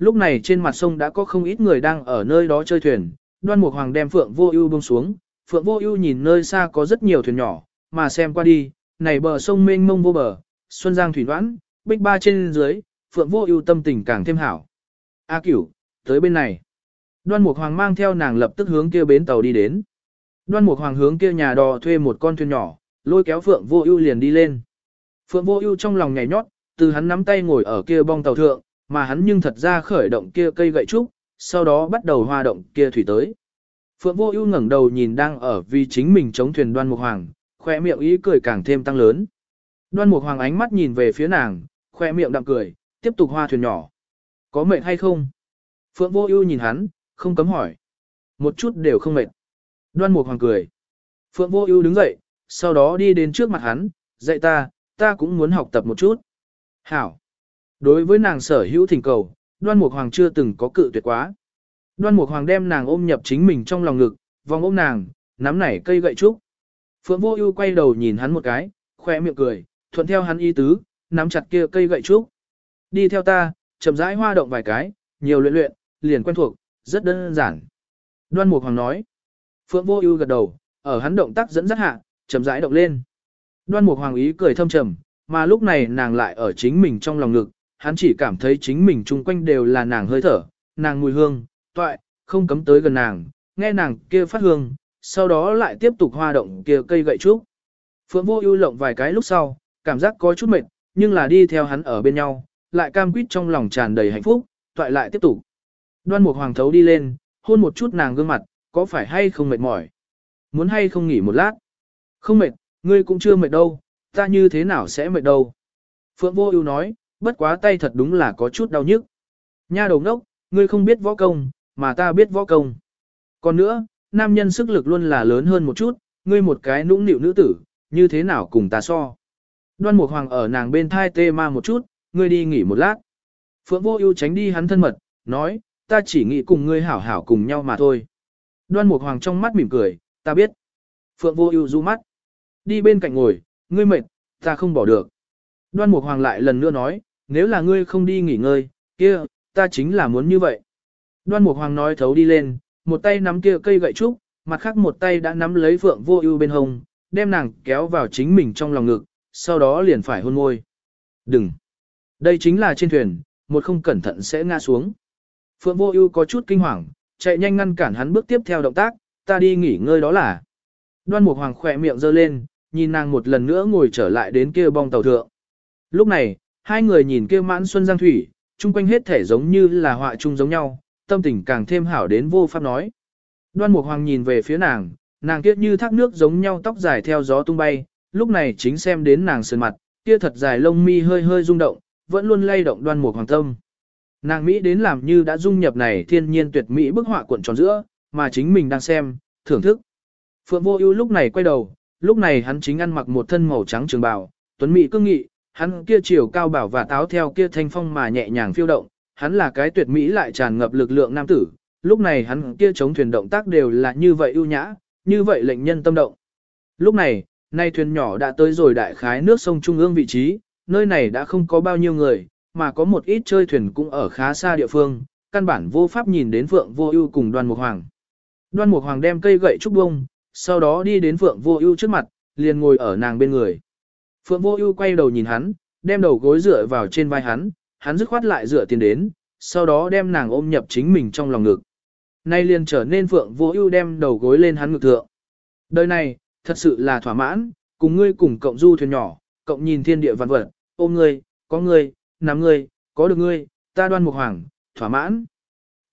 Lúc này trên mặt sông đã có không ít người đang ở nơi đó chơi thuyền, đoan mục hoàng đem Phượng Vô Ưu buông xuống, Phượng Vô Ưu nhìn nơi xa có rất nhiều thuyền nhỏ, mà xem qua đi, này bờ sông mênh mông vô bờ, xuân giang thủy đoán, bích ba trên dưới, Phượng Vô Ưu tâm tình càng thêm hảo. A Cửu, tới bên này. Đoan Mục Hoàng mang theo nàng lập tức hướng kia bến tàu đi đến. Đoan Mục Hoàng hướng kia nhà đò thuê một con thuyền nhỏ, lôi kéo Phượng Vô Ưu liền đi lên. Phượng Vô Ưu trong lòng nhảy nhót, từ hắn nắm tay ngồi ở kia bong tàu thượng, mà hắn nhưng thật ra khởi động kia cây gậy trúc, sau đó bắt đầu hoa động kia thủy tới. Phượng Vô Ưu ngẩng đầu nhìn đang ở vì chính mình chống thuyền Đoan Mục Hoàng, khóe miệng ý cười càng thêm tăng lớn. Đoan Mục Hoàng ánh mắt nhìn về phía nàng, khóe miệng đạm cười, tiếp tục hoa thuyền nhỏ. Có mệt hay không? Phượng Vô Ưu nhìn hắn, không cấm hỏi. Một chút đều không mệt. Đoan Mục Hoàng cười. Phượng Vô Ưu đứng dậy, sau đó đi đến trước mặt hắn, dạy ta, ta cũng muốn học tập một chút. Hảo. Đối với nàng sở hữu thỉnh cầu, đoan mục hoàng chưa từng có cự tuyệt quá. Đoan mục hoàng đem nàng ôm nhập chính mình trong lòng ngực, vòng ôm nàng, nắm nảy cây gậy trúc. Phượng vô ưu quay đầu nhìn hắn một cái, khoe miệng cười, thuận theo hắn y tứ, nắm chặt kia cây gậy trúc. Đi theo ta, chậm rãi hoa động vài cái, nhiều luyện luyện, liền quen thuộc, rất đơn giản. Đoan mục hoàng nói. Phượng vô ưu gật đầu, ở hắn động tác dẫn dắt hạ, chậm rãi động lên. Đoan mục hoàng ý cười thâm trầm, mà lúc này nàng lại ở chính mình trong lòng ngực, hắn chỉ cảm thấy chính mình chung quanh đều là nàng hơi thở, nàng mùi hương, toại, không cấm tới gần nàng, nghe nàng kia phát hương, sau đó lại tiếp tục hoa động kia cây gậy trúc. Phượng vô ưu lộng vài cái lúc sau, cảm giác có chút mệt, nhưng là đi theo hắn ở bên nhau, lại cam quýt trong lòng tràn đầy hạnh phúc, toại lại tiếp tục. Đoan Mục Hoàng thấu đi lên, hôn một chút nàng gương mặt, có phải hay không mệt mỏi? Muốn hay không nghỉ một lát? Không mệt, ngươi cũng chưa mệt đâu, ta như thế nào sẽ mệt đâu? Phượng Vô Ưu nói, bất quá tay thật đúng là có chút đau nhức. Nha đầu ngốc, ngươi không biết võ công, mà ta biết võ công. Còn nữa, nam nhân sức lực luôn là lớn hơn một chút, ngươi một cái nũng nịu nữ tử, như thế nào cùng ta so? Đoan Mục Hoàng ở nàng bên thai tê ma một chút, ngươi đi nghỉ một lát. Phượng Vô Ưu tránh đi hắn thân mật, nói, ta chỉ nghĩ cùng ngươi hảo hảo cùng nhau mà thôi. Đoan Mục Hoàng trong mắt mỉm cười, ta biết. Phượng Vô Ưu du mắt, đi bên cạnh ngồi, ngươi mệt, ta không bỏ được. Đoan Mục Hoàng lại lần nữa nói, nếu là ngươi không đi nghỉ ngơi, kia, ta chính là muốn như vậy. Đoan Mục Hoàng nói thấu đi lên, một tay nắm kia cây gậy trúc, mặt khác một tay đã nắm lấy Phượng Vô Ưu bên hông, đem nàng kéo vào chính mình trong lòng ngực, sau đó liền phải hôn môi. Đừng! Đây chính là trên thuyền, một không cẩn thận sẽ ngã xuống. Phượng Vô Ưu có chút kinh hoàng, chạy nhanh ngăn cản hắn bước tiếp theo động tác, ta đi nghỉ ngơi đó là. Đoan Mục Hoàng khẽ miệng giơ lên, nhìn nàng một lần nữa ngồi trở lại đến kia bong tàu thượng. Lúc này, hai người nhìn kia mãn xuân giang thủy, chung quanh hết thể giống như là họa chung giống nhau, tâm tình càng thêm hảo đến vô pháp nói. Đoan Mục Hoàng nhìn về phía nàng, nàng kiết như thác nước giống nhau tóc dài theo gió tung bay, lúc này chính xem đến nàng sườn mặt, kia thật dài lông mi hơi hơi rung động, vẫn luôn lay động Đoan Mục Hoàng tâm. Nàng Mỹ đến làm như đã dung nhập này thiên nhiên tuyệt mỹ bức họa cuộn tròn giữa, mà chính mình đang xem, thưởng thức. Phượng Vô Ưu lúc này quay đầu, lúc này hắn chính ăn mặc một thân màu trắng trường bào, tuấn mỹ cương nghị, hắn kia chiều cao bảo và táo theo kia thanh phong mà nhẹ nhàng phiêu động, hắn là cái tuyệt mỹ lại tràn ngập lực lượng nam tử, lúc này hắn kia chống thuyền động tác đều là như vậy ưu nhã, như vậy lệnh nhân tâm động. Lúc này, nay thuyền nhỏ đã tới rồi đại khái nước sông trung ương vị trí, nơi này đã không có bao nhiêu người, mà có một ít chơi thuyền cũng ở khá xa địa phương, căn bản vô pháp nhìn đến Phượng Vô Ưu cùng Đoan Mục Hoàng. Đoan Mục Hoàng đem cây gậy trúc bông, sau đó đi đến Phượng Vô Ưu trước mặt, liền ngồi ở nàng bên người. Phượng Vô Ưu quay đầu nhìn hắn, đem đầu gối dựa vào trên vai hắn, hắn dứt khoát lại dựa tiền đến, sau đó đem nàng ôm nhập chính mình trong lòng ngực. Nay liền trở nên Phượng Vô Ưu đem đầu gối lên hắn ngực thượng. Đời này, thật sự là thỏa mãn, cùng ngươi cùng cộng du thuyền nhỏ, cộng nhìn thiên địa vạn vật, ôm ngươi, có ngươi, nắm ngươi, có được ngươi, ta đoan mục hoàng, thỏa mãn.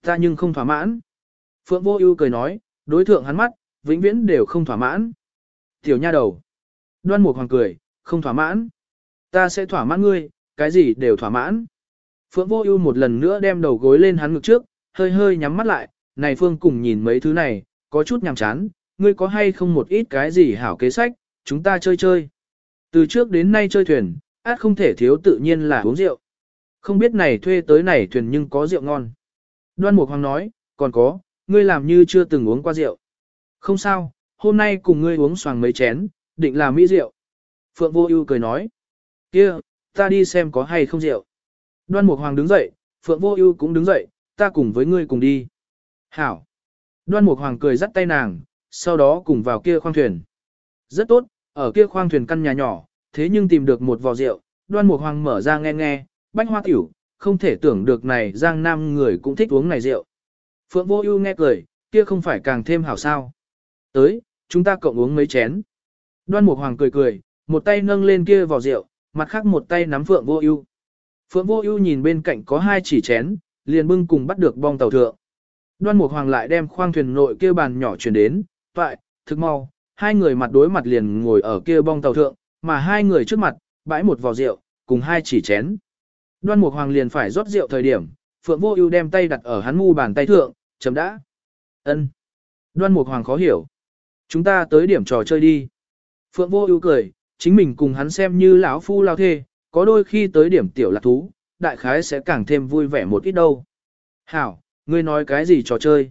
Ta nhưng không thỏa mãn. Phượng Vô Ưu cười nói, đối thượng hắn mắt, vĩnh viễn đều không thỏa mãn. Tiểu nha đầu. Đoan Mục Hoàng cười, không thỏa mãn. Ta sẽ thỏa mãn ngươi, cái gì đều thỏa mãn. Phượng Vô Ưu một lần nữa đem đầu gối lên hắn ngực trước, hơi hơi nhắm mắt lại, này Phương cùng nhìn mấy thứ này, có chút nhàm chán, ngươi có hay không một ít cái gì hảo kế sách, chúng ta chơi chơi. Từ trước đến nay chơi thuyền, át không thể thiếu tự nhiên là uống rượu. Không biết này thuê tới này thuyền nhưng có rượu ngon. Đoan Mục Hoàng nói, còn có, ngươi làm như chưa từng uống qua rượu. Không sao, hôm nay cùng ngươi uống xoàng mấy chén, định là mỹ rượu. Phượng Vô Ưu cười nói, kia, ta đi xem có hay không rượu. Đoan Mục Hoàng đứng dậy, Phượng Vô Ưu cũng đứng dậy, ta cùng với ngươi cùng đi. Hảo. Đoan Mục Hoàng cười dắt tay nàng, sau đó cùng vào kia khoang thuyền. Rất tốt, ở kia khoang thuyền căn nhà nhỏ, thế nhưng tìm được một vò rượu, Đoan Mục Hoàng mở ra nghe nghe, bách hoa tiểu, không thể tưởng được này Giang Nam người cũng thích uống này rượu. Phượng Vô Ưu nghe cười, kia không phải càng thêm hảo sao? Tới, chúng ta cộng uống mấy chén. Đoan Mục Hoàng cười cười, một tay nâng lên kia vào rượu, mặt khác một tay nắm Phượng Vô Ưu. Phượng Vô Ưu nhìn bên cạnh có hai chỉ chén, liền bưng cùng bắt được bong tàu thượng. Đoan Mục Hoàng lại đem khoang thuyền nội kia bàn nhỏ chuyển đến, "Vậy, thực mau." Hai người mặt đối mặt liền ngồi ở kia bong tàu thượng, mà hai người trước mặt bãi một vò rượu, cùng hai chỉ chén. Đoan Mục Hoàng liền phải rót rượu thời điểm, Phượng Vô Ưu đem tay đặt ở hắn mu bàn tay thượng, chấm đã. Ân. Đoan Mục Hoàng khó hiểu. Chúng ta tới điểm trò chơi đi. Phượng Vô Ưu cười, chính mình cùng hắn xem như lão phu lao thê, có đôi khi tới điểm tiểu lạc thú, đại khái sẽ càng thêm vui vẻ một ít đâu. Hảo, ngươi nói cái gì trò chơi?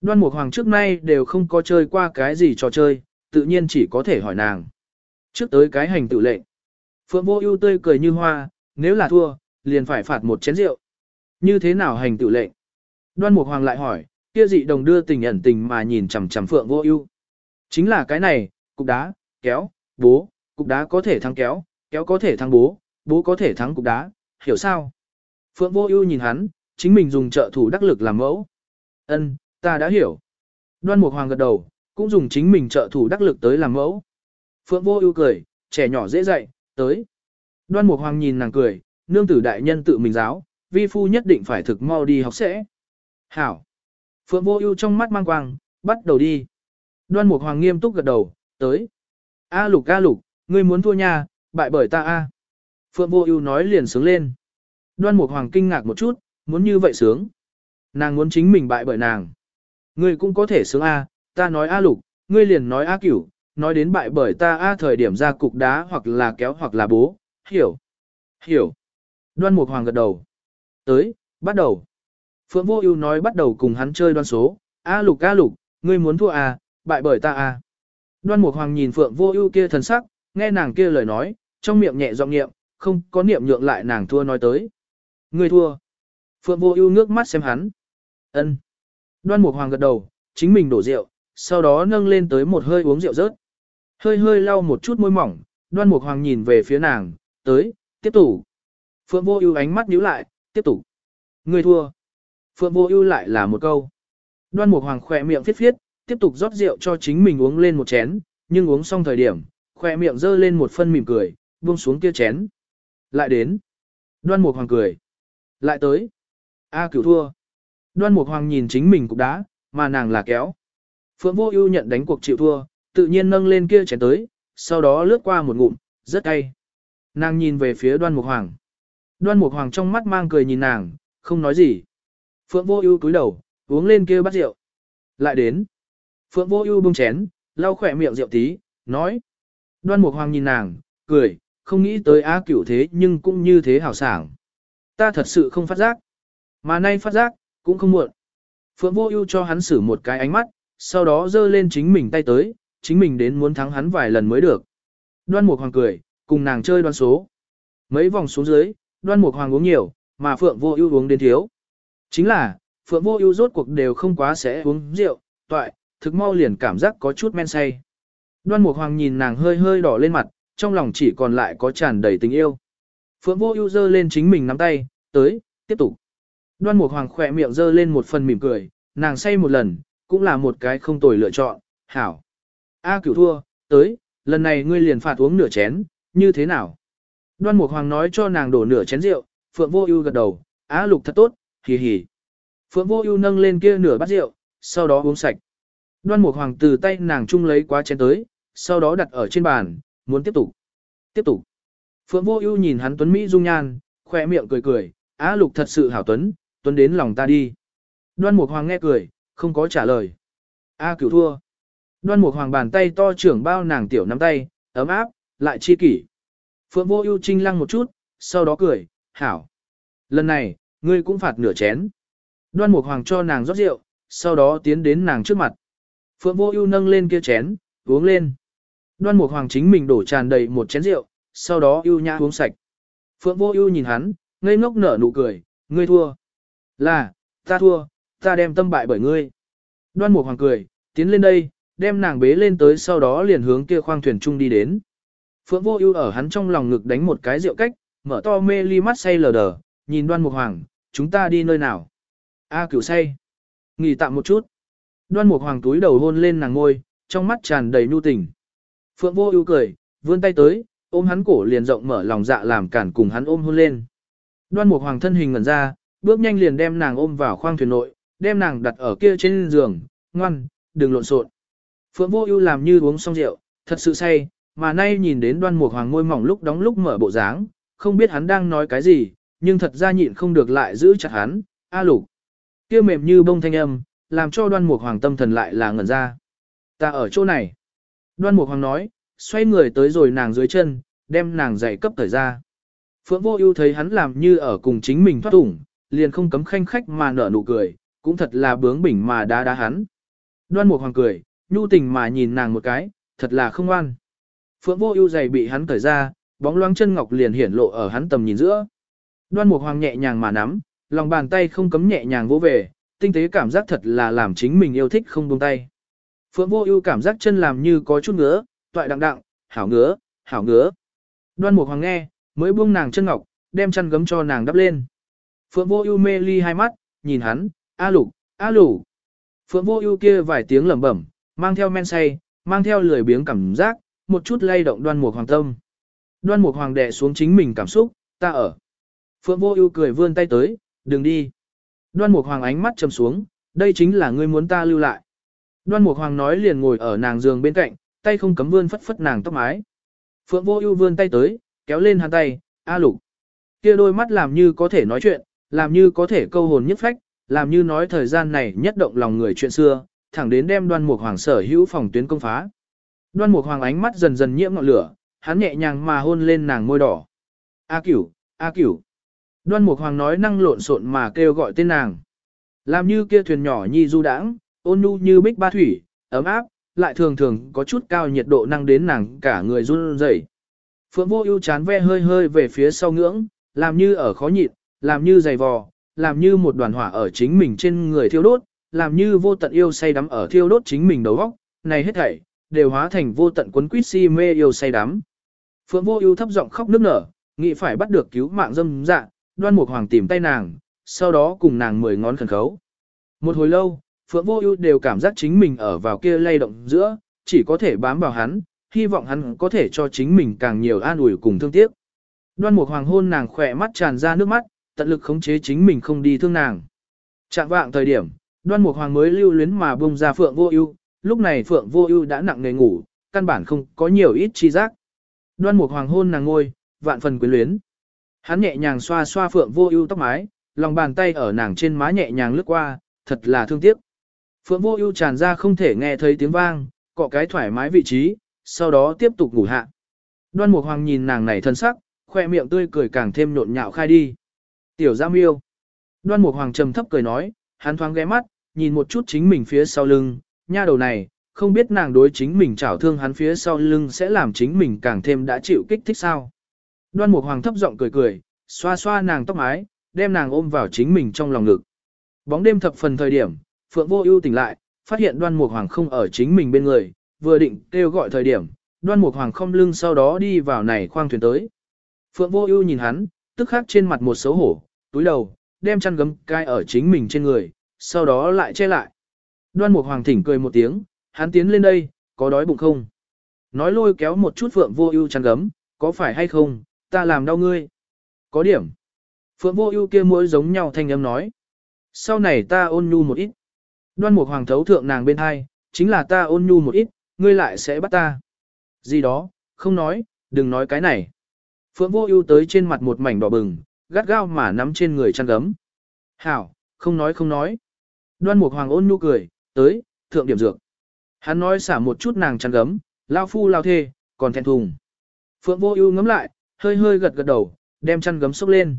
Đoan Mục Hoàng trước nay đều không có chơi qua cái gì trò chơi, tự nhiên chỉ có thể hỏi nàng. Trước tới cái hành tự lệnh. Phượng Vô Ưu tươi cười như hoa, nếu là thua, liền phải phạt một chén rượu. Như thế nào hành tự lệnh? Đoan Mục Hoàng lại hỏi, kia dị đồng đưa tình ẩn tình mà nhìn chằm chằm Phượng Vô Ưu. Chính là cái này, cục đá, kéo, bố, cục đá có thể thắng kéo, kéo có thể thắng bố, bố có thể thắng cục đá, hiểu sao? Phượng Vô Ưu nhìn hắn, chính mình dùng trợ thủ đắc lực làm mẫu. Ân, ta đã hiểu. Đoan Mục Hoàng gật đầu, cũng dùng chính mình trợ thủ đắc lực tới làm mẫu. Phượng Vô Ưu cười, trẻ nhỏ dễ dạy, tới. Đoan Mục Hoàng nhìn nàng cười, nương tử đại nhân tự mình giáo, vi phu nhất định phải thực mau đi học sẽ. Hảo. Phượng Vô Ưu trong mắt mang quang, bắt đầu đi. Đoan Mục Hoàng nghiêm túc gật đầu, tới. A Lục A Lục, ngươi muốn thua nha, bại bởi ta a. Phượng Vô Ưu nói liền sướng lên. Đoan Mục Hoàng kinh ngạc một chút, muốn như vậy sướng. Nàng muốn chính mình bại bởi nàng. Ngươi cũng có thể sướng a, ta nói A Lục, ngươi liền nói A Cửu, nói đến bại bởi ta A thời điểm ra cục đá hoặc là kéo hoặc là bố, hiểu. Hiểu. Đoan Mục Hoàng gật đầu. Tới, bắt đầu. Phượng Vô Ưu nói bắt đầu cùng hắn chơi đoan số, "A Lục A Lục, ngươi muốn thua à, bại bởi ta à?" Đoan Mục Hoàng nhìn Phượng Vô Ưu kia thần sắc, nghe nàng kia lời nói, trong miệng nhẹ giọng niệm, không có niệm nhượng lại nàng thua nói tới. "Ngươi thua." Phượng Vô Ưu nước mắt xem hắn. "Ân." Đoan Mục Hoàng gật đầu, chính mình đổ rượu, sau đó nâng lên tới một hơi uống rượu rớt. Hơi hơi lau một chút môi mỏng, Đoan Mục Hoàng nhìn về phía nàng, "Tới, tiếp tục." Phượng Vô Ưu ánh mắt nhíu lại, "Tiếp tục." "Ngươi thua." Phượng Vô Ưu lại là một câu. Đoan Mục Hoàng khẽ miệng phiết phiết, tiếp tục rót rượu cho chính mình uống lên một chén, nhưng uống xong thời điểm, khoe miệng dơ lên một phân mỉm cười, buông xuống kia chén. Lại đến. Đoan Mục Hoàng cười. Lại tới. A Cửu thua. Đoan Mục Hoàng nhìn chính mình cục đá, mà nàng là kéo. Phượng Vô Ưu nhận đánh cuộc chịu thua, tự nhiên nâng lên kia chén tới, sau đó lướt qua một ngụm, rất cay. Nàng nhìn về phía Đoan Mục Hoàng. Đoan Mục Hoàng trong mắt mang cười nhìn nàng, không nói gì. Phượng Vô Ưu cúi đầu, uống lên kia bát rượu. Lại đến. Phượng Vô Ưu buông chén, lau khóe miệng rượu tí, nói. Đoan Mục Hoàng nhìn nàng, cười, không nghĩ tới á Cửu thế nhưng cũng như thế hảo sảng. Ta thật sự không phát giác. Mà nay phát giác, cũng không muộn. Phượng Vô Ưu cho hắn sử một cái ánh mắt, sau đó giơ lên chính mình tay tới, chính mình đến muốn thắng hắn vài lần mới được. Đoan Mục Hoàng cười, cùng nàng chơi đoan số. Mấy vòng xuống dưới, Đoan Mục Hoàng uống nhiều, mà Phượng Vô Ưu uống đến thiếu. Chính là, Phượng Vô Ưu rốt cuộc đều không quá sẽ uống rượu, toại, thực mau liền cảm giác có chút men say. Đoan Mục Hoàng nhìn nàng hơi hơi đỏ lên mặt, trong lòng chỉ còn lại có tràn đầy tình yêu. Phượng Vô Ưu giơ lên chính mình nắm tay, "Tới, tiếp tục." Đoan Mục Hoàng khẽ miệng giơ lên một phần mỉm cười, nàng say một lần, cũng là một cái không tồi lựa chọn, "Hảo." "A Cửu thua, tới, lần này ngươi liền phạt uống nửa chén, như thế nào?" Đoan Mục Hoàng nói cho nàng đổ nửa chén rượu, Phượng Vô Ưu gật đầu, "Á Lục thật tốt, hì hì." Phượng Vô Ưu nâng lên kia nửa bát rượu, sau đó uống sạch. Đoan Mục Hoàng từ tay nàng chung lấy quá chén tới, sau đó đặt ở trên bàn, muốn tiếp tục. Tiếp tục. Phượng Vô Ưu nhìn hắn tuấn mỹ dung nhan, khóe miệng cười cười, "Á Lục thật sự hảo tuấn, tuấn đến lòng ta đi." Đoan Mục Hoàng nghe cười, không có trả lời. "A Cửu thua." Đoan Mục Hoàng bàn tay to trưởng bao nàng tiểu nắm tay, ấm áp, lại chi kỷ. Phượng Vô Ưu trinh lăng một chút, sau đó cười, "Hảo. Lần này, ngươi cũng phạt nửa chén." Đoan Mục Hoàng cho nàng rót rượu, sau đó tiến đến nàng trước mặt. Phượng Vô Ưu nâng lên kia chén, uống lên. Đoan Mục Hoàng chính mình đổ tràn đầy một chén rượu, sau đó ưu nhã uống sạch. Phượng Vô Ưu nhìn hắn, ngây ngốc nở nụ cười, "Ngươi thua." "Là, ta thua, ta đem tâm bại bởi ngươi." Đoan Mục Hoàng cười, tiến lên đây, đem nàng bế lên tới sau đó liền hướng kia khoang thuyền trung đi đến. Phượng Vô Ưu ở hắn trong lòng ngực đánh một cái rượu cách, mở to mê ly mắt say lờ đờ, nhìn Đoan Mục Hoàng, "Chúng ta đi nơi nào?" A cửu say. Nghỉ tạm một chút. Đoan mục hoàng túi đầu hôn lên nàng ngôi, trong mắt tràn đầy nhu tình. Phượng vô ưu cười, vươn tay tới, ôm hắn cổ liền rộng mở lòng dạ làm cản cùng hắn ôm hôn lên. Đoan mục hoàng thân hình ngẩn ra, bước nhanh liền đem nàng ôm vào khoang thuyền nội, đem nàng đặt ở kia trên giường, ngoan, đừng lộn xộn. Phượng vô ưu làm như uống xong rượu, thật sự say, mà nay nhìn đến đoan mục hoàng môi mỏng lúc đóng lúc mở bộ dáng, không biết hắn đang nói cái gì, nhưng thật ra nhịn không được lại giữ chặt hắn, a lục. Kia mềm như bông thanh âm, làm cho đoan mục hoàng tâm thần lại là ngẩn ra. Ta ở chỗ này. Đoan mục hoàng nói, xoay người tới rồi nàng dưới chân, đem nàng giày cấp thời ra. Phượng vô ưu thấy hắn làm như ở cùng chính mình thoát ủng, liền không cấm khanh khách mà nở nụ cười, cũng thật là bướng bỉnh mà đá đá hắn. Đoan mục hoàng cười, nhu tình mà nhìn nàng một cái, thật là không ngoan. Phượng vô ưu giày bị hắn cởi ra, bóng loáng chân ngọc liền hiển lộ ở hắn tầm nhìn giữa. Đoan mục hoàng nhẹ nhàng mà nắm, lòng bàn tay không cấm nhẹ nhàng vỗ về, tinh tế cảm giác thật là làm chính mình yêu thích không buông tay. Phượng vô ưu cảm giác chân làm như có chút ngứa, toại đặng đặng, hảo ngứa, hảo ngứa. Đoan Mục Hoàng nghe, mới buông nàng chân ngọc, đem chăn gấm cho nàng đắp lên. Phượng Vô Ưu mê ly hai mắt, nhìn hắn, "A Lục, A Lục." Phượng Vô Ưu kia vài tiếng lẩm bẩm, mang theo men say, mang theo lười biếng cảm giác, một chút lay động Đoan Mục Hoàng tâm. Đoan Mục Hoàng đè xuống chính mình cảm xúc, "Ta ở." Phượng Vô Ưu cười vươn tay tới, "Đừng đi." Đoan Mục Hoàng ánh mắt trầm xuống, "Đây chính là ngươi muốn ta lưu lại." Đoan Mục Hoàng nói liền ngồi ở nàng giường bên cạnh, tay không cấm vươn phất phất nàng tóc mái. Phượng Vô Ưu vươn tay tới, kéo lên hắn tay, "A Lục." Kia đôi mắt làm như có thể nói chuyện, làm như có thể câu hồn nhất phách, làm như nói thời gian này nhất động lòng người chuyện xưa, thẳng đến đem Đoan Mục Hoàng sở hữu phòng tuyến công phá. Đoan Mục Hoàng ánh mắt dần dần nhiễm ngọn lửa, hắn nhẹ nhàng mà hôn lên nàng môi đỏ. "A Cửu, A Cửu." Đoan Mục Hoàng nói năng lộn xộn mà kêu gọi tên nàng. Làm như kia thuyền nhỏ nhi du đãng, ôn nhu như bích ba thủy, ấm áp, lại thường thường có chút cao nhiệt độ năng đến nàng cả người run rẩy. Phượng Vô Ưu chán ve hơi hơi về phía sau ngưỡng, làm như ở khó nhịn, làm như dày vò, làm như một đoàn hỏa ở chính mình trên người thiêu đốt, làm như vô tận yêu say đắm ở thiêu đốt chính mình đầu óc, này hết thảy đều hóa thành vô tận cuốn quýt si mê yêu say đắm. Phượng Vô Ưu thấp giọng khóc nức nở, nghĩ phải bắt được cứu mạng dâm dạ, Đoan Mục Hoàng tìm tay nàng, sau đó cùng nàng mười ngón khẩn khấu. Một hồi lâu, Phượng Vô Ưu đều cảm giác chính mình ở vào kia lay động giữa, chỉ có thể bám vào hắn, hy vọng hắn có thể cho chính mình càng nhiều an ủi cùng thương tiếc. Đoan Mục Hoàng hôn nàng khỏe mắt tràn ra nước mắt, tận lực khống chế chính mình không đi thương nàng. Trạng vạng thời điểm, Đoan Mục Hoàng mới lưu luyến mà bung ra Phượng Vô Ưu, lúc này Phượng Vô Ưu đã nặng nề ngủ, căn bản không có nhiều ít chi giác. Đoan Mục Hoàng hôn nàng ngồi vạn phần quyến luyến. Hắn nhẹ nhàng xoa xoa Phượng Vô Ưu tóc mái, lòng bàn tay ở nàng trên má nhẹ nhàng lướt qua, thật là thương tiếc. Phượng Vô Ưu tràn ra không thể nghe thấy tiếng vang, cọ cái thoải mái vị trí, sau đó tiếp tục ngủ hạ. Đoan Mục Hoàng nhìn nàng này thân sắc, khoe miệng tươi cười càng thêm nhộn nhạo khai đi. Tiểu Giang Miêu. Đoan Mục Hoàng trầm thấp cười nói, hắn thoáng ghé mắt, nhìn một chút chính mình phía sau lưng, nha đầu này, không biết nàng đối chính mình trảo thương hắn phía sau lưng sẽ làm chính mình càng thêm đã chịu kích thích sao. Đoan Mục Hoàng thấp giọng cười cười, xoa xoa nàng tóc mái, đem nàng ôm vào chính mình trong lòng ngực. Bóng đêm thập phần thời điểm, Phượng Vô Ưu tỉnh lại, phát hiện Đoan Mục Hoàng không ở chính mình bên người, vừa định kêu gọi thời điểm, Đoan Mục Hoàng không lưng sau đó đi vào này khoang thuyền tới. Phượng Vô Ưu nhìn hắn, tức khắc trên mặt một xấu hổ, túi đầu, đem chăn gấm cai ở chính mình trên người, sau đó lại che lại. Đoan Mục Hoàng thỉnh cười một tiếng, hắn tiến lên đây, có đói bụng không? Nói lôi kéo một chút Phượng Vô Ưu chăn gấm, có phải hay không, ta làm đau ngươi. Có điểm. Phượng Vô Ưu kia mũi giống nhau thanh âm nói. Sau này ta ôn nhu một ít. Đoan Mục Hoàng thấu thượng nàng bên hai, chính là ta ôn nhu một ít, ngươi lại sẽ bắt ta. Gì đó, không nói, đừng nói cái này. Phượng Vô Ưu tới trên mặt một mảnh đỏ bừng, gắt gao mà nắm trên người chăn gấm. "Hảo, không nói không nói." Đoan Mục Hoàng ôn nhu cười, "Tới, thượng điểm dược." Hắn nói xả một chút nàng chăn gấm, lao phu lao thê, còn thẹn thùng. Phượng Vô Ưu ngắm lại, hơi hơi gật gật đầu, đem chăn gấm xúc lên.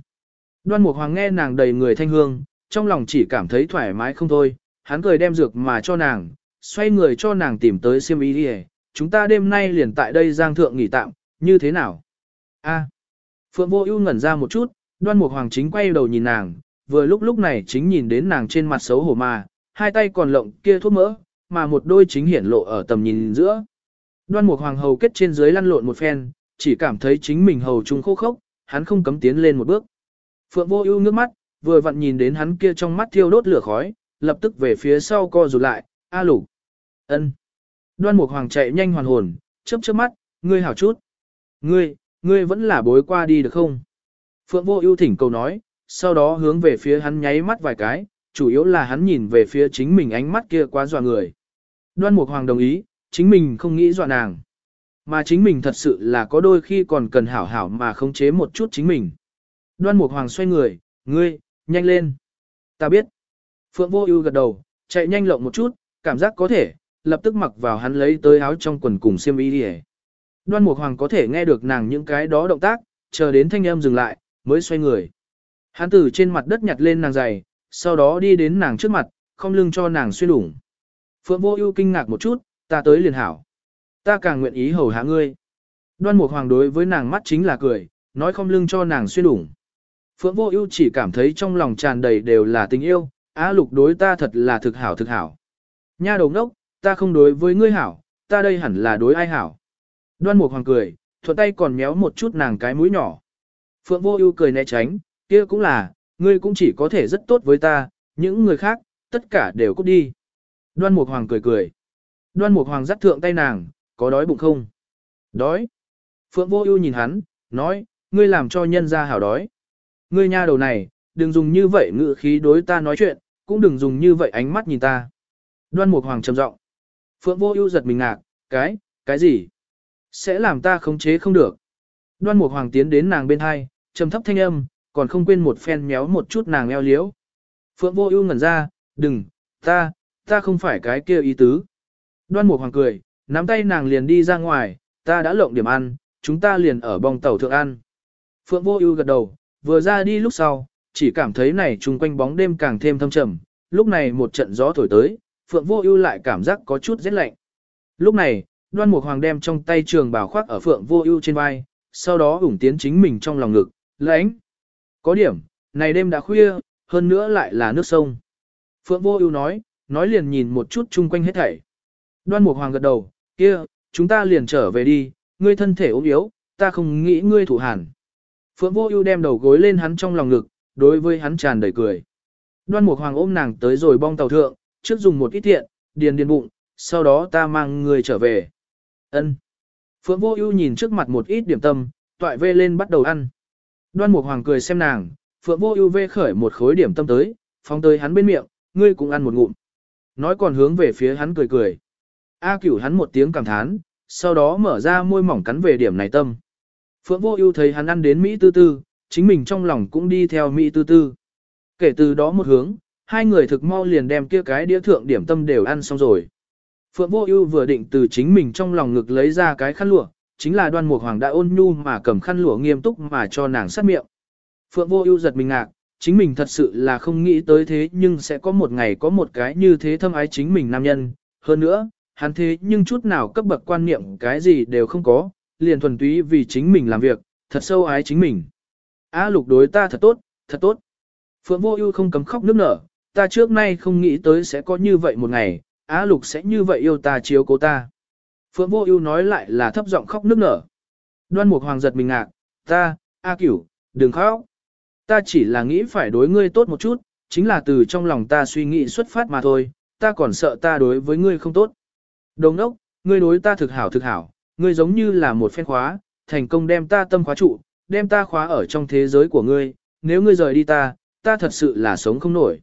Đoan Mục Hoàng nghe nàng đầy người thanh hương, trong lòng chỉ cảm thấy thoải mái không thôi, hắn cười đem dược mà cho nàng, xoay người cho nàng tìm tới xiêm y đi chúng ta đêm nay liền tại đây giang thượng nghỉ tạm, như thế nào? A. Phượng Vô Ưu ngẩn ra một chút, Đoan Mục Hoàng chính quay đầu nhìn nàng, vừa lúc lúc này chính nhìn đến nàng trên mặt xấu hổ mà, hai tay còn lộng kia thuốc mỡ, mà một đôi chính hiển lộ ở tầm nhìn giữa. Đoan Mục Hoàng hầu kết trên dưới lăn lộn một phen, chỉ cảm thấy chính mình hầu trung khô khốc, hắn không cấm tiến lên một bước. Phượng Vô Ưu nước mắt, vừa vặn nhìn đến hắn kia trong mắt thiêu đốt lửa khói, lập tức về phía sau co rụt lại, "A Lục." "Ân." Đoan Mục Hoàng chạy nhanh hoàn hồn, chớp chớp mắt, "Ngươi hảo chút." "Ngươi, ngươi vẫn là bối qua đi được không?" Phượng Vô Ưu thỉnh cầu nói, sau đó hướng về phía hắn nháy mắt vài cái, chủ yếu là hắn nhìn về phía chính mình ánh mắt kia quá dọa người. Đoan Mục Hoàng đồng ý, chính mình không nghĩ dọa nàng. Mà chính mình thật sự là có đôi khi còn cần hảo hảo mà khống chế một chút chính mình. Đoan Mục Hoàng xoay người, ngươi, nhanh lên. Ta biết. Phượng Vô Ưu gật đầu, chạy nhanh lộng một chút, cảm giác có thể, lập tức mặc vào hắn lấy tới áo trong quần cùng xiêm y đi. Đoan Mục Hoàng có thể nghe được nàng những cái đó động tác, chờ đến thanh âm dừng lại, mới xoay người. Hắn từ trên mặt đất nhặt lên nàng giày, sau đó đi đến nàng trước mặt, không lưng cho nàng xuyên lủng. Phượng Vô Ưu kinh ngạc một chút, ta tới liền hảo. Ta càng nguyện ý hầu hạ ngươi. Đoan Mục Hoàng đối với nàng mắt chính là cười, nói không lưng cho nàng xuyên lủng. Phượng Vô Ưu chỉ cảm thấy trong lòng tràn đầy đều là tình yêu, Á Lục đối ta thật là thực hảo thực hảo. Nha đầu đốc, ta không đối với ngươi hảo, ta đây hẳn là đối ai hảo. Đoan Mục Hoàng cười, thuận tay còn méo một chút nàng cái mũi nhỏ. Phượng Vô Ưu cười né tránh, kia cũng là, ngươi cũng chỉ có thể rất tốt với ta, những người khác, tất cả đều cút đi. Đoan Mục Hoàng cười cười. Đoan Mục Hoàng dắt thượng tay nàng, có đói bụng không? Đói. Phượng Vô Ưu nhìn hắn, nói, ngươi làm cho nhân gia hảo đói. Ngươi nha đầu này, đừng dùng như vậy ngữ khí đối ta nói chuyện, cũng đừng dùng như vậy ánh mắt nhìn ta. Đoan Mục Hoàng trầm giọng. Phượng Vô Ưu giật mình ngạc, cái, cái gì? Sẽ làm ta khống chế không được. Đoan Mục Hoàng tiến đến nàng bên hai, trầm thấp thanh âm, còn không quên một phen méo một chút nàng eo liễu. Phượng Vô Ưu ngẩn ra, "Đừng, ta, ta không phải cái kia ý tứ." Đoan Mục Hoàng cười, nắm tay nàng liền đi ra ngoài, "Ta đã lộng điểm ăn, chúng ta liền ở bong tàu thượng ăn." Phượng Vô Ưu gật đầu, vừa ra đi lúc sau, chỉ cảm thấy này chung quanh bóng đêm càng thêm thâm trầm, lúc này một trận gió thổi tới, Phượng Vô Ưu lại cảm giác có chút rét lạnh. Lúc này, Đoan Mục Hoàng đem trong tay trường bào khoác ở Phượng Vô Ưu trên vai, sau đó ủng tiến chính mình trong lòng ngực, "Lãnh." Có điểm, này đêm đã khuya, hơn nữa lại là nước sông. Phượng Vô Ưu nói, nói liền nhìn một chút chung quanh hết thảy. Đoan Mục Hoàng gật đầu, "Kia, chúng ta liền trở về đi, ngươi thân thể ốm yếu, ta không nghĩ ngươi thủ hàn." Phượng Vô Ưu đem đầu gối lên hắn trong lòng ngực, đối với hắn tràn đầy cười. Đoan Mục Hoàng ôm nàng tới rồi bong tàu thượng, trước dùng một ít thiện, điền điền bụng, sau đó ta mang người trở về. Ân. Phượng Vô Ưu nhìn trước mặt một ít điểm tâm, toại vê lên bắt đầu ăn. Đoan Mục Hoàng cười xem nàng, Phượng Vô Ưu vê khởi một khối điểm tâm tới, phóng tới hắn bên miệng, ngươi cũng ăn một ngụm. Nói còn hướng về phía hắn cười cười. A Cửu hắn một tiếng cảm thán, sau đó mở ra môi mỏng cắn về điểm này tâm. Phượng Vô Ưu thấy hắn ăn đến mỹ tư tư, chính mình trong lòng cũng đi theo mỹ tư tư. Kể từ đó một hướng, hai người thực mau liền đem kia cái đĩa thượng điểm tâm đều ăn xong rồi. Phượng Vô Ưu vừa định từ chính mình trong lòng ngực lấy ra cái khăn lụa, chính là Đoan Mục Hoàng đã ôn nhu mà cầm khăn lụa nghiêm túc mà cho nàng sát miệng. Phượng Vô Ưu giật mình ngạc, chính mình thật sự là không nghĩ tới thế nhưng sẽ có một ngày có một cái như thế thâm ái chính mình nam nhân, hơn nữa, hắn thế nhưng chút nào cấp bậc quan niệm cái gì đều không có, liền thuần túy vì chính mình làm việc, thật sâu ái chính mình. Á Lục đối ta thật tốt, thật tốt. Phượng Vô Ưu không cấm khóc nước nở, ta trước nay không nghĩ tới sẽ có như vậy một ngày, Á Lục sẽ như vậy yêu ta chiếu cố ta. Phượng Vô Ưu nói lại là thấp giọng khóc nước nở. Đoan Mục Hoàng giật mình ngạc, ta, A Cửu, đừng khóc. Ta chỉ là nghĩ phải đối ngươi tốt một chút, chính là từ trong lòng ta suy nghĩ xuất phát mà thôi, ta còn sợ ta đối với ngươi không tốt. Đồng ốc, ngươi đối ta thực hảo thực hảo, ngươi giống như là một phen khóa, thành công đem ta tâm khóa trụ, đem ta khóa ở trong thế giới của ngươi, nếu ngươi rời đi ta, ta thật sự là sống không nổi.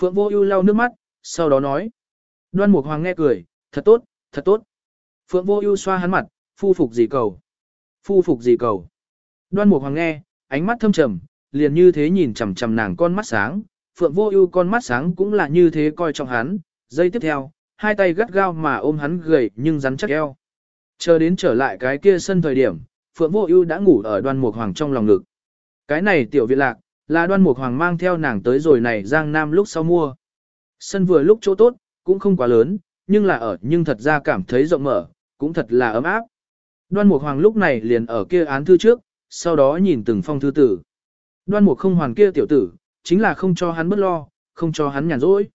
Phượng Vô Ưu lau nước mắt, sau đó nói. Đoan Mục Hoàng nghe cười, thật tốt, thật tốt. Phượng Vô Ưu xoa hắn mặt, phu phục gì cầu? Phu phục gì cầu? Đoan Mục Hoàng nghe, ánh mắt thâm trầm, liền như thế nhìn chằm chằm nàng con mắt sáng, Phượng Vô Ưu con mắt sáng cũng là như thế coi trọng hắn. Giây tiếp theo, hai tay gắt gao mà ôm hắn gầy nhưng rắn chắc eo. Chờ đến trở lại cái kia sân thời điểm, Phượng Vô Ưu đã ngủ ở Đoan Mục Hoàng trong lòng ngực. Cái này tiểu viện lạc, là Đoan Mục Hoàng mang theo nàng tới rồi này Giang Nam lúc sau mua. Sân vừa lúc chỗ tốt, cũng không quá lớn, nhưng là ở nhưng thật ra cảm thấy rộng mở, cũng thật là ấm áp. Đoan Mục Hoàng lúc này liền ở kia án thư trước, sau đó nhìn từng phong thư tử. Đoan Mục không hoàn kia tiểu tử, chính là không cho hắn bất lo, không cho hắn nhàn rỗi.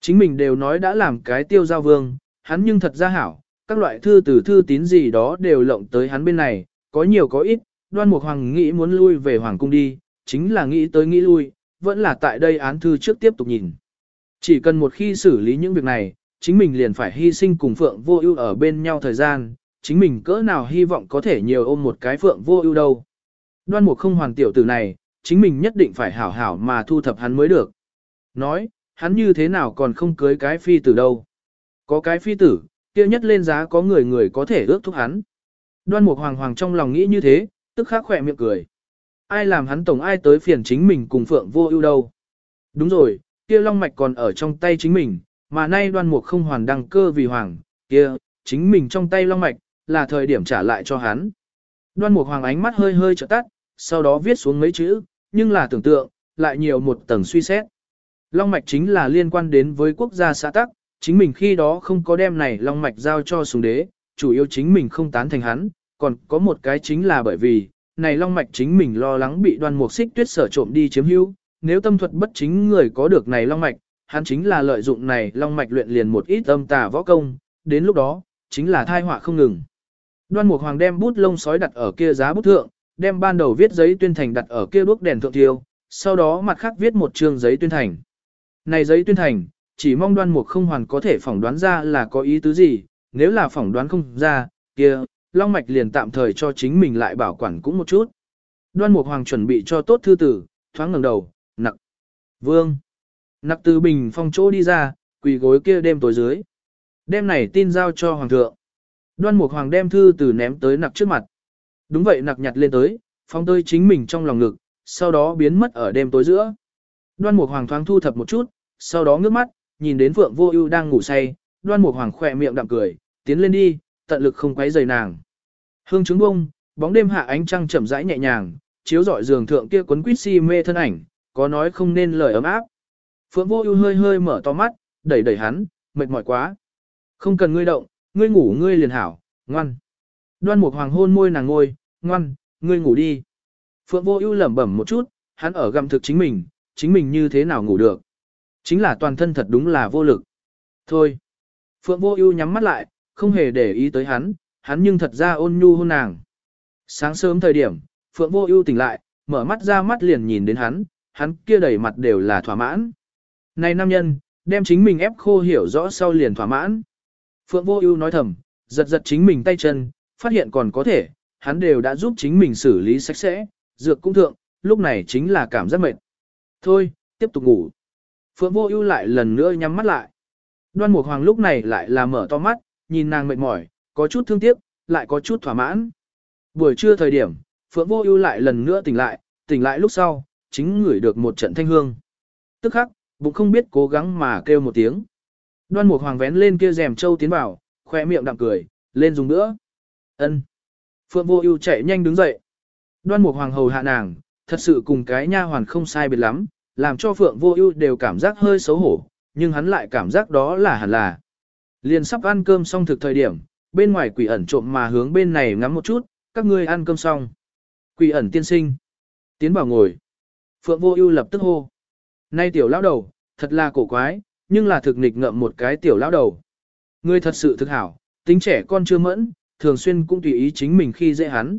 Chính mình đều nói đã làm cái tiêu giao vương, hắn nhưng thật ra hảo, các loại thư từ thư tín gì đó đều lộng tới hắn bên này, có nhiều có ít, đoan mục hoàng nghĩ muốn lui về hoàng cung đi, chính là nghĩ tới nghĩ lui, vẫn là tại đây án thư trước tiếp tục nhìn. Chỉ cần một khi xử lý những việc này, chính mình liền phải hy sinh cùng Phượng Vô Ưu ở bên nhau thời gian, chính mình cỡ nào hy vọng có thể nhiều ôm một cái Phượng Vô Ưu đâu. Đoan Mục không hoàn tiểu tử này, chính mình nhất định phải hảo hảo mà thu thập hắn mới được. Nói, hắn như thế nào còn không cưới cái phi tử đâu. Có cái phi tử, kia nhất lên giá có người người có thể ước thúc hắn. Đoan Mục Hoàng Hoàng trong lòng nghĩ như thế, tức khắc khỏe miệng cười. Ai làm hắn tổng ai tới phiền chính mình cùng Phượng Vô Ưu đâu? Đúng rồi, kia long mạch còn ở trong tay chính mình, mà nay Đoan Mục không hoàn đăng cơ vì hoàng, kia, chính mình trong tay long mạch, là thời điểm trả lại cho hắn. Đoan Mục Hoàng ánh mắt hơi hơi trợ tắt, sau đó viết xuống mấy chữ, nhưng là tưởng tượng, lại nhiều một tầng suy xét. Long mạch chính là liên quan đến với quốc gia xã tắc, chính mình khi đó không có đem này long mạch giao cho sùng đế, chủ yếu chính mình không tán thành hắn, còn có một cái chính là bởi vì, này long mạch chính mình lo lắng bị đoan mục xích tuyết sở trộm đi chiếm hữu, nếu tâm thuật bất chính người có được này long mạch, hắn chính là lợi dụng này long mạch luyện liền một ít âm tà võ công, đến lúc đó, chính là thai họa không ngừng. Đoan Mục Hoàng đem bút lông sói đặt ở kia giá bút thượng, đem ban đầu viết giấy tuyên thành đặt ở kia đuốc đèn thượng tiêu, sau đó mặt khác viết một chương giấy tuyên thành. Này giấy tuyên thành, chỉ mong Đoan Mục không hoàn có thể phỏng đoán ra là có ý tứ gì, nếu là phỏng đoán không ra, kia, Long Mạch liền tạm thời cho chính mình lại bảo quản cũng một chút. Đoan Mục Hoàng chuẩn bị cho tốt thư tử, thoáng ngẩng đầu, nặc. Vương. Nặc từ bình phong chỗ đi ra, quỳ gối kia đêm tối dưới. Đêm này tin giao cho Hoàng thượng. Đoan Mục Hoàng đem thư tử ném tới nặc trước mặt. Đúng vậy nặc nhặt lên tới, phong tơi chính mình trong lòng ngực, sau đó biến mất ở đêm tối giữa. Đoan Mục Hoàng thoáng thu thập một chút, sau đó ngước mắt, nhìn đến Phượng Vô Ưu đang ngủ say, Đoan Mục Hoàng khẽ miệng đạm cười, tiến lên đi, tận lực không quấy rầy nàng. Hương trứng bông, bóng đêm hạ ánh trăng chậm rãi nhẹ nhàng, chiếu rọi giường thượng kia quấn quýt si mê thân ảnh, có nói không nên lời ấm áp. Phượng Vô Ưu hơi hơi mở to mắt, đẩy đẩy hắn, mệt mỏi quá. Không cần ngươi động, ngươi ngủ ngươi liền hảo, ngoan. Đoan Mục Hoàng hôn môi nàng ngôi, ngoan, ngươi ngủ đi. Phượng Vô Ưu lẩm bẩm một chút, hắn ở gặm thực chính mình, chính mình như thế nào ngủ được. Chính là toàn thân thật đúng là vô lực. Thôi. Phượng Vô Ưu nhắm mắt lại, không hề để ý tới hắn, hắn nhưng thật ra ôn nhu hôn nàng. Sáng sớm thời điểm, Phượng Vô Ưu tỉnh lại, mở mắt ra mắt liền nhìn đến hắn, hắn kia đầy mặt đều là thỏa mãn. Này nam nhân, đem chính mình ép khô hiểu rõ sau liền thỏa mãn. Phượng Vô Ưu nói thầm, giật giật chính mình tay chân, phát hiện còn có thể, hắn đều đã giúp chính mình xử lý sạch sẽ, dược cũng thượng, lúc này chính là cảm giác mệt. Thôi, tiếp tục ngủ. Phượng Vô Ưu lại lần nữa nhắm mắt lại. Đoan Mục Hoàng lúc này lại là mở to mắt, nhìn nàng mệt mỏi, có chút thương tiếc, lại có chút thỏa mãn. Buổi trưa thời điểm, Phượng Vô Ưu lại lần nữa tỉnh lại, tỉnh lại lúc sau, chính ngửi được một trận thanh hương. Tức khắc, bụng không biết cố gắng mà kêu một tiếng. Đoan Mục Hoàng vén lên kia rèm châu tiến vào, khóe miệng đạm cười, lên dùng nữa. Ân. Phượng Vô Ưu chạy nhanh đứng dậy. Đoan Mục Hoàng hầu hạ nàng, thật sự cùng cái nha hoàn không sai biệt lắm, làm cho Phượng Vô Ưu đều cảm giác hơi xấu hổ, nhưng hắn lại cảm giác đó là hẳn là. Liên sắp ăn cơm xong thực thời điểm, bên ngoài quỷ ẩn trộm mà hướng bên này ngắm một chút, các ngươi ăn cơm xong. Quỷ ẩn tiên sinh. Tiến vào ngồi. Phượng Vô Ưu lập tức hô. Nay tiểu lão đầu, thật là cổ quái, nhưng là thực nghịch ngợm một cái tiểu lão đầu. Ngươi thật sự thực hảo, tính trẻ con chưa mẫn, thường xuyên cũng tùy ý chính mình khi dễ hắn.